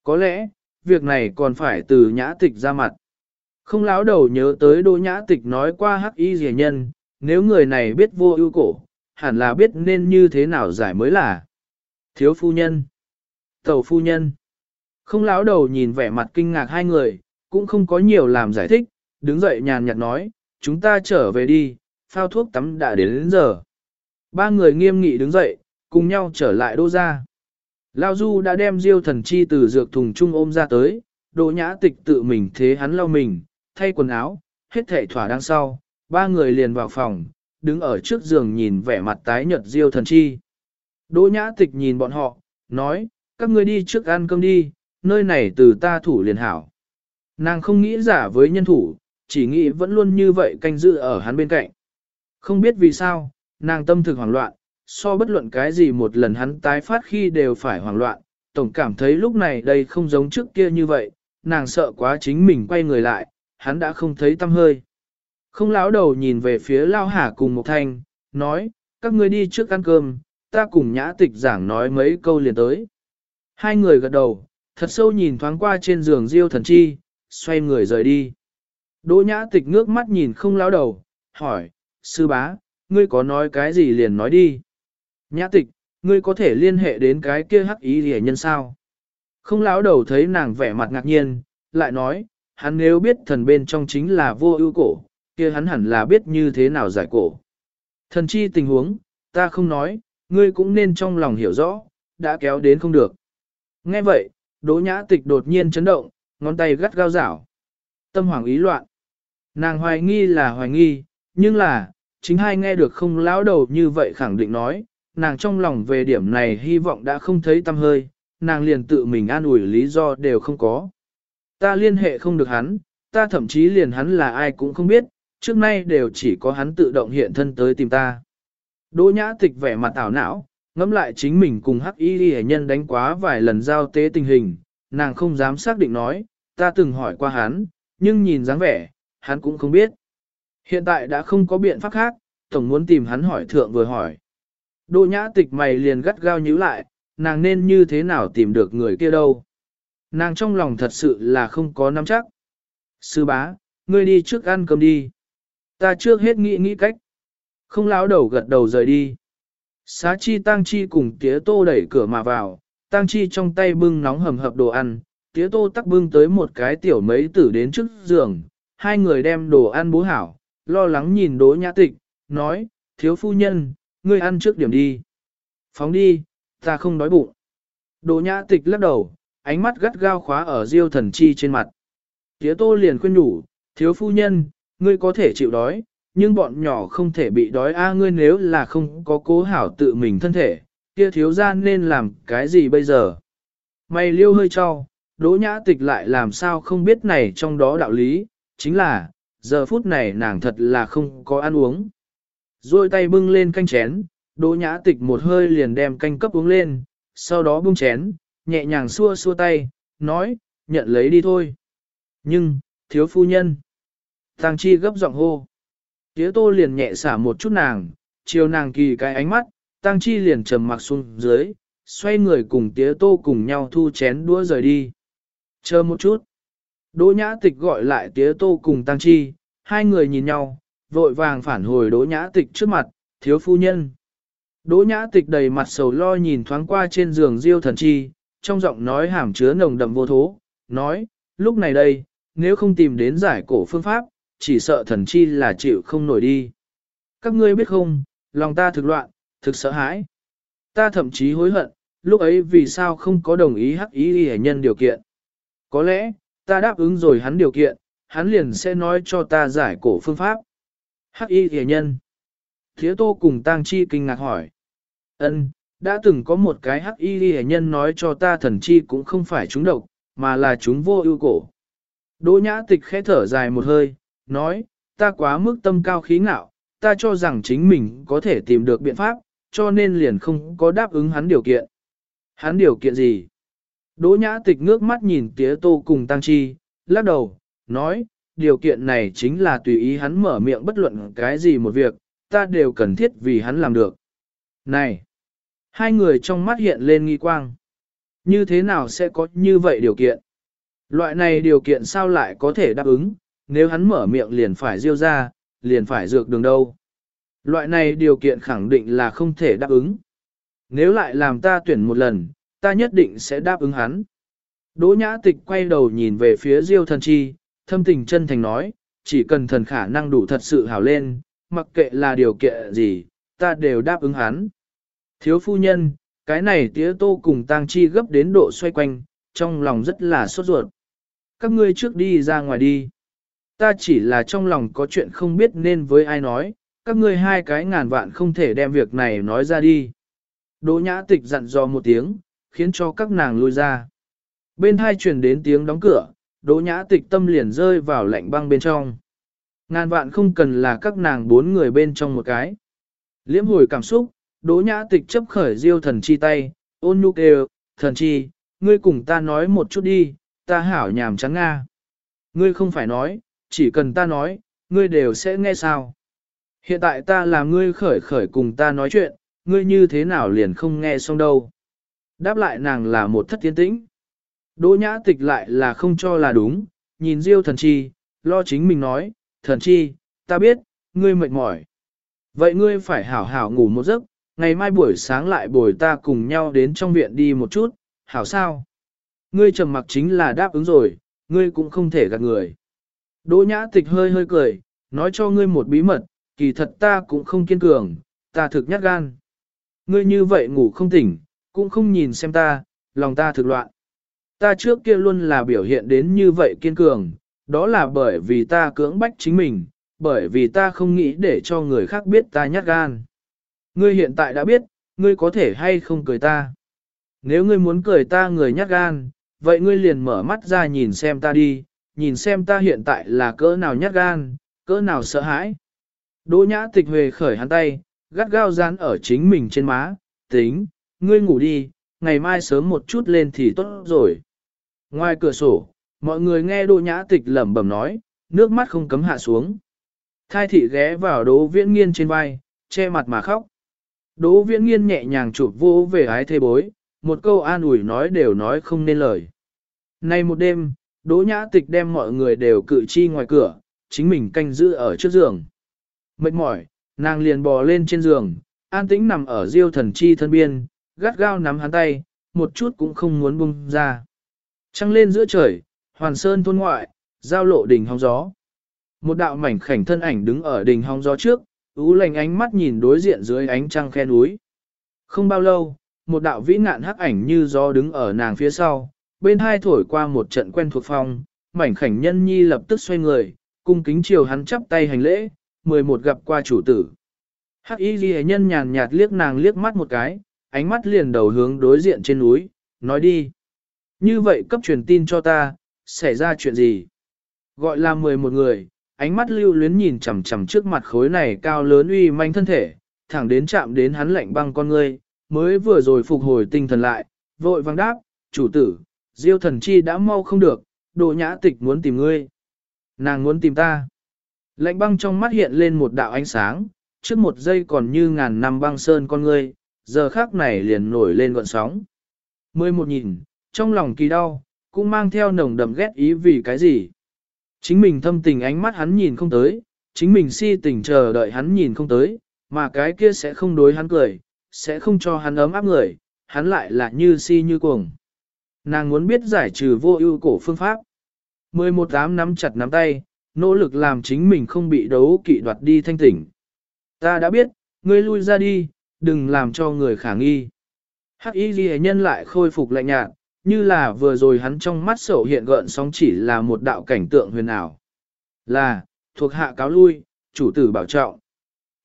Có lẽ, việc này còn phải từ nhã tịch ra mặt. Không láo đầu nhớ tới đô nhã tịch nói qua hắc y rẻ nhân, nếu người này biết vô ưu cổ, hẳn là biết nên như thế nào giải mới là. Thiếu phu nhân, tẩu phu nhân, không láo đầu nhìn vẻ mặt kinh ngạc hai người, cũng không có nhiều làm giải thích, đứng dậy nhàn nhạt nói, chúng ta trở về đi, phao thuốc tắm đã đến, đến giờ. Ba người nghiêm nghị đứng dậy, cùng nhau trở lại đô ra. Lao Du đã đem diêu thần chi từ dược thùng trung ôm ra tới, đỗ nhã tịch tự mình thế hắn lau mình, thay quần áo, hết thảy thỏa đằng sau, ba người liền vào phòng, đứng ở trước giường nhìn vẻ mặt tái nhợt diêu thần chi. Đỗ nhã tịch nhìn bọn họ, nói, các ngươi đi trước ăn cơm đi, nơi này từ ta thủ liền hảo. Nàng không nghĩ giả với nhân thủ, chỉ nghĩ vẫn luôn như vậy canh giữ ở hắn bên cạnh. Không biết vì sao, nàng tâm thực hoảng loạn, so bất luận cái gì một lần hắn tái phát khi đều phải hoảng loạn, tổng cảm thấy lúc này đây không giống trước kia như vậy, nàng sợ quá chính mình quay người lại, hắn đã không thấy tâm hơi. Không lão đầu nhìn về phía Lao Hà cùng Mộc Thanh, nói, các ngươi đi trước ăn cơm, ta cùng nhã tịch giảng nói mấy câu liền tới. Hai người gật đầu, thật sâu nhìn thoáng qua trên giường diêu thần chi, xoay người rời đi. Đỗ nhã tịch ngước mắt nhìn không lão đầu, hỏi, sư bá, ngươi có nói cái gì liền nói đi. Nhã tịch, ngươi có thể liên hệ đến cái kia hắc ý hề nhân sao? Không lão đầu thấy nàng vẻ mặt ngạc nhiên, lại nói, hắn nếu biết thần bên trong chính là vô ưu cổ, kia hắn hẳn là biết như thế nào giải cổ. Thần chi tình huống, ta không nói, ngươi cũng nên trong lòng hiểu rõ, đã kéo đến không được. Nghe vậy, đỗ nhã tịch đột nhiên chấn động, ngón tay gắt gao rảo. Tâm hoàng ý loạn. Nàng hoài nghi là hoài nghi, nhưng là, chính hai nghe được không lão đầu như vậy khẳng định nói, nàng trong lòng về điểm này hy vọng đã không thấy tâm hơi, nàng liền tự mình an ủi lý do đều không có. Ta liên hệ không được hắn, ta thậm chí liền hắn là ai cũng không biết, trước nay đều chỉ có hắn tự động hiện thân tới tìm ta. Đỗ nhã tịch vẻ mặt ảo não, ngẫm lại chính mình cùng hắc y hệ nhân đánh quá vài lần giao tế tình hình, nàng không dám xác định nói, ta từng hỏi qua hắn, nhưng nhìn dáng vẻ, hắn cũng không biết. Hiện tại đã không có biện pháp khác, tổng muốn tìm hắn hỏi thượng vừa hỏi. Đỗ nhã tịch mày liền gắt gao nhíu lại, nàng nên như thế nào tìm được người kia đâu. Nàng trong lòng thật sự là không có nắm chắc. Sư bá, ngươi đi trước ăn cơm đi. Ta trước hết nghĩ nghĩ cách. Không láo đầu gật đầu rời đi. Xá chi tăng chi cùng tía tô đẩy cửa mà vào, tăng chi trong tay bưng nóng hầm hập đồ ăn, tía tô tắc bưng tới một cái tiểu mấy tử đến trước giường, hai người đem đồ ăn bố hảo, lo lắng nhìn đỗ nhã tịch, nói, thiếu phu nhân, ngươi ăn trước điểm đi. Phóng đi, ta không đói bụng. Đỗ nhã tịch lắc đầu, ánh mắt gắt gao khóa ở diêu thần chi trên mặt. Tía tô liền khuyên nhủ, thiếu phu nhân, ngươi có thể chịu đói, nhưng bọn nhỏ không thể bị đói a ngươi nếu là không có cố hảo tự mình thân thể, kia thiếu ra nên làm cái gì bây giờ? Mày liêu hơi cho, đỗ nhã tịch lại làm sao không biết này trong đó đạo lý, chính là, giờ phút này nàng thật là không có ăn uống. Rồi tay bưng lên canh chén, đỗ nhã tịch một hơi liền đem canh cấp uống lên, sau đó bưng chén, nhẹ nhàng xua xua tay, nói, nhận lấy đi thôi. Nhưng, thiếu phu nhân. Tăng chi gấp giọng hô. Tía tô liền nhẹ xả một chút nàng, chiều nàng kỳ cái ánh mắt, tăng chi liền trầm mặc xuống dưới, xoay người cùng tía tô cùng nhau thu chén đũa rời đi. Chờ một chút. Đỗ nhã tịch gọi lại tía tô cùng tăng chi, hai người nhìn nhau, vội vàng phản hồi đỗ nhã tịch trước mặt, thiếu phu nhân. Đỗ nhã tịch đầy mặt sầu lo nhìn thoáng qua trên giường diêu thần chi, trong giọng nói hàm chứa nồng đậm vô thố, nói, lúc này đây, nếu không tìm đến giải cổ phương pháp, chỉ sợ thần chi là chịu không nổi đi. Các ngươi biết không, lòng ta thực loạn, thực sợ hãi. Ta thậm chí hối hận, lúc ấy vì sao không có đồng ý hắc ý hệ nhân điều kiện. Có lẽ, ta đáp ứng rồi hắn điều kiện, hắn liền sẽ nói cho ta giải cổ phương pháp. Hắc y hệ nhân. Thiếu tô cùng tang chi kinh ngạc hỏi. ân đã từng có một cái hắc y hệ nhân nói cho ta thần chi cũng không phải chúng độc, mà là chúng vô ưu cổ. Đỗ nhã tịch khẽ thở dài một hơi, nói, ta quá mức tâm cao khí ngạo, ta cho rằng chính mình có thể tìm được biện pháp, cho nên liền không có đáp ứng hắn điều kiện. Hắn điều kiện gì? Đỗ nhã tịch ngước mắt nhìn tía tô cùng tăng chi, lắc đầu, nói, điều kiện này chính là tùy ý hắn mở miệng bất luận cái gì một việc, ta đều cần thiết vì hắn làm được. Này! Hai người trong mắt hiện lên nghi quang. Như thế nào sẽ có như vậy điều kiện? Loại này điều kiện sao lại có thể đáp ứng, nếu hắn mở miệng liền phải diêu ra, liền phải dược đường đâu. Loại này điều kiện khẳng định là không thể đáp ứng. Nếu lại làm ta tuyển một lần, ta nhất định sẽ đáp ứng hắn. Đỗ nhã tịch quay đầu nhìn về phía diêu thần chi, thâm tình chân thành nói, chỉ cần thần khả năng đủ thật sự hảo lên, mặc kệ là điều kiện gì, ta đều đáp ứng hắn. Thiếu phu nhân, cái này tía tô cùng tang chi gấp đến độ xoay quanh, trong lòng rất là sốt ruột. Các ngươi trước đi ra ngoài đi. Ta chỉ là trong lòng có chuyện không biết nên với ai nói, các ngươi hai cái ngàn vạn không thể đem việc này nói ra đi. Đỗ nhã tịch dặn dò một tiếng, khiến cho các nàng lui ra. Bên hai truyền đến tiếng đóng cửa, đỗ nhã tịch tâm liền rơi vào lạnh băng bên trong. Ngàn vạn không cần là các nàng bốn người bên trong một cái. Liễm hồi cảm xúc, đỗ nhã tịch chấp khởi diêu thần chi tay, ôn nhu kêu, thần chi, ngươi cùng ta nói một chút đi, ta hảo nhàm trắng nga. Ngươi không phải nói, chỉ cần ta nói, ngươi đều sẽ nghe sao. Hiện tại ta là ngươi khởi khởi cùng ta nói chuyện, ngươi như thế nào liền không nghe xong đâu. Đáp lại nàng là một thất tiến tĩnh. Đỗ nhã tịch lại là không cho là đúng, nhìn Diêu thần chi, lo chính mình nói, thần chi, ta biết, ngươi mệt mỏi. Vậy ngươi phải hảo hảo ngủ một giấc, ngày mai buổi sáng lại bồi ta cùng nhau đến trong viện đi một chút, hảo sao? Ngươi trầm mặc chính là đáp ứng rồi, ngươi cũng không thể gạt người. Đỗ nhã tịch hơi hơi cười, nói cho ngươi một bí mật, kỳ thật ta cũng không kiên cường, ta thực nhát gan. Ngươi như vậy ngủ không tỉnh, cũng không nhìn xem ta, lòng ta thực loạn. Ta trước kia luôn là biểu hiện đến như vậy kiên cường, đó là bởi vì ta cưỡng bách chính mình, bởi vì ta không nghĩ để cho người khác biết ta nhát gan. Ngươi hiện tại đã biết, ngươi có thể hay không cười ta. Nếu ngươi muốn cười ta người nhát gan, vậy ngươi liền mở mắt ra nhìn xem ta đi, nhìn xem ta hiện tại là cỡ nào nhát gan, cỡ nào sợ hãi. Đỗ nhã tịch huề khởi hắn tay, gắt gao dán ở chính mình trên má, tính, ngươi ngủ đi, ngày mai sớm một chút lên thì tốt rồi. Ngoài cửa sổ, mọi người nghe đỗ nhã tịch lẩm bẩm nói, nước mắt không cấm hạ xuống. Thai thị ghé vào đỗ viễn nghiên trên vai, che mặt mà khóc. Đỗ viễn nghiên nhẹ nhàng chụp vô về ái thê bối, một câu an ủi nói đều nói không nên lời. Nay một đêm, đỗ nhã tịch đem mọi người đều cự chi ngoài cửa, chính mình canh giữ ở trước giường. Mệt mỏi, nàng liền bò lên trên giường, an tĩnh nằm ở diêu thần chi thân biên, gắt gao nắm hắn tay, một chút cũng không muốn buông ra. Trăng lên giữa trời, hoàn sơn thôn ngoại, giao lộ đỉnh hóng gió. Một đạo mảnh khảnh thân ảnh đứng ở đỉnh hóng gió trước, ú lành ánh mắt nhìn đối diện dưới ánh trăng khe núi. Không bao lâu, một đạo vĩ ngạn hắc ảnh như gió đứng ở nàng phía sau, bên hai thổi qua một trận quen thuộc phong, mảnh khảnh nhân nhi lập tức xoay người, cung kính chiều hắn chắp tay hành lễ, mười một gặp qua chủ tử. Hắc y ghi nhân nhàn nhạt liếc nàng liếc mắt một cái, ánh mắt liền đầu hướng đối diện trên núi, nói đi. Như vậy cấp truyền tin cho ta, xảy ra chuyện gì? Gọi là mười một người, ánh mắt lưu luyến nhìn chằm chằm trước mặt khối này cao lớn uy manh thân thể, thẳng đến chạm đến hắn lạnh băng con ngươi, mới vừa rồi phục hồi tinh thần lại, vội vang đáp, chủ tử, diêu thần chi đã mau không được, đồ nhã tịch muốn tìm ngươi. Nàng muốn tìm ta. Lạnh băng trong mắt hiện lên một đạo ánh sáng, trước một giây còn như ngàn năm băng sơn con ngươi, giờ khác này liền nổi lên gọn sóng. Mười một nhìn, trong lòng kỳ đau, cũng mang theo nồng đậm ghét ý vì cái gì. Chính mình thâm tình ánh mắt hắn nhìn không tới, chính mình si tình chờ đợi hắn nhìn không tới, mà cái kia sẽ không đối hắn cười, sẽ không cho hắn ấm áp người, hắn lại là như si như cuồng. Nàng muốn biết giải trừ vô ưu cổ phương pháp. Mười một tám nắm chặt nắm tay, nỗ lực làm chính mình không bị đấu kỵ đoạt đi thanh tỉnh. Ta đã biết, ngươi lui ra đi, đừng làm cho người khả nghi. Hắc y ghi nhân lại khôi phục lạnh nhạt, như là vừa rồi hắn trong mắt sầu hiện gợn sóng chỉ là một đạo cảnh tượng huyền ảo. Là, thuộc hạ cáo lui, chủ tử bảo trọng.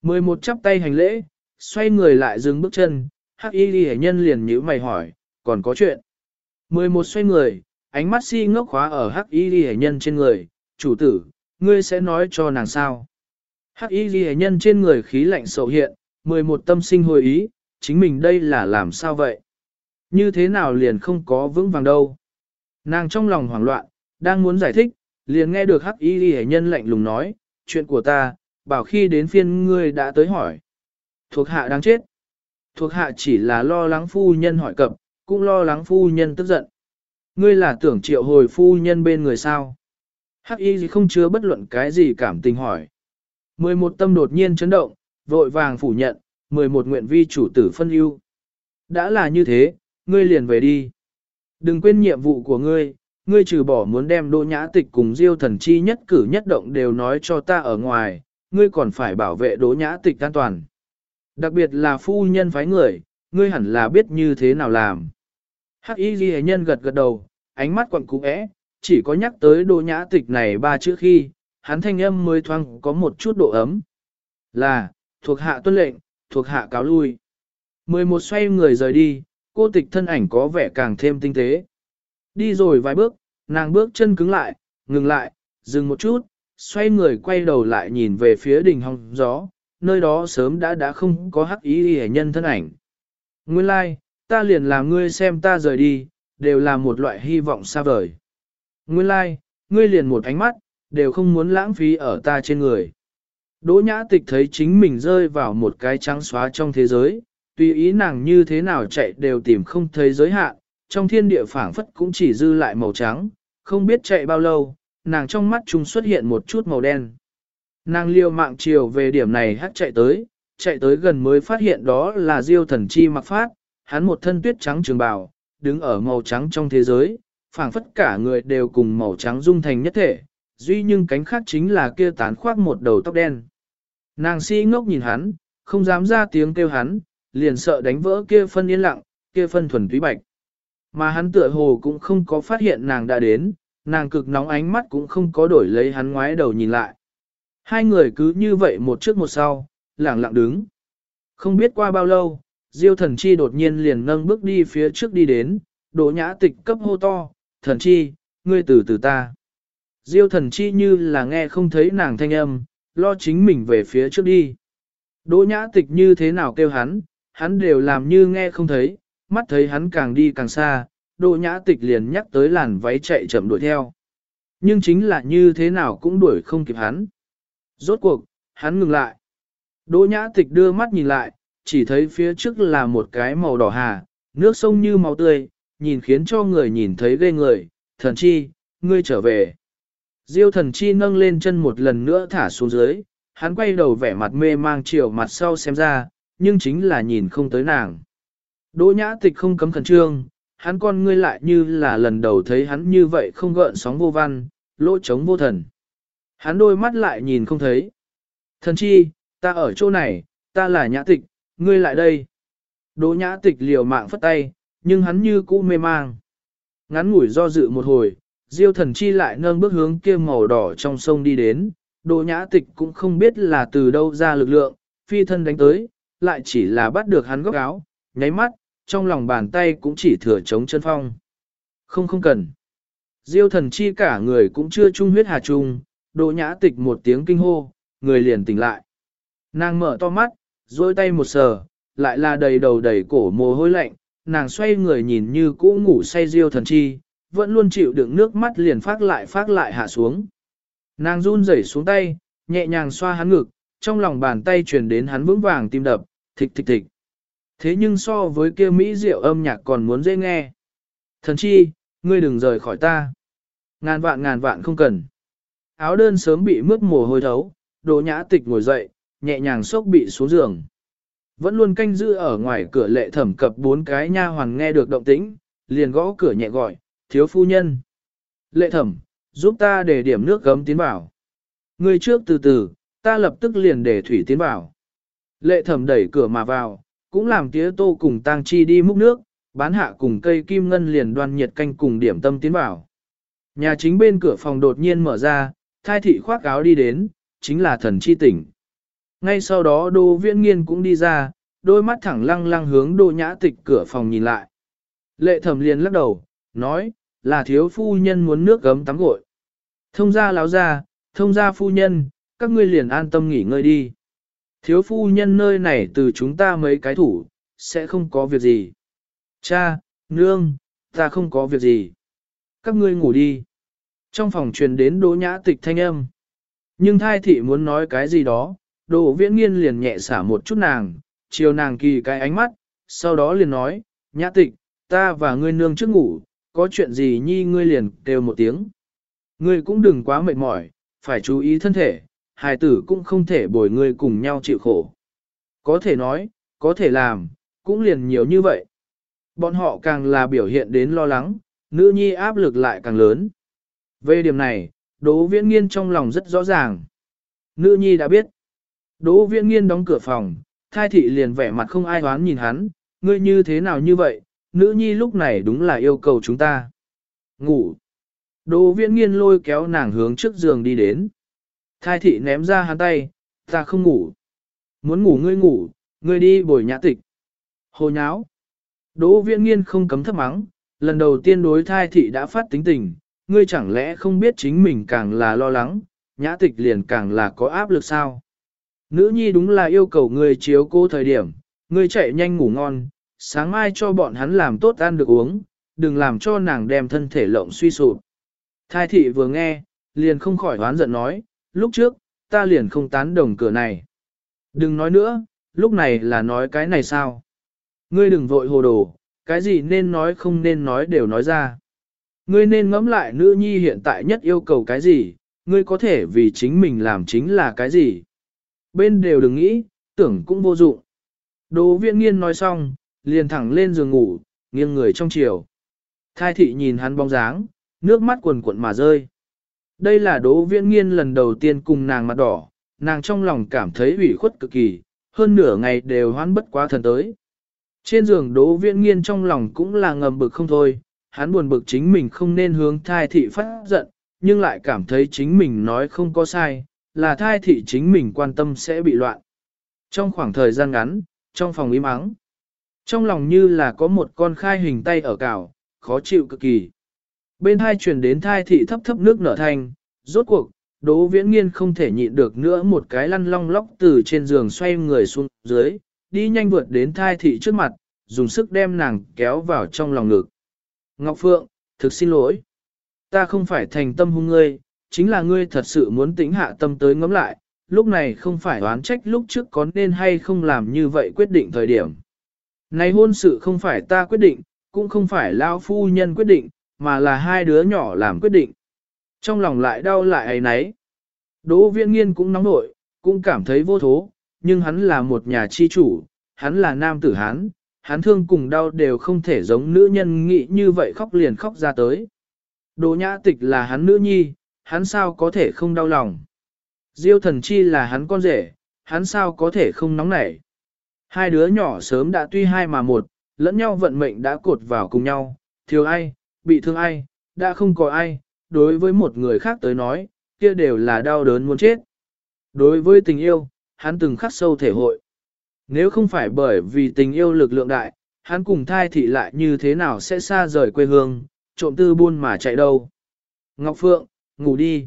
Mười một chắp tay hành lễ, xoay người lại dừng bước chân, hắc y ghi nhân liền nhíu mày hỏi, còn có chuyện. Mười một xoay người, ánh mắt si ngốc khóa ở hắc y ghi nhân trên người, chủ tử, ngươi sẽ nói cho nàng sao. Hắc y ghi nhân trên người khí lạnh sầu hiện, mười một tâm sinh hồi ý, chính mình đây là làm sao vậy? Như thế nào liền không có vững vàng đâu? Nàng trong lòng hoảng loạn, đang muốn giải thích, liền nghe được hắc y ghi nhân lạnh lùng nói, chuyện của ta, bảo khi đến phiên ngươi đã tới hỏi. Thuộc hạ đang chết. Thuộc hạ chỉ là lo lắng phu nhân hỏi cập, cũng lo lắng phu nhân tức giận. Ngươi là tưởng triệu hồi phu nhân bên người sao? Hắc y không chứa bất luận cái gì cảm tình hỏi. Mười một tâm đột nhiên chấn động, vội vàng phủ nhận, mười một nguyện vi chủ tử phân ưu. Đã là như thế, ngươi liền về đi. Đừng quên nhiệm vụ của ngươi, ngươi trừ bỏ muốn đem đô nhã tịch cùng diêu thần chi nhất cử nhất động đều nói cho ta ở ngoài, ngươi còn phải bảo vệ đỗ nhã tịch an toàn. Đặc biệt là phu nhân phái người, ngươi hẳn là biết như thế nào làm. Hắc y ghi nhân gật gật đầu, ánh mắt quặn cú ẽ, chỉ có nhắc tới đỗ nhã tịch này ba chữ khi, hắn thanh âm mới thoang có một chút độ ấm. Là, thuộc hạ tuân lệnh, thuộc hạ cáo lui. Mười một xoay người rời đi, cô tịch thân ảnh có vẻ càng thêm tinh tế. Đi rồi vài bước, nàng bước chân cứng lại, ngừng lại, dừng một chút, xoay người quay đầu lại nhìn về phía đỉnh hong gió, nơi đó sớm đã đã không có hắc ý hề nhân thân ảnh. Nguyên lai, like, ta liền làm ngươi xem ta rời đi, đều là một loại hy vọng xa vời. Nguyên lai, like, ngươi liền một ánh mắt, đều không muốn lãng phí ở ta trên người. Đỗ nhã tịch thấy chính mình rơi vào một cái trắng xóa trong thế giới, tùy ý nàng như thế nào chạy đều tìm không thấy giới hạn, trong thiên địa phảng phất cũng chỉ dư lại màu trắng, không biết chạy bao lâu, nàng trong mắt chúng xuất hiện một chút màu đen. Nàng liều mạng chiều về điểm này hát chạy tới, chạy tới gần mới phát hiện đó là diêu thần chi mặc phát, hắn một thân tuyết trắng trường bào, đứng ở màu trắng trong thế giới, phảng phất cả người đều cùng màu trắng dung thành nhất thể, duy nhưng cánh khác chính là kia tán khoác một đầu tóc đen. Nàng si ngốc nhìn hắn, không dám ra tiếng kêu hắn, liền sợ đánh vỡ kia phân yên lặng, kia phân thuần túy bạch. Mà hắn tựa hồ cũng không có phát hiện nàng đã đến, nàng cực nóng ánh mắt cũng không có đổi lấy hắn ngoái đầu nhìn lại. Hai người cứ như vậy một trước một sau, lặng lặng đứng. Không biết qua bao lâu, Diêu thần chi đột nhiên liền nâng bước đi phía trước đi đến, đỗ nhã tịch cấp hô to, thần chi, ngươi từ từ ta. Diêu thần chi như là nghe không thấy nàng thanh âm, lo chính mình về phía trước đi. Đỗ nhã tịch như thế nào kêu hắn, hắn đều làm như nghe không thấy, mắt thấy hắn càng đi càng xa, đỗ nhã tịch liền nhắc tới làn váy chạy chậm đuổi theo. Nhưng chính là như thế nào cũng đuổi không kịp hắn. Rốt cuộc, hắn ngừng lại. Đỗ nhã tịch đưa mắt nhìn lại, chỉ thấy phía trước là một cái màu đỏ hà, nước sông như màu tươi, nhìn khiến cho người nhìn thấy ghê người, thần chi, ngươi trở về. Diêu thần chi nâng lên chân một lần nữa thả xuống dưới, hắn quay đầu vẻ mặt mê mang chiều mặt sau xem ra, nhưng chính là nhìn không tới nàng. Đỗ nhã tịch không cấm khẩn trương, hắn con ngươi lại như là lần đầu thấy hắn như vậy không gợn sóng vô văn, lỗ trống vô thần. Hắn đôi mắt lại nhìn không thấy. Thần chi, ta ở chỗ này, ta là nhã tịch, ngươi lại đây. Đỗ nhã tịch liều mạng phất tay, nhưng hắn như cũ mê mang. Ngắn ngủi do dự một hồi, diêu thần chi lại nâng bước hướng kia màu đỏ trong sông đi đến. Đỗ nhã tịch cũng không biết là từ đâu ra lực lượng, phi thân đánh tới, lại chỉ là bắt được hắn góc áo, nháy mắt, trong lòng bàn tay cũng chỉ thừa chống chân phong. Không không cần. Diêu thần chi cả người cũng chưa chung huyết hà trung, đỗ nhã tịch một tiếng kinh hô, người liền tỉnh lại. Nàng mở to mắt, dôi tay một sờ, lại là đầy đầu đầy cổ mồ hôi lạnh, nàng xoay người nhìn như cũ ngủ say diêu thần chi, vẫn luôn chịu đựng nước mắt liền phát lại phát lại hạ xuống. Nàng run rẩy xuống tay, nhẹ nhàng xoa hắn ngực, trong lòng bàn tay truyền đến hắn vững vàng tim đập, thịch thịch thịch. Thế nhưng so với kia Mỹ diệu âm nhạc còn muốn dễ nghe. Thần chi, ngươi đừng rời khỏi ta. Ngàn vạn ngàn vạn không cần. Áo đơn sớm bị mướt mồ hôi thấu, đồ nhã tịch ngồi dậy, nhẹ nhàng sốc bị xuống giường. Vẫn luôn canh giữ ở ngoài cửa lệ thẩm cập bốn cái nha hoàng nghe được động tĩnh, liền gõ cửa nhẹ gọi, thiếu phu nhân. Lệ thẩm, giúp ta để điểm nước gấm tiến vào. Người trước từ từ, ta lập tức liền để thủy tiến vào. Lệ thẩm đẩy cửa mà vào, cũng làm tía tô cùng tang chi đi múc nước, bán hạ cùng cây kim ngân liền đoan nhiệt canh cùng điểm tâm tiến vào. Nhà chính bên cửa phòng đột nhiên mở ra, thai thị khoác áo đi đến, chính là thần chi tỉnh. Ngay sau đó đô viễn nghiên cũng đi ra, đôi mắt thẳng lăng lăng hướng đô nhã tịch cửa phòng nhìn lại. Lệ thẩm liền lắc đầu, nói, là thiếu phu nhân muốn nước gấm tắm gội. Thông ra láo ra, thông ra phu nhân, các ngươi liền an tâm nghỉ ngơi đi. Thiếu phu nhân nơi này từ chúng ta mấy cái thủ, sẽ không có việc gì. Cha, nương, ta không có việc gì. Các ngươi ngủ đi. Trong phòng truyền đến đỗ nhã tịch thanh âm. Nhưng thai thị muốn nói cái gì đó, đỗ viễn nghiên liền nhẹ xả một chút nàng, chiều nàng kỳ cái ánh mắt, sau đó liền nói, nhã tịch, ta và ngươi nương trước ngủ, có chuyện gì nhi ngươi liền kêu một tiếng. Ngươi cũng đừng quá mệt mỏi, phải chú ý thân thể, hài tử cũng không thể bồi ngươi cùng nhau chịu khổ. Có thể nói, có thể làm, cũng liền nhiều như vậy. Bọn họ càng là biểu hiện đến lo lắng, nữ nhi áp lực lại càng lớn. Về điểm này, Đỗ Viễn Nghiên trong lòng rất rõ ràng. Nữ nhi đã biết. Đỗ Viễn Nghiên đóng cửa phòng, thai thị liền vẻ mặt không ai hoán nhìn hắn, ngươi như thế nào như vậy, nữ nhi lúc này đúng là yêu cầu chúng ta. Ngủ. Đỗ Viễn Nghiên lôi kéo nàng hướng trước giường đi đến. Thai thị ném ra hắn tay, ta không ngủ. Muốn ngủ ngươi ngủ, ngươi đi bồi nhã tịch. Hồ nháo. Đỗ viễn nghiên không cấm thấp mắng, lần đầu tiên đối thai thị đã phát tính tình, ngươi chẳng lẽ không biết chính mình càng là lo lắng, nhã tịch liền càng là có áp lực sao. Nữ nhi đúng là yêu cầu ngươi chiếu cô thời điểm, ngươi chạy nhanh ngủ ngon, sáng mai cho bọn hắn làm tốt ăn được uống, đừng làm cho nàng đem thân thể lộng suy sụp. Thai thị vừa nghe, liền không khỏi hoán giận nói, lúc trước, ta liền không tán đồng cửa này. Đừng nói nữa, lúc này là nói cái này sao? Ngươi đừng vội hồ đồ, cái gì nên nói không nên nói đều nói ra. Ngươi nên ngẫm lại nữ nhi hiện tại nhất yêu cầu cái gì, ngươi có thể vì chính mình làm chính là cái gì. Bên đều đừng nghĩ, tưởng cũng vô dụng. Đồ viện nghiên nói xong, liền thẳng lên giường ngủ, nghiêng người trong chiều. Thai thị nhìn hắn bóng dáng, nước mắt quần cuộn mà rơi. Đây là Đỗ Viễn Nghiên lần đầu tiên cùng nàng mặt đỏ, nàng trong lòng cảm thấy ủy khuất cực kỳ, hơn nửa ngày đều hoán bất quá thần tới. Trên giường Đỗ Viễn Nghiên trong lòng cũng là ngầm bực không thôi, hắn buồn bực chính mình không nên hướng thai thị phát giận, nhưng lại cảm thấy chính mình nói không có sai, là thai thị chính mình quan tâm sẽ bị loạn. Trong khoảng thời gian ngắn, trong phòng im ắng, trong lòng như là có một con khai hình tay ở cào, khó chịu cực kỳ. Bên hai truyền đến thai thị thấp thấp nước nở thành, rốt cuộc, Đỗ Viễn Nghiên không thể nhịn được nữa một cái lăn long lóc từ trên giường xoay người xuống dưới, đi nhanh vượt đến thai thị trước mặt, dùng sức đem nàng kéo vào trong lòng ngực. Ngọc Phượng, thực xin lỗi. Ta không phải thành tâm hung ngươi, chính là ngươi thật sự muốn tính hạ tâm tới ngẫm lại, lúc này không phải oán trách lúc trước có nên hay không làm như vậy quyết định thời điểm. Này hôn sự không phải ta quyết định, cũng không phải lao phu nhân quyết định, mà là hai đứa nhỏ làm quyết định. Trong lòng lại đau lại ấy nấy. Đỗ viễn nghiên cũng nóng nội, cũng cảm thấy vô thố, nhưng hắn là một nhà chi chủ, hắn là nam tử hán, hắn thương cùng đau đều không thể giống nữ nhân nghĩ như vậy khóc liền khóc ra tới. Đỗ nhã tịch là hắn nữ nhi, hắn sao có thể không đau lòng. Diêu thần chi là hắn con rể, hắn sao có thể không nóng nảy. Hai đứa nhỏ sớm đã tuy hai mà một, lẫn nhau vận mệnh đã cột vào cùng nhau, thiếu ai, bị thương ai, đã không có ai, đối với một người khác tới nói, kia đều là đau đớn muốn chết. Đối với tình yêu, hắn từng khắc sâu thể hội. Nếu không phải bởi vì tình yêu lực lượng đại, hắn cùng thai thị lại như thế nào sẽ xa rời quê hương, trộm tư buôn mà chạy đâu. Ngọc Phượng, ngủ đi.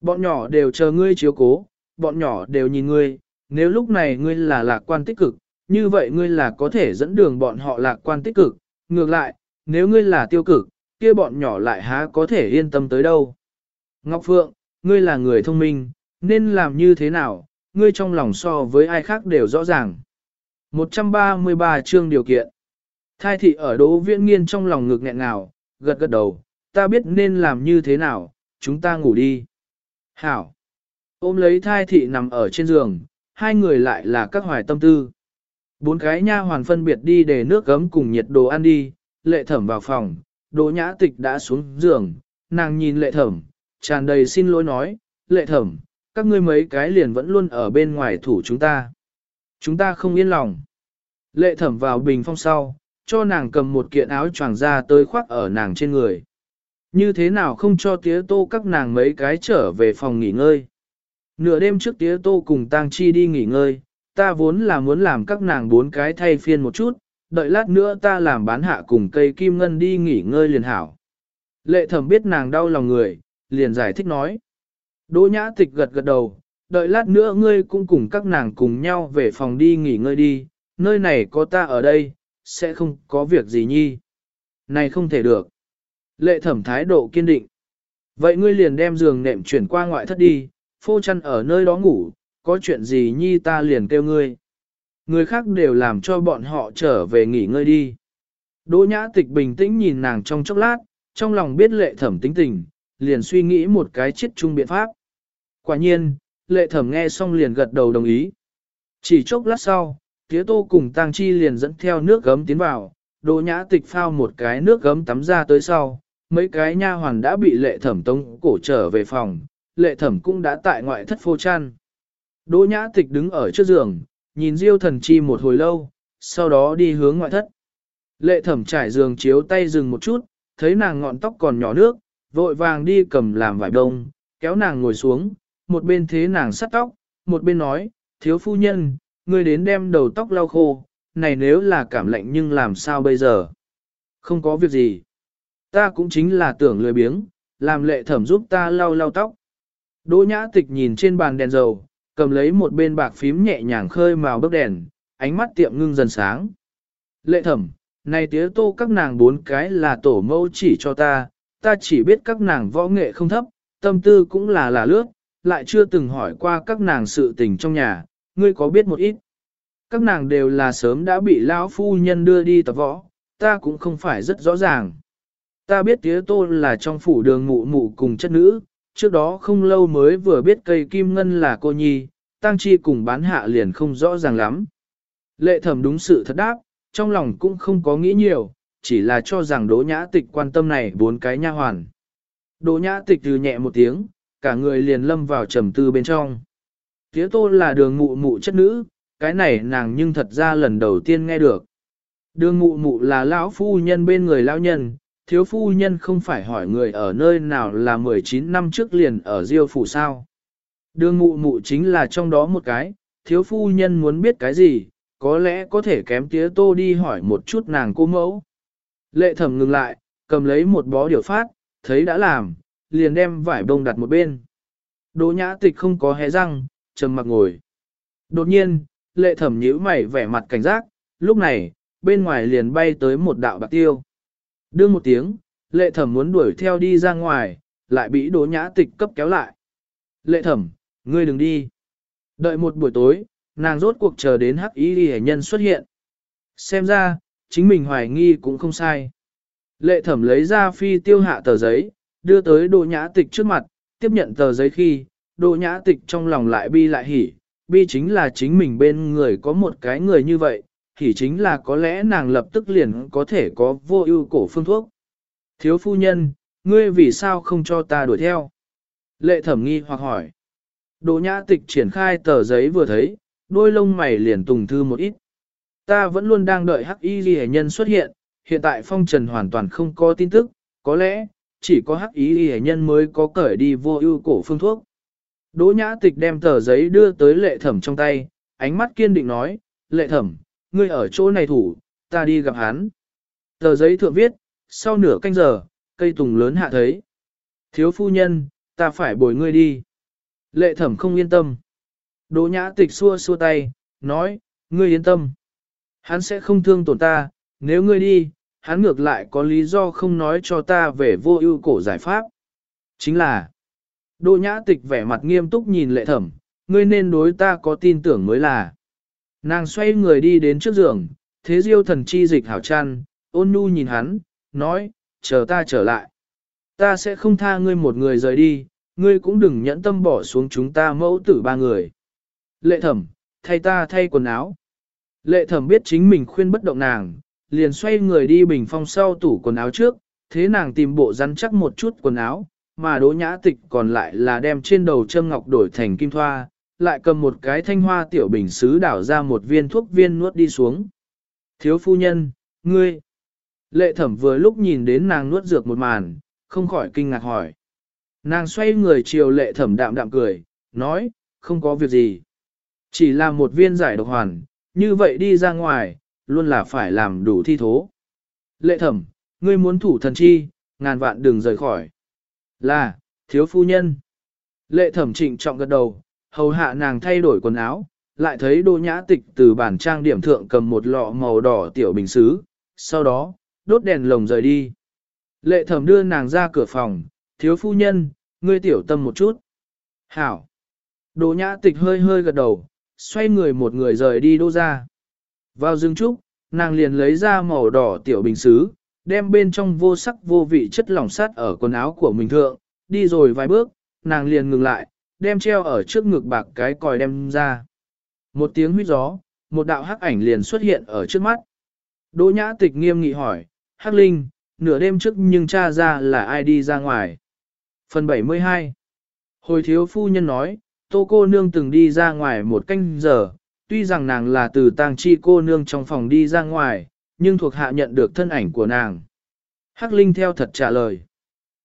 Bọn nhỏ đều chờ ngươi chiếu cố, bọn nhỏ đều nhìn ngươi, nếu lúc này ngươi là lạc quan tích cực, như vậy ngươi là có thể dẫn đường bọn họ lạc quan tích cực, ngược lại, nếu ngươi là tiêu cực, kia bọn nhỏ lại há có thể yên tâm tới đâu. Ngọc Phượng, ngươi là người thông minh, nên làm như thế nào, ngươi trong lòng so với ai khác đều rõ ràng. 133 chương điều kiện. Thai thị ở đỗ viễn nghiên trong lòng ngực nghẹn ngào, gật gật đầu, ta biết nên làm như thế nào, chúng ta ngủ đi. Hảo. Ôm lấy thai thị nằm ở trên giường, hai người lại là các hoài tâm tư. Bốn cái nha hoàn phân biệt đi để nước gấm cùng nhiệt đồ ăn đi, lệ thẩm vào phòng, đỗ nhã tịch đã xuống giường, nàng nhìn lệ thẩm, tràn đầy xin lỗi nói, lệ thẩm, các ngươi mấy cái liền vẫn luôn ở bên ngoài thủ chúng ta. Chúng ta không yên lòng. Lệ thẩm vào bình phong sau, cho nàng cầm một kiện áo choàng ra tới khoác ở nàng trên người. Như thế nào không cho tía tô các nàng mấy cái trở về phòng nghỉ ngơi. Nửa đêm trước tía tô cùng tang chi đi nghỉ ngơi, ta vốn là muốn làm các nàng bốn cái thay phiên một chút, đợi lát nữa ta làm bán hạ cùng cây kim ngân đi nghỉ ngơi liền hảo. Lệ thẩm biết nàng đau lòng người, liền giải thích nói. Đỗ nhã tịch gật gật đầu, đợi lát nữa ngươi cũng cùng các nàng cùng nhau về phòng đi nghỉ ngơi đi, nơi này có ta ở đây, sẽ không có việc gì nhi. Này không thể được. Lệ thẩm thái độ kiên định. Vậy ngươi liền đem giường nệm chuyển qua ngoại thất đi, phô chăn ở nơi đó ngủ, có chuyện gì nhi ta liền kêu ngươi. Người khác đều làm cho bọn họ trở về nghỉ ngơi đi. Đỗ nhã tịch bình tĩnh nhìn nàng trong chốc lát, trong lòng biết lệ thẩm tính tình, liền suy nghĩ một cái chết chung biện pháp. Quả nhiên, lệ thẩm nghe xong liền gật đầu đồng ý. Chỉ chốc lát sau, tía tô cùng tang chi liền dẫn theo nước gấm tiến vào, đỗ nhã tịch phao một cái nước gấm tắm ra tới sau, mấy cái nha hoàn đã bị lệ thẩm tông cổ trở về phòng, lệ thẩm cũng đã tại ngoại thất phô chăn. Đỗ nhã tịch đứng ở trước giường, nhìn diêu thần chi một hồi lâu, sau đó đi hướng ngoại thất. Lệ thẩm trải giường chiếu tay dừng một chút, thấy nàng ngọn tóc còn nhỏ nước, vội vàng đi cầm làm vải đông, kéo nàng ngồi xuống, một bên thế nàng sắt tóc, một bên nói, thiếu phu nhân, ngươi đến đem đầu tóc lau khô, này nếu là cảm lạnh nhưng làm sao bây giờ? Không có việc gì. Ta cũng chính là tưởng lười biếng, làm lệ thẩm giúp ta lau lau tóc. Đỗ nhã tịch nhìn trên bàn đèn dầu, cầm lấy một bên bạc phím nhẹ nhàng khơi màu bức đèn, ánh mắt tiệm ngưng dần sáng. Lệ thẩm, này tía tô các nàng bốn cái là tổ mẫu chỉ cho ta, ta chỉ biết các nàng võ nghệ không thấp, tâm tư cũng là là lướt, lại chưa từng hỏi qua các nàng sự tình trong nhà, ngươi có biết một ít. Các nàng đều là sớm đã bị lão phu nhân đưa đi tập võ, ta cũng không phải rất rõ ràng. Ta biết tía tô là trong phủ đường mụ mụ cùng chất nữ, trước đó không lâu mới vừa biết cây kim ngân là cô nhi, tăng chi cùng bán hạ liền không rõ ràng lắm. Lệ thẩm đúng sự thật đáp, trong lòng cũng không có nghĩ nhiều, chỉ là cho rằng đỗ nhã tịch quan tâm này bốn cái nha hoàn. Đỗ nhã tịch từ nhẹ một tiếng, cả người liền lâm vào trầm tư bên trong. Tía tô là đường mụ mụ chất nữ, cái này nàng nhưng thật ra lần đầu tiên nghe được. Đường mụ mụ là lão phu nhân bên người lão nhân, thiếu phu nhân không phải hỏi người ở nơi nào là 19 năm trước liền ở Diêu phủ sao. Đường mụ mụ chính là trong đó một cái, thiếu phu nhân muốn biết cái gì, có lẽ có thể kém tía tô đi hỏi một chút nàng cô mẫu. Lệ thẩm ngừng lại, cầm lấy một bó điều phát, thấy đã làm, liền đem vải bông đặt một bên. Đỗ nhã tịch không có hé răng, trầm mặc ngồi. Đột nhiên, lệ thẩm nhíu mày vẻ mặt cảnh giác, lúc này, bên ngoài liền bay tới một đạo bạc tiêu. Đương một tiếng, lệ thẩm muốn đuổi theo đi ra ngoài, lại bị đỗ nhã tịch cấp kéo lại. Lệ thẩm, ngươi đừng đi. Đợi một buổi tối, nàng rốt cuộc chờ đến hắc y hệ nhân xuất hiện. Xem ra, chính mình hoài nghi cũng không sai. Lệ thẩm lấy ra phi tiêu hạ tờ giấy, đưa tới đỗ nhã tịch trước mặt, tiếp nhận tờ giấy khi, đỗ nhã tịch trong lòng lại bi lại hỉ, bi chính là chính mình bên người có một cái người như vậy, thì chính là có lẽ nàng lập tức liền có thể có vô ưu cổ phương thuốc. Thiếu phu nhân, ngươi vì sao không cho ta đuổi theo? Lệ thẩm nghi hoặc hỏi. Đỗ nhã tịch triển khai tờ giấy vừa thấy, đôi lông mày liền tùng thư một ít. Ta vẫn luôn đang đợi hắc y ghi nhân xuất hiện, hiện tại phong trần hoàn toàn không có tin tức, có lẽ, chỉ có hắc y ghi nhân mới có cởi đi vô ưu cổ phương thuốc. Đỗ nhã tịch đem tờ giấy đưa tới lệ thẩm trong tay, ánh mắt kiên định nói, lệ thẩm, ngươi ở chỗ này thủ, ta đi gặp hắn. Tờ giấy thượng viết, sau nửa canh giờ, cây tùng lớn hạ thấy. Thiếu phu nhân, ta phải bồi ngươi đi. Lệ thẩm không yên tâm. Đỗ nhã tịch xua xua tay, nói, ngươi yên tâm. Hắn sẽ không thương tổn ta, nếu ngươi đi, hắn ngược lại có lý do không nói cho ta về vô ưu cổ giải pháp. Chính là, Đỗ nhã tịch vẻ mặt nghiêm túc nhìn lệ thẩm, ngươi nên đối ta có tin tưởng mới là. Nàng xoay người đi đến trước giường, thế diêu thần chi dịch hảo chăn, ôn nhu nhìn hắn, nói, chờ ta trở lại. Ta sẽ không tha ngươi một người rời đi, ngươi cũng đừng nhẫn tâm bỏ xuống chúng ta mẫu tử ba người. Lệ thẩm, thay ta thay quần áo. Lệ thẩm biết chính mình khuyên bất động nàng, liền xoay người đi bình phong sau tủ quần áo trước, thế nàng tìm bộ rắn chắc một chút quần áo, mà đỗ nhã tịch còn lại là đem trên đầu châm ngọc đổi thành kim thoa, lại cầm một cái thanh hoa tiểu bình xứ đảo ra một viên thuốc viên nuốt đi xuống. Thiếu phu nhân, ngươi. Lệ thẩm vừa lúc nhìn đến nàng nuốt dược một màn, không khỏi kinh ngạc hỏi. Nàng xoay người chiều lệ thẩm đạm đạm cười, nói, không có việc gì. Chỉ là một viên giải độc hoàn, như vậy đi ra ngoài, luôn là phải làm đủ thi thố. Lệ thẩm, ngươi muốn thủ thần chi, ngàn vạn đừng rời khỏi. Là, thiếu phu nhân. Lệ thẩm trịnh trọng gật đầu, hầu hạ nàng thay đổi quần áo, lại thấy đô nhã tịch từ bản trang điểm thượng cầm một lọ màu đỏ tiểu bình xứ, sau đó, đốt đèn lồng rời đi. Lệ thẩm đưa nàng ra cửa phòng, thiếu phu nhân, ngươi tiểu tâm một chút. Hảo. Đỗ nhã tịch hơi hơi gật đầu, xoay người một người rời đi đô ra. Vào rừng trúc, nàng liền lấy ra màu đỏ tiểu bình xứ, đem bên trong vô sắc vô vị chất lỏng sắt ở quần áo của mình thượng, đi rồi vài bước, nàng liền ngừng lại, đem treo ở trước ngực bạc cái còi đem ra. Một tiếng huyết gió, một đạo hắc ảnh liền xuất hiện ở trước mắt. Đỗ nhã tịch nghiêm nghị hỏi, hắc linh, nửa đêm trước nhưng cha ra là ai đi ra ngoài. Phần 72 Hồi thiếu phu nhân nói, tô cô nương từng đi ra ngoài một canh giờ, tuy rằng nàng là từ tang chi cô nương trong phòng đi ra ngoài, nhưng thuộc hạ nhận được thân ảnh của nàng. Hắc Linh theo thật trả lời.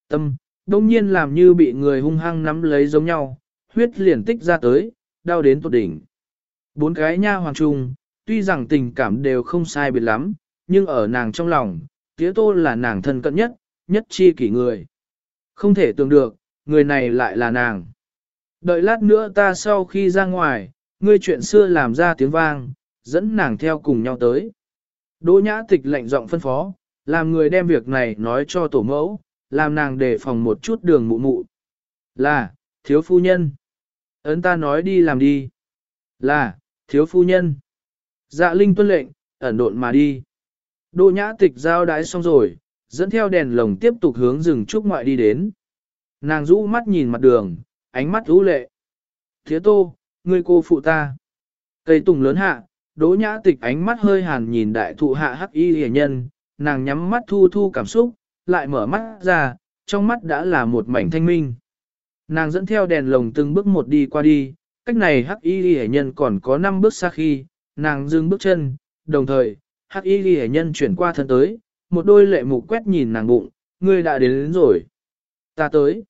Tâm, đông nhiên làm như bị người hung hăng nắm lấy giống nhau, huyết liền tích ra tới, đau đến tột đỉnh. Bốn cái nha hoàng trung, tuy rằng tình cảm đều không sai biệt lắm, nhưng ở nàng trong lòng, tía tô là nàng thân cận nhất, nhất chi kỷ người. Không thể tưởng được, người này lại là nàng. Đợi lát nữa ta sau khi ra ngoài, ngươi chuyện xưa làm ra tiếng vang, dẫn nàng theo cùng nhau tới. Đỗ nhã tịch lệnh giọng phân phó, làm người đem việc này nói cho tổ mẫu, làm nàng đề phòng một chút đường mụ mụ. Là, thiếu phu nhân. Ấn ta nói đi làm đi. Là, thiếu phu nhân. Dạ linh tuân lệnh, ẩn độn mà đi. Đỗ nhã tịch giao đái xong rồi, dẫn theo đèn lồng tiếp tục hướng rừng trúc ngoại đi đến. Nàng rũ mắt nhìn mặt đường, ánh mắt rũ lệ. Thế tô, ngươi cô phụ ta. Cây tùng lớn hạ, đỗ nhã tịch ánh mắt hơi hàn nhìn đại thụ hạ hắc y hề nhân, nàng nhắm mắt thu thu cảm xúc, lại mở mắt ra, trong mắt đã là một mảnh thanh minh. Nàng dẫn theo đèn lồng từng bước một đi qua đi, cách này hắc y hề nhân còn có 5 bước xa khi, nàng dừng bước chân, đồng thời, hắc y hề nhân chuyển qua thân tới, một đôi lệ mục quét nhìn nàng bụng, ngươi đã đến, đến rồi. Ta tới.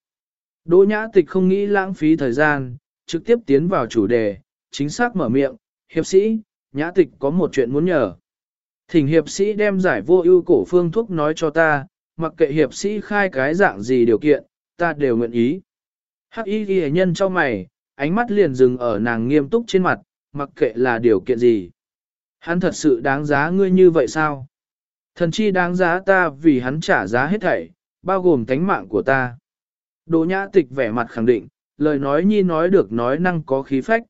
Đỗ nhã tịch không nghĩ lãng phí thời gian, trực tiếp tiến vào chủ đề, chính xác mở miệng, hiệp sĩ, nhã tịch có một chuyện muốn nhờ. Thỉnh hiệp sĩ đem giải vô ưu cổ phương thuốc nói cho ta, mặc kệ hiệp sĩ khai cái dạng gì điều kiện, ta đều nguyện ý. Hắc y ghi nhân cho mày, ánh mắt liền dừng ở nàng nghiêm túc trên mặt, mặc kệ là điều kiện gì. Hắn thật sự đáng giá ngươi như vậy sao? Thần chi đáng giá ta vì hắn trả giá hết thảy, bao gồm tánh mạng của ta. Đỗ nhã tịch vẻ mặt khẳng định, lời nói nhi nói được nói năng có khí phách.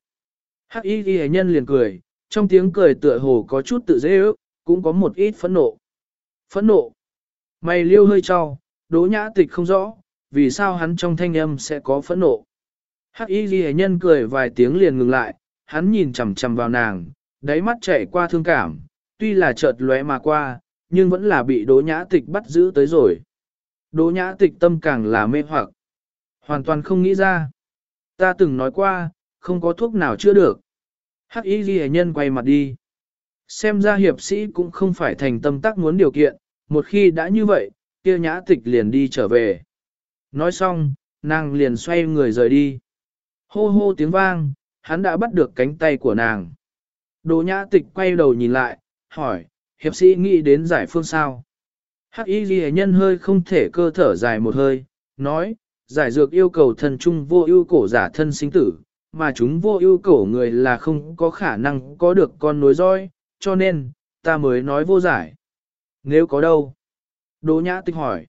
Hắc y ghi nhân liền cười, trong tiếng cười tựa hồ có chút tự dễ ước, cũng có một ít phẫn nộ. Phẫn nộ. Mày liêu hơi cho, đỗ nhã tịch không rõ, vì sao hắn trong thanh âm sẽ có phẫn nộ. Hắc y ghi nhân cười vài tiếng liền ngừng lại, hắn nhìn chằm chằm vào nàng, đáy mắt chảy qua thương cảm, tuy là chợt lóe mà qua, nhưng vẫn là bị đỗ nhã tịch bắt giữ tới rồi. Đỗ nhã tịch tâm càng là mê hoặc. Hoàn toàn không nghĩ ra. Ta từng nói qua, không có thuốc nào chữa được. Hắc y ghi nhân quay mặt đi. Xem ra hiệp sĩ cũng không phải thành tâm tác muốn điều kiện, một khi đã như vậy, kia nhã tịch liền đi trở về. Nói xong, nàng liền xoay người rời đi. Hô hô tiếng vang, hắn đã bắt được cánh tay của nàng. Đồ nhã tịch quay đầu nhìn lại, hỏi, hiệp sĩ nghĩ đến giải phương sao? Hắc y ghi nhân hơi không thể cơ thở dài một hơi, nói, giải dược yêu cầu thần trung vô ưu cổ giả thân sinh tử, mà chúng vô ưu cổ người là không có khả năng có được con nối roi, cho nên, ta mới nói vô giải. Nếu có đâu? Đỗ nhã tịch hỏi.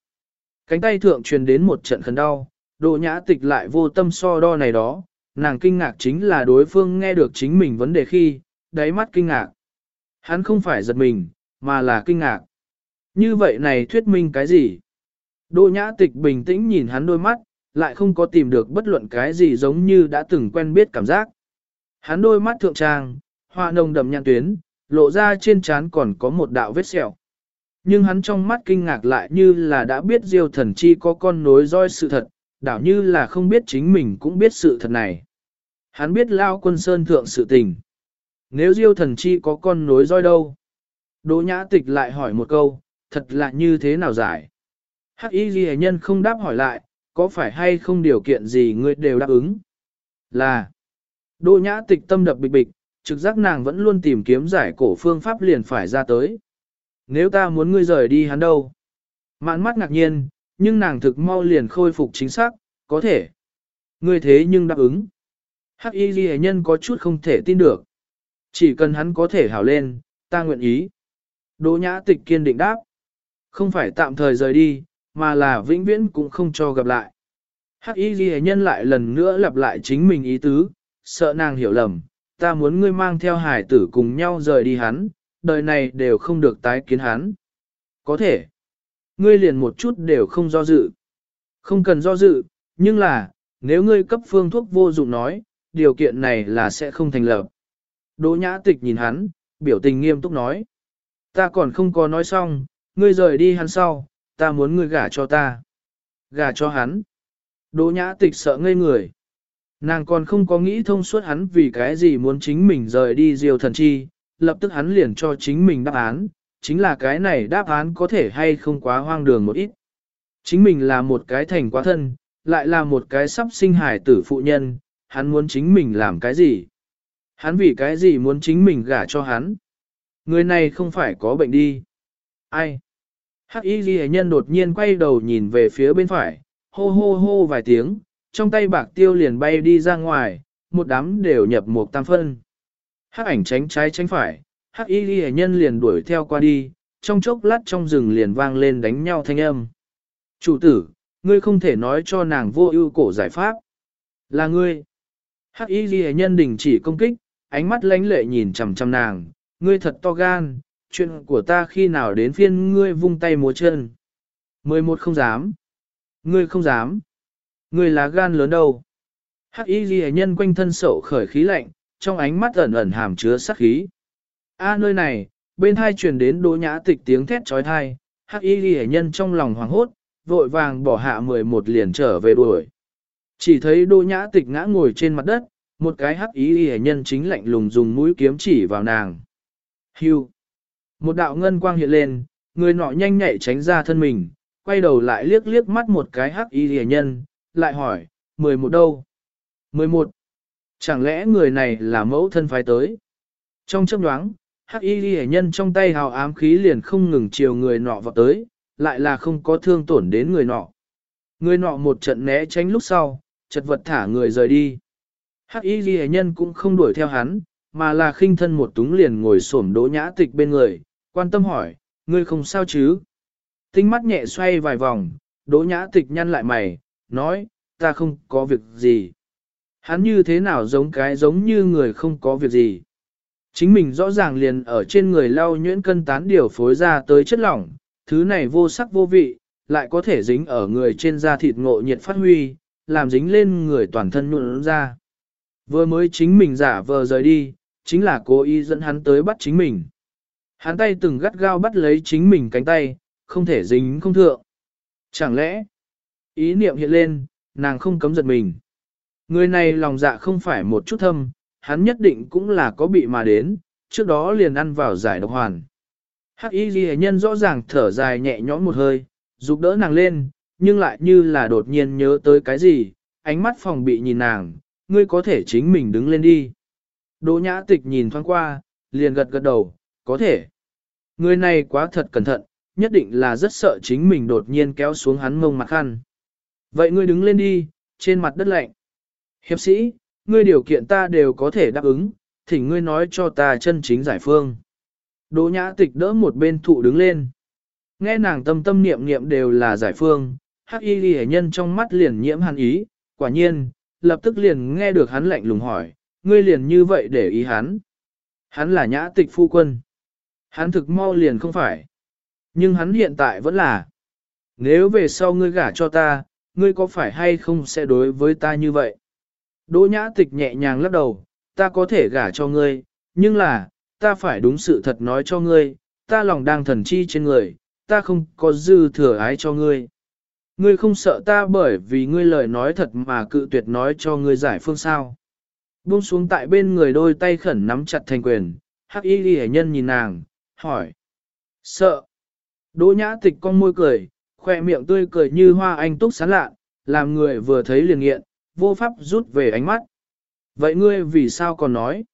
Cánh tay thượng truyền đến một trận khẩn đau, Đỗ nhã tịch lại vô tâm so đo này đó, nàng kinh ngạc chính là đối phương nghe được chính mình vấn đề khi, đáy mắt kinh ngạc. Hắn không phải giật mình, mà là kinh ngạc. Như vậy này thuyết minh cái gì? Đỗ nhã tịch bình tĩnh nhìn hắn đôi mắt, lại không có tìm được bất luận cái gì giống như đã từng quen biết cảm giác. Hắn đôi mắt thượng trang, hoa nồng đậm nhăn tuyến, lộ ra trên trán còn có một đạo vết sẹo. Nhưng hắn trong mắt kinh ngạc lại như là đã biết diêu thần chi có con nối roi sự thật, đảo như là không biết chính mình cũng biết sự thật này. Hắn biết lao quân sơn thượng sự tình. Nếu diêu thần chi có con nối roi đâu? Đỗ nhã tịch lại hỏi một câu, thật là như thế nào giải? Hắc y ghi nhân không đáp hỏi lại, có phải hay không điều kiện gì ngươi đều đáp ứng? Là, Đỗ nhã tịch tâm đập bịch bịch, trực giác nàng vẫn luôn tìm kiếm giải cổ phương pháp liền phải ra tới. Nếu ta muốn ngươi rời đi hắn đâu? Mạn mắt ngạc nhiên, nhưng nàng thực mau liền khôi phục chính xác, có thể. Ngươi thế nhưng đáp ứng. Hắc y ghi nhân có chút không thể tin được. Chỉ cần hắn có thể hảo lên, ta nguyện ý. Đỗ nhã tịch kiên định đáp. Không phải tạm thời rời đi, mà là vĩnh viễn cũng không cho gặp lại. Hắc y ghi nhân lại lần nữa lặp lại chính mình ý tứ, sợ nàng hiểu lầm, ta muốn ngươi mang theo hải tử cùng nhau rời đi hắn, đời này đều không được tái kiến hắn. Có thể, ngươi liền một chút đều không do dự. Không cần do dự, nhưng là, nếu ngươi cấp phương thuốc vô dụng nói, điều kiện này là sẽ không thành lập. Đỗ nhã tịch nhìn hắn, biểu tình nghiêm túc nói. Ta còn không có nói xong, ngươi rời đi hắn sau, ta muốn ngươi gả cho ta. Gả cho hắn. Đỗ nhã tịch sợ ngây người. Nàng còn không có nghĩ thông suốt hắn vì cái gì muốn chính mình rời đi diều thần chi, lập tức hắn liền cho chính mình đáp án, chính là cái này đáp án có thể hay không quá hoang đường một ít. Chính mình là một cái thành quá thân, lại là một cái sắp sinh hải tử phụ nhân, hắn muốn chính mình làm cái gì? Hắn vì cái gì muốn chính mình gả cho hắn? Người này không phải có bệnh đi. Ai? Hắc y ghi nhân đột nhiên quay đầu nhìn về phía bên phải, hô hô hô vài tiếng, trong tay bạc tiêu liền bay đi ra ngoài, một đám đều nhập một tam phân. Hắc ảnh tránh trái tránh phải, hắc y ghi nhân liền đuổi theo qua đi, trong chốc lát trong rừng liền vang lên đánh nhau thanh âm. Chủ tử, ngươi không thể nói cho nàng vô ưu cổ giải pháp. Là ngươi. Hắc y ghi nhân đình chỉ công kích, ánh mắt lánh lệ nhìn chằm chằm nàng, ngươi thật to gan, chuyện của ta khi nào đến phiên ngươi vung tay múa chân. Mười một không dám. Ngươi không dám. Ngươi là gan lớn đâu. Hắc y ghi nhân quanh thân sổ khởi khí lạnh, trong ánh mắt ẩn ẩn hàm chứa sát khí. A nơi này, bên hai truyền đến đỗ nhã tịch tiếng thét trói thai, hắc y ghi nhân trong lòng hoảng hốt, vội vàng bỏ hạ 11 liền trở về đuổi. Chỉ thấy đỗ nhã tịch ngã ngồi trên mặt đất, một cái hắc y ghi nhân chính lạnh lùng dùng mũi kiếm chỉ vào nàng. Hưu. Một đạo ngân quang hiện lên, người nọ nhanh nhạy tránh ra thân mình, quay đầu lại liếc liếc mắt một cái hắc y ghi nhân, lại hỏi, 11 đâu? 11. Chẳng lẽ người này là mẫu thân phái tới? Trong chấp nhoáng, hắc y ghi nhân trong tay hào ám khí liền không ngừng chiều người nọ vào tới, lại là không có thương tổn đến người nọ. Người nọ một trận né tránh lúc sau, chật vật thả người rời đi. Hắc y ghi nhân cũng không đuổi theo hắn, mà là khinh thân một túng liền ngồi xổm đỗ nhã tịch bên người, quan tâm hỏi, ngươi không sao chứ? Tinh mắt nhẹ xoay vài vòng, đỗ nhã tịch nhăn lại mày, nói, ta không có việc gì. Hắn như thế nào giống cái giống như người không có việc gì. Chính mình rõ ràng liền ở trên người lau nhuyễn cân tán điều phối ra tới chất lỏng, thứ này vô sắc vô vị, lại có thể dính ở người trên da thịt ngộ nhiệt phát huy, làm dính lên người toàn thân nhuộn ra. Vừa mới chính mình giả vờ rời đi, chính là cố ý dẫn hắn tới bắt chính mình. Hắn tay từng gắt gao bắt lấy chính mình cánh tay, không thể dính không thượng. Chẳng lẽ, ý niệm hiện lên, nàng không cấm giật mình. Người này lòng dạ không phải một chút thâm, hắn nhất định cũng là có bị mà đến, trước đó liền ăn vào giải độc hoàn. Hắc y ghi nhân rõ ràng thở dài nhẹ nhõm một hơi, giúp đỡ nàng lên, nhưng lại như là đột nhiên nhớ tới cái gì, ánh mắt phòng bị nhìn nàng, ngươi có thể chính mình đứng lên đi. Đỗ nhã tịch nhìn thoáng qua, liền gật gật đầu, có thể. Người này quá thật cẩn thận, nhất định là rất sợ chính mình đột nhiên kéo xuống hắn mông mặt khăn. Vậy ngươi đứng lên đi, trên mặt đất lạnh. Hiệp sĩ, ngươi điều kiện ta đều có thể đáp ứng, thỉnh ngươi nói cho ta chân chính giải phương. Đỗ nhã tịch đỡ một bên thụ đứng lên. Nghe nàng tâm tâm niệm niệm đều là giải phương, hắc y ghi nhân trong mắt liền nhiễm hắn ý, quả nhiên, lập tức liền nghe được hắn lạnh lùng hỏi, ngươi liền như vậy để ý hắn. Hắn là nhã tịch phu quân. Hắn thực mau liền không phải. Nhưng hắn hiện tại vẫn là. Nếu về sau ngươi gả cho ta, ngươi có phải hay không sẽ đối với ta như vậy? Đỗ nhã tịch nhẹ nhàng lắc đầu, ta có thể gả cho ngươi, nhưng là, ta phải đúng sự thật nói cho ngươi, ta lòng đang thần chi trên người, ta không có dư thừa ái cho ngươi. Ngươi không sợ ta bởi vì ngươi lời nói thật mà cự tuyệt nói cho ngươi giải phương sao. Buông xuống tại bên người đôi tay khẩn nắm chặt thành quyền, hắc y ghi nhân nhìn nàng, hỏi. Sợ. Đỗ nhã tịch con môi cười, khoe miệng tươi cười như hoa anh túc sán lạ, làm người vừa thấy liền nghiện, vô pháp rút về ánh mắt. Vậy ngươi vì sao còn nói?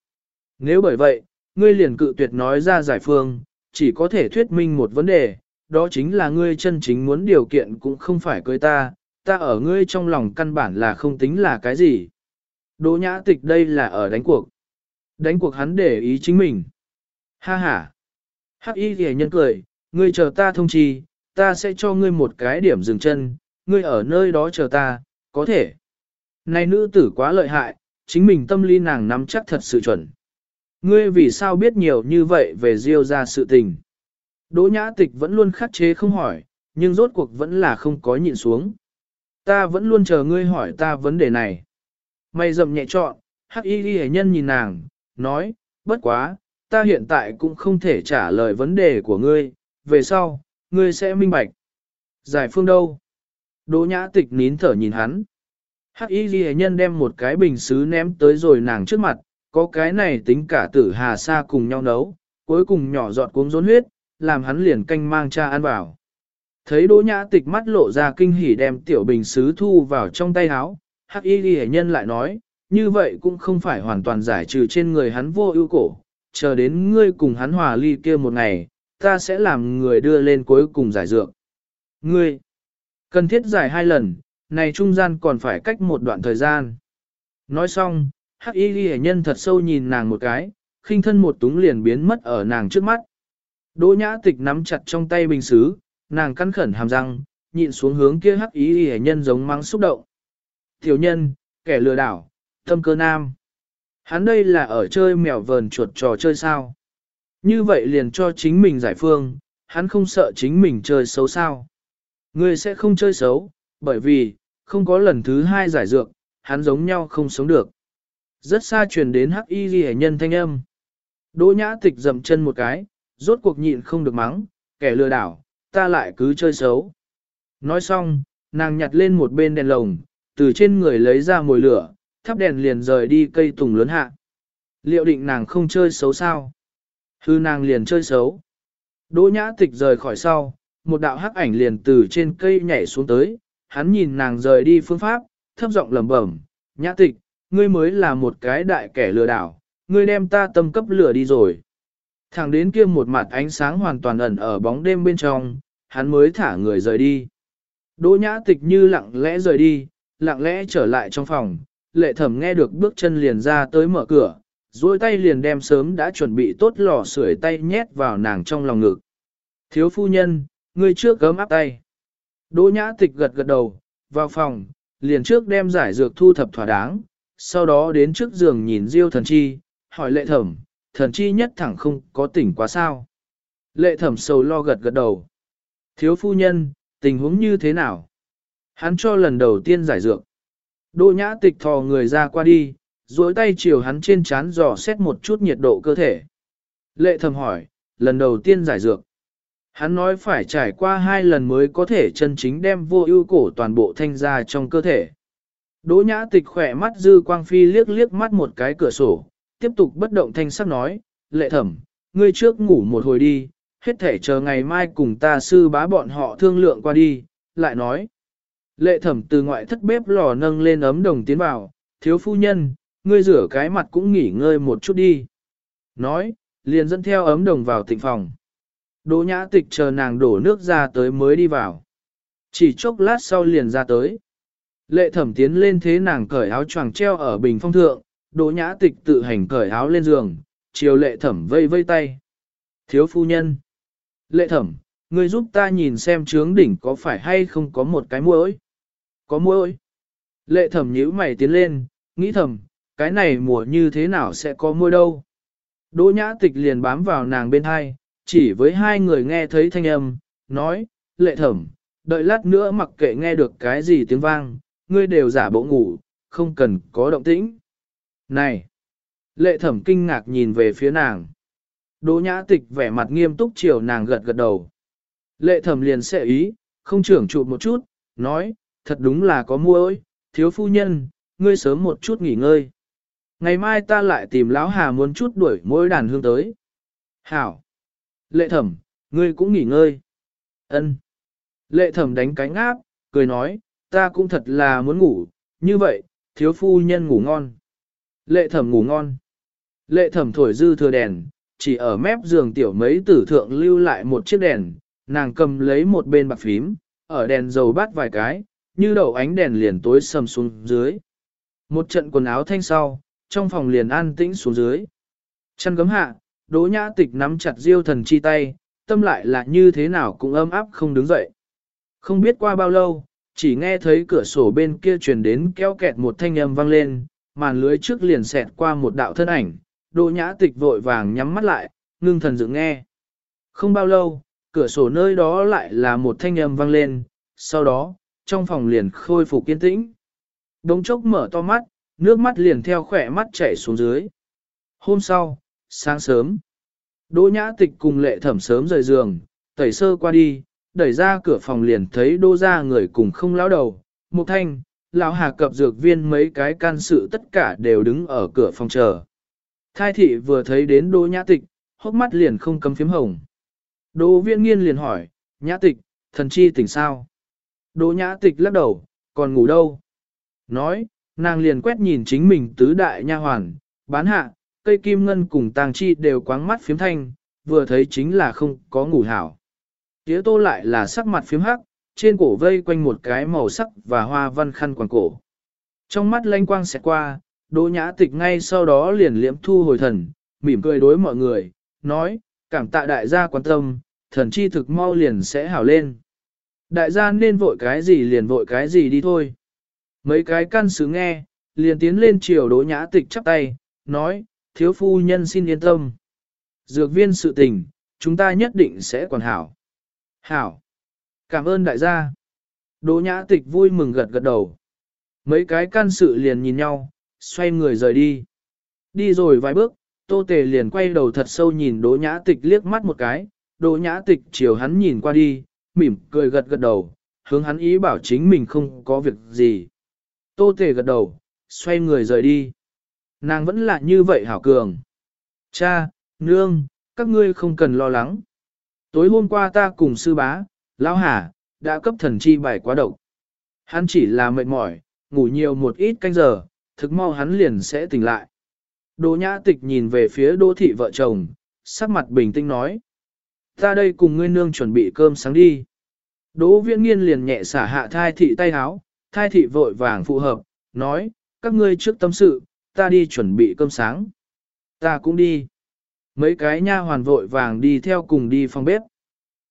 Nếu bởi vậy, ngươi liền cự tuyệt nói ra giải phương, chỉ có thể thuyết minh một vấn đề, đó chính là ngươi chân chính muốn điều kiện cũng không phải cưới ta, ta ở ngươi trong lòng căn bản là không tính là cái gì. Đỗ nhã tịch đây là ở đánh cuộc. Đánh cuộc hắn để ý chính mình. Ha ha. Hắc y ghề nhân cười, ngươi chờ ta thông chi, ta sẽ cho ngươi một cái điểm dừng chân, ngươi ở nơi đó chờ ta, có thể. Này nữ tử quá lợi hại, chính mình tâm lý nàng nắm chắc thật sự chuẩn. Ngươi vì sao biết nhiều như vậy về Diêu ra sự tình? Đỗ nhã tịch vẫn luôn khắc chế không hỏi, nhưng rốt cuộc vẫn là không có nhịn xuống. Ta vẫn luôn chờ ngươi hỏi ta vấn đề này. Mày dầm nhẹ trọn, hắc y ghi nhân nhìn nàng, nói, bất quá, ta hiện tại cũng không thể trả lời vấn đề của ngươi, về sau, ngươi sẽ minh bạch. Giải phương đâu? Đỗ nhã tịch nín thở nhìn hắn. Hắc y ghi nhân đem một cái bình xứ ném tới rồi nàng trước mặt, có cái này tính cả tử hà sa cùng nhau nấu, cuối cùng nhỏ giọt cuống rốn huyết, làm hắn liền canh mang cha ăn vào. Thấy đỗ nhã tịch mắt lộ ra kinh hỉ đem tiểu bình xứ thu vào trong tay áo, hắc y ghi nhân lại nói, như vậy cũng không phải hoàn toàn giải trừ trên người hắn vô ưu cổ, chờ đến ngươi cùng hắn hòa ly kia một ngày, ta sẽ làm người đưa lên cuối cùng giải dược. Ngươi, cần thiết giải hai lần, này trung gian còn phải cách một đoạn thời gian. Nói xong, hắc y ghi nhân thật sâu nhìn nàng một cái, khinh thân một túng liền biến mất ở nàng trước mắt. Đỗ nhã tịch nắm chặt trong tay bình xứ, nàng cắn khẩn hàm răng, nhịn xuống hướng kia hắc y ghi nhân giống mắng xúc động. Tiểu nhân, kẻ lừa đảo, tâm cơ nam. Hắn đây là ở chơi mèo vờn chuột trò chơi sao. Như vậy liền cho chính mình giải phương, hắn không sợ chính mình chơi xấu sao. Ngươi sẽ không chơi xấu, bởi vì, không có lần thứ hai giải dược, hắn giống nhau không sống được. Rất xa truyền đến hắc y ghi nhân thanh âm. Đỗ nhã tịch dậm chân một cái, rốt cuộc nhịn không được mắng, kẻ lừa đảo, ta lại cứ chơi xấu. Nói xong, nàng nhặt lên một bên đèn lồng, từ trên người lấy ra mồi lửa, thắp đèn liền rời đi cây tùng lớn hạ. Liệu định nàng không chơi xấu sao? Hư nàng liền chơi xấu. Đỗ nhã tịch rời khỏi sau, một đạo hắc ảnh liền từ trên cây nhảy xuống tới, hắn nhìn nàng rời đi phương pháp, thấp giọng lẩm bẩm, nhã tịch, ngươi mới là một cái đại kẻ lừa đảo, ngươi đem ta tâm cấp lừa đi rồi. Thẳng đến kia một mặt ánh sáng hoàn toàn ẩn ở bóng đêm bên trong, hắn mới thả người rời đi. Đỗ nhã tịch như lặng lẽ rời đi, lặng lẽ trở lại trong phòng, lệ thẩm nghe được bước chân liền ra tới mở cửa, duỗi tay liền đem sớm đã chuẩn bị tốt lò sưởi tay nhét vào nàng trong lòng ngực. Thiếu phu nhân, ngươi trước gấm áp tay. Đỗ nhã tịch gật gật đầu, vào phòng, liền trước đem giải dược thu thập thỏa đáng, sau đó đến trước giường nhìn Diêu thần chi, hỏi lệ thẩm, thần chi nhất thẳng không có tỉnh quá sao. Lệ thẩm sầu lo gật gật đầu. Thiếu phu nhân, tình huống như thế nào? Hắn cho lần đầu tiên giải dược. Đỗ nhã tịch thò người ra qua đi, duỗi tay chiều hắn trên chán dò xét một chút nhiệt độ cơ thể. Lệ Thẩm hỏi, lần đầu tiên giải dược. Hắn nói phải trải qua hai lần mới có thể chân chính đem vô ưu cổ toàn bộ thanh ra trong cơ thể. Đỗ nhã tịch khỏe mắt dư quang phi liếc liếc mắt một cái cửa sổ, tiếp tục bất động thanh sắc nói, lệ thẩm, ngươi trước ngủ một hồi đi, hết thể chờ ngày mai cùng ta sư bá bọn họ thương lượng qua đi, lại nói. Lệ thẩm từ ngoại thất bếp lò nâng lên ấm đồng tiến vào, thiếu phu nhân, ngươi rửa cái mặt cũng nghỉ ngơi một chút đi. Nói, liền dẫn theo ấm đồng vào tịnh phòng. Đỗ nhã tịch chờ nàng đổ nước ra tới mới đi vào. Chỉ chốc lát sau liền ra tới. Lệ thẩm tiến lên thế nàng cởi áo choàng treo ở bình phong thượng, đỗ nhã tịch tự hành cởi áo lên giường, chiều lệ thẩm vây vây tay. Thiếu phu nhân. Lệ thẩm, ngươi giúp ta nhìn xem trướng đỉnh có phải hay không có một cái muỗi. Có muỗi. Lệ thẩm nhíu mày tiến lên, nghĩ thầm, cái này mùa như thế nào sẽ có môi đâu. Đỗ nhã tịch liền bám vào nàng bên hai, chỉ với hai người nghe thấy thanh âm, nói, lệ thẩm, đợi lát nữa mặc kệ nghe được cái gì tiếng vang, ngươi đều giả bộ ngủ, không cần có động tĩnh. Này! Lệ thẩm kinh ngạc nhìn về phía nàng. Đỗ nhã tịch vẻ mặt nghiêm túc chiều nàng gật gật đầu. Lệ thẩm liền sẽ ý, không trưởng trụ một chút, nói, thật đúng là có mua ơi, thiếu phu nhân, ngươi sớm một chút nghỉ ngơi. Ngày mai ta lại tìm lão hà muốn chút đuổi mỗi đàn hương tới. Hảo! Lệ thẩm, ngươi cũng nghỉ ngơi. Ân. Lệ thẩm đánh cánh áp, cười nói, ta cũng thật là muốn ngủ, như vậy, thiếu phu nhân ngủ ngon. Lệ thẩm ngủ ngon. Lệ thẩm thổi dư thừa đèn, chỉ ở mép giường tiểu mấy tử thượng lưu lại một chiếc đèn, nàng cầm lấy một bên bạc phím, ở đèn dầu bát vài cái, như đầu ánh đèn liền tối sầm xuống dưới. Một trận quần áo thanh sau, trong phòng liền an tĩnh xuống dưới. Chăn gấm hạ, đỗ nhã tịch nắm chặt diêu thần chi tay, tâm lại là như thế nào cũng ấm áp không đứng dậy. Không biết qua bao lâu, chỉ nghe thấy cửa sổ bên kia truyền đến kéo kẹt một thanh âm vang lên, màn lưới trước liền xẹt qua một đạo thân ảnh, đỗ nhã tịch vội vàng nhắm mắt lại, ngưng thần dựng nghe. Không bao lâu, cửa sổ nơi đó lại là một thanh âm vang lên, sau đó, trong phòng liền khôi phục kiên tĩnh. Đống chốc mở to mắt, nước mắt liền theo khỏe mắt chảy xuống dưới. Hôm sau, sáng sớm, Đỗ nhã tịch cùng lệ thẩm sớm rời giường, tẩy sơ qua đi, đẩy ra cửa phòng liền thấy đô ra người cùng không lão đầu, một thanh, lão hà cập dược viên mấy cái can sự tất cả đều đứng ở cửa phòng chờ. Thai thị vừa thấy đến đỗ nhã tịch, hốc mắt liền không cấm phím hồng. Đỗ viên nghiên liền hỏi, nhã tịch, thần chi tỉnh sao? Đỗ nhã tịch lắc đầu, còn ngủ đâu? Nói, nàng liền quét nhìn chính mình tứ đại nha hoàn, bán hạ, cây kim ngân cùng tàng chi đều quáng mắt phiếm thanh, vừa thấy chính là không có ngủ hảo. Tía tô lại là sắc mặt phiếm hắc, trên cổ vây quanh một cái màu sắc và hoa văn khăn quàng cổ. Trong mắt lanh quang xẹt qua, đỗ nhã tịch ngay sau đó liền liễm thu hồi thần, mỉm cười đối mọi người, nói, cảm tạ đại gia quan tâm, thần chi thực mau liền sẽ hảo lên. Đại gia nên vội cái gì liền vội cái gì đi thôi. Mấy cái căn sứ nghe, liền tiến lên chiều đỗ nhã tịch chắp tay, nói, thiếu phu nhân xin yên tâm. Dược viên sự tình, chúng ta nhất định sẽ còn hảo. Hảo. Cảm ơn đại gia. Đỗ nhã tịch vui mừng gật gật đầu. Mấy cái can sự liền nhìn nhau, xoay người rời đi. Đi rồi vài bước, tô tề liền quay đầu thật sâu nhìn đỗ nhã tịch liếc mắt một cái. Đỗ nhã tịch chiều hắn nhìn qua đi, mỉm cười gật gật đầu, hướng hắn ý bảo chính mình không có việc gì. Tô tề gật đầu, xoay người rời đi. Nàng vẫn là như vậy hảo cường. Cha, nương, các ngươi không cần lo lắng. Tối hôm qua ta cùng sư bá, lão hà, đã cấp thần chi bài quá độc. Hắn chỉ là mệt mỏi, ngủ nhiều một ít canh giờ, thực mau hắn liền sẽ tỉnh lại. Đỗ nhã tịch nhìn về phía đỗ thị vợ chồng, sắc mặt bình tĩnh nói. Ta đây cùng ngươi nương chuẩn bị cơm sáng đi. Đỗ viễn nghiên liền nhẹ xả hạ thai thị tay háo, thai thị vội vàng phụ hợp, nói, các ngươi trước tâm sự, ta đi chuẩn bị cơm sáng. Ta cũng đi. Mấy cái nha hoàn vội vàng đi theo cùng đi phòng bếp.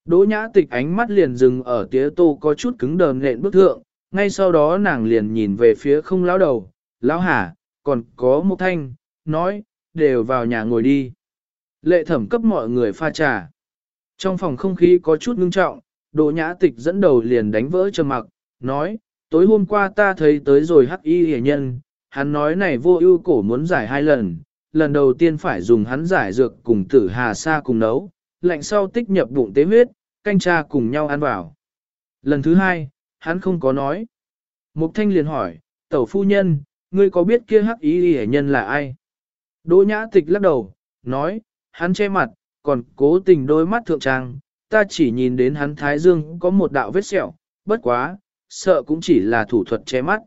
Đỗ nhã tịch ánh mắt liền dừng ở tía tô có chút cứng đờ nện bức thượng, ngay sau đó nàng liền nhìn về phía không lão đầu, lão hả, còn có một thanh, nói, đều vào nhà ngồi đi. Lệ thẩm cấp mọi người pha trà. Trong phòng không khí có chút ngưng trọng, Đỗ Nhã Tịch dẫn đầu liền đánh vỡ trầm mặc, nói, tối hôm qua ta thấy tới rồi hắc y hề nhân, hắn nói này vô ưu cổ muốn giải hai lần, lần đầu tiên phải dùng hắn giải dược cùng tử hà sa cùng nấu, lạnh sau tích nhập bụng tế huyết, canh cha cùng nhau ăn vào. Lần thứ hai, hắn không có nói. Mục thanh liền hỏi, tẩu phu nhân, ngươi có biết kia hắc y hề nhân là ai? Đỗ nhã tịch lắc đầu, nói, hắn che mặt, còn cố tình đôi mắt thượng trang, ta chỉ nhìn đến hắn thái dương có một đạo vết sẹo, bất quá, sợ cũng chỉ là thủ thuật che mắt.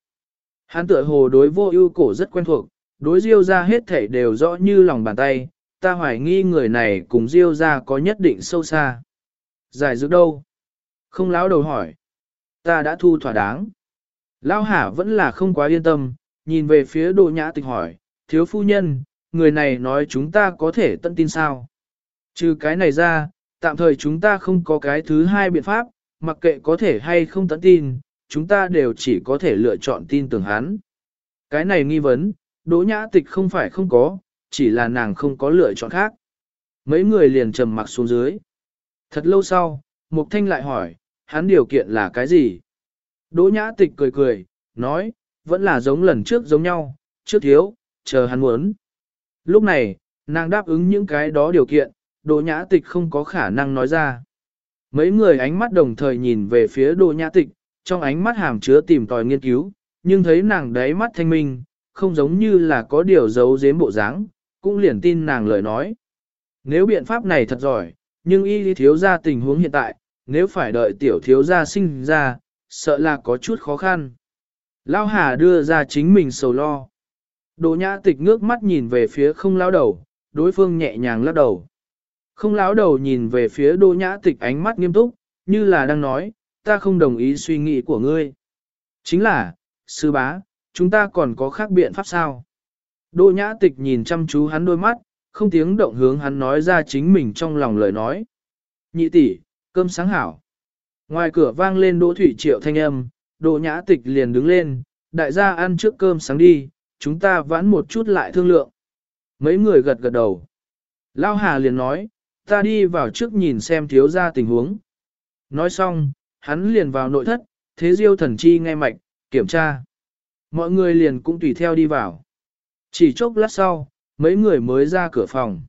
Hắn tựa hồ đối vô ưu cổ rất quen thuộc, đối diêu ra hết thể đều rõ như lòng bàn tay, ta hoài nghi người này cùng diêu ra có nhất định sâu xa. Giải dược đâu? Không lão đầu hỏi. Ta đã thu thỏa đáng. Lão hả vẫn là không quá yên tâm, nhìn về phía đồ nhã tịch hỏi, thiếu phu nhân, người này nói chúng ta có thể tận tin sao? Trừ cái này ra, tạm thời chúng ta không có cái thứ hai biện pháp, mặc kệ có thể hay không tận tin, chúng ta đều chỉ có thể lựa chọn tin tưởng hắn. Cái này nghi vấn, đỗ nhã tịch không phải không có, chỉ là nàng không có lựa chọn khác. Mấy người liền trầm mặc xuống dưới. Thật lâu sau, Mục Thanh lại hỏi, hắn điều kiện là cái gì? Đỗ nhã tịch cười cười, nói, vẫn là giống lần trước giống nhau, trước thiếu, chờ hắn muốn. Lúc này, nàng đáp ứng những cái đó điều kiện, Đỗ Nhã Tịch không có khả năng nói ra. Mấy người ánh mắt đồng thời nhìn về phía Đỗ Nhã Tịch, trong ánh mắt hàm chứa tìm tòi nghiên cứu, nhưng thấy nàng đáy mắt thanh minh, không giống như là có điều giấu giếm bộ dáng, cũng liền tin nàng lời nói. Nếu biện pháp này thật giỏi, nhưng y thiếu ra tình huống hiện tại, nếu phải đợi tiểu thiếu gia sinh ra, sợ là có chút khó khăn. Lao Hà đưa ra chính mình sầu lo. Đồ nhã tịch ngước mắt nhìn về phía không lao đầu, đối phương nhẹ nhàng lắc đầu. Không lão đầu nhìn về phía đô nhã tịch ánh mắt nghiêm túc, như là đang nói, ta không đồng ý suy nghĩ của ngươi. Chính là, sư bá, chúng ta còn có khác biện pháp sao? Đỗ nhã tịch nhìn chăm chú hắn đôi mắt, không tiếng động hướng hắn nói ra chính mình trong lòng lời nói. Nhị tỷ, cơm sáng hảo. Ngoài cửa vang lên đỗ thủy triệu thanh âm, Đỗ nhã tịch liền đứng lên, đại gia ăn trước cơm sáng đi, chúng ta vãn một chút lại thương lượng. Mấy người gật gật đầu. Lao Hà liền nói, ta đi vào trước nhìn xem thiếu ra tình huống. Nói xong, hắn liền vào nội thất, thế diêu thần chi nghe mạch, kiểm tra. Mọi người liền cũng tùy theo đi vào. Chỉ chốc lát sau, mấy người mới ra cửa phòng.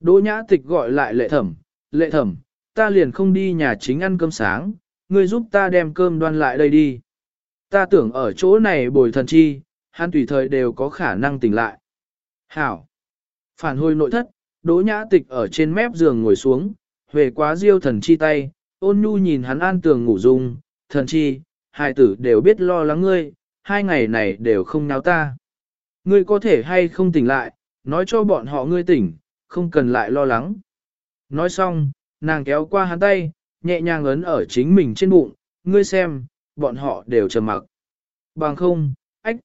Đỗ nhã tịch gọi lại lệ thẩm, lệ thẩm, ta liền không đi nhà chính ăn cơm sáng, ngươi giúp ta đem cơm đoan lại đây đi. Ta tưởng ở chỗ này bồi thần chi, hắn tùy thời đều có khả năng tỉnh lại. Hảo. Phản hồi nội thất, Đỗ nhã tịch ở trên mép giường ngồi xuống, về quá diêu thần chi tay, ôn nhu nhìn hắn an tường ngủ dung, thần chi, hai tử đều biết lo lắng ngươi, hai ngày này đều không náo ta. Ngươi có thể hay không tỉnh lại, nói cho bọn họ ngươi tỉnh, không cần lại lo lắng. Nói xong, nàng kéo qua hắn tay, nhẹ nhàng ấn ở chính mình trên bụng, ngươi xem, bọn họ đều trầm mặc. Bằng không, ách.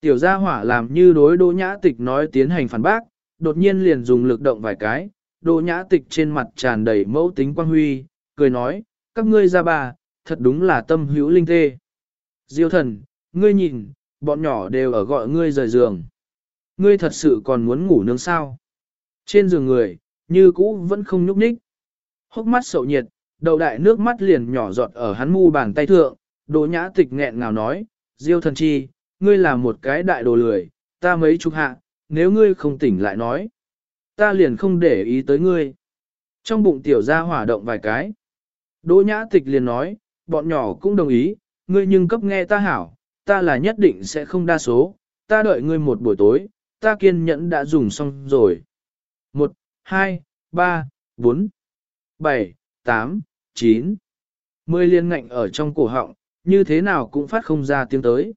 Tiểu gia hỏa làm như đối đỗ nhã tịch nói tiến hành phản bác, đột nhiên liền dùng lực động vài cái, Đỗ nhã tịch trên mặt tràn đầy mẫu tính quang huy, cười nói, các ngươi ra bà, thật đúng là tâm hữu linh tê. Diêu thần, ngươi nhìn, bọn nhỏ đều ở gọi ngươi rời giường. Ngươi thật sự còn muốn ngủ nướng sao? Trên giường người, như cũ vẫn không nhúc nhích. Hốc mắt sậu nhiệt, đầu đại nước mắt liền nhỏ giọt ở hắn mu bàn tay thượng, Đỗ nhã tịch nghẹn ngào nói, Diêu thần chi, ngươi là một cái đại đồ lười, ta mấy chục hạ, nếu ngươi không tỉnh lại nói, ta liền không để ý tới ngươi. Trong bụng tiểu ra hỏa động vài cái. Đỗ nhã tịch liền nói, bọn nhỏ cũng đồng ý, ngươi nhưng cấp nghe ta hảo, ta là nhất định sẽ không đa số, ta đợi ngươi một buổi tối, ta kiên nhẫn đã dùng xong rồi. 1, 2, 3, 4, 7, 8, 9. Mười liên ngạnh ở trong cổ họng, như thế nào cũng phát không ra tiếng tới.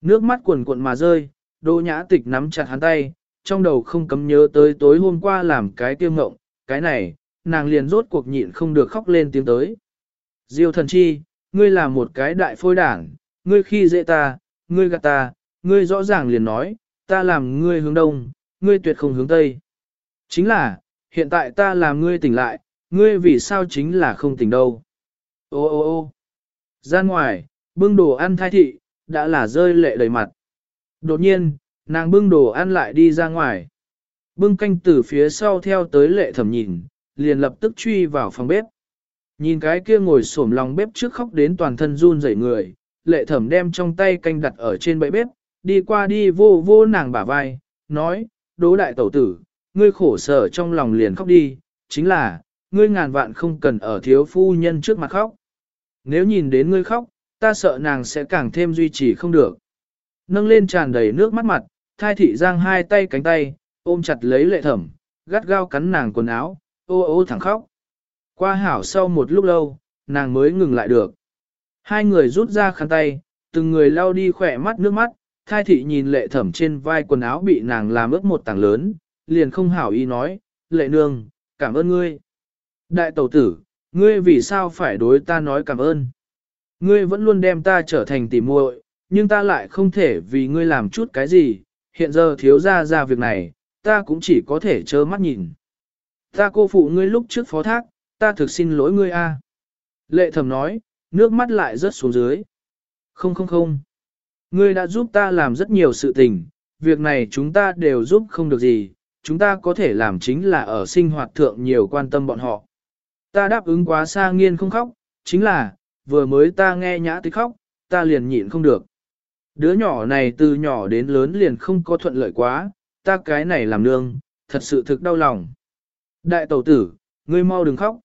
Nước mắt cuồn cuộn mà rơi, Đỗ nhã tịch nắm chặt hắn tay, trong đầu không cấm nhớ tới tối hôm qua làm cái tiêu ngộng, cái này, nàng liền rốt cuộc nhịn không được khóc lên tiếng tới. Diêu thần chi, ngươi là một cái đại phôi đảng, ngươi khi dễ ta, ngươi gạt ta, ngươi rõ ràng liền nói, ta làm ngươi hướng đông, ngươi tuyệt không hướng tây. Chính là, hiện tại ta làm ngươi tỉnh lại, ngươi vì sao chính là không tỉnh đâu. Ô ô ô ra ngoài, bưng đồ ăn thai thị, đã là rơi lệ đầy mặt. Đột nhiên, nàng bưng đồ ăn lại đi ra ngoài. Bưng canh từ phía sau theo tới lệ thẩm nhìn, liền lập tức truy vào phòng bếp. Nhìn cái kia ngồi xổm lòng bếp trước khóc đến toàn thân run rẩy người, lệ thẩm đem trong tay canh đặt ở trên bẫy bếp, đi qua đi vô vô nàng bả vai, nói, đố đại tẩu tử, ngươi khổ sở trong lòng liền khóc đi, chính là, ngươi ngàn vạn không cần ở thiếu phu nhân trước mặt khóc. Nếu nhìn đến ngươi khóc, ta sợ nàng sẽ càng thêm duy trì không được. Nâng lên tràn đầy nước mắt mặt, thai thị giang hai tay cánh tay, ôm chặt lấy lệ thẩm, gắt gao cắn nàng quần áo, ô ô thẳng khóc. Qua hảo sau một lúc lâu, nàng mới ngừng lại được. Hai người rút ra khăn tay, từng người lau đi khỏe mắt nước mắt, thai thị nhìn lệ thẩm trên vai quần áo bị nàng làm ướt một tảng lớn, liền không hảo ý nói, lệ nương, cảm ơn ngươi. Đại tẩu tử, ngươi vì sao phải đối ta nói cảm ơn? Ngươi vẫn luôn đem ta trở thành tỉ muội, nhưng ta lại không thể vì ngươi làm chút cái gì, hiện giờ thiếu ra ra việc này, ta cũng chỉ có thể trơ mắt nhìn. Ta cô phụ ngươi lúc trước phó thác, ta thực xin lỗi ngươi a. Lệ thẩm nói, nước mắt lại rớt xuống dưới. Không không không. Ngươi đã giúp ta làm rất nhiều sự tình, việc này chúng ta đều giúp không được gì, chúng ta có thể làm chính là ở sinh hoạt thượng nhiều quan tâm bọn họ. Ta đáp ứng quá xa nghiên không khóc, chính là, vừa mới ta nghe nhã tích khóc, ta liền nhịn không được. Đứa nhỏ này từ nhỏ đến lớn liền không có thuận lợi quá, ta cái này làm nương, thật sự thực đau lòng. Đại tẩu tử, ngươi mau đừng khóc.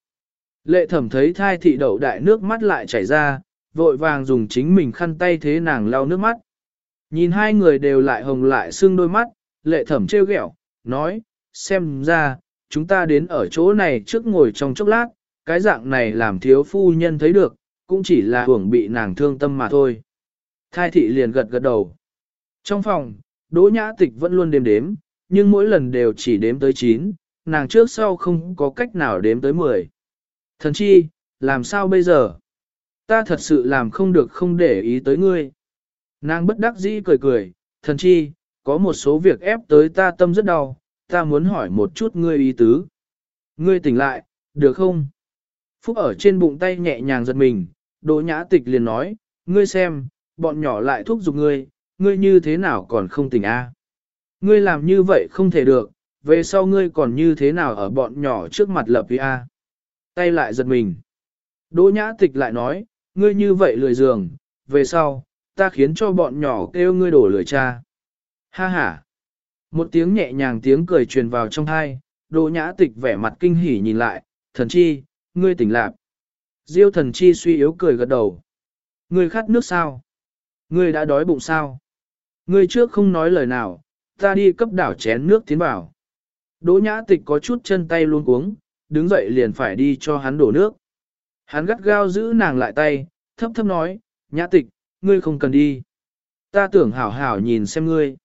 Lệ thẩm thấy thai thị đậu đại nước mắt lại chảy ra, vội vàng dùng chính mình khăn tay thế nàng lau nước mắt. Nhìn hai người đều lại hồng lại sưng đôi mắt, lệ thẩm trêu ghẹo, nói, xem ra, chúng ta đến ở chỗ này trước ngồi trong chốc lát, cái dạng này làm thiếu phu nhân thấy được, cũng chỉ là hưởng bị nàng thương tâm mà thôi. Thai thị liền gật gật đầu. Trong phòng, Đỗ Nhã Tịch vẫn luôn đếm đếm, nhưng mỗi lần đều chỉ đếm tới 9, nàng trước sau không có cách nào đếm tới 10. Thần chi, làm sao bây giờ? Ta thật sự làm không được không để ý tới ngươi. Nàng bất đắc dĩ cười cười, thần chi, có một số việc ép tới ta tâm rất đau, ta muốn hỏi một chút ngươi ý tứ. Ngươi tỉnh lại, được không? Phúc ở trên bụng tay nhẹ nhàng giật mình, Đỗ Nhã Tịch liền nói, ngươi xem, bọn nhỏ lại thúc giục ngươi, ngươi như thế nào còn không tỉnh a? Ngươi làm như vậy không thể được, về sau ngươi còn như thế nào ở bọn nhỏ trước mặt lập với a? Tay lại giật mình. Đỗ Nhã Tịch lại nói, ngươi như vậy lười giường, về sau, ta khiến cho bọn nhỏ kêu ngươi đổ lười cha. Ha ha. Một tiếng nhẹ nhàng tiếng cười truyền vào trong hai, Đỗ Nhã Tịch vẻ mặt kinh hỉ nhìn lại, thần chi, ngươi tỉnh lạc. Diêu thần chi suy yếu cười gật đầu. Ngươi khát nước sao? Ngươi đã đói bụng sao? Ngươi trước không nói lời nào, ta đi cấp đảo chén nước tiến vào. Đỗ nhã tịch có chút chân tay luôn cuống, đứng dậy liền phải đi cho hắn đổ nước. Hắn gắt gao giữ nàng lại tay, thấp thấp nói, nhã tịch, ngươi không cần đi. Ta tưởng hảo hảo nhìn xem ngươi.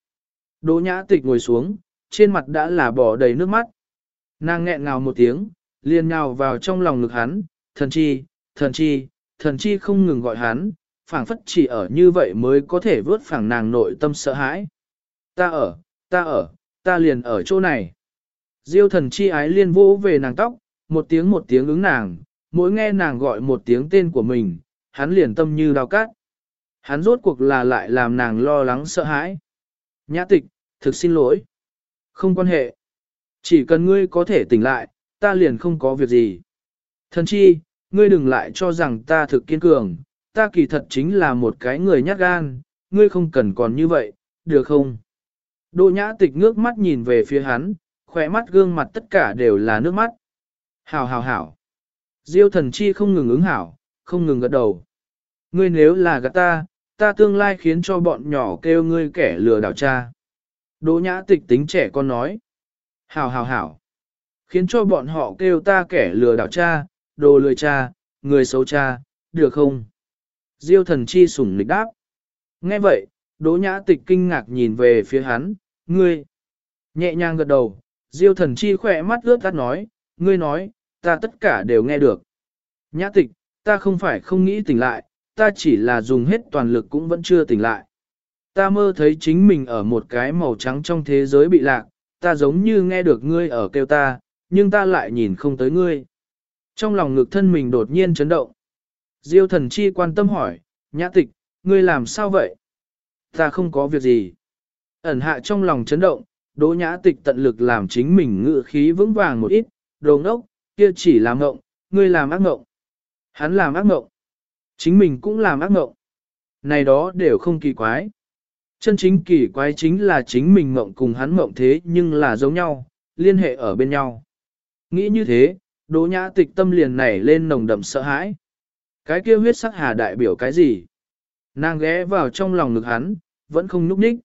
Đỗ nhã tịch ngồi xuống, trên mặt đã là bỏ đầy nước mắt. Nàng nghẹn ngào một tiếng, liền nhào vào trong lòng ngực hắn, thần chi, thần chi, thần chi không ngừng gọi hắn, phảng phất chỉ ở như vậy mới có thể vớt phẳng nàng nội tâm sợ hãi. Ta ở, ta ở, ta liền ở chỗ này. Diêu thần chi ái liên vỗ về nàng tóc, một tiếng một tiếng ứng nàng, mỗi nghe nàng gọi một tiếng tên của mình, hắn liền tâm như đào cát. Hắn rốt cuộc là lại làm nàng lo lắng sợ hãi. Nhã tịch, thực xin lỗi. Không quan hệ. Chỉ cần ngươi có thể tỉnh lại, ta liền không có việc gì. Thần chi, ngươi đừng lại cho rằng ta thực kiên cường, ta kỳ thật chính là một cái người nhát gan, ngươi không cần còn như vậy, được không? Đỗ nhã tịch ngước mắt nhìn về phía hắn, khỏe mắt gương mặt tất cả đều là nước mắt. Hảo hảo hảo. Diêu thần chi không ngừng ứng hảo, không ngừng gật đầu. Ngươi nếu là gạt ta, ta tương lai khiến cho bọn nhỏ kêu ngươi kẻ lừa đảo cha. Đỗ nhã tịch tính trẻ con nói. Hảo hảo hảo. Khiến cho bọn họ kêu ta kẻ lừa đảo cha, đồ lười cha, người xấu cha, được không? Diêu thần chi sủng lịch đáp. Nghe vậy, đỗ nhã tịch kinh ngạc nhìn về phía hắn, ngươi. Nhẹ nhàng gật đầu, diêu thần chi khỏe mắt ướt tắt nói, ngươi nói, ta tất cả đều nghe được. Nhã tịch, ta không phải không nghĩ tỉnh lại, ta chỉ là dùng hết toàn lực cũng vẫn chưa tỉnh lại. Ta mơ thấy chính mình ở một cái màu trắng trong thế giới bị lạc, ta giống như nghe được ngươi ở kêu ta, nhưng ta lại nhìn không tới ngươi. Trong lòng ngực thân mình đột nhiên chấn động. Diêu thần chi quan tâm hỏi, nhã tịch, ngươi làm sao vậy? Ta không có việc gì. Ẩn hạ trong lòng chấn động, đỗ nhã tịch tận lực làm chính mình ngự khí vững vàng một ít, đồ ngốc, kia chỉ làm ngộng, ngươi làm ác ngộng. Hắn làm ác ngộng. Chính mình cũng làm ác ngộng. Này đó đều không kỳ quái. Chân chính kỳ quái chính là chính mình ngộng cùng hắn ngộng thế nhưng là giống nhau, liên hệ ở bên nhau. Nghĩ như thế, đỗ nhã tịch tâm liền nảy lên nồng đậm sợ hãi. Cái kia huyết sắc hà đại biểu cái gì? Nàng ghé vào trong lòng ngực hắn, vẫn không nhúc nhích.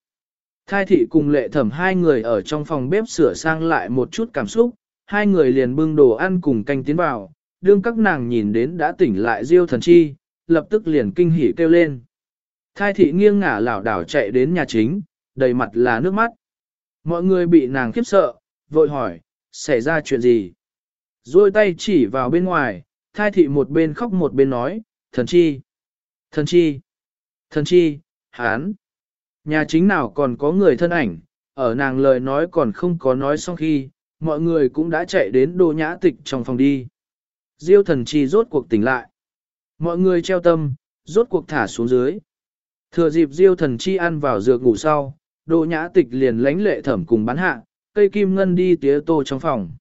Thai thị cùng lệ thẩm hai người ở trong phòng bếp sửa sang lại một chút cảm xúc, hai người liền bưng đồ ăn cùng canh tiến vào, đương các nàng nhìn đến đã tỉnh lại diêu thần chi, lập tức liền kinh hỉ kêu lên. Thai thị nghiêng ngả lảo đảo chạy đến nhà chính, đầy mặt là nước mắt. Mọi người bị nàng khiếp sợ, vội hỏi, xảy ra chuyện gì? Rồi tay chỉ vào bên ngoài, thai thị một bên khóc một bên nói, thần chi, thần chi, thần chi, hán. Nhà chính nào còn có người thân ảnh, ở nàng lời nói còn không có nói xong khi, mọi người cũng đã chạy đến đồ nhã tịch trong phòng đi. Diêu thần chi rốt cuộc tỉnh lại. Mọi người treo tâm, rốt cuộc thả xuống dưới. Thừa dịp diêu thần chi ăn vào dược ngủ sau, đồ nhã tịch liền lánh lệ thẩm cùng bán hạ, cây kim ngân đi tía tô trong phòng.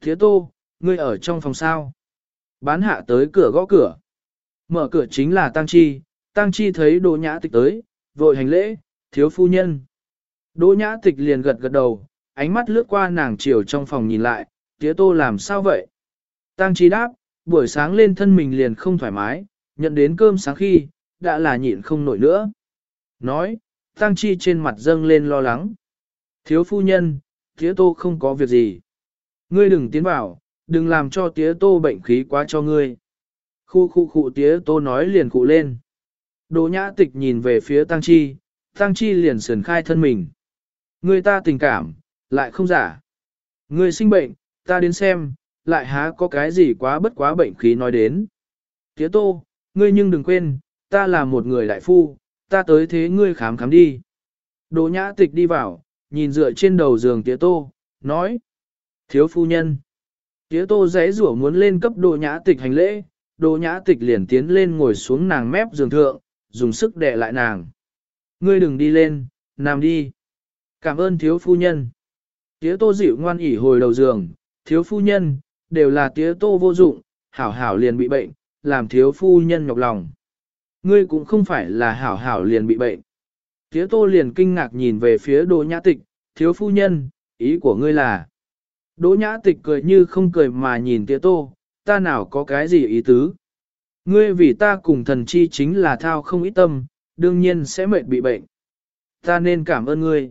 Tía tô, ngươi ở trong phòng sao? Bán hạ tới cửa gõ cửa. Mở cửa chính là Tăng Chi, Tăng Chi thấy đồ nhã tịch tới, vội hành lễ, thiếu phu nhân. Đỗ nhã tịch liền gật gật đầu, ánh mắt lướt qua nàng chiều trong phòng nhìn lại, tía tô làm sao vậy? Tăng Chi đáp, buổi sáng lên thân mình liền không thoải mái, nhận đến cơm sáng khi, đã là nhịn không nổi nữa. Nói, Tăng Chi trên mặt dâng lên lo lắng. Thiếu phu nhân, tía tô không có việc gì. Ngươi đừng tiến vào, đừng làm cho tía tô bệnh khí quá cho ngươi. Khu khu khu tía tô nói liền cụ lên. Đỗ nhã tịch nhìn về phía Tăng Chi, Tăng Chi liền sườn khai thân mình. Người ta tình cảm, lại không giả. Người sinh bệnh, ta đến xem, lại há có cái gì quá bất quá bệnh khí nói đến. Tiế tô, ngươi nhưng đừng quên, ta là một người đại phu, ta tới thế ngươi khám khám đi. Đỗ nhã tịch đi vào, nhìn dựa trên đầu giường tía tô, nói. Thiếu phu nhân. Tía tô rẽ rủa muốn lên cấp Đỗ nhã tịch hành lễ, Đỗ nhã tịch liền tiến lên ngồi xuống nàng mép giường thượng, dùng sức đè lại nàng. Ngươi đừng đi lên, nằm đi. Cảm ơn thiếu phu nhân. Tía tô dịu ngoan ỉ hồi đầu giường, thiếu phu nhân, đều là tía tô vô dụng, hảo hảo liền bị bệnh, làm thiếu phu nhân nhọc lòng. Ngươi cũng không phải là hảo hảo liền bị bệnh. Tía tô liền kinh ngạc nhìn về phía đồ nhã tịch, thiếu phu nhân, ý của ngươi là. Đỗ nhã tịch cười như không cười mà nhìn tía tô, ta nào có cái gì ý tứ. Ngươi vì ta cùng thần chi chính là thao không ít tâm, đương nhiên sẽ mệt bị bệnh. Ta nên cảm ơn ngươi.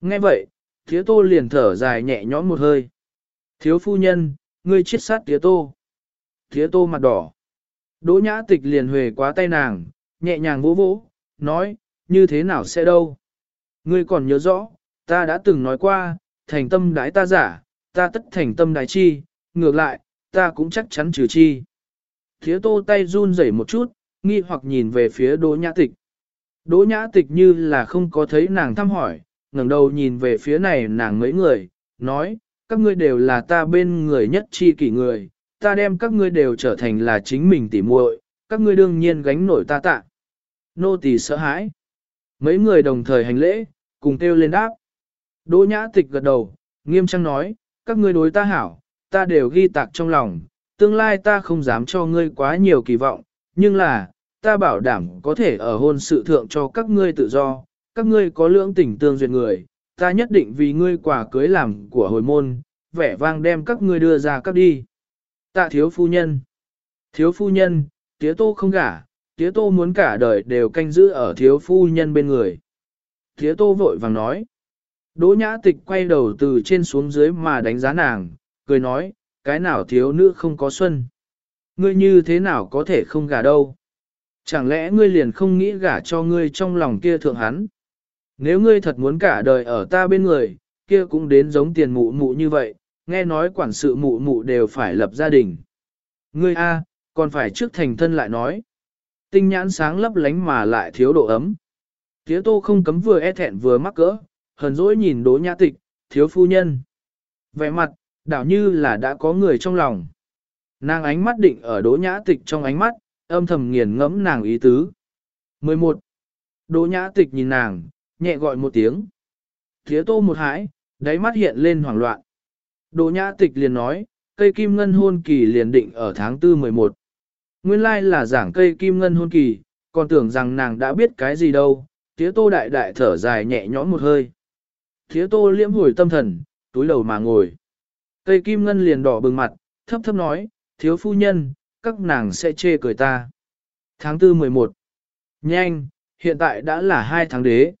Nghe vậy, Thiếu tô liền thở dài nhẹ nhõm một hơi. Thiếu phu nhân, ngươi chết sát Thiếu tô. Thiếu tô mặt đỏ. Đỗ nhã tịch liền huề quá tay nàng, nhẹ nhàng vỗ vỗ, nói, như thế nào sẽ đâu. Ngươi còn nhớ rõ, ta đã từng nói qua, thành tâm đái ta giả, ta tất thành tâm đái chi, ngược lại, ta cũng chắc chắn trừ chi. Thía tô tay run rẩy một chút, nghi hoặc nhìn về phía đỗ nhã tịch. Đỗ nhã tịch như là không có thấy nàng thăm hỏi, ngẩng đầu nhìn về phía này nàng mấy người, nói, các ngươi đều là ta bên người nhất chi kỷ người, ta đem các ngươi đều trở thành là chính mình tỉ muội, các ngươi đương nhiên gánh nổi ta tạ. Nô tỳ sợ hãi. Mấy người đồng thời hành lễ, cùng kêu lên đáp. Đỗ nhã tịch gật đầu, nghiêm trang nói, các ngươi đối ta hảo, ta đều ghi tạc trong lòng, tương lai ta không dám cho ngươi quá nhiều kỳ vọng, nhưng là, ta bảo đảm có thể ở hôn sự thượng cho các ngươi tự do, các ngươi có lưỡng tình tương duyệt người, ta nhất định vì ngươi quả cưới làm của hồi môn, vẻ vang đem các ngươi đưa ra các đi. Tạ thiếu phu nhân. Thiếu phu nhân, tía tô không gả, tía tô muốn cả đời đều canh giữ ở thiếu phu nhân bên người. Tía tô vội vàng nói. Đỗ nhã tịch quay đầu từ trên xuống dưới mà đánh giá nàng, cười nói, cái nào thiếu nữ không có xuân. Ngươi như thế nào có thể không gả đâu. Chẳng lẽ ngươi liền không nghĩ gả cho ngươi trong lòng kia thượng hắn? Nếu ngươi thật muốn cả đời ở ta bên người, kia cũng đến giống tiền mụ mụ như vậy, nghe nói quản sự mụ mụ đều phải lập gia đình. Ngươi A, còn phải trước thành thân lại nói. Tinh nhãn sáng lấp lánh mà lại thiếu độ ấm. tiếu tô không cấm vừa e thẹn vừa mắc cỡ, hờn dỗi nhìn đố nhã tịch, thiếu phu nhân. Vẻ mặt, đảo như là đã có người trong lòng. Nàng ánh mắt định ở đỗ nhã tịch trong ánh mắt, âm thầm nghiền ngẫm nàng ý tứ. 11. Đỗ nhã tịch nhìn nàng, nhẹ gọi một tiếng. Thía tô một hãi, đáy mắt hiện lên hoảng loạn. Đỗ nhã tịch liền nói, cây kim ngân hôn kỳ liền định ở tháng 4 11. Nguyên lai like là giảng cây kim ngân hôn kỳ, còn tưởng rằng nàng đã biết cái gì đâu, Thía tô đại đại thở dài nhẹ nhõm một hơi. Thía tô liễm hồi tâm thần, túi đầu mà ngồi. Cây kim ngân liền đỏ bừng mặt, thấp thấp nói, thiếu phu nhân, các nàng sẽ chê cười ta. Tháng 4 11. Nhanh, hiện tại đã là hai tháng đế.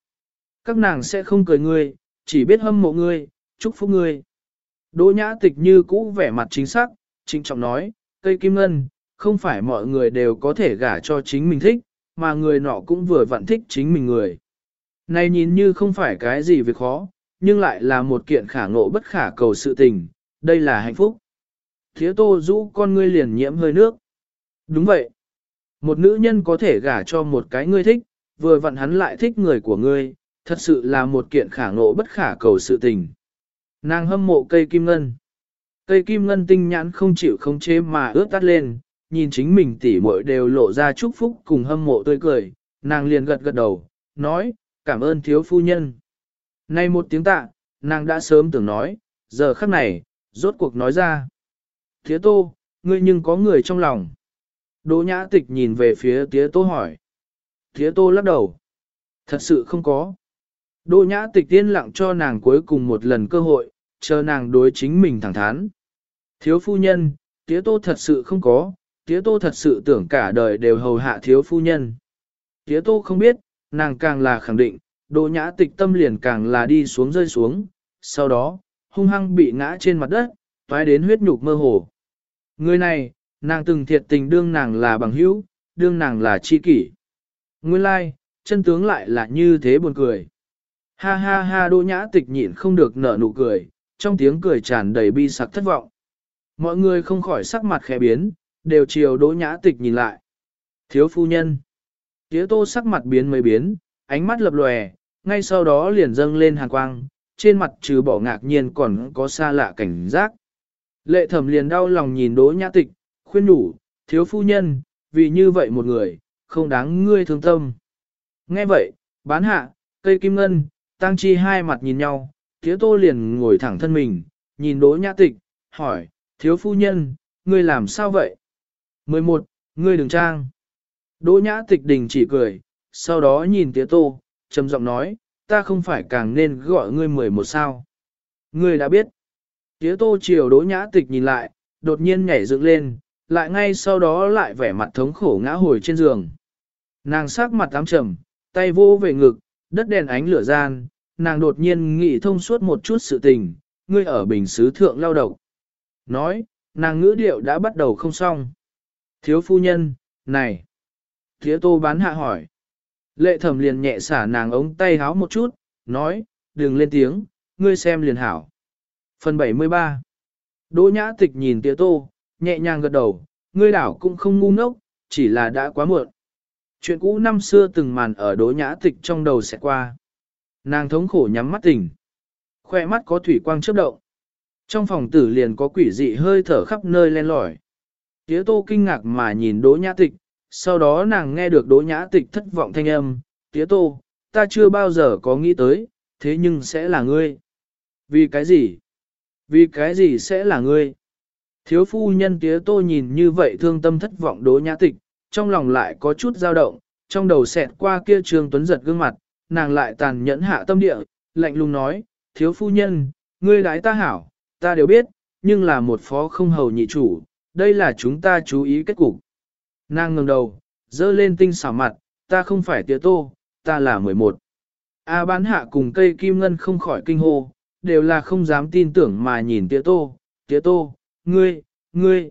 Các nàng sẽ không cười ngươi, chỉ biết hâm mộ ngươi, chúc phúc ngươi. Đỗ nhã tịch như cũ vẻ mặt chính xác, trinh trọng nói, cây kim ngân, không phải mọi người đều có thể gả cho chính mình thích, mà người nọ cũng vừa vặn thích chính mình người. Này nhìn như không phải cái gì việc khó, nhưng lại là một kiện khả ngộ bất khả cầu sự tình, đây là hạnh phúc. Thiếu tô rũ con ngươi liền nhiễm hơi nước. Đúng vậy. Một nữ nhân có thể gả cho một cái ngươi thích, vừa vặn hắn lại thích người của ngươi, thật sự là một kiện khả ngộ bất khả cầu sự tình. Nàng hâm mộ cây kim ngân. Cây kim ngân tinh nhãn không chịu không chế mà ướt tắt lên, nhìn chính mình tỉ muội đều lộ ra chúc phúc cùng hâm mộ tươi cười, nàng liền gật gật đầu, nói, cảm ơn thiếu phu nhân. Nay một tiếng tạ, nàng đã sớm tưởng nói, giờ khắc này, rốt cuộc nói ra. Tía tô, ngươi nhưng có người trong lòng. Đỗ nhã tịch nhìn về phía tía tô hỏi. Tía tô lắc đầu. Thật sự không có. Đỗ nhã tịch tiên lặng cho nàng cuối cùng một lần cơ hội, chờ nàng đối chính mình thẳng thắn. Thiếu phu nhân, tía tô thật sự không có, tía tô thật sự tưởng cả đời đều hầu hạ thiếu phu nhân. Tía tô không biết, nàng càng là khẳng định, Đỗ nhã tịch tâm liền càng là đi xuống rơi xuống, sau đó, hung hăng bị ngã trên mặt đất, toái đến huyết nhục mơ hồ. Người này, nàng từng thiệt tình đương nàng là bằng hữu, đương nàng là chi kỷ. Nguyên lai, like, chân tướng lại là như thế buồn cười. Ha ha ha đỗ nhã tịch nhịn không được nở nụ cười, trong tiếng cười tràn đầy bi sặc thất vọng. Mọi người không khỏi sắc mặt khẽ biến, đều chiều đỗ nhã tịch nhìn lại. Thiếu phu nhân. Tía tô sắc mặt biến mấy biến, ánh mắt lập lòe, ngay sau đó liền dâng lên hàn quang, trên mặt trừ bỏ ngạc nhiên còn có xa lạ cảnh giác. Lệ thẩm liền đau lòng nhìn đỗ nhã tịch, khuyên nhủ, thiếu phu nhân, vì như vậy một người, không đáng ngươi thương tâm. Nghe vậy, bán hạ, cây kim ngân, tăng chi hai mặt nhìn nhau, tía tô liền ngồi thẳng thân mình, nhìn đỗ nhã tịch, hỏi, thiếu phu nhân, ngươi làm sao vậy? 11. Ngươi đừng trang. Đỗ nhã tịch đình chỉ cười, sau đó nhìn tía tô, trầm giọng nói, ta không phải càng nên gọi ngươi 11 sao. Ngươi đã biết. Tiế tô chiều đỗ nhã tịch nhìn lại, đột nhiên nhảy dựng lên, lại ngay sau đó lại vẻ mặt thống khổ ngã hồi trên giường. Nàng sắc mặt tám trầm, tay vô về ngực, đất đèn ánh lửa gian, nàng đột nhiên nghĩ thông suốt một chút sự tình, ngươi ở bình xứ thượng lao động. Nói, nàng ngữ điệu đã bắt đầu không xong. Thiếu phu nhân, này. Tía tô bán hạ hỏi. Lệ thẩm liền nhẹ xả nàng ống tay háo một chút, nói, đừng lên tiếng, ngươi xem liền hảo. Phần 73 Đỗ nhã tịch nhìn tía tô, nhẹ nhàng gật đầu, ngươi đảo cũng không ngu ngốc, chỉ là đã quá muộn. Chuyện cũ năm xưa từng màn ở đỗ nhã tịch trong đầu sẽ qua. Nàng thống khổ nhắm mắt tỉnh. Khoe mắt có thủy quang chớp động. Trong phòng tử liền có quỷ dị hơi thở khắp nơi len lỏi. Tía tô kinh ngạc mà nhìn đỗ nhã tịch, sau đó nàng nghe được đỗ nhã tịch thất vọng thanh âm, tía tô, ta chưa bao giờ có nghĩ tới, thế nhưng sẽ là ngươi. Vì cái gì? Vì cái gì sẽ là ngươi? Thiếu phu nhân tía tô nhìn như vậy thương tâm thất vọng đỗ nhã tịch, trong lòng lại có chút dao động, trong đầu xẹt qua kia trương tuấn giật gương mặt, nàng lại tàn nhẫn hạ tâm địa, lạnh lùng nói, thiếu phu nhân, ngươi đái ta hảo, ta đều biết, nhưng là một phó không hầu nhị chủ, đây là chúng ta chú ý kết cục. Nàng ngừng đầu, dơ lên tinh xảo mặt, ta không phải tía tô, ta là 11. A bán hạ cùng cây kim ngân không khỏi kinh hô, đều là không dám tin tưởng mà nhìn tía tô, tía tô, ngươi, ngươi.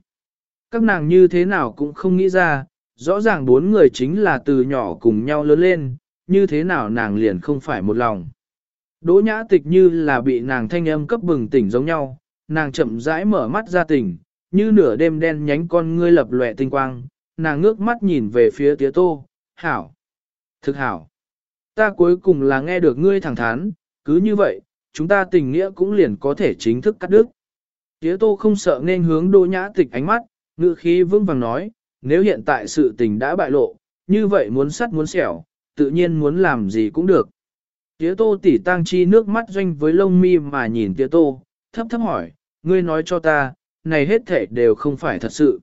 Các nàng như thế nào cũng không nghĩ ra, rõ ràng bốn người chính là từ nhỏ cùng nhau lớn lên, như thế nào nàng liền không phải một lòng. Đỗ nhã tịch như là bị nàng thanh âm cấp bừng tỉnh giống nhau, nàng chậm rãi mở mắt ra tỉnh, như nửa đêm đen nhánh con ngươi lập lòe tinh quang, nàng ngước mắt nhìn về phía tía tô, hảo, thực hảo. Ta cuối cùng là nghe được ngươi thẳng thắn, cứ như vậy, chúng ta tình nghĩa cũng liền có thể chính thức cắt đứt. Tía tô không sợ nên hướng đô nhã tịch ánh mắt, ngữ khí vững vàng nói, nếu hiện tại sự tình đã bại lộ, như vậy muốn sắt muốn xẻo, tự nhiên muốn làm gì cũng được. Tía tô tỉ tang chi nước mắt doanh với lông mi mà nhìn tía tô, thấp thấp hỏi, ngươi nói cho ta, này hết thể đều không phải thật sự.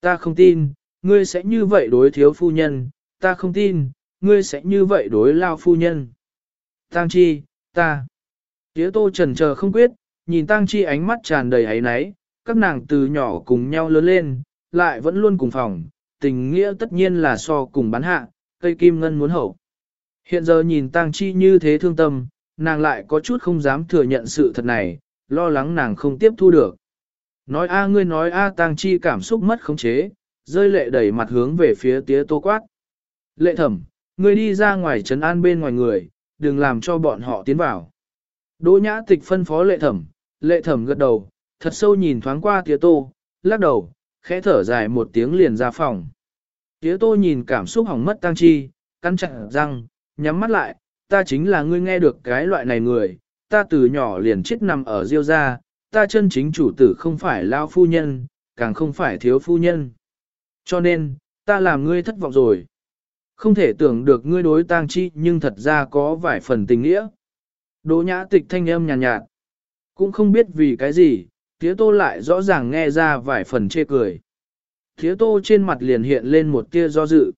Ta không tin, ngươi sẽ như vậy đối thiếu phu nhân, ta không tin, ngươi sẽ như vậy đối lao phu nhân. Tang chi, ta. Tiếu tô trần chờ không quyết, nhìn Tang chi ánh mắt tràn đầy ấy náy, các nàng từ nhỏ cùng nhau lớn lên, lại vẫn luôn cùng phòng, tình nghĩa tất nhiên là so cùng bán hạ, cây kim ngân muốn hậu. Hiện giờ nhìn Tang Chi như thế thương tâm, nàng lại có chút không dám thừa nhận sự thật này, lo lắng nàng không tiếp thu được. Nói a ngươi nói a Tang Chi cảm xúc mất khống chế, rơi lệ đẩy mặt hướng về phía tía tô quát. Lệ thẩm, ngươi đi ra ngoài trấn an bên ngoài người, đừng làm cho bọn họ tiến vào. Đỗ nhã tịch phân phó lệ thẩm, lệ thẩm gật đầu, thật sâu nhìn thoáng qua tía tô, lắc đầu, khẽ thở dài một tiếng liền ra phòng. Tía tô nhìn cảm xúc hỏng mất tăng chi, cắn chặt răng, nhắm mắt lại, ta chính là ngươi nghe được cái loại này người, ta từ nhỏ liền chết nằm ở diêu gia, ta chân chính chủ tử không phải lao phu nhân, càng không phải thiếu phu nhân. Cho nên, ta làm ngươi thất vọng rồi. Không thể tưởng được ngươi đối tang chi nhưng thật ra có vài phần tình nghĩa. Đỗ nhã tịch thanh âm nhàn nhạt, nhạt. Cũng không biết vì cái gì, tía tô lại rõ ràng nghe ra vài phần chê cười. Tía tô trên mặt liền hiện lên một tia do dự.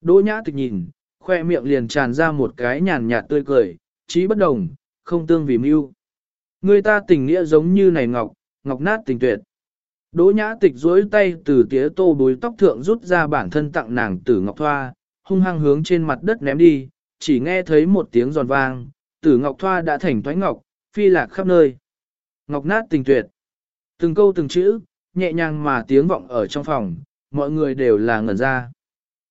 Đỗ nhã tịch nhìn, khoe miệng liền tràn ra một cái nhàn nhạt tươi cười, trí bất đồng, không tương vì mưu. Người ta tình nghĩa giống như này ngọc, ngọc nát tình tuyệt. Đỗ nhã tịch duỗi tay từ tía tô bối tóc thượng rút ra bản thân tặng nàng tử ngọc thoa, hung hăng hướng trên mặt đất ném đi, chỉ nghe thấy một tiếng giòn vang, tử ngọc thoa đã thành thoái ngọc, phi lạc khắp nơi. Ngọc nát tình tuyệt. Từng câu từng chữ, nhẹ nhàng mà tiếng vọng ở trong phòng, mọi người đều là ngẩn ra.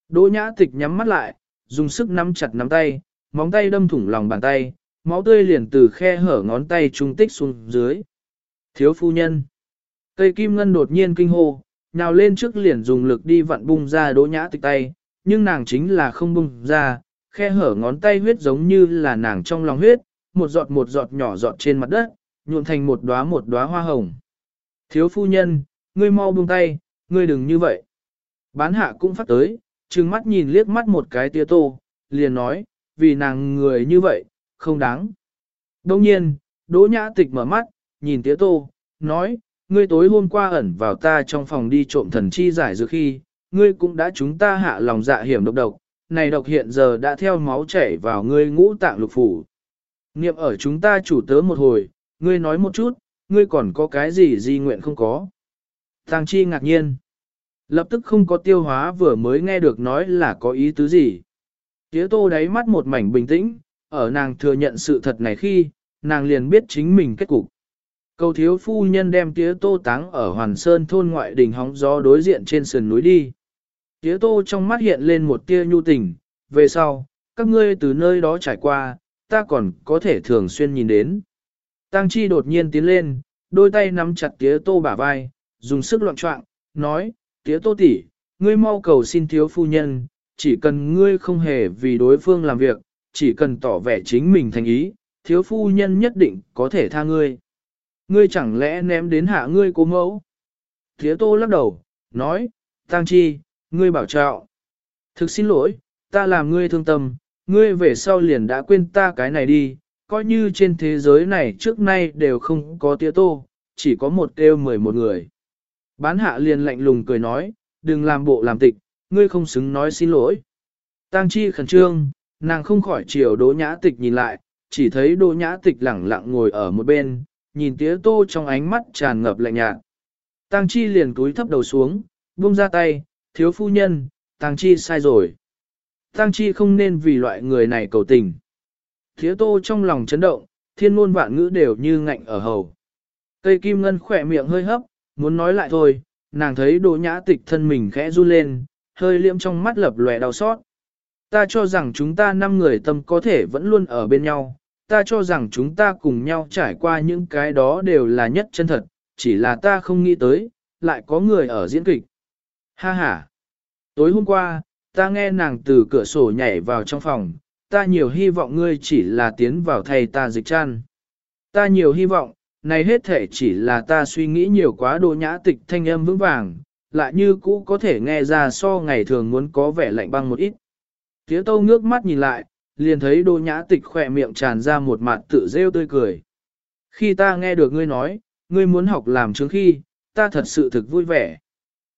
Đỗ nhã tịch nhắm mắt lại, dùng sức nắm chặt nắm tay, móng tay đâm thủng lòng bàn tay, máu tươi liền từ khe hở ngón tay trung tích xuống dưới. Thiếu phu nhân. Cây kim ngân đột nhiên kinh hô, nào lên trước liền dùng lực đi vặn bung ra đỗ nhã tịch tay, nhưng nàng chính là không bung ra, khe hở ngón tay huyết giống như là nàng trong lòng huyết, một giọt một giọt nhỏ giọt trên mặt đất, nhuộm thành một đóa một đóa hoa hồng. Thiếu phu nhân, ngươi mau buông tay, ngươi đừng như vậy. Bán hạ cũng phát tới, trừng mắt nhìn liếc mắt một cái tia tô, liền nói, vì nàng người như vậy, không đáng. Đông nhiên, đỗ nhã tịch mở mắt, nhìn tía tô, nói, ngươi tối hôm qua ẩn vào ta trong phòng đi trộm thần chi giải dược khi, ngươi cũng đã chúng ta hạ lòng dạ hiểm độc độc, này độc hiện giờ đã theo máu chảy vào ngươi ngũ tạng lục phủ. Niệm ở chúng ta chủ tớ một hồi, ngươi nói một chút, ngươi còn có cái gì di nguyện không có. Tàng chi ngạc nhiên. Lập tức không có tiêu hóa vừa mới nghe được nói là có ý tứ gì. Tiế tô đáy mắt một mảnh bình tĩnh, ở nàng thừa nhận sự thật này khi, nàng liền biết chính mình kết cục. Cầu thiếu phu nhân đem tía tô táng ở Hoàn Sơn thôn ngoại đình hóng gió đối diện trên sườn núi đi. Tía tô trong mắt hiện lên một tia nhu tình, về sau, các ngươi từ nơi đó trải qua, ta còn có thể thường xuyên nhìn đến. Tăng Chi đột nhiên tiến lên, đôi tay nắm chặt tía tô bả vai, dùng sức loạn trọng, nói, tía tô tỷ, ngươi mau cầu xin thiếu phu nhân, chỉ cần ngươi không hề vì đối phương làm việc, chỉ cần tỏ vẻ chính mình thành ý, thiếu phu nhân nhất định có thể tha ngươi. Ngươi chẳng lẽ ném đến hạ ngươi cố mẫu? Tía tô lắc đầu, nói, Tăng Chi, ngươi bảo trạo. Thực xin lỗi, ta làm ngươi thương tâm, ngươi về sau liền đã quên ta cái này đi, coi như trên thế giới này trước nay đều không có tía tô, chỉ có một kêu mười một người. Bán hạ liền lạnh lùng cười nói, đừng làm bộ làm tịch, ngươi không xứng nói xin lỗi. Tang chi khẩn trương, nàng không khỏi chiều đỗ nhã tịch nhìn lại, chỉ thấy đỗ nhã tịch lẳng lặng ngồi ở một bên, nhìn tía tô trong ánh mắt tràn ngập lạnh nhạt. Tăng chi liền túi thấp đầu xuống, buông ra tay, thiếu phu nhân, Tăng chi sai rồi. Tăng chi không nên vì loại người này cầu tình. Tía tô trong lòng chấn động, thiên ngôn vạn ngữ đều như ngạnh ở hầu. Cây kim ngân khỏe miệng hơi hấp, muốn nói lại thôi, nàng thấy đồ nhã tịch thân mình khẽ run lên, hơi liễm trong mắt lập lòe đau xót. Ta cho rằng chúng ta năm người tâm có thể vẫn luôn ở bên nhau, ta cho rằng chúng ta cùng nhau trải qua những cái đó đều là nhất chân thật, chỉ là ta không nghĩ tới, lại có người ở diễn kịch. Ha ha! Tối hôm qua, ta nghe nàng từ cửa sổ nhảy vào trong phòng, ta nhiều hy vọng ngươi chỉ là tiến vào thầy ta dịch chăn. Ta nhiều hy vọng, này hết thể chỉ là ta suy nghĩ nhiều quá đồ nhã tịch thanh âm vững vàng, lại như cũ có thể nghe ra so ngày thường muốn có vẻ lạnh băng một ít. Tiếu tâu ngước mắt nhìn lại, liền thấy đô nhã tịch khỏe miệng tràn ra một mặt tự rêu tươi cười. Khi ta nghe được ngươi nói, ngươi muốn học làm chứng khi, ta thật sự thực vui vẻ.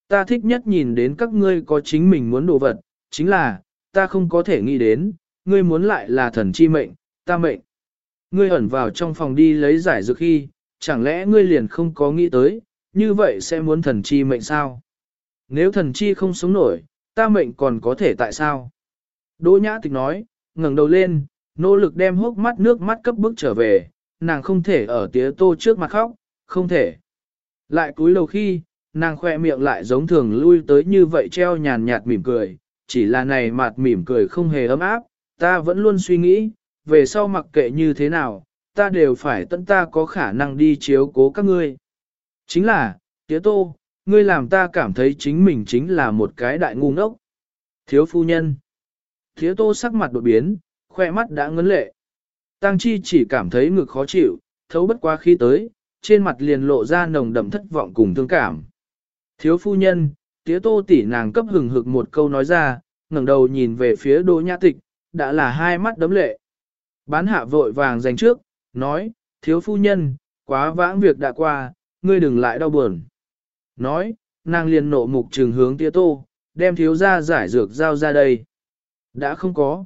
Ta thích nhất nhìn đến các ngươi có chính mình muốn đồ vật, chính là, ta không có thể nghĩ đến, ngươi muốn lại là thần chi mệnh, ta mệnh. Ngươi ẩn vào trong phòng đi lấy giải dược khi, chẳng lẽ ngươi liền không có nghĩ tới, như vậy sẽ muốn thần chi mệnh sao? Nếu thần chi không sống nổi, ta mệnh còn có thể tại sao? Đỗ nhã tịch nói, ngẩng đầu lên, nỗ lực đem hốc mắt nước mắt cấp bước trở về, nàng không thể ở tía tô trước mặt khóc, không thể. Lại cúi đầu khi, nàng khoe miệng lại giống thường lui tới như vậy treo nhàn nhạt mỉm cười, chỉ là này mặt mỉm cười không hề ấm áp, ta vẫn luôn suy nghĩ, về sau mặc kệ như thế nào, ta đều phải tận ta có khả năng đi chiếu cố các ngươi. Chính là, tía tô, ngươi làm ta cảm thấy chính mình chính là một cái đại ngu ngốc. Thiếu phu nhân. Thiếu tô sắc mặt đột biến, khoe mắt đã ngấn lệ. Tăng chi chỉ cảm thấy ngực khó chịu, thấu bất quá khi tới, trên mặt liền lộ ra nồng đậm thất vọng cùng thương cảm. Thiếu phu nhân, tía tô tỷ nàng cấp hừng hực một câu nói ra, ngẩng đầu nhìn về phía đỗ nhã tịch, đã là hai mắt đấm lệ. Bán hạ vội vàng dành trước, nói, thiếu phu nhân, quá vãng việc đã qua, ngươi đừng lại đau buồn. Nói, nàng liền nộ mục trường hướng tía tô, đem thiếu ra giải dược giao ra đây. Đã không có.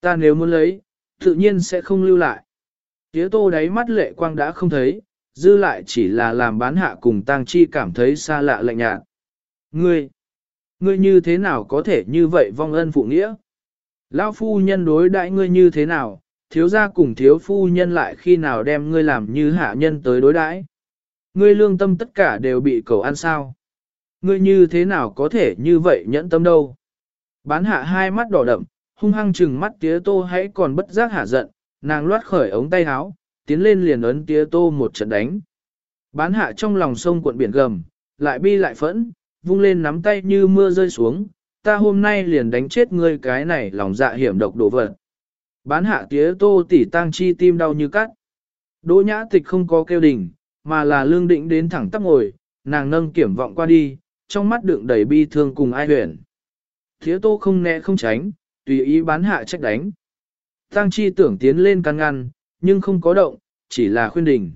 Ta nếu muốn lấy, tự nhiên sẽ không lưu lại. Tiếu tô đáy mắt lệ quang đã không thấy, dư lại chỉ là làm bán hạ cùng tang chi cảm thấy xa lạ lạnh nhạt. Ngươi, ngươi như thế nào có thể như vậy vong ân phụ nghĩa? Lão phu nhân đối đãi ngươi như thế nào, thiếu gia cùng thiếu phu nhân lại khi nào đem ngươi làm như hạ nhân tới đối đãi? Ngươi lương tâm tất cả đều bị cầu ăn sao? Ngươi như thế nào có thể như vậy nhẫn tâm đâu? Bán hạ hai mắt đỏ đậm, hung hăng chừng mắt tía tô hãy còn bất giác hạ giận, nàng loát khởi ống tay áo, tiến lên liền ấn tía tô một trận đánh. Bán hạ trong lòng sông cuộn biển gầm, lại bi lại phẫn, vung lên nắm tay như mưa rơi xuống, ta hôm nay liền đánh chết ngươi cái này lòng dạ hiểm độc đổ vật. Bán hạ tía tô tỉ tang chi tim đau như cắt. Đỗ nhã tịch không có kêu đỉnh, mà là lương định đến thẳng tắp ngồi, nàng nâng kiểm vọng qua đi, trong mắt đựng đầy bi thương cùng ai huyền. Tía tô không né không tránh, tùy ý bán hạ trách đánh. Tăng chi tưởng tiến lên căn ngăn, nhưng không có động, chỉ là khuyên đình.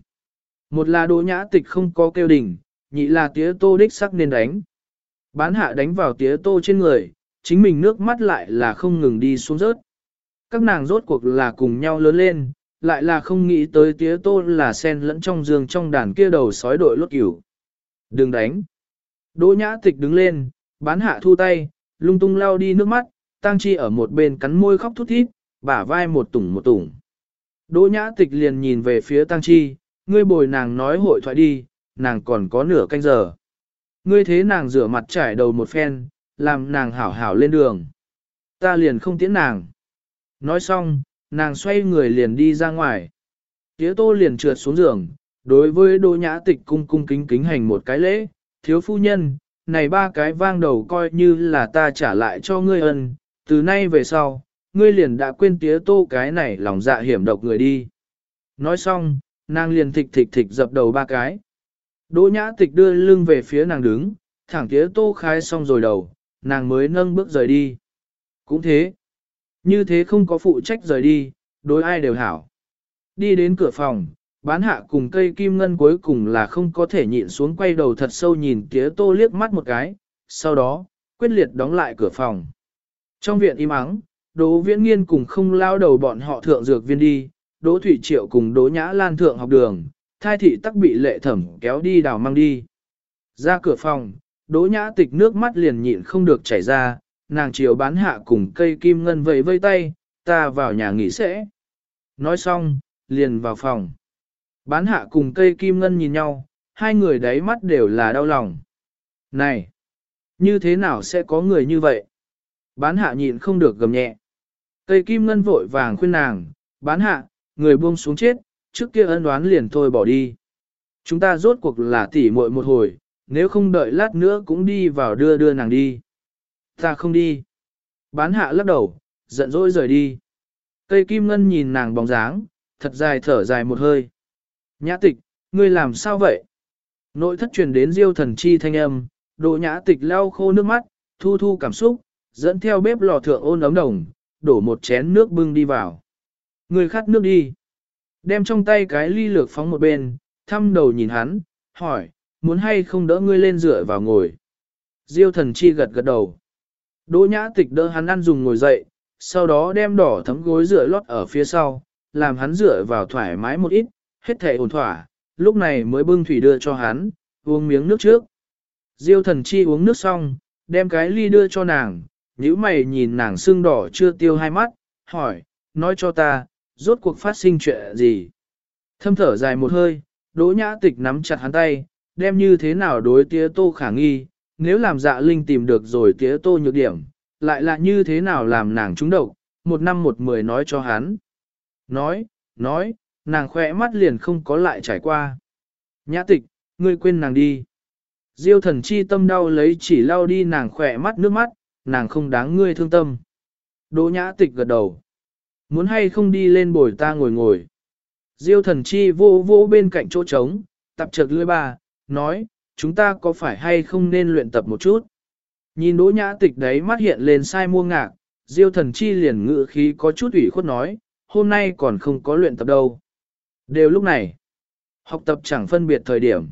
Một là đỗ nhã tịch không có kêu đình, nhị là tía tô đích sắc nên đánh. Bán hạ đánh vào tía tô trên người, chính mình nước mắt lại là không ngừng đi xuống rớt. Các nàng rốt cuộc là cùng nhau lớn lên, lại là không nghĩ tới tía tô là sen lẫn trong giường trong đàn kia đầu sói đội lốt cửu. Đừng đánh. Đỗ nhã tịch đứng lên, bán hạ thu tay, lung tung lao đi nước mắt, Tang chi ở một bên cắn môi khóc thút thít, bả vai một tủng một tủng. Đỗ nhã tịch liền nhìn về phía Tang chi, ngươi bồi nàng nói hội thoại đi, nàng còn có nửa canh giờ. Ngươi thế nàng rửa mặt trải đầu một phen, làm nàng hảo hảo lên đường. Ta liền không tiễn nàng. Nói xong, nàng xoay người liền đi ra ngoài. Tía tô liền trượt xuống giường, đối với đỗ nhã tịch cung cung kính kính hành một cái lễ, thiếu phu nhân, này ba cái vang đầu coi như là ta trả lại cho ngươi ân, từ nay về sau, ngươi liền đã quên tía tô cái này lòng dạ hiểm độc người đi. Nói xong, nàng liền thịch thịch thịch dập đầu ba cái. Đỗ nhã tịch đưa lưng về phía nàng đứng, thẳng tía tô khai xong rồi đầu, nàng mới nâng bước rời đi. Cũng thế. Như thế không có phụ trách rời đi, đối ai đều hảo. Đi đến cửa phòng, bán hạ cùng cây kim ngân cuối cùng là không có thể nhịn xuống quay đầu thật sâu nhìn tía tô liếc mắt một cái, sau đó, quyết liệt đóng lại cửa phòng. Trong viện im ắng, Đỗ Viễn Nghiên cùng không lao đầu bọn họ thượng dược viên đi, Đỗ Thủy Triệu cùng Đỗ Nhã Lan thượng học đường, thai thị tắc bị lệ thẩm kéo đi đào mang đi. Ra cửa phòng, Đỗ Nhã tịch nước mắt liền nhịn không được chảy ra, nàng chiều bán hạ cùng cây kim ngân vẫy vây tay, ta vào nhà nghỉ sẽ. Nói xong, liền vào phòng. Bán hạ cùng cây kim ngân nhìn nhau, hai người đáy mắt đều là đau lòng. Này! Như thế nào sẽ có người như vậy? Bán hạ nhịn không được gầm nhẹ. Tây Kim Ngân vội vàng khuyên nàng, bán hạ, người buông xuống chết, trước kia ân đoán liền thôi bỏ đi. Chúng ta rốt cuộc là tỉ muội một hồi, nếu không đợi lát nữa cũng đi vào đưa đưa nàng đi. Ta không đi. Bán hạ lắc đầu, giận dỗi rời đi. Tây Kim Ngân nhìn nàng bóng dáng, thật dài thở dài một hơi. Nhã tịch, ngươi làm sao vậy? Nội thất truyền đến diêu thần chi thanh âm, đồ nhã tịch lau khô nước mắt, thu thu cảm xúc, dẫn theo bếp lò thượng ôn ấm đồng, đổ một chén nước bưng đi vào. Ngươi khát nước đi. Đem trong tay cái ly lược phóng một bên, thăm đầu nhìn hắn, hỏi, muốn hay không đỡ ngươi lên rửa vào ngồi. Diêu thần chi gật gật đầu. Đỗ nhã tịch đỡ hắn ăn dùng ngồi dậy, sau đó đem đỏ thấm gối rửa lót ở phía sau, làm hắn rửa vào thoải mái một ít, hết thể ổn thỏa, lúc này mới bưng thủy đưa cho hắn, uống miếng nước trước. Diêu thần chi uống nước xong, đem cái ly đưa cho nàng, nhíu mày nhìn nàng sưng đỏ chưa tiêu hai mắt, hỏi, nói cho ta, rốt cuộc phát sinh chuyện gì. Thâm thở dài một hơi, đỗ nhã tịch nắm chặt hắn tay, đem như thế nào đối tía tô khả nghi, nếu làm dạ linh tìm được rồi tía tô nhược điểm, lại là như thế nào làm nàng trúng độc, một năm một mười nói cho hắn. Nói, nói, nàng khỏe mắt liền không có lại trải qua. Nhã tịch, ngươi quên nàng đi. Diêu thần chi tâm đau lấy chỉ lau đi nàng khỏe mắt nước mắt, nàng không đáng ngươi thương tâm. Đỗ nhã tịch gật đầu. Muốn hay không đi lên bồi ta ngồi ngồi. Diêu thần chi vô vô bên cạnh chỗ trống, tập trật lưỡi bà, nói, chúng ta có phải hay không nên luyện tập một chút. Nhìn đỗ nhã tịch đấy mắt hiện lên sai mua ngạc, diêu thần chi liền ngự khí có chút ủy khuất nói, hôm nay còn không có luyện tập đâu. Đều lúc này, học tập chẳng phân biệt thời điểm.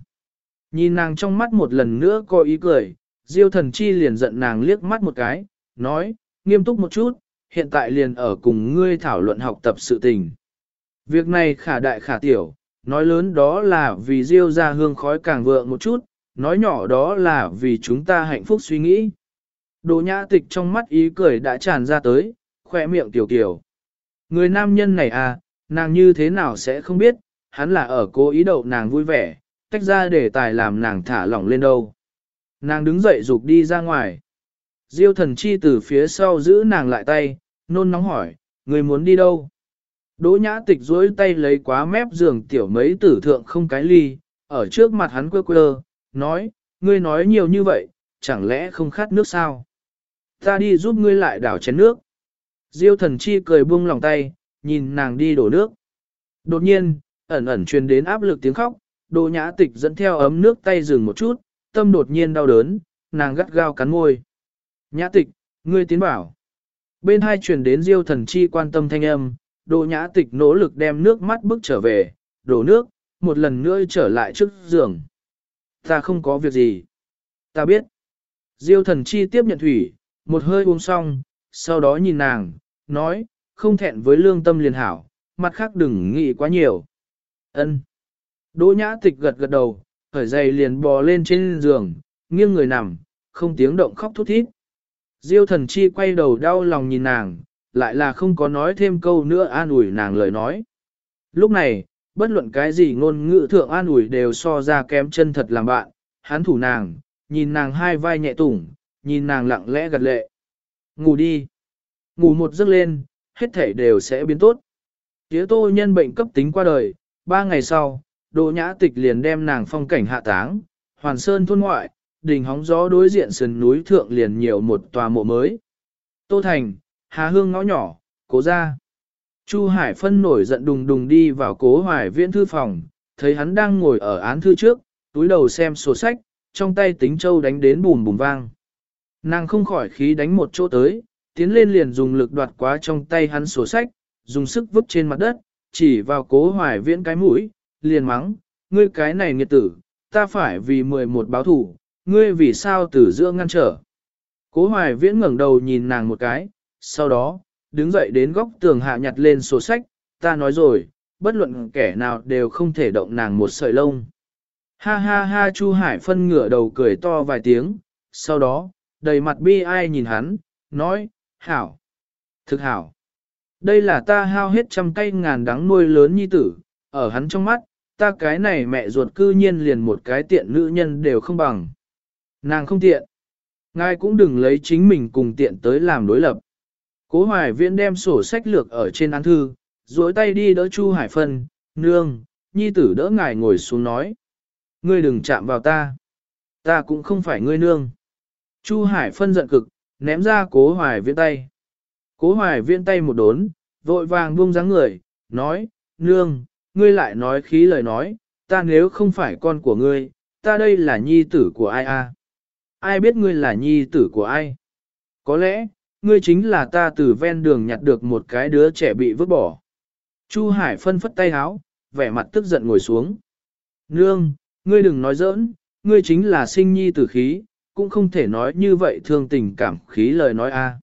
Nhìn nàng trong mắt một lần nữa có ý cười, diêu thần chi liền giận nàng liếc mắt một cái, nói, nghiêm túc một chút, hiện tại liền ở cùng ngươi thảo luận học tập sự tình. Việc này khả đại khả tiểu, nói lớn đó là vì diêu ra hương khói càng vượng một chút, nói nhỏ đó là vì chúng ta hạnh phúc suy nghĩ. Đồ nhã tịch trong mắt ý cười đã tràn ra tới, khoe miệng tiểu kiểu. Người nam nhân này à, nàng như thế nào sẽ không biết, hắn là ở cố ý đậu nàng vui vẻ, tách ra để tài làm nàng thả lỏng lên đâu. Nàng đứng dậy dục đi ra ngoài. Diêu thần chi từ phía sau giữ nàng lại tay, nôn nóng hỏi, người muốn đi đâu? Đỗ nhã tịch duỗi tay lấy quá mép giường tiểu mấy tử thượng không cái ly, ở trước mặt hắn quơ quơ, nói, ngươi nói nhiều như vậy, chẳng lẽ không khát nước sao? Ta đi giúp ngươi lại đảo chén nước. Diêu thần chi cười buông lòng tay, nhìn nàng đi đổ nước. Đột nhiên, ẩn ẩn truyền đến áp lực tiếng khóc, đồ nhã tịch dẫn theo ấm nước tay dừng một chút, tâm đột nhiên đau đớn, nàng gắt gao cắn môi. Nhã tịch, ngươi tiến bảo. Bên hai truyền đến diêu thần chi quan tâm thanh âm, đồ nhã tịch nỗ lực đem nước mắt bước trở về, đổ nước, một lần nữa trở lại trước giường. Ta không có việc gì. Ta biết. Diêu thần chi tiếp nhận thủy, một hơi uống xong, sau đó nhìn nàng, nói, không thẹn với lương tâm liền hảo, mặt khác đừng nghĩ quá nhiều. Ân. Đỗ nhã tịch gật gật đầu, khởi giày liền bò lên trên giường, nghiêng người nằm, không tiếng động khóc thút thít. Diêu thần chi quay đầu đau lòng nhìn nàng, lại là không có nói thêm câu nữa an ủi nàng lời nói. Lúc này, bất luận cái gì ngôn ngữ thượng an ủi đều so ra kém chân thật làm bạn, hắn thủ nàng, nhìn nàng hai vai nhẹ tủng, nhìn nàng lặng lẽ gật lệ. Ngủ đi. Ngủ một giấc lên, hết thể đều sẽ biến tốt. Tía tô nhân bệnh cấp tính qua đời, ba ngày sau, Đỗ Nhã Tịch liền đem nàng phong cảnh hạ táng, hoàn sơn thôn ngoại, đỉnh hóng gió đối diện sườn núi thượng liền nhiều một tòa mộ mới. Tô Thành, Hà Hương ngõ nhỏ, cố ra. Chu Hải Phân nổi giận đùng đùng đi vào cố hoài viễn thư phòng, thấy hắn đang ngồi ở án thư trước, túi đầu xem sổ sách, trong tay tính châu đánh đến bùm bùm vang. Nàng không khỏi khí đánh một chỗ tới, tiến lên liền dùng lực đoạt quá trong tay hắn sổ sách, dùng sức vứt trên mặt đất, chỉ vào cố hoài viễn cái mũi, liền mắng, ngươi cái này nghiệt tử, ta phải vì 11 báo thủ, ngươi vì sao tử giữa ngăn trở. Cố hoài viễn ngẩng đầu nhìn nàng một cái, sau đó, đứng dậy đến góc tường hạ nhặt lên sổ sách, ta nói rồi, bất luận kẻ nào đều không thể động nàng một sợi lông. Ha ha ha Chu Hải phân ngửa đầu cười to vài tiếng, sau đó, đầy mặt bi ai nhìn hắn, nói, hảo, thực hảo. Đây là ta hao hết trăm cây ngàn đắng nuôi lớn nhi tử, ở hắn trong mắt, ta cái này mẹ ruột cư nhiên liền một cái tiện nữ nhân đều không bằng. Nàng không tiện. Ngài cũng đừng lấy chính mình cùng tiện tới làm đối lập. Cố hoài viễn đem sổ sách lược ở trên án thư, duỗi tay đi đỡ Chu Hải Phân, nương, nhi tử đỡ ngài ngồi xuống nói. Ngươi đừng chạm vào ta. Ta cũng không phải ngươi nương. Chu Hải Phân giận cực, ném ra cố hoài viễn tay. Cố hoài viễn tay một đốn, vội vàng buông dáng người, nói, nương, ngươi lại nói khí lời nói, ta nếu không phải con của ngươi, ta đây là nhi tử của ai a? Ai biết ngươi là nhi tử của ai? Có lẽ, ngươi chính là ta từ ven đường nhặt được một cái đứa trẻ bị vứt bỏ. Chu Hải phân phất tay háo, vẻ mặt tức giận ngồi xuống. Nương, ngươi đừng nói giỡn, ngươi chính là sinh nhi tử khí, cũng không thể nói như vậy thương tình cảm khí lời nói a.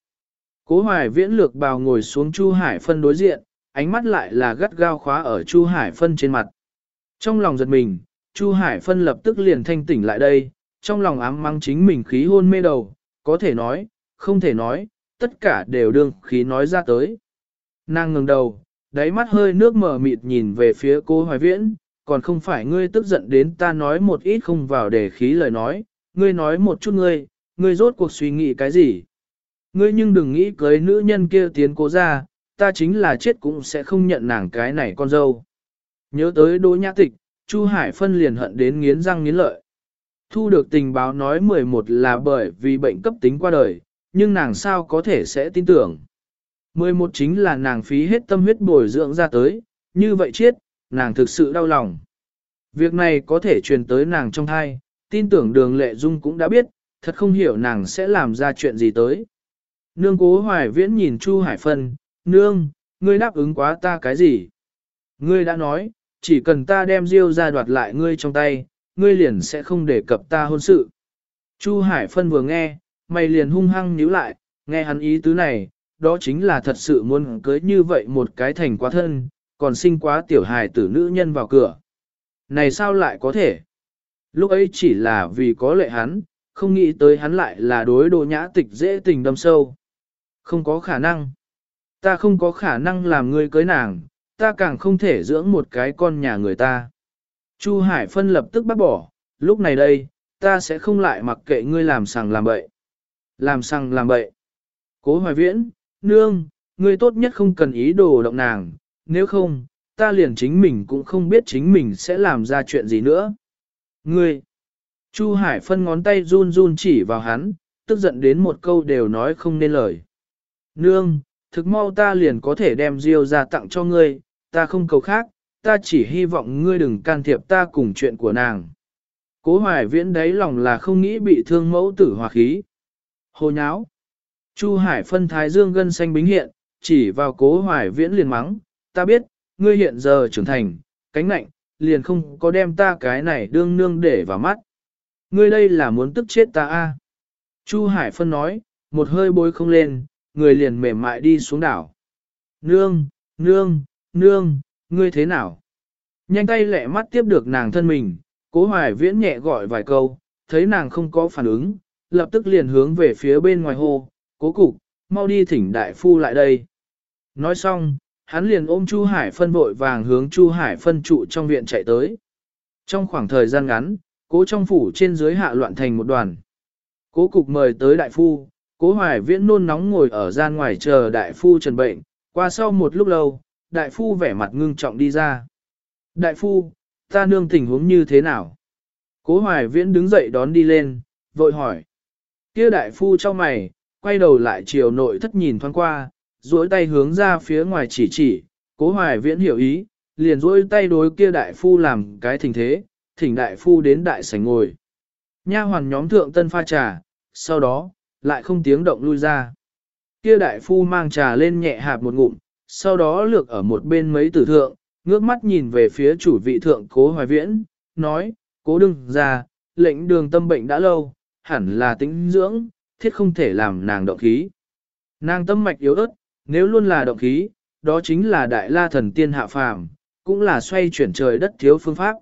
Cố hoài viễn lược bào ngồi xuống Chu Hải phân đối diện, ánh mắt lại là gắt gao khóa ở Chu Hải phân trên mặt. Trong lòng giật mình, Chu Hải phân lập tức liền thanh tỉnh lại đây, trong lòng ám mắng chính mình khí hôn mê đầu, có thể nói, không thể nói, tất cả đều đương khí nói ra tới. Nàng ngừng đầu, đáy mắt hơi nước mở mịt nhìn về phía cô Hoài Viễn, còn không phải ngươi tức giận đến ta nói một ít không vào để khí lời nói, ngươi nói một chút ngươi, ngươi rốt cuộc suy nghĩ cái gì. Ngươi nhưng đừng nghĩ cưới nữ nhân kia tiến cố ra, ta chính là chết cũng sẽ không nhận nàng cái này con dâu. Nhớ tới đỗ nhã tịch, Chu Hải Phân liền hận đến nghiến răng nghiến lợi. Thu được tình báo nói 11 là bởi vì bệnh cấp tính qua đời, nhưng nàng sao có thể sẽ tin tưởng. 11 chính là nàng phí hết tâm huyết bồi dưỡng ra tới, như vậy chết, nàng thực sự đau lòng. Việc này có thể truyền tới nàng trong thai, tin tưởng đường lệ dung cũng đã biết, thật không hiểu nàng sẽ làm ra chuyện gì tới. Nương cố hoài viễn nhìn Chu Hải Phân, nương, ngươi đáp ứng quá ta cái gì? Ngươi đã nói, chỉ cần ta đem diêu ra đoạt lại ngươi trong tay, ngươi liền sẽ không đề cập ta hôn sự. Chu Hải Phân vừa nghe, mày liền hung hăng nhíu lại, nghe hắn ý tứ này, đó chính là thật sự muốn cưới như vậy một cái thành quá thân, còn sinh quá tiểu hài tử nữ nhân vào cửa. Này sao lại có thể? Lúc ấy chỉ là vì có lệ hắn, không nghĩ tới hắn lại là đối đồ nhã tịch dễ tình đâm sâu. Không có khả năng. Ta không có khả năng làm ngươi cưới nàng, ta càng không thể dưỡng một cái con nhà người ta. Chu Hải Phân lập tức bác bỏ, lúc này đây, ta sẽ không lại mặc kệ ngươi làm sằng làm bậy. Làm sằng làm bậy. Cố hoài viễn, nương, ngươi tốt nhất không cần ý đồ động nàng, nếu không, ta liền chính mình cũng không biết chính mình sẽ làm ra chuyện gì nữa. Ngươi, Chu Hải phân ngón tay run run chỉ vào hắn, tức giận đến một câu đều nói không nên lời. Nương, thực mau ta liền có thể đem Diêu ra tặng cho ngươi, ta không cầu khác, ta chỉ hy vọng ngươi đừng can thiệp ta cùng chuyện của nàng. Cố hoài viễn đấy lòng là không nghĩ bị thương mẫu tử hòa khí. Hồ nháo. Chu Hải phân thái dương gân xanh bính hiện, chỉ vào cố hoài viễn liền mắng, ta biết, ngươi hiện giờ trưởng thành, cánh nạnh, liền không có đem ta cái này đương nương để vào mắt. Ngươi đây là muốn tức chết ta a? Chu Hải phân nói, một hơi bối không lên, người liền mềm mại đi xuống đảo. Nương, nương, nương, ngươi thế nào? Nhanh tay lẹ mắt tiếp được nàng thân mình, cố hoài viễn nhẹ gọi vài câu, thấy nàng không có phản ứng, lập tức liền hướng về phía bên ngoài hồ, cố cục, mau đi thỉnh đại phu lại đây. Nói xong, hắn liền ôm Chu Hải phân vội vàng hướng Chu Hải phân trụ trong viện chạy tới. Trong khoảng thời gian ngắn, cố trong phủ trên dưới hạ loạn thành một đoàn. Cố cục mời tới đại phu, cố hoài viễn nôn nóng ngồi ở gian ngoài chờ đại phu trần bệnh, qua sau một lúc lâu, đại phu vẻ mặt ngưng trọng đi ra. Đại phu, ta nương tình huống như thế nào? Cố hoài viễn đứng dậy đón đi lên, vội hỏi. kia đại phu cho mày, quay đầu lại chiều nội thất nhìn thoáng qua, duỗi tay hướng ra phía ngoài chỉ chỉ, cố hoài viễn hiểu ý, liền duỗi tay đối kia đại phu làm cái thình thế, thỉnh đại phu đến đại sảnh ngồi. Nha hoàn nhóm thượng tân pha trà, sau đó, lại không tiếng động lui ra. Kia đại phu mang trà lên nhẹ hạp một ngụm, sau đó lược ở một bên mấy tử thượng, ngước mắt nhìn về phía chủ vị thượng cố hoài viễn, nói, cố đừng ra, lệnh đường tâm bệnh đã lâu, hẳn là tính dưỡng, thiết không thể làm nàng động khí. Nàng tâm mạch yếu ớt, nếu luôn là động khí, đó chính là đại la thần tiên hạ phàm, cũng là xoay chuyển trời đất thiếu phương pháp.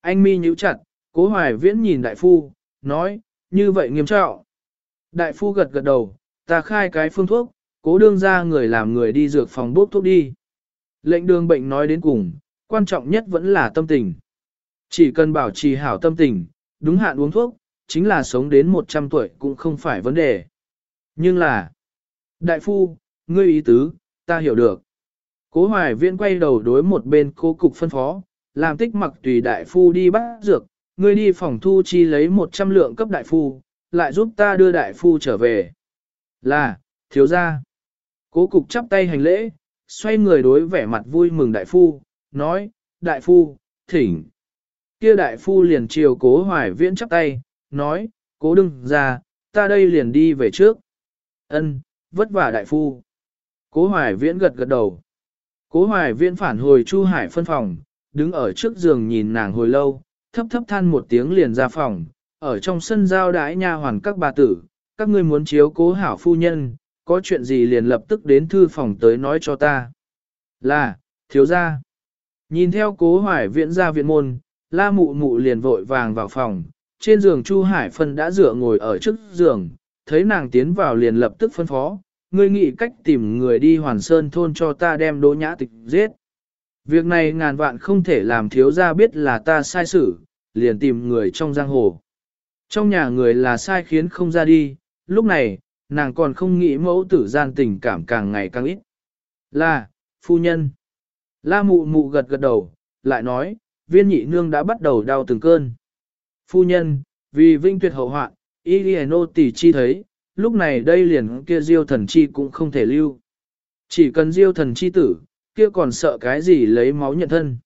Anh mi nhíu chặt, cố hoài viễn nhìn đại phu, nói, như vậy nghiêm trọng. Đại phu gật gật đầu, ta khai cái phương thuốc, cố đương ra người làm người đi dược phòng bốc thuốc đi. Lệnh đường bệnh nói đến cùng, quan trọng nhất vẫn là tâm tình. Chỉ cần bảo trì hảo tâm tình, đúng hạn uống thuốc, chính là sống đến 100 tuổi cũng không phải vấn đề. Nhưng là, đại phu, ngươi ý tứ, ta hiểu được. Cố hoài viễn quay đầu đối một bên cố cục phân phó, làm tích mặc tùy đại phu đi bắt dược, ngươi đi phòng thu chi lấy 100 lượng cấp đại phu, lại giúp ta đưa đại phu trở về. Là, thiếu gia. Cố cục chắp tay hành lễ, xoay người đối vẻ mặt vui mừng đại phu, nói, đại phu, thỉnh. Kia đại phu liền chiều cố hoài viễn chắp tay, nói, cố đừng ra, ta đây liền đi về trước. Ân, vất vả đại phu. Cố hoài viễn gật gật đầu. Cố hoài viễn phản hồi Chu Hải phân phòng, đứng ở trước giường nhìn nàng hồi lâu, thấp thấp than một tiếng liền ra phòng, ở trong sân giao đái nha hoàn các bà tử, các ngươi muốn chiếu cố hảo phu nhân, có chuyện gì liền lập tức đến thư phòng tới nói cho ta. Là, thiếu gia. Nhìn theo cố hoài viễn ra viện môn, la mụ mụ liền vội vàng vào phòng, trên giường Chu Hải Phân đã dựa ngồi ở trước giường, thấy nàng tiến vào liền lập tức phân phó, ngươi nghĩ cách tìm người đi hoàn sơn thôn cho ta đem đỗ nhã tịch giết. Việc này ngàn vạn không thể làm thiếu gia biết là ta sai xử, liền tìm người trong giang hồ. Trong nhà người là sai khiến không ra đi, lúc này, nàng còn không nghĩ mẫu tử gian tình cảm càng ngày càng ít. Là, phu nhân. La mụ mụ gật gật đầu, lại nói, viên nhị nương đã bắt đầu đau từng cơn. Phu nhân, vì vinh tuyệt hậu hoạn, Iliano tỷ chi thấy, lúc này đây liền kia diêu thần chi cũng không thể lưu. Chỉ cần diêu thần chi tử, kia còn sợ cái gì lấy máu nhận thân.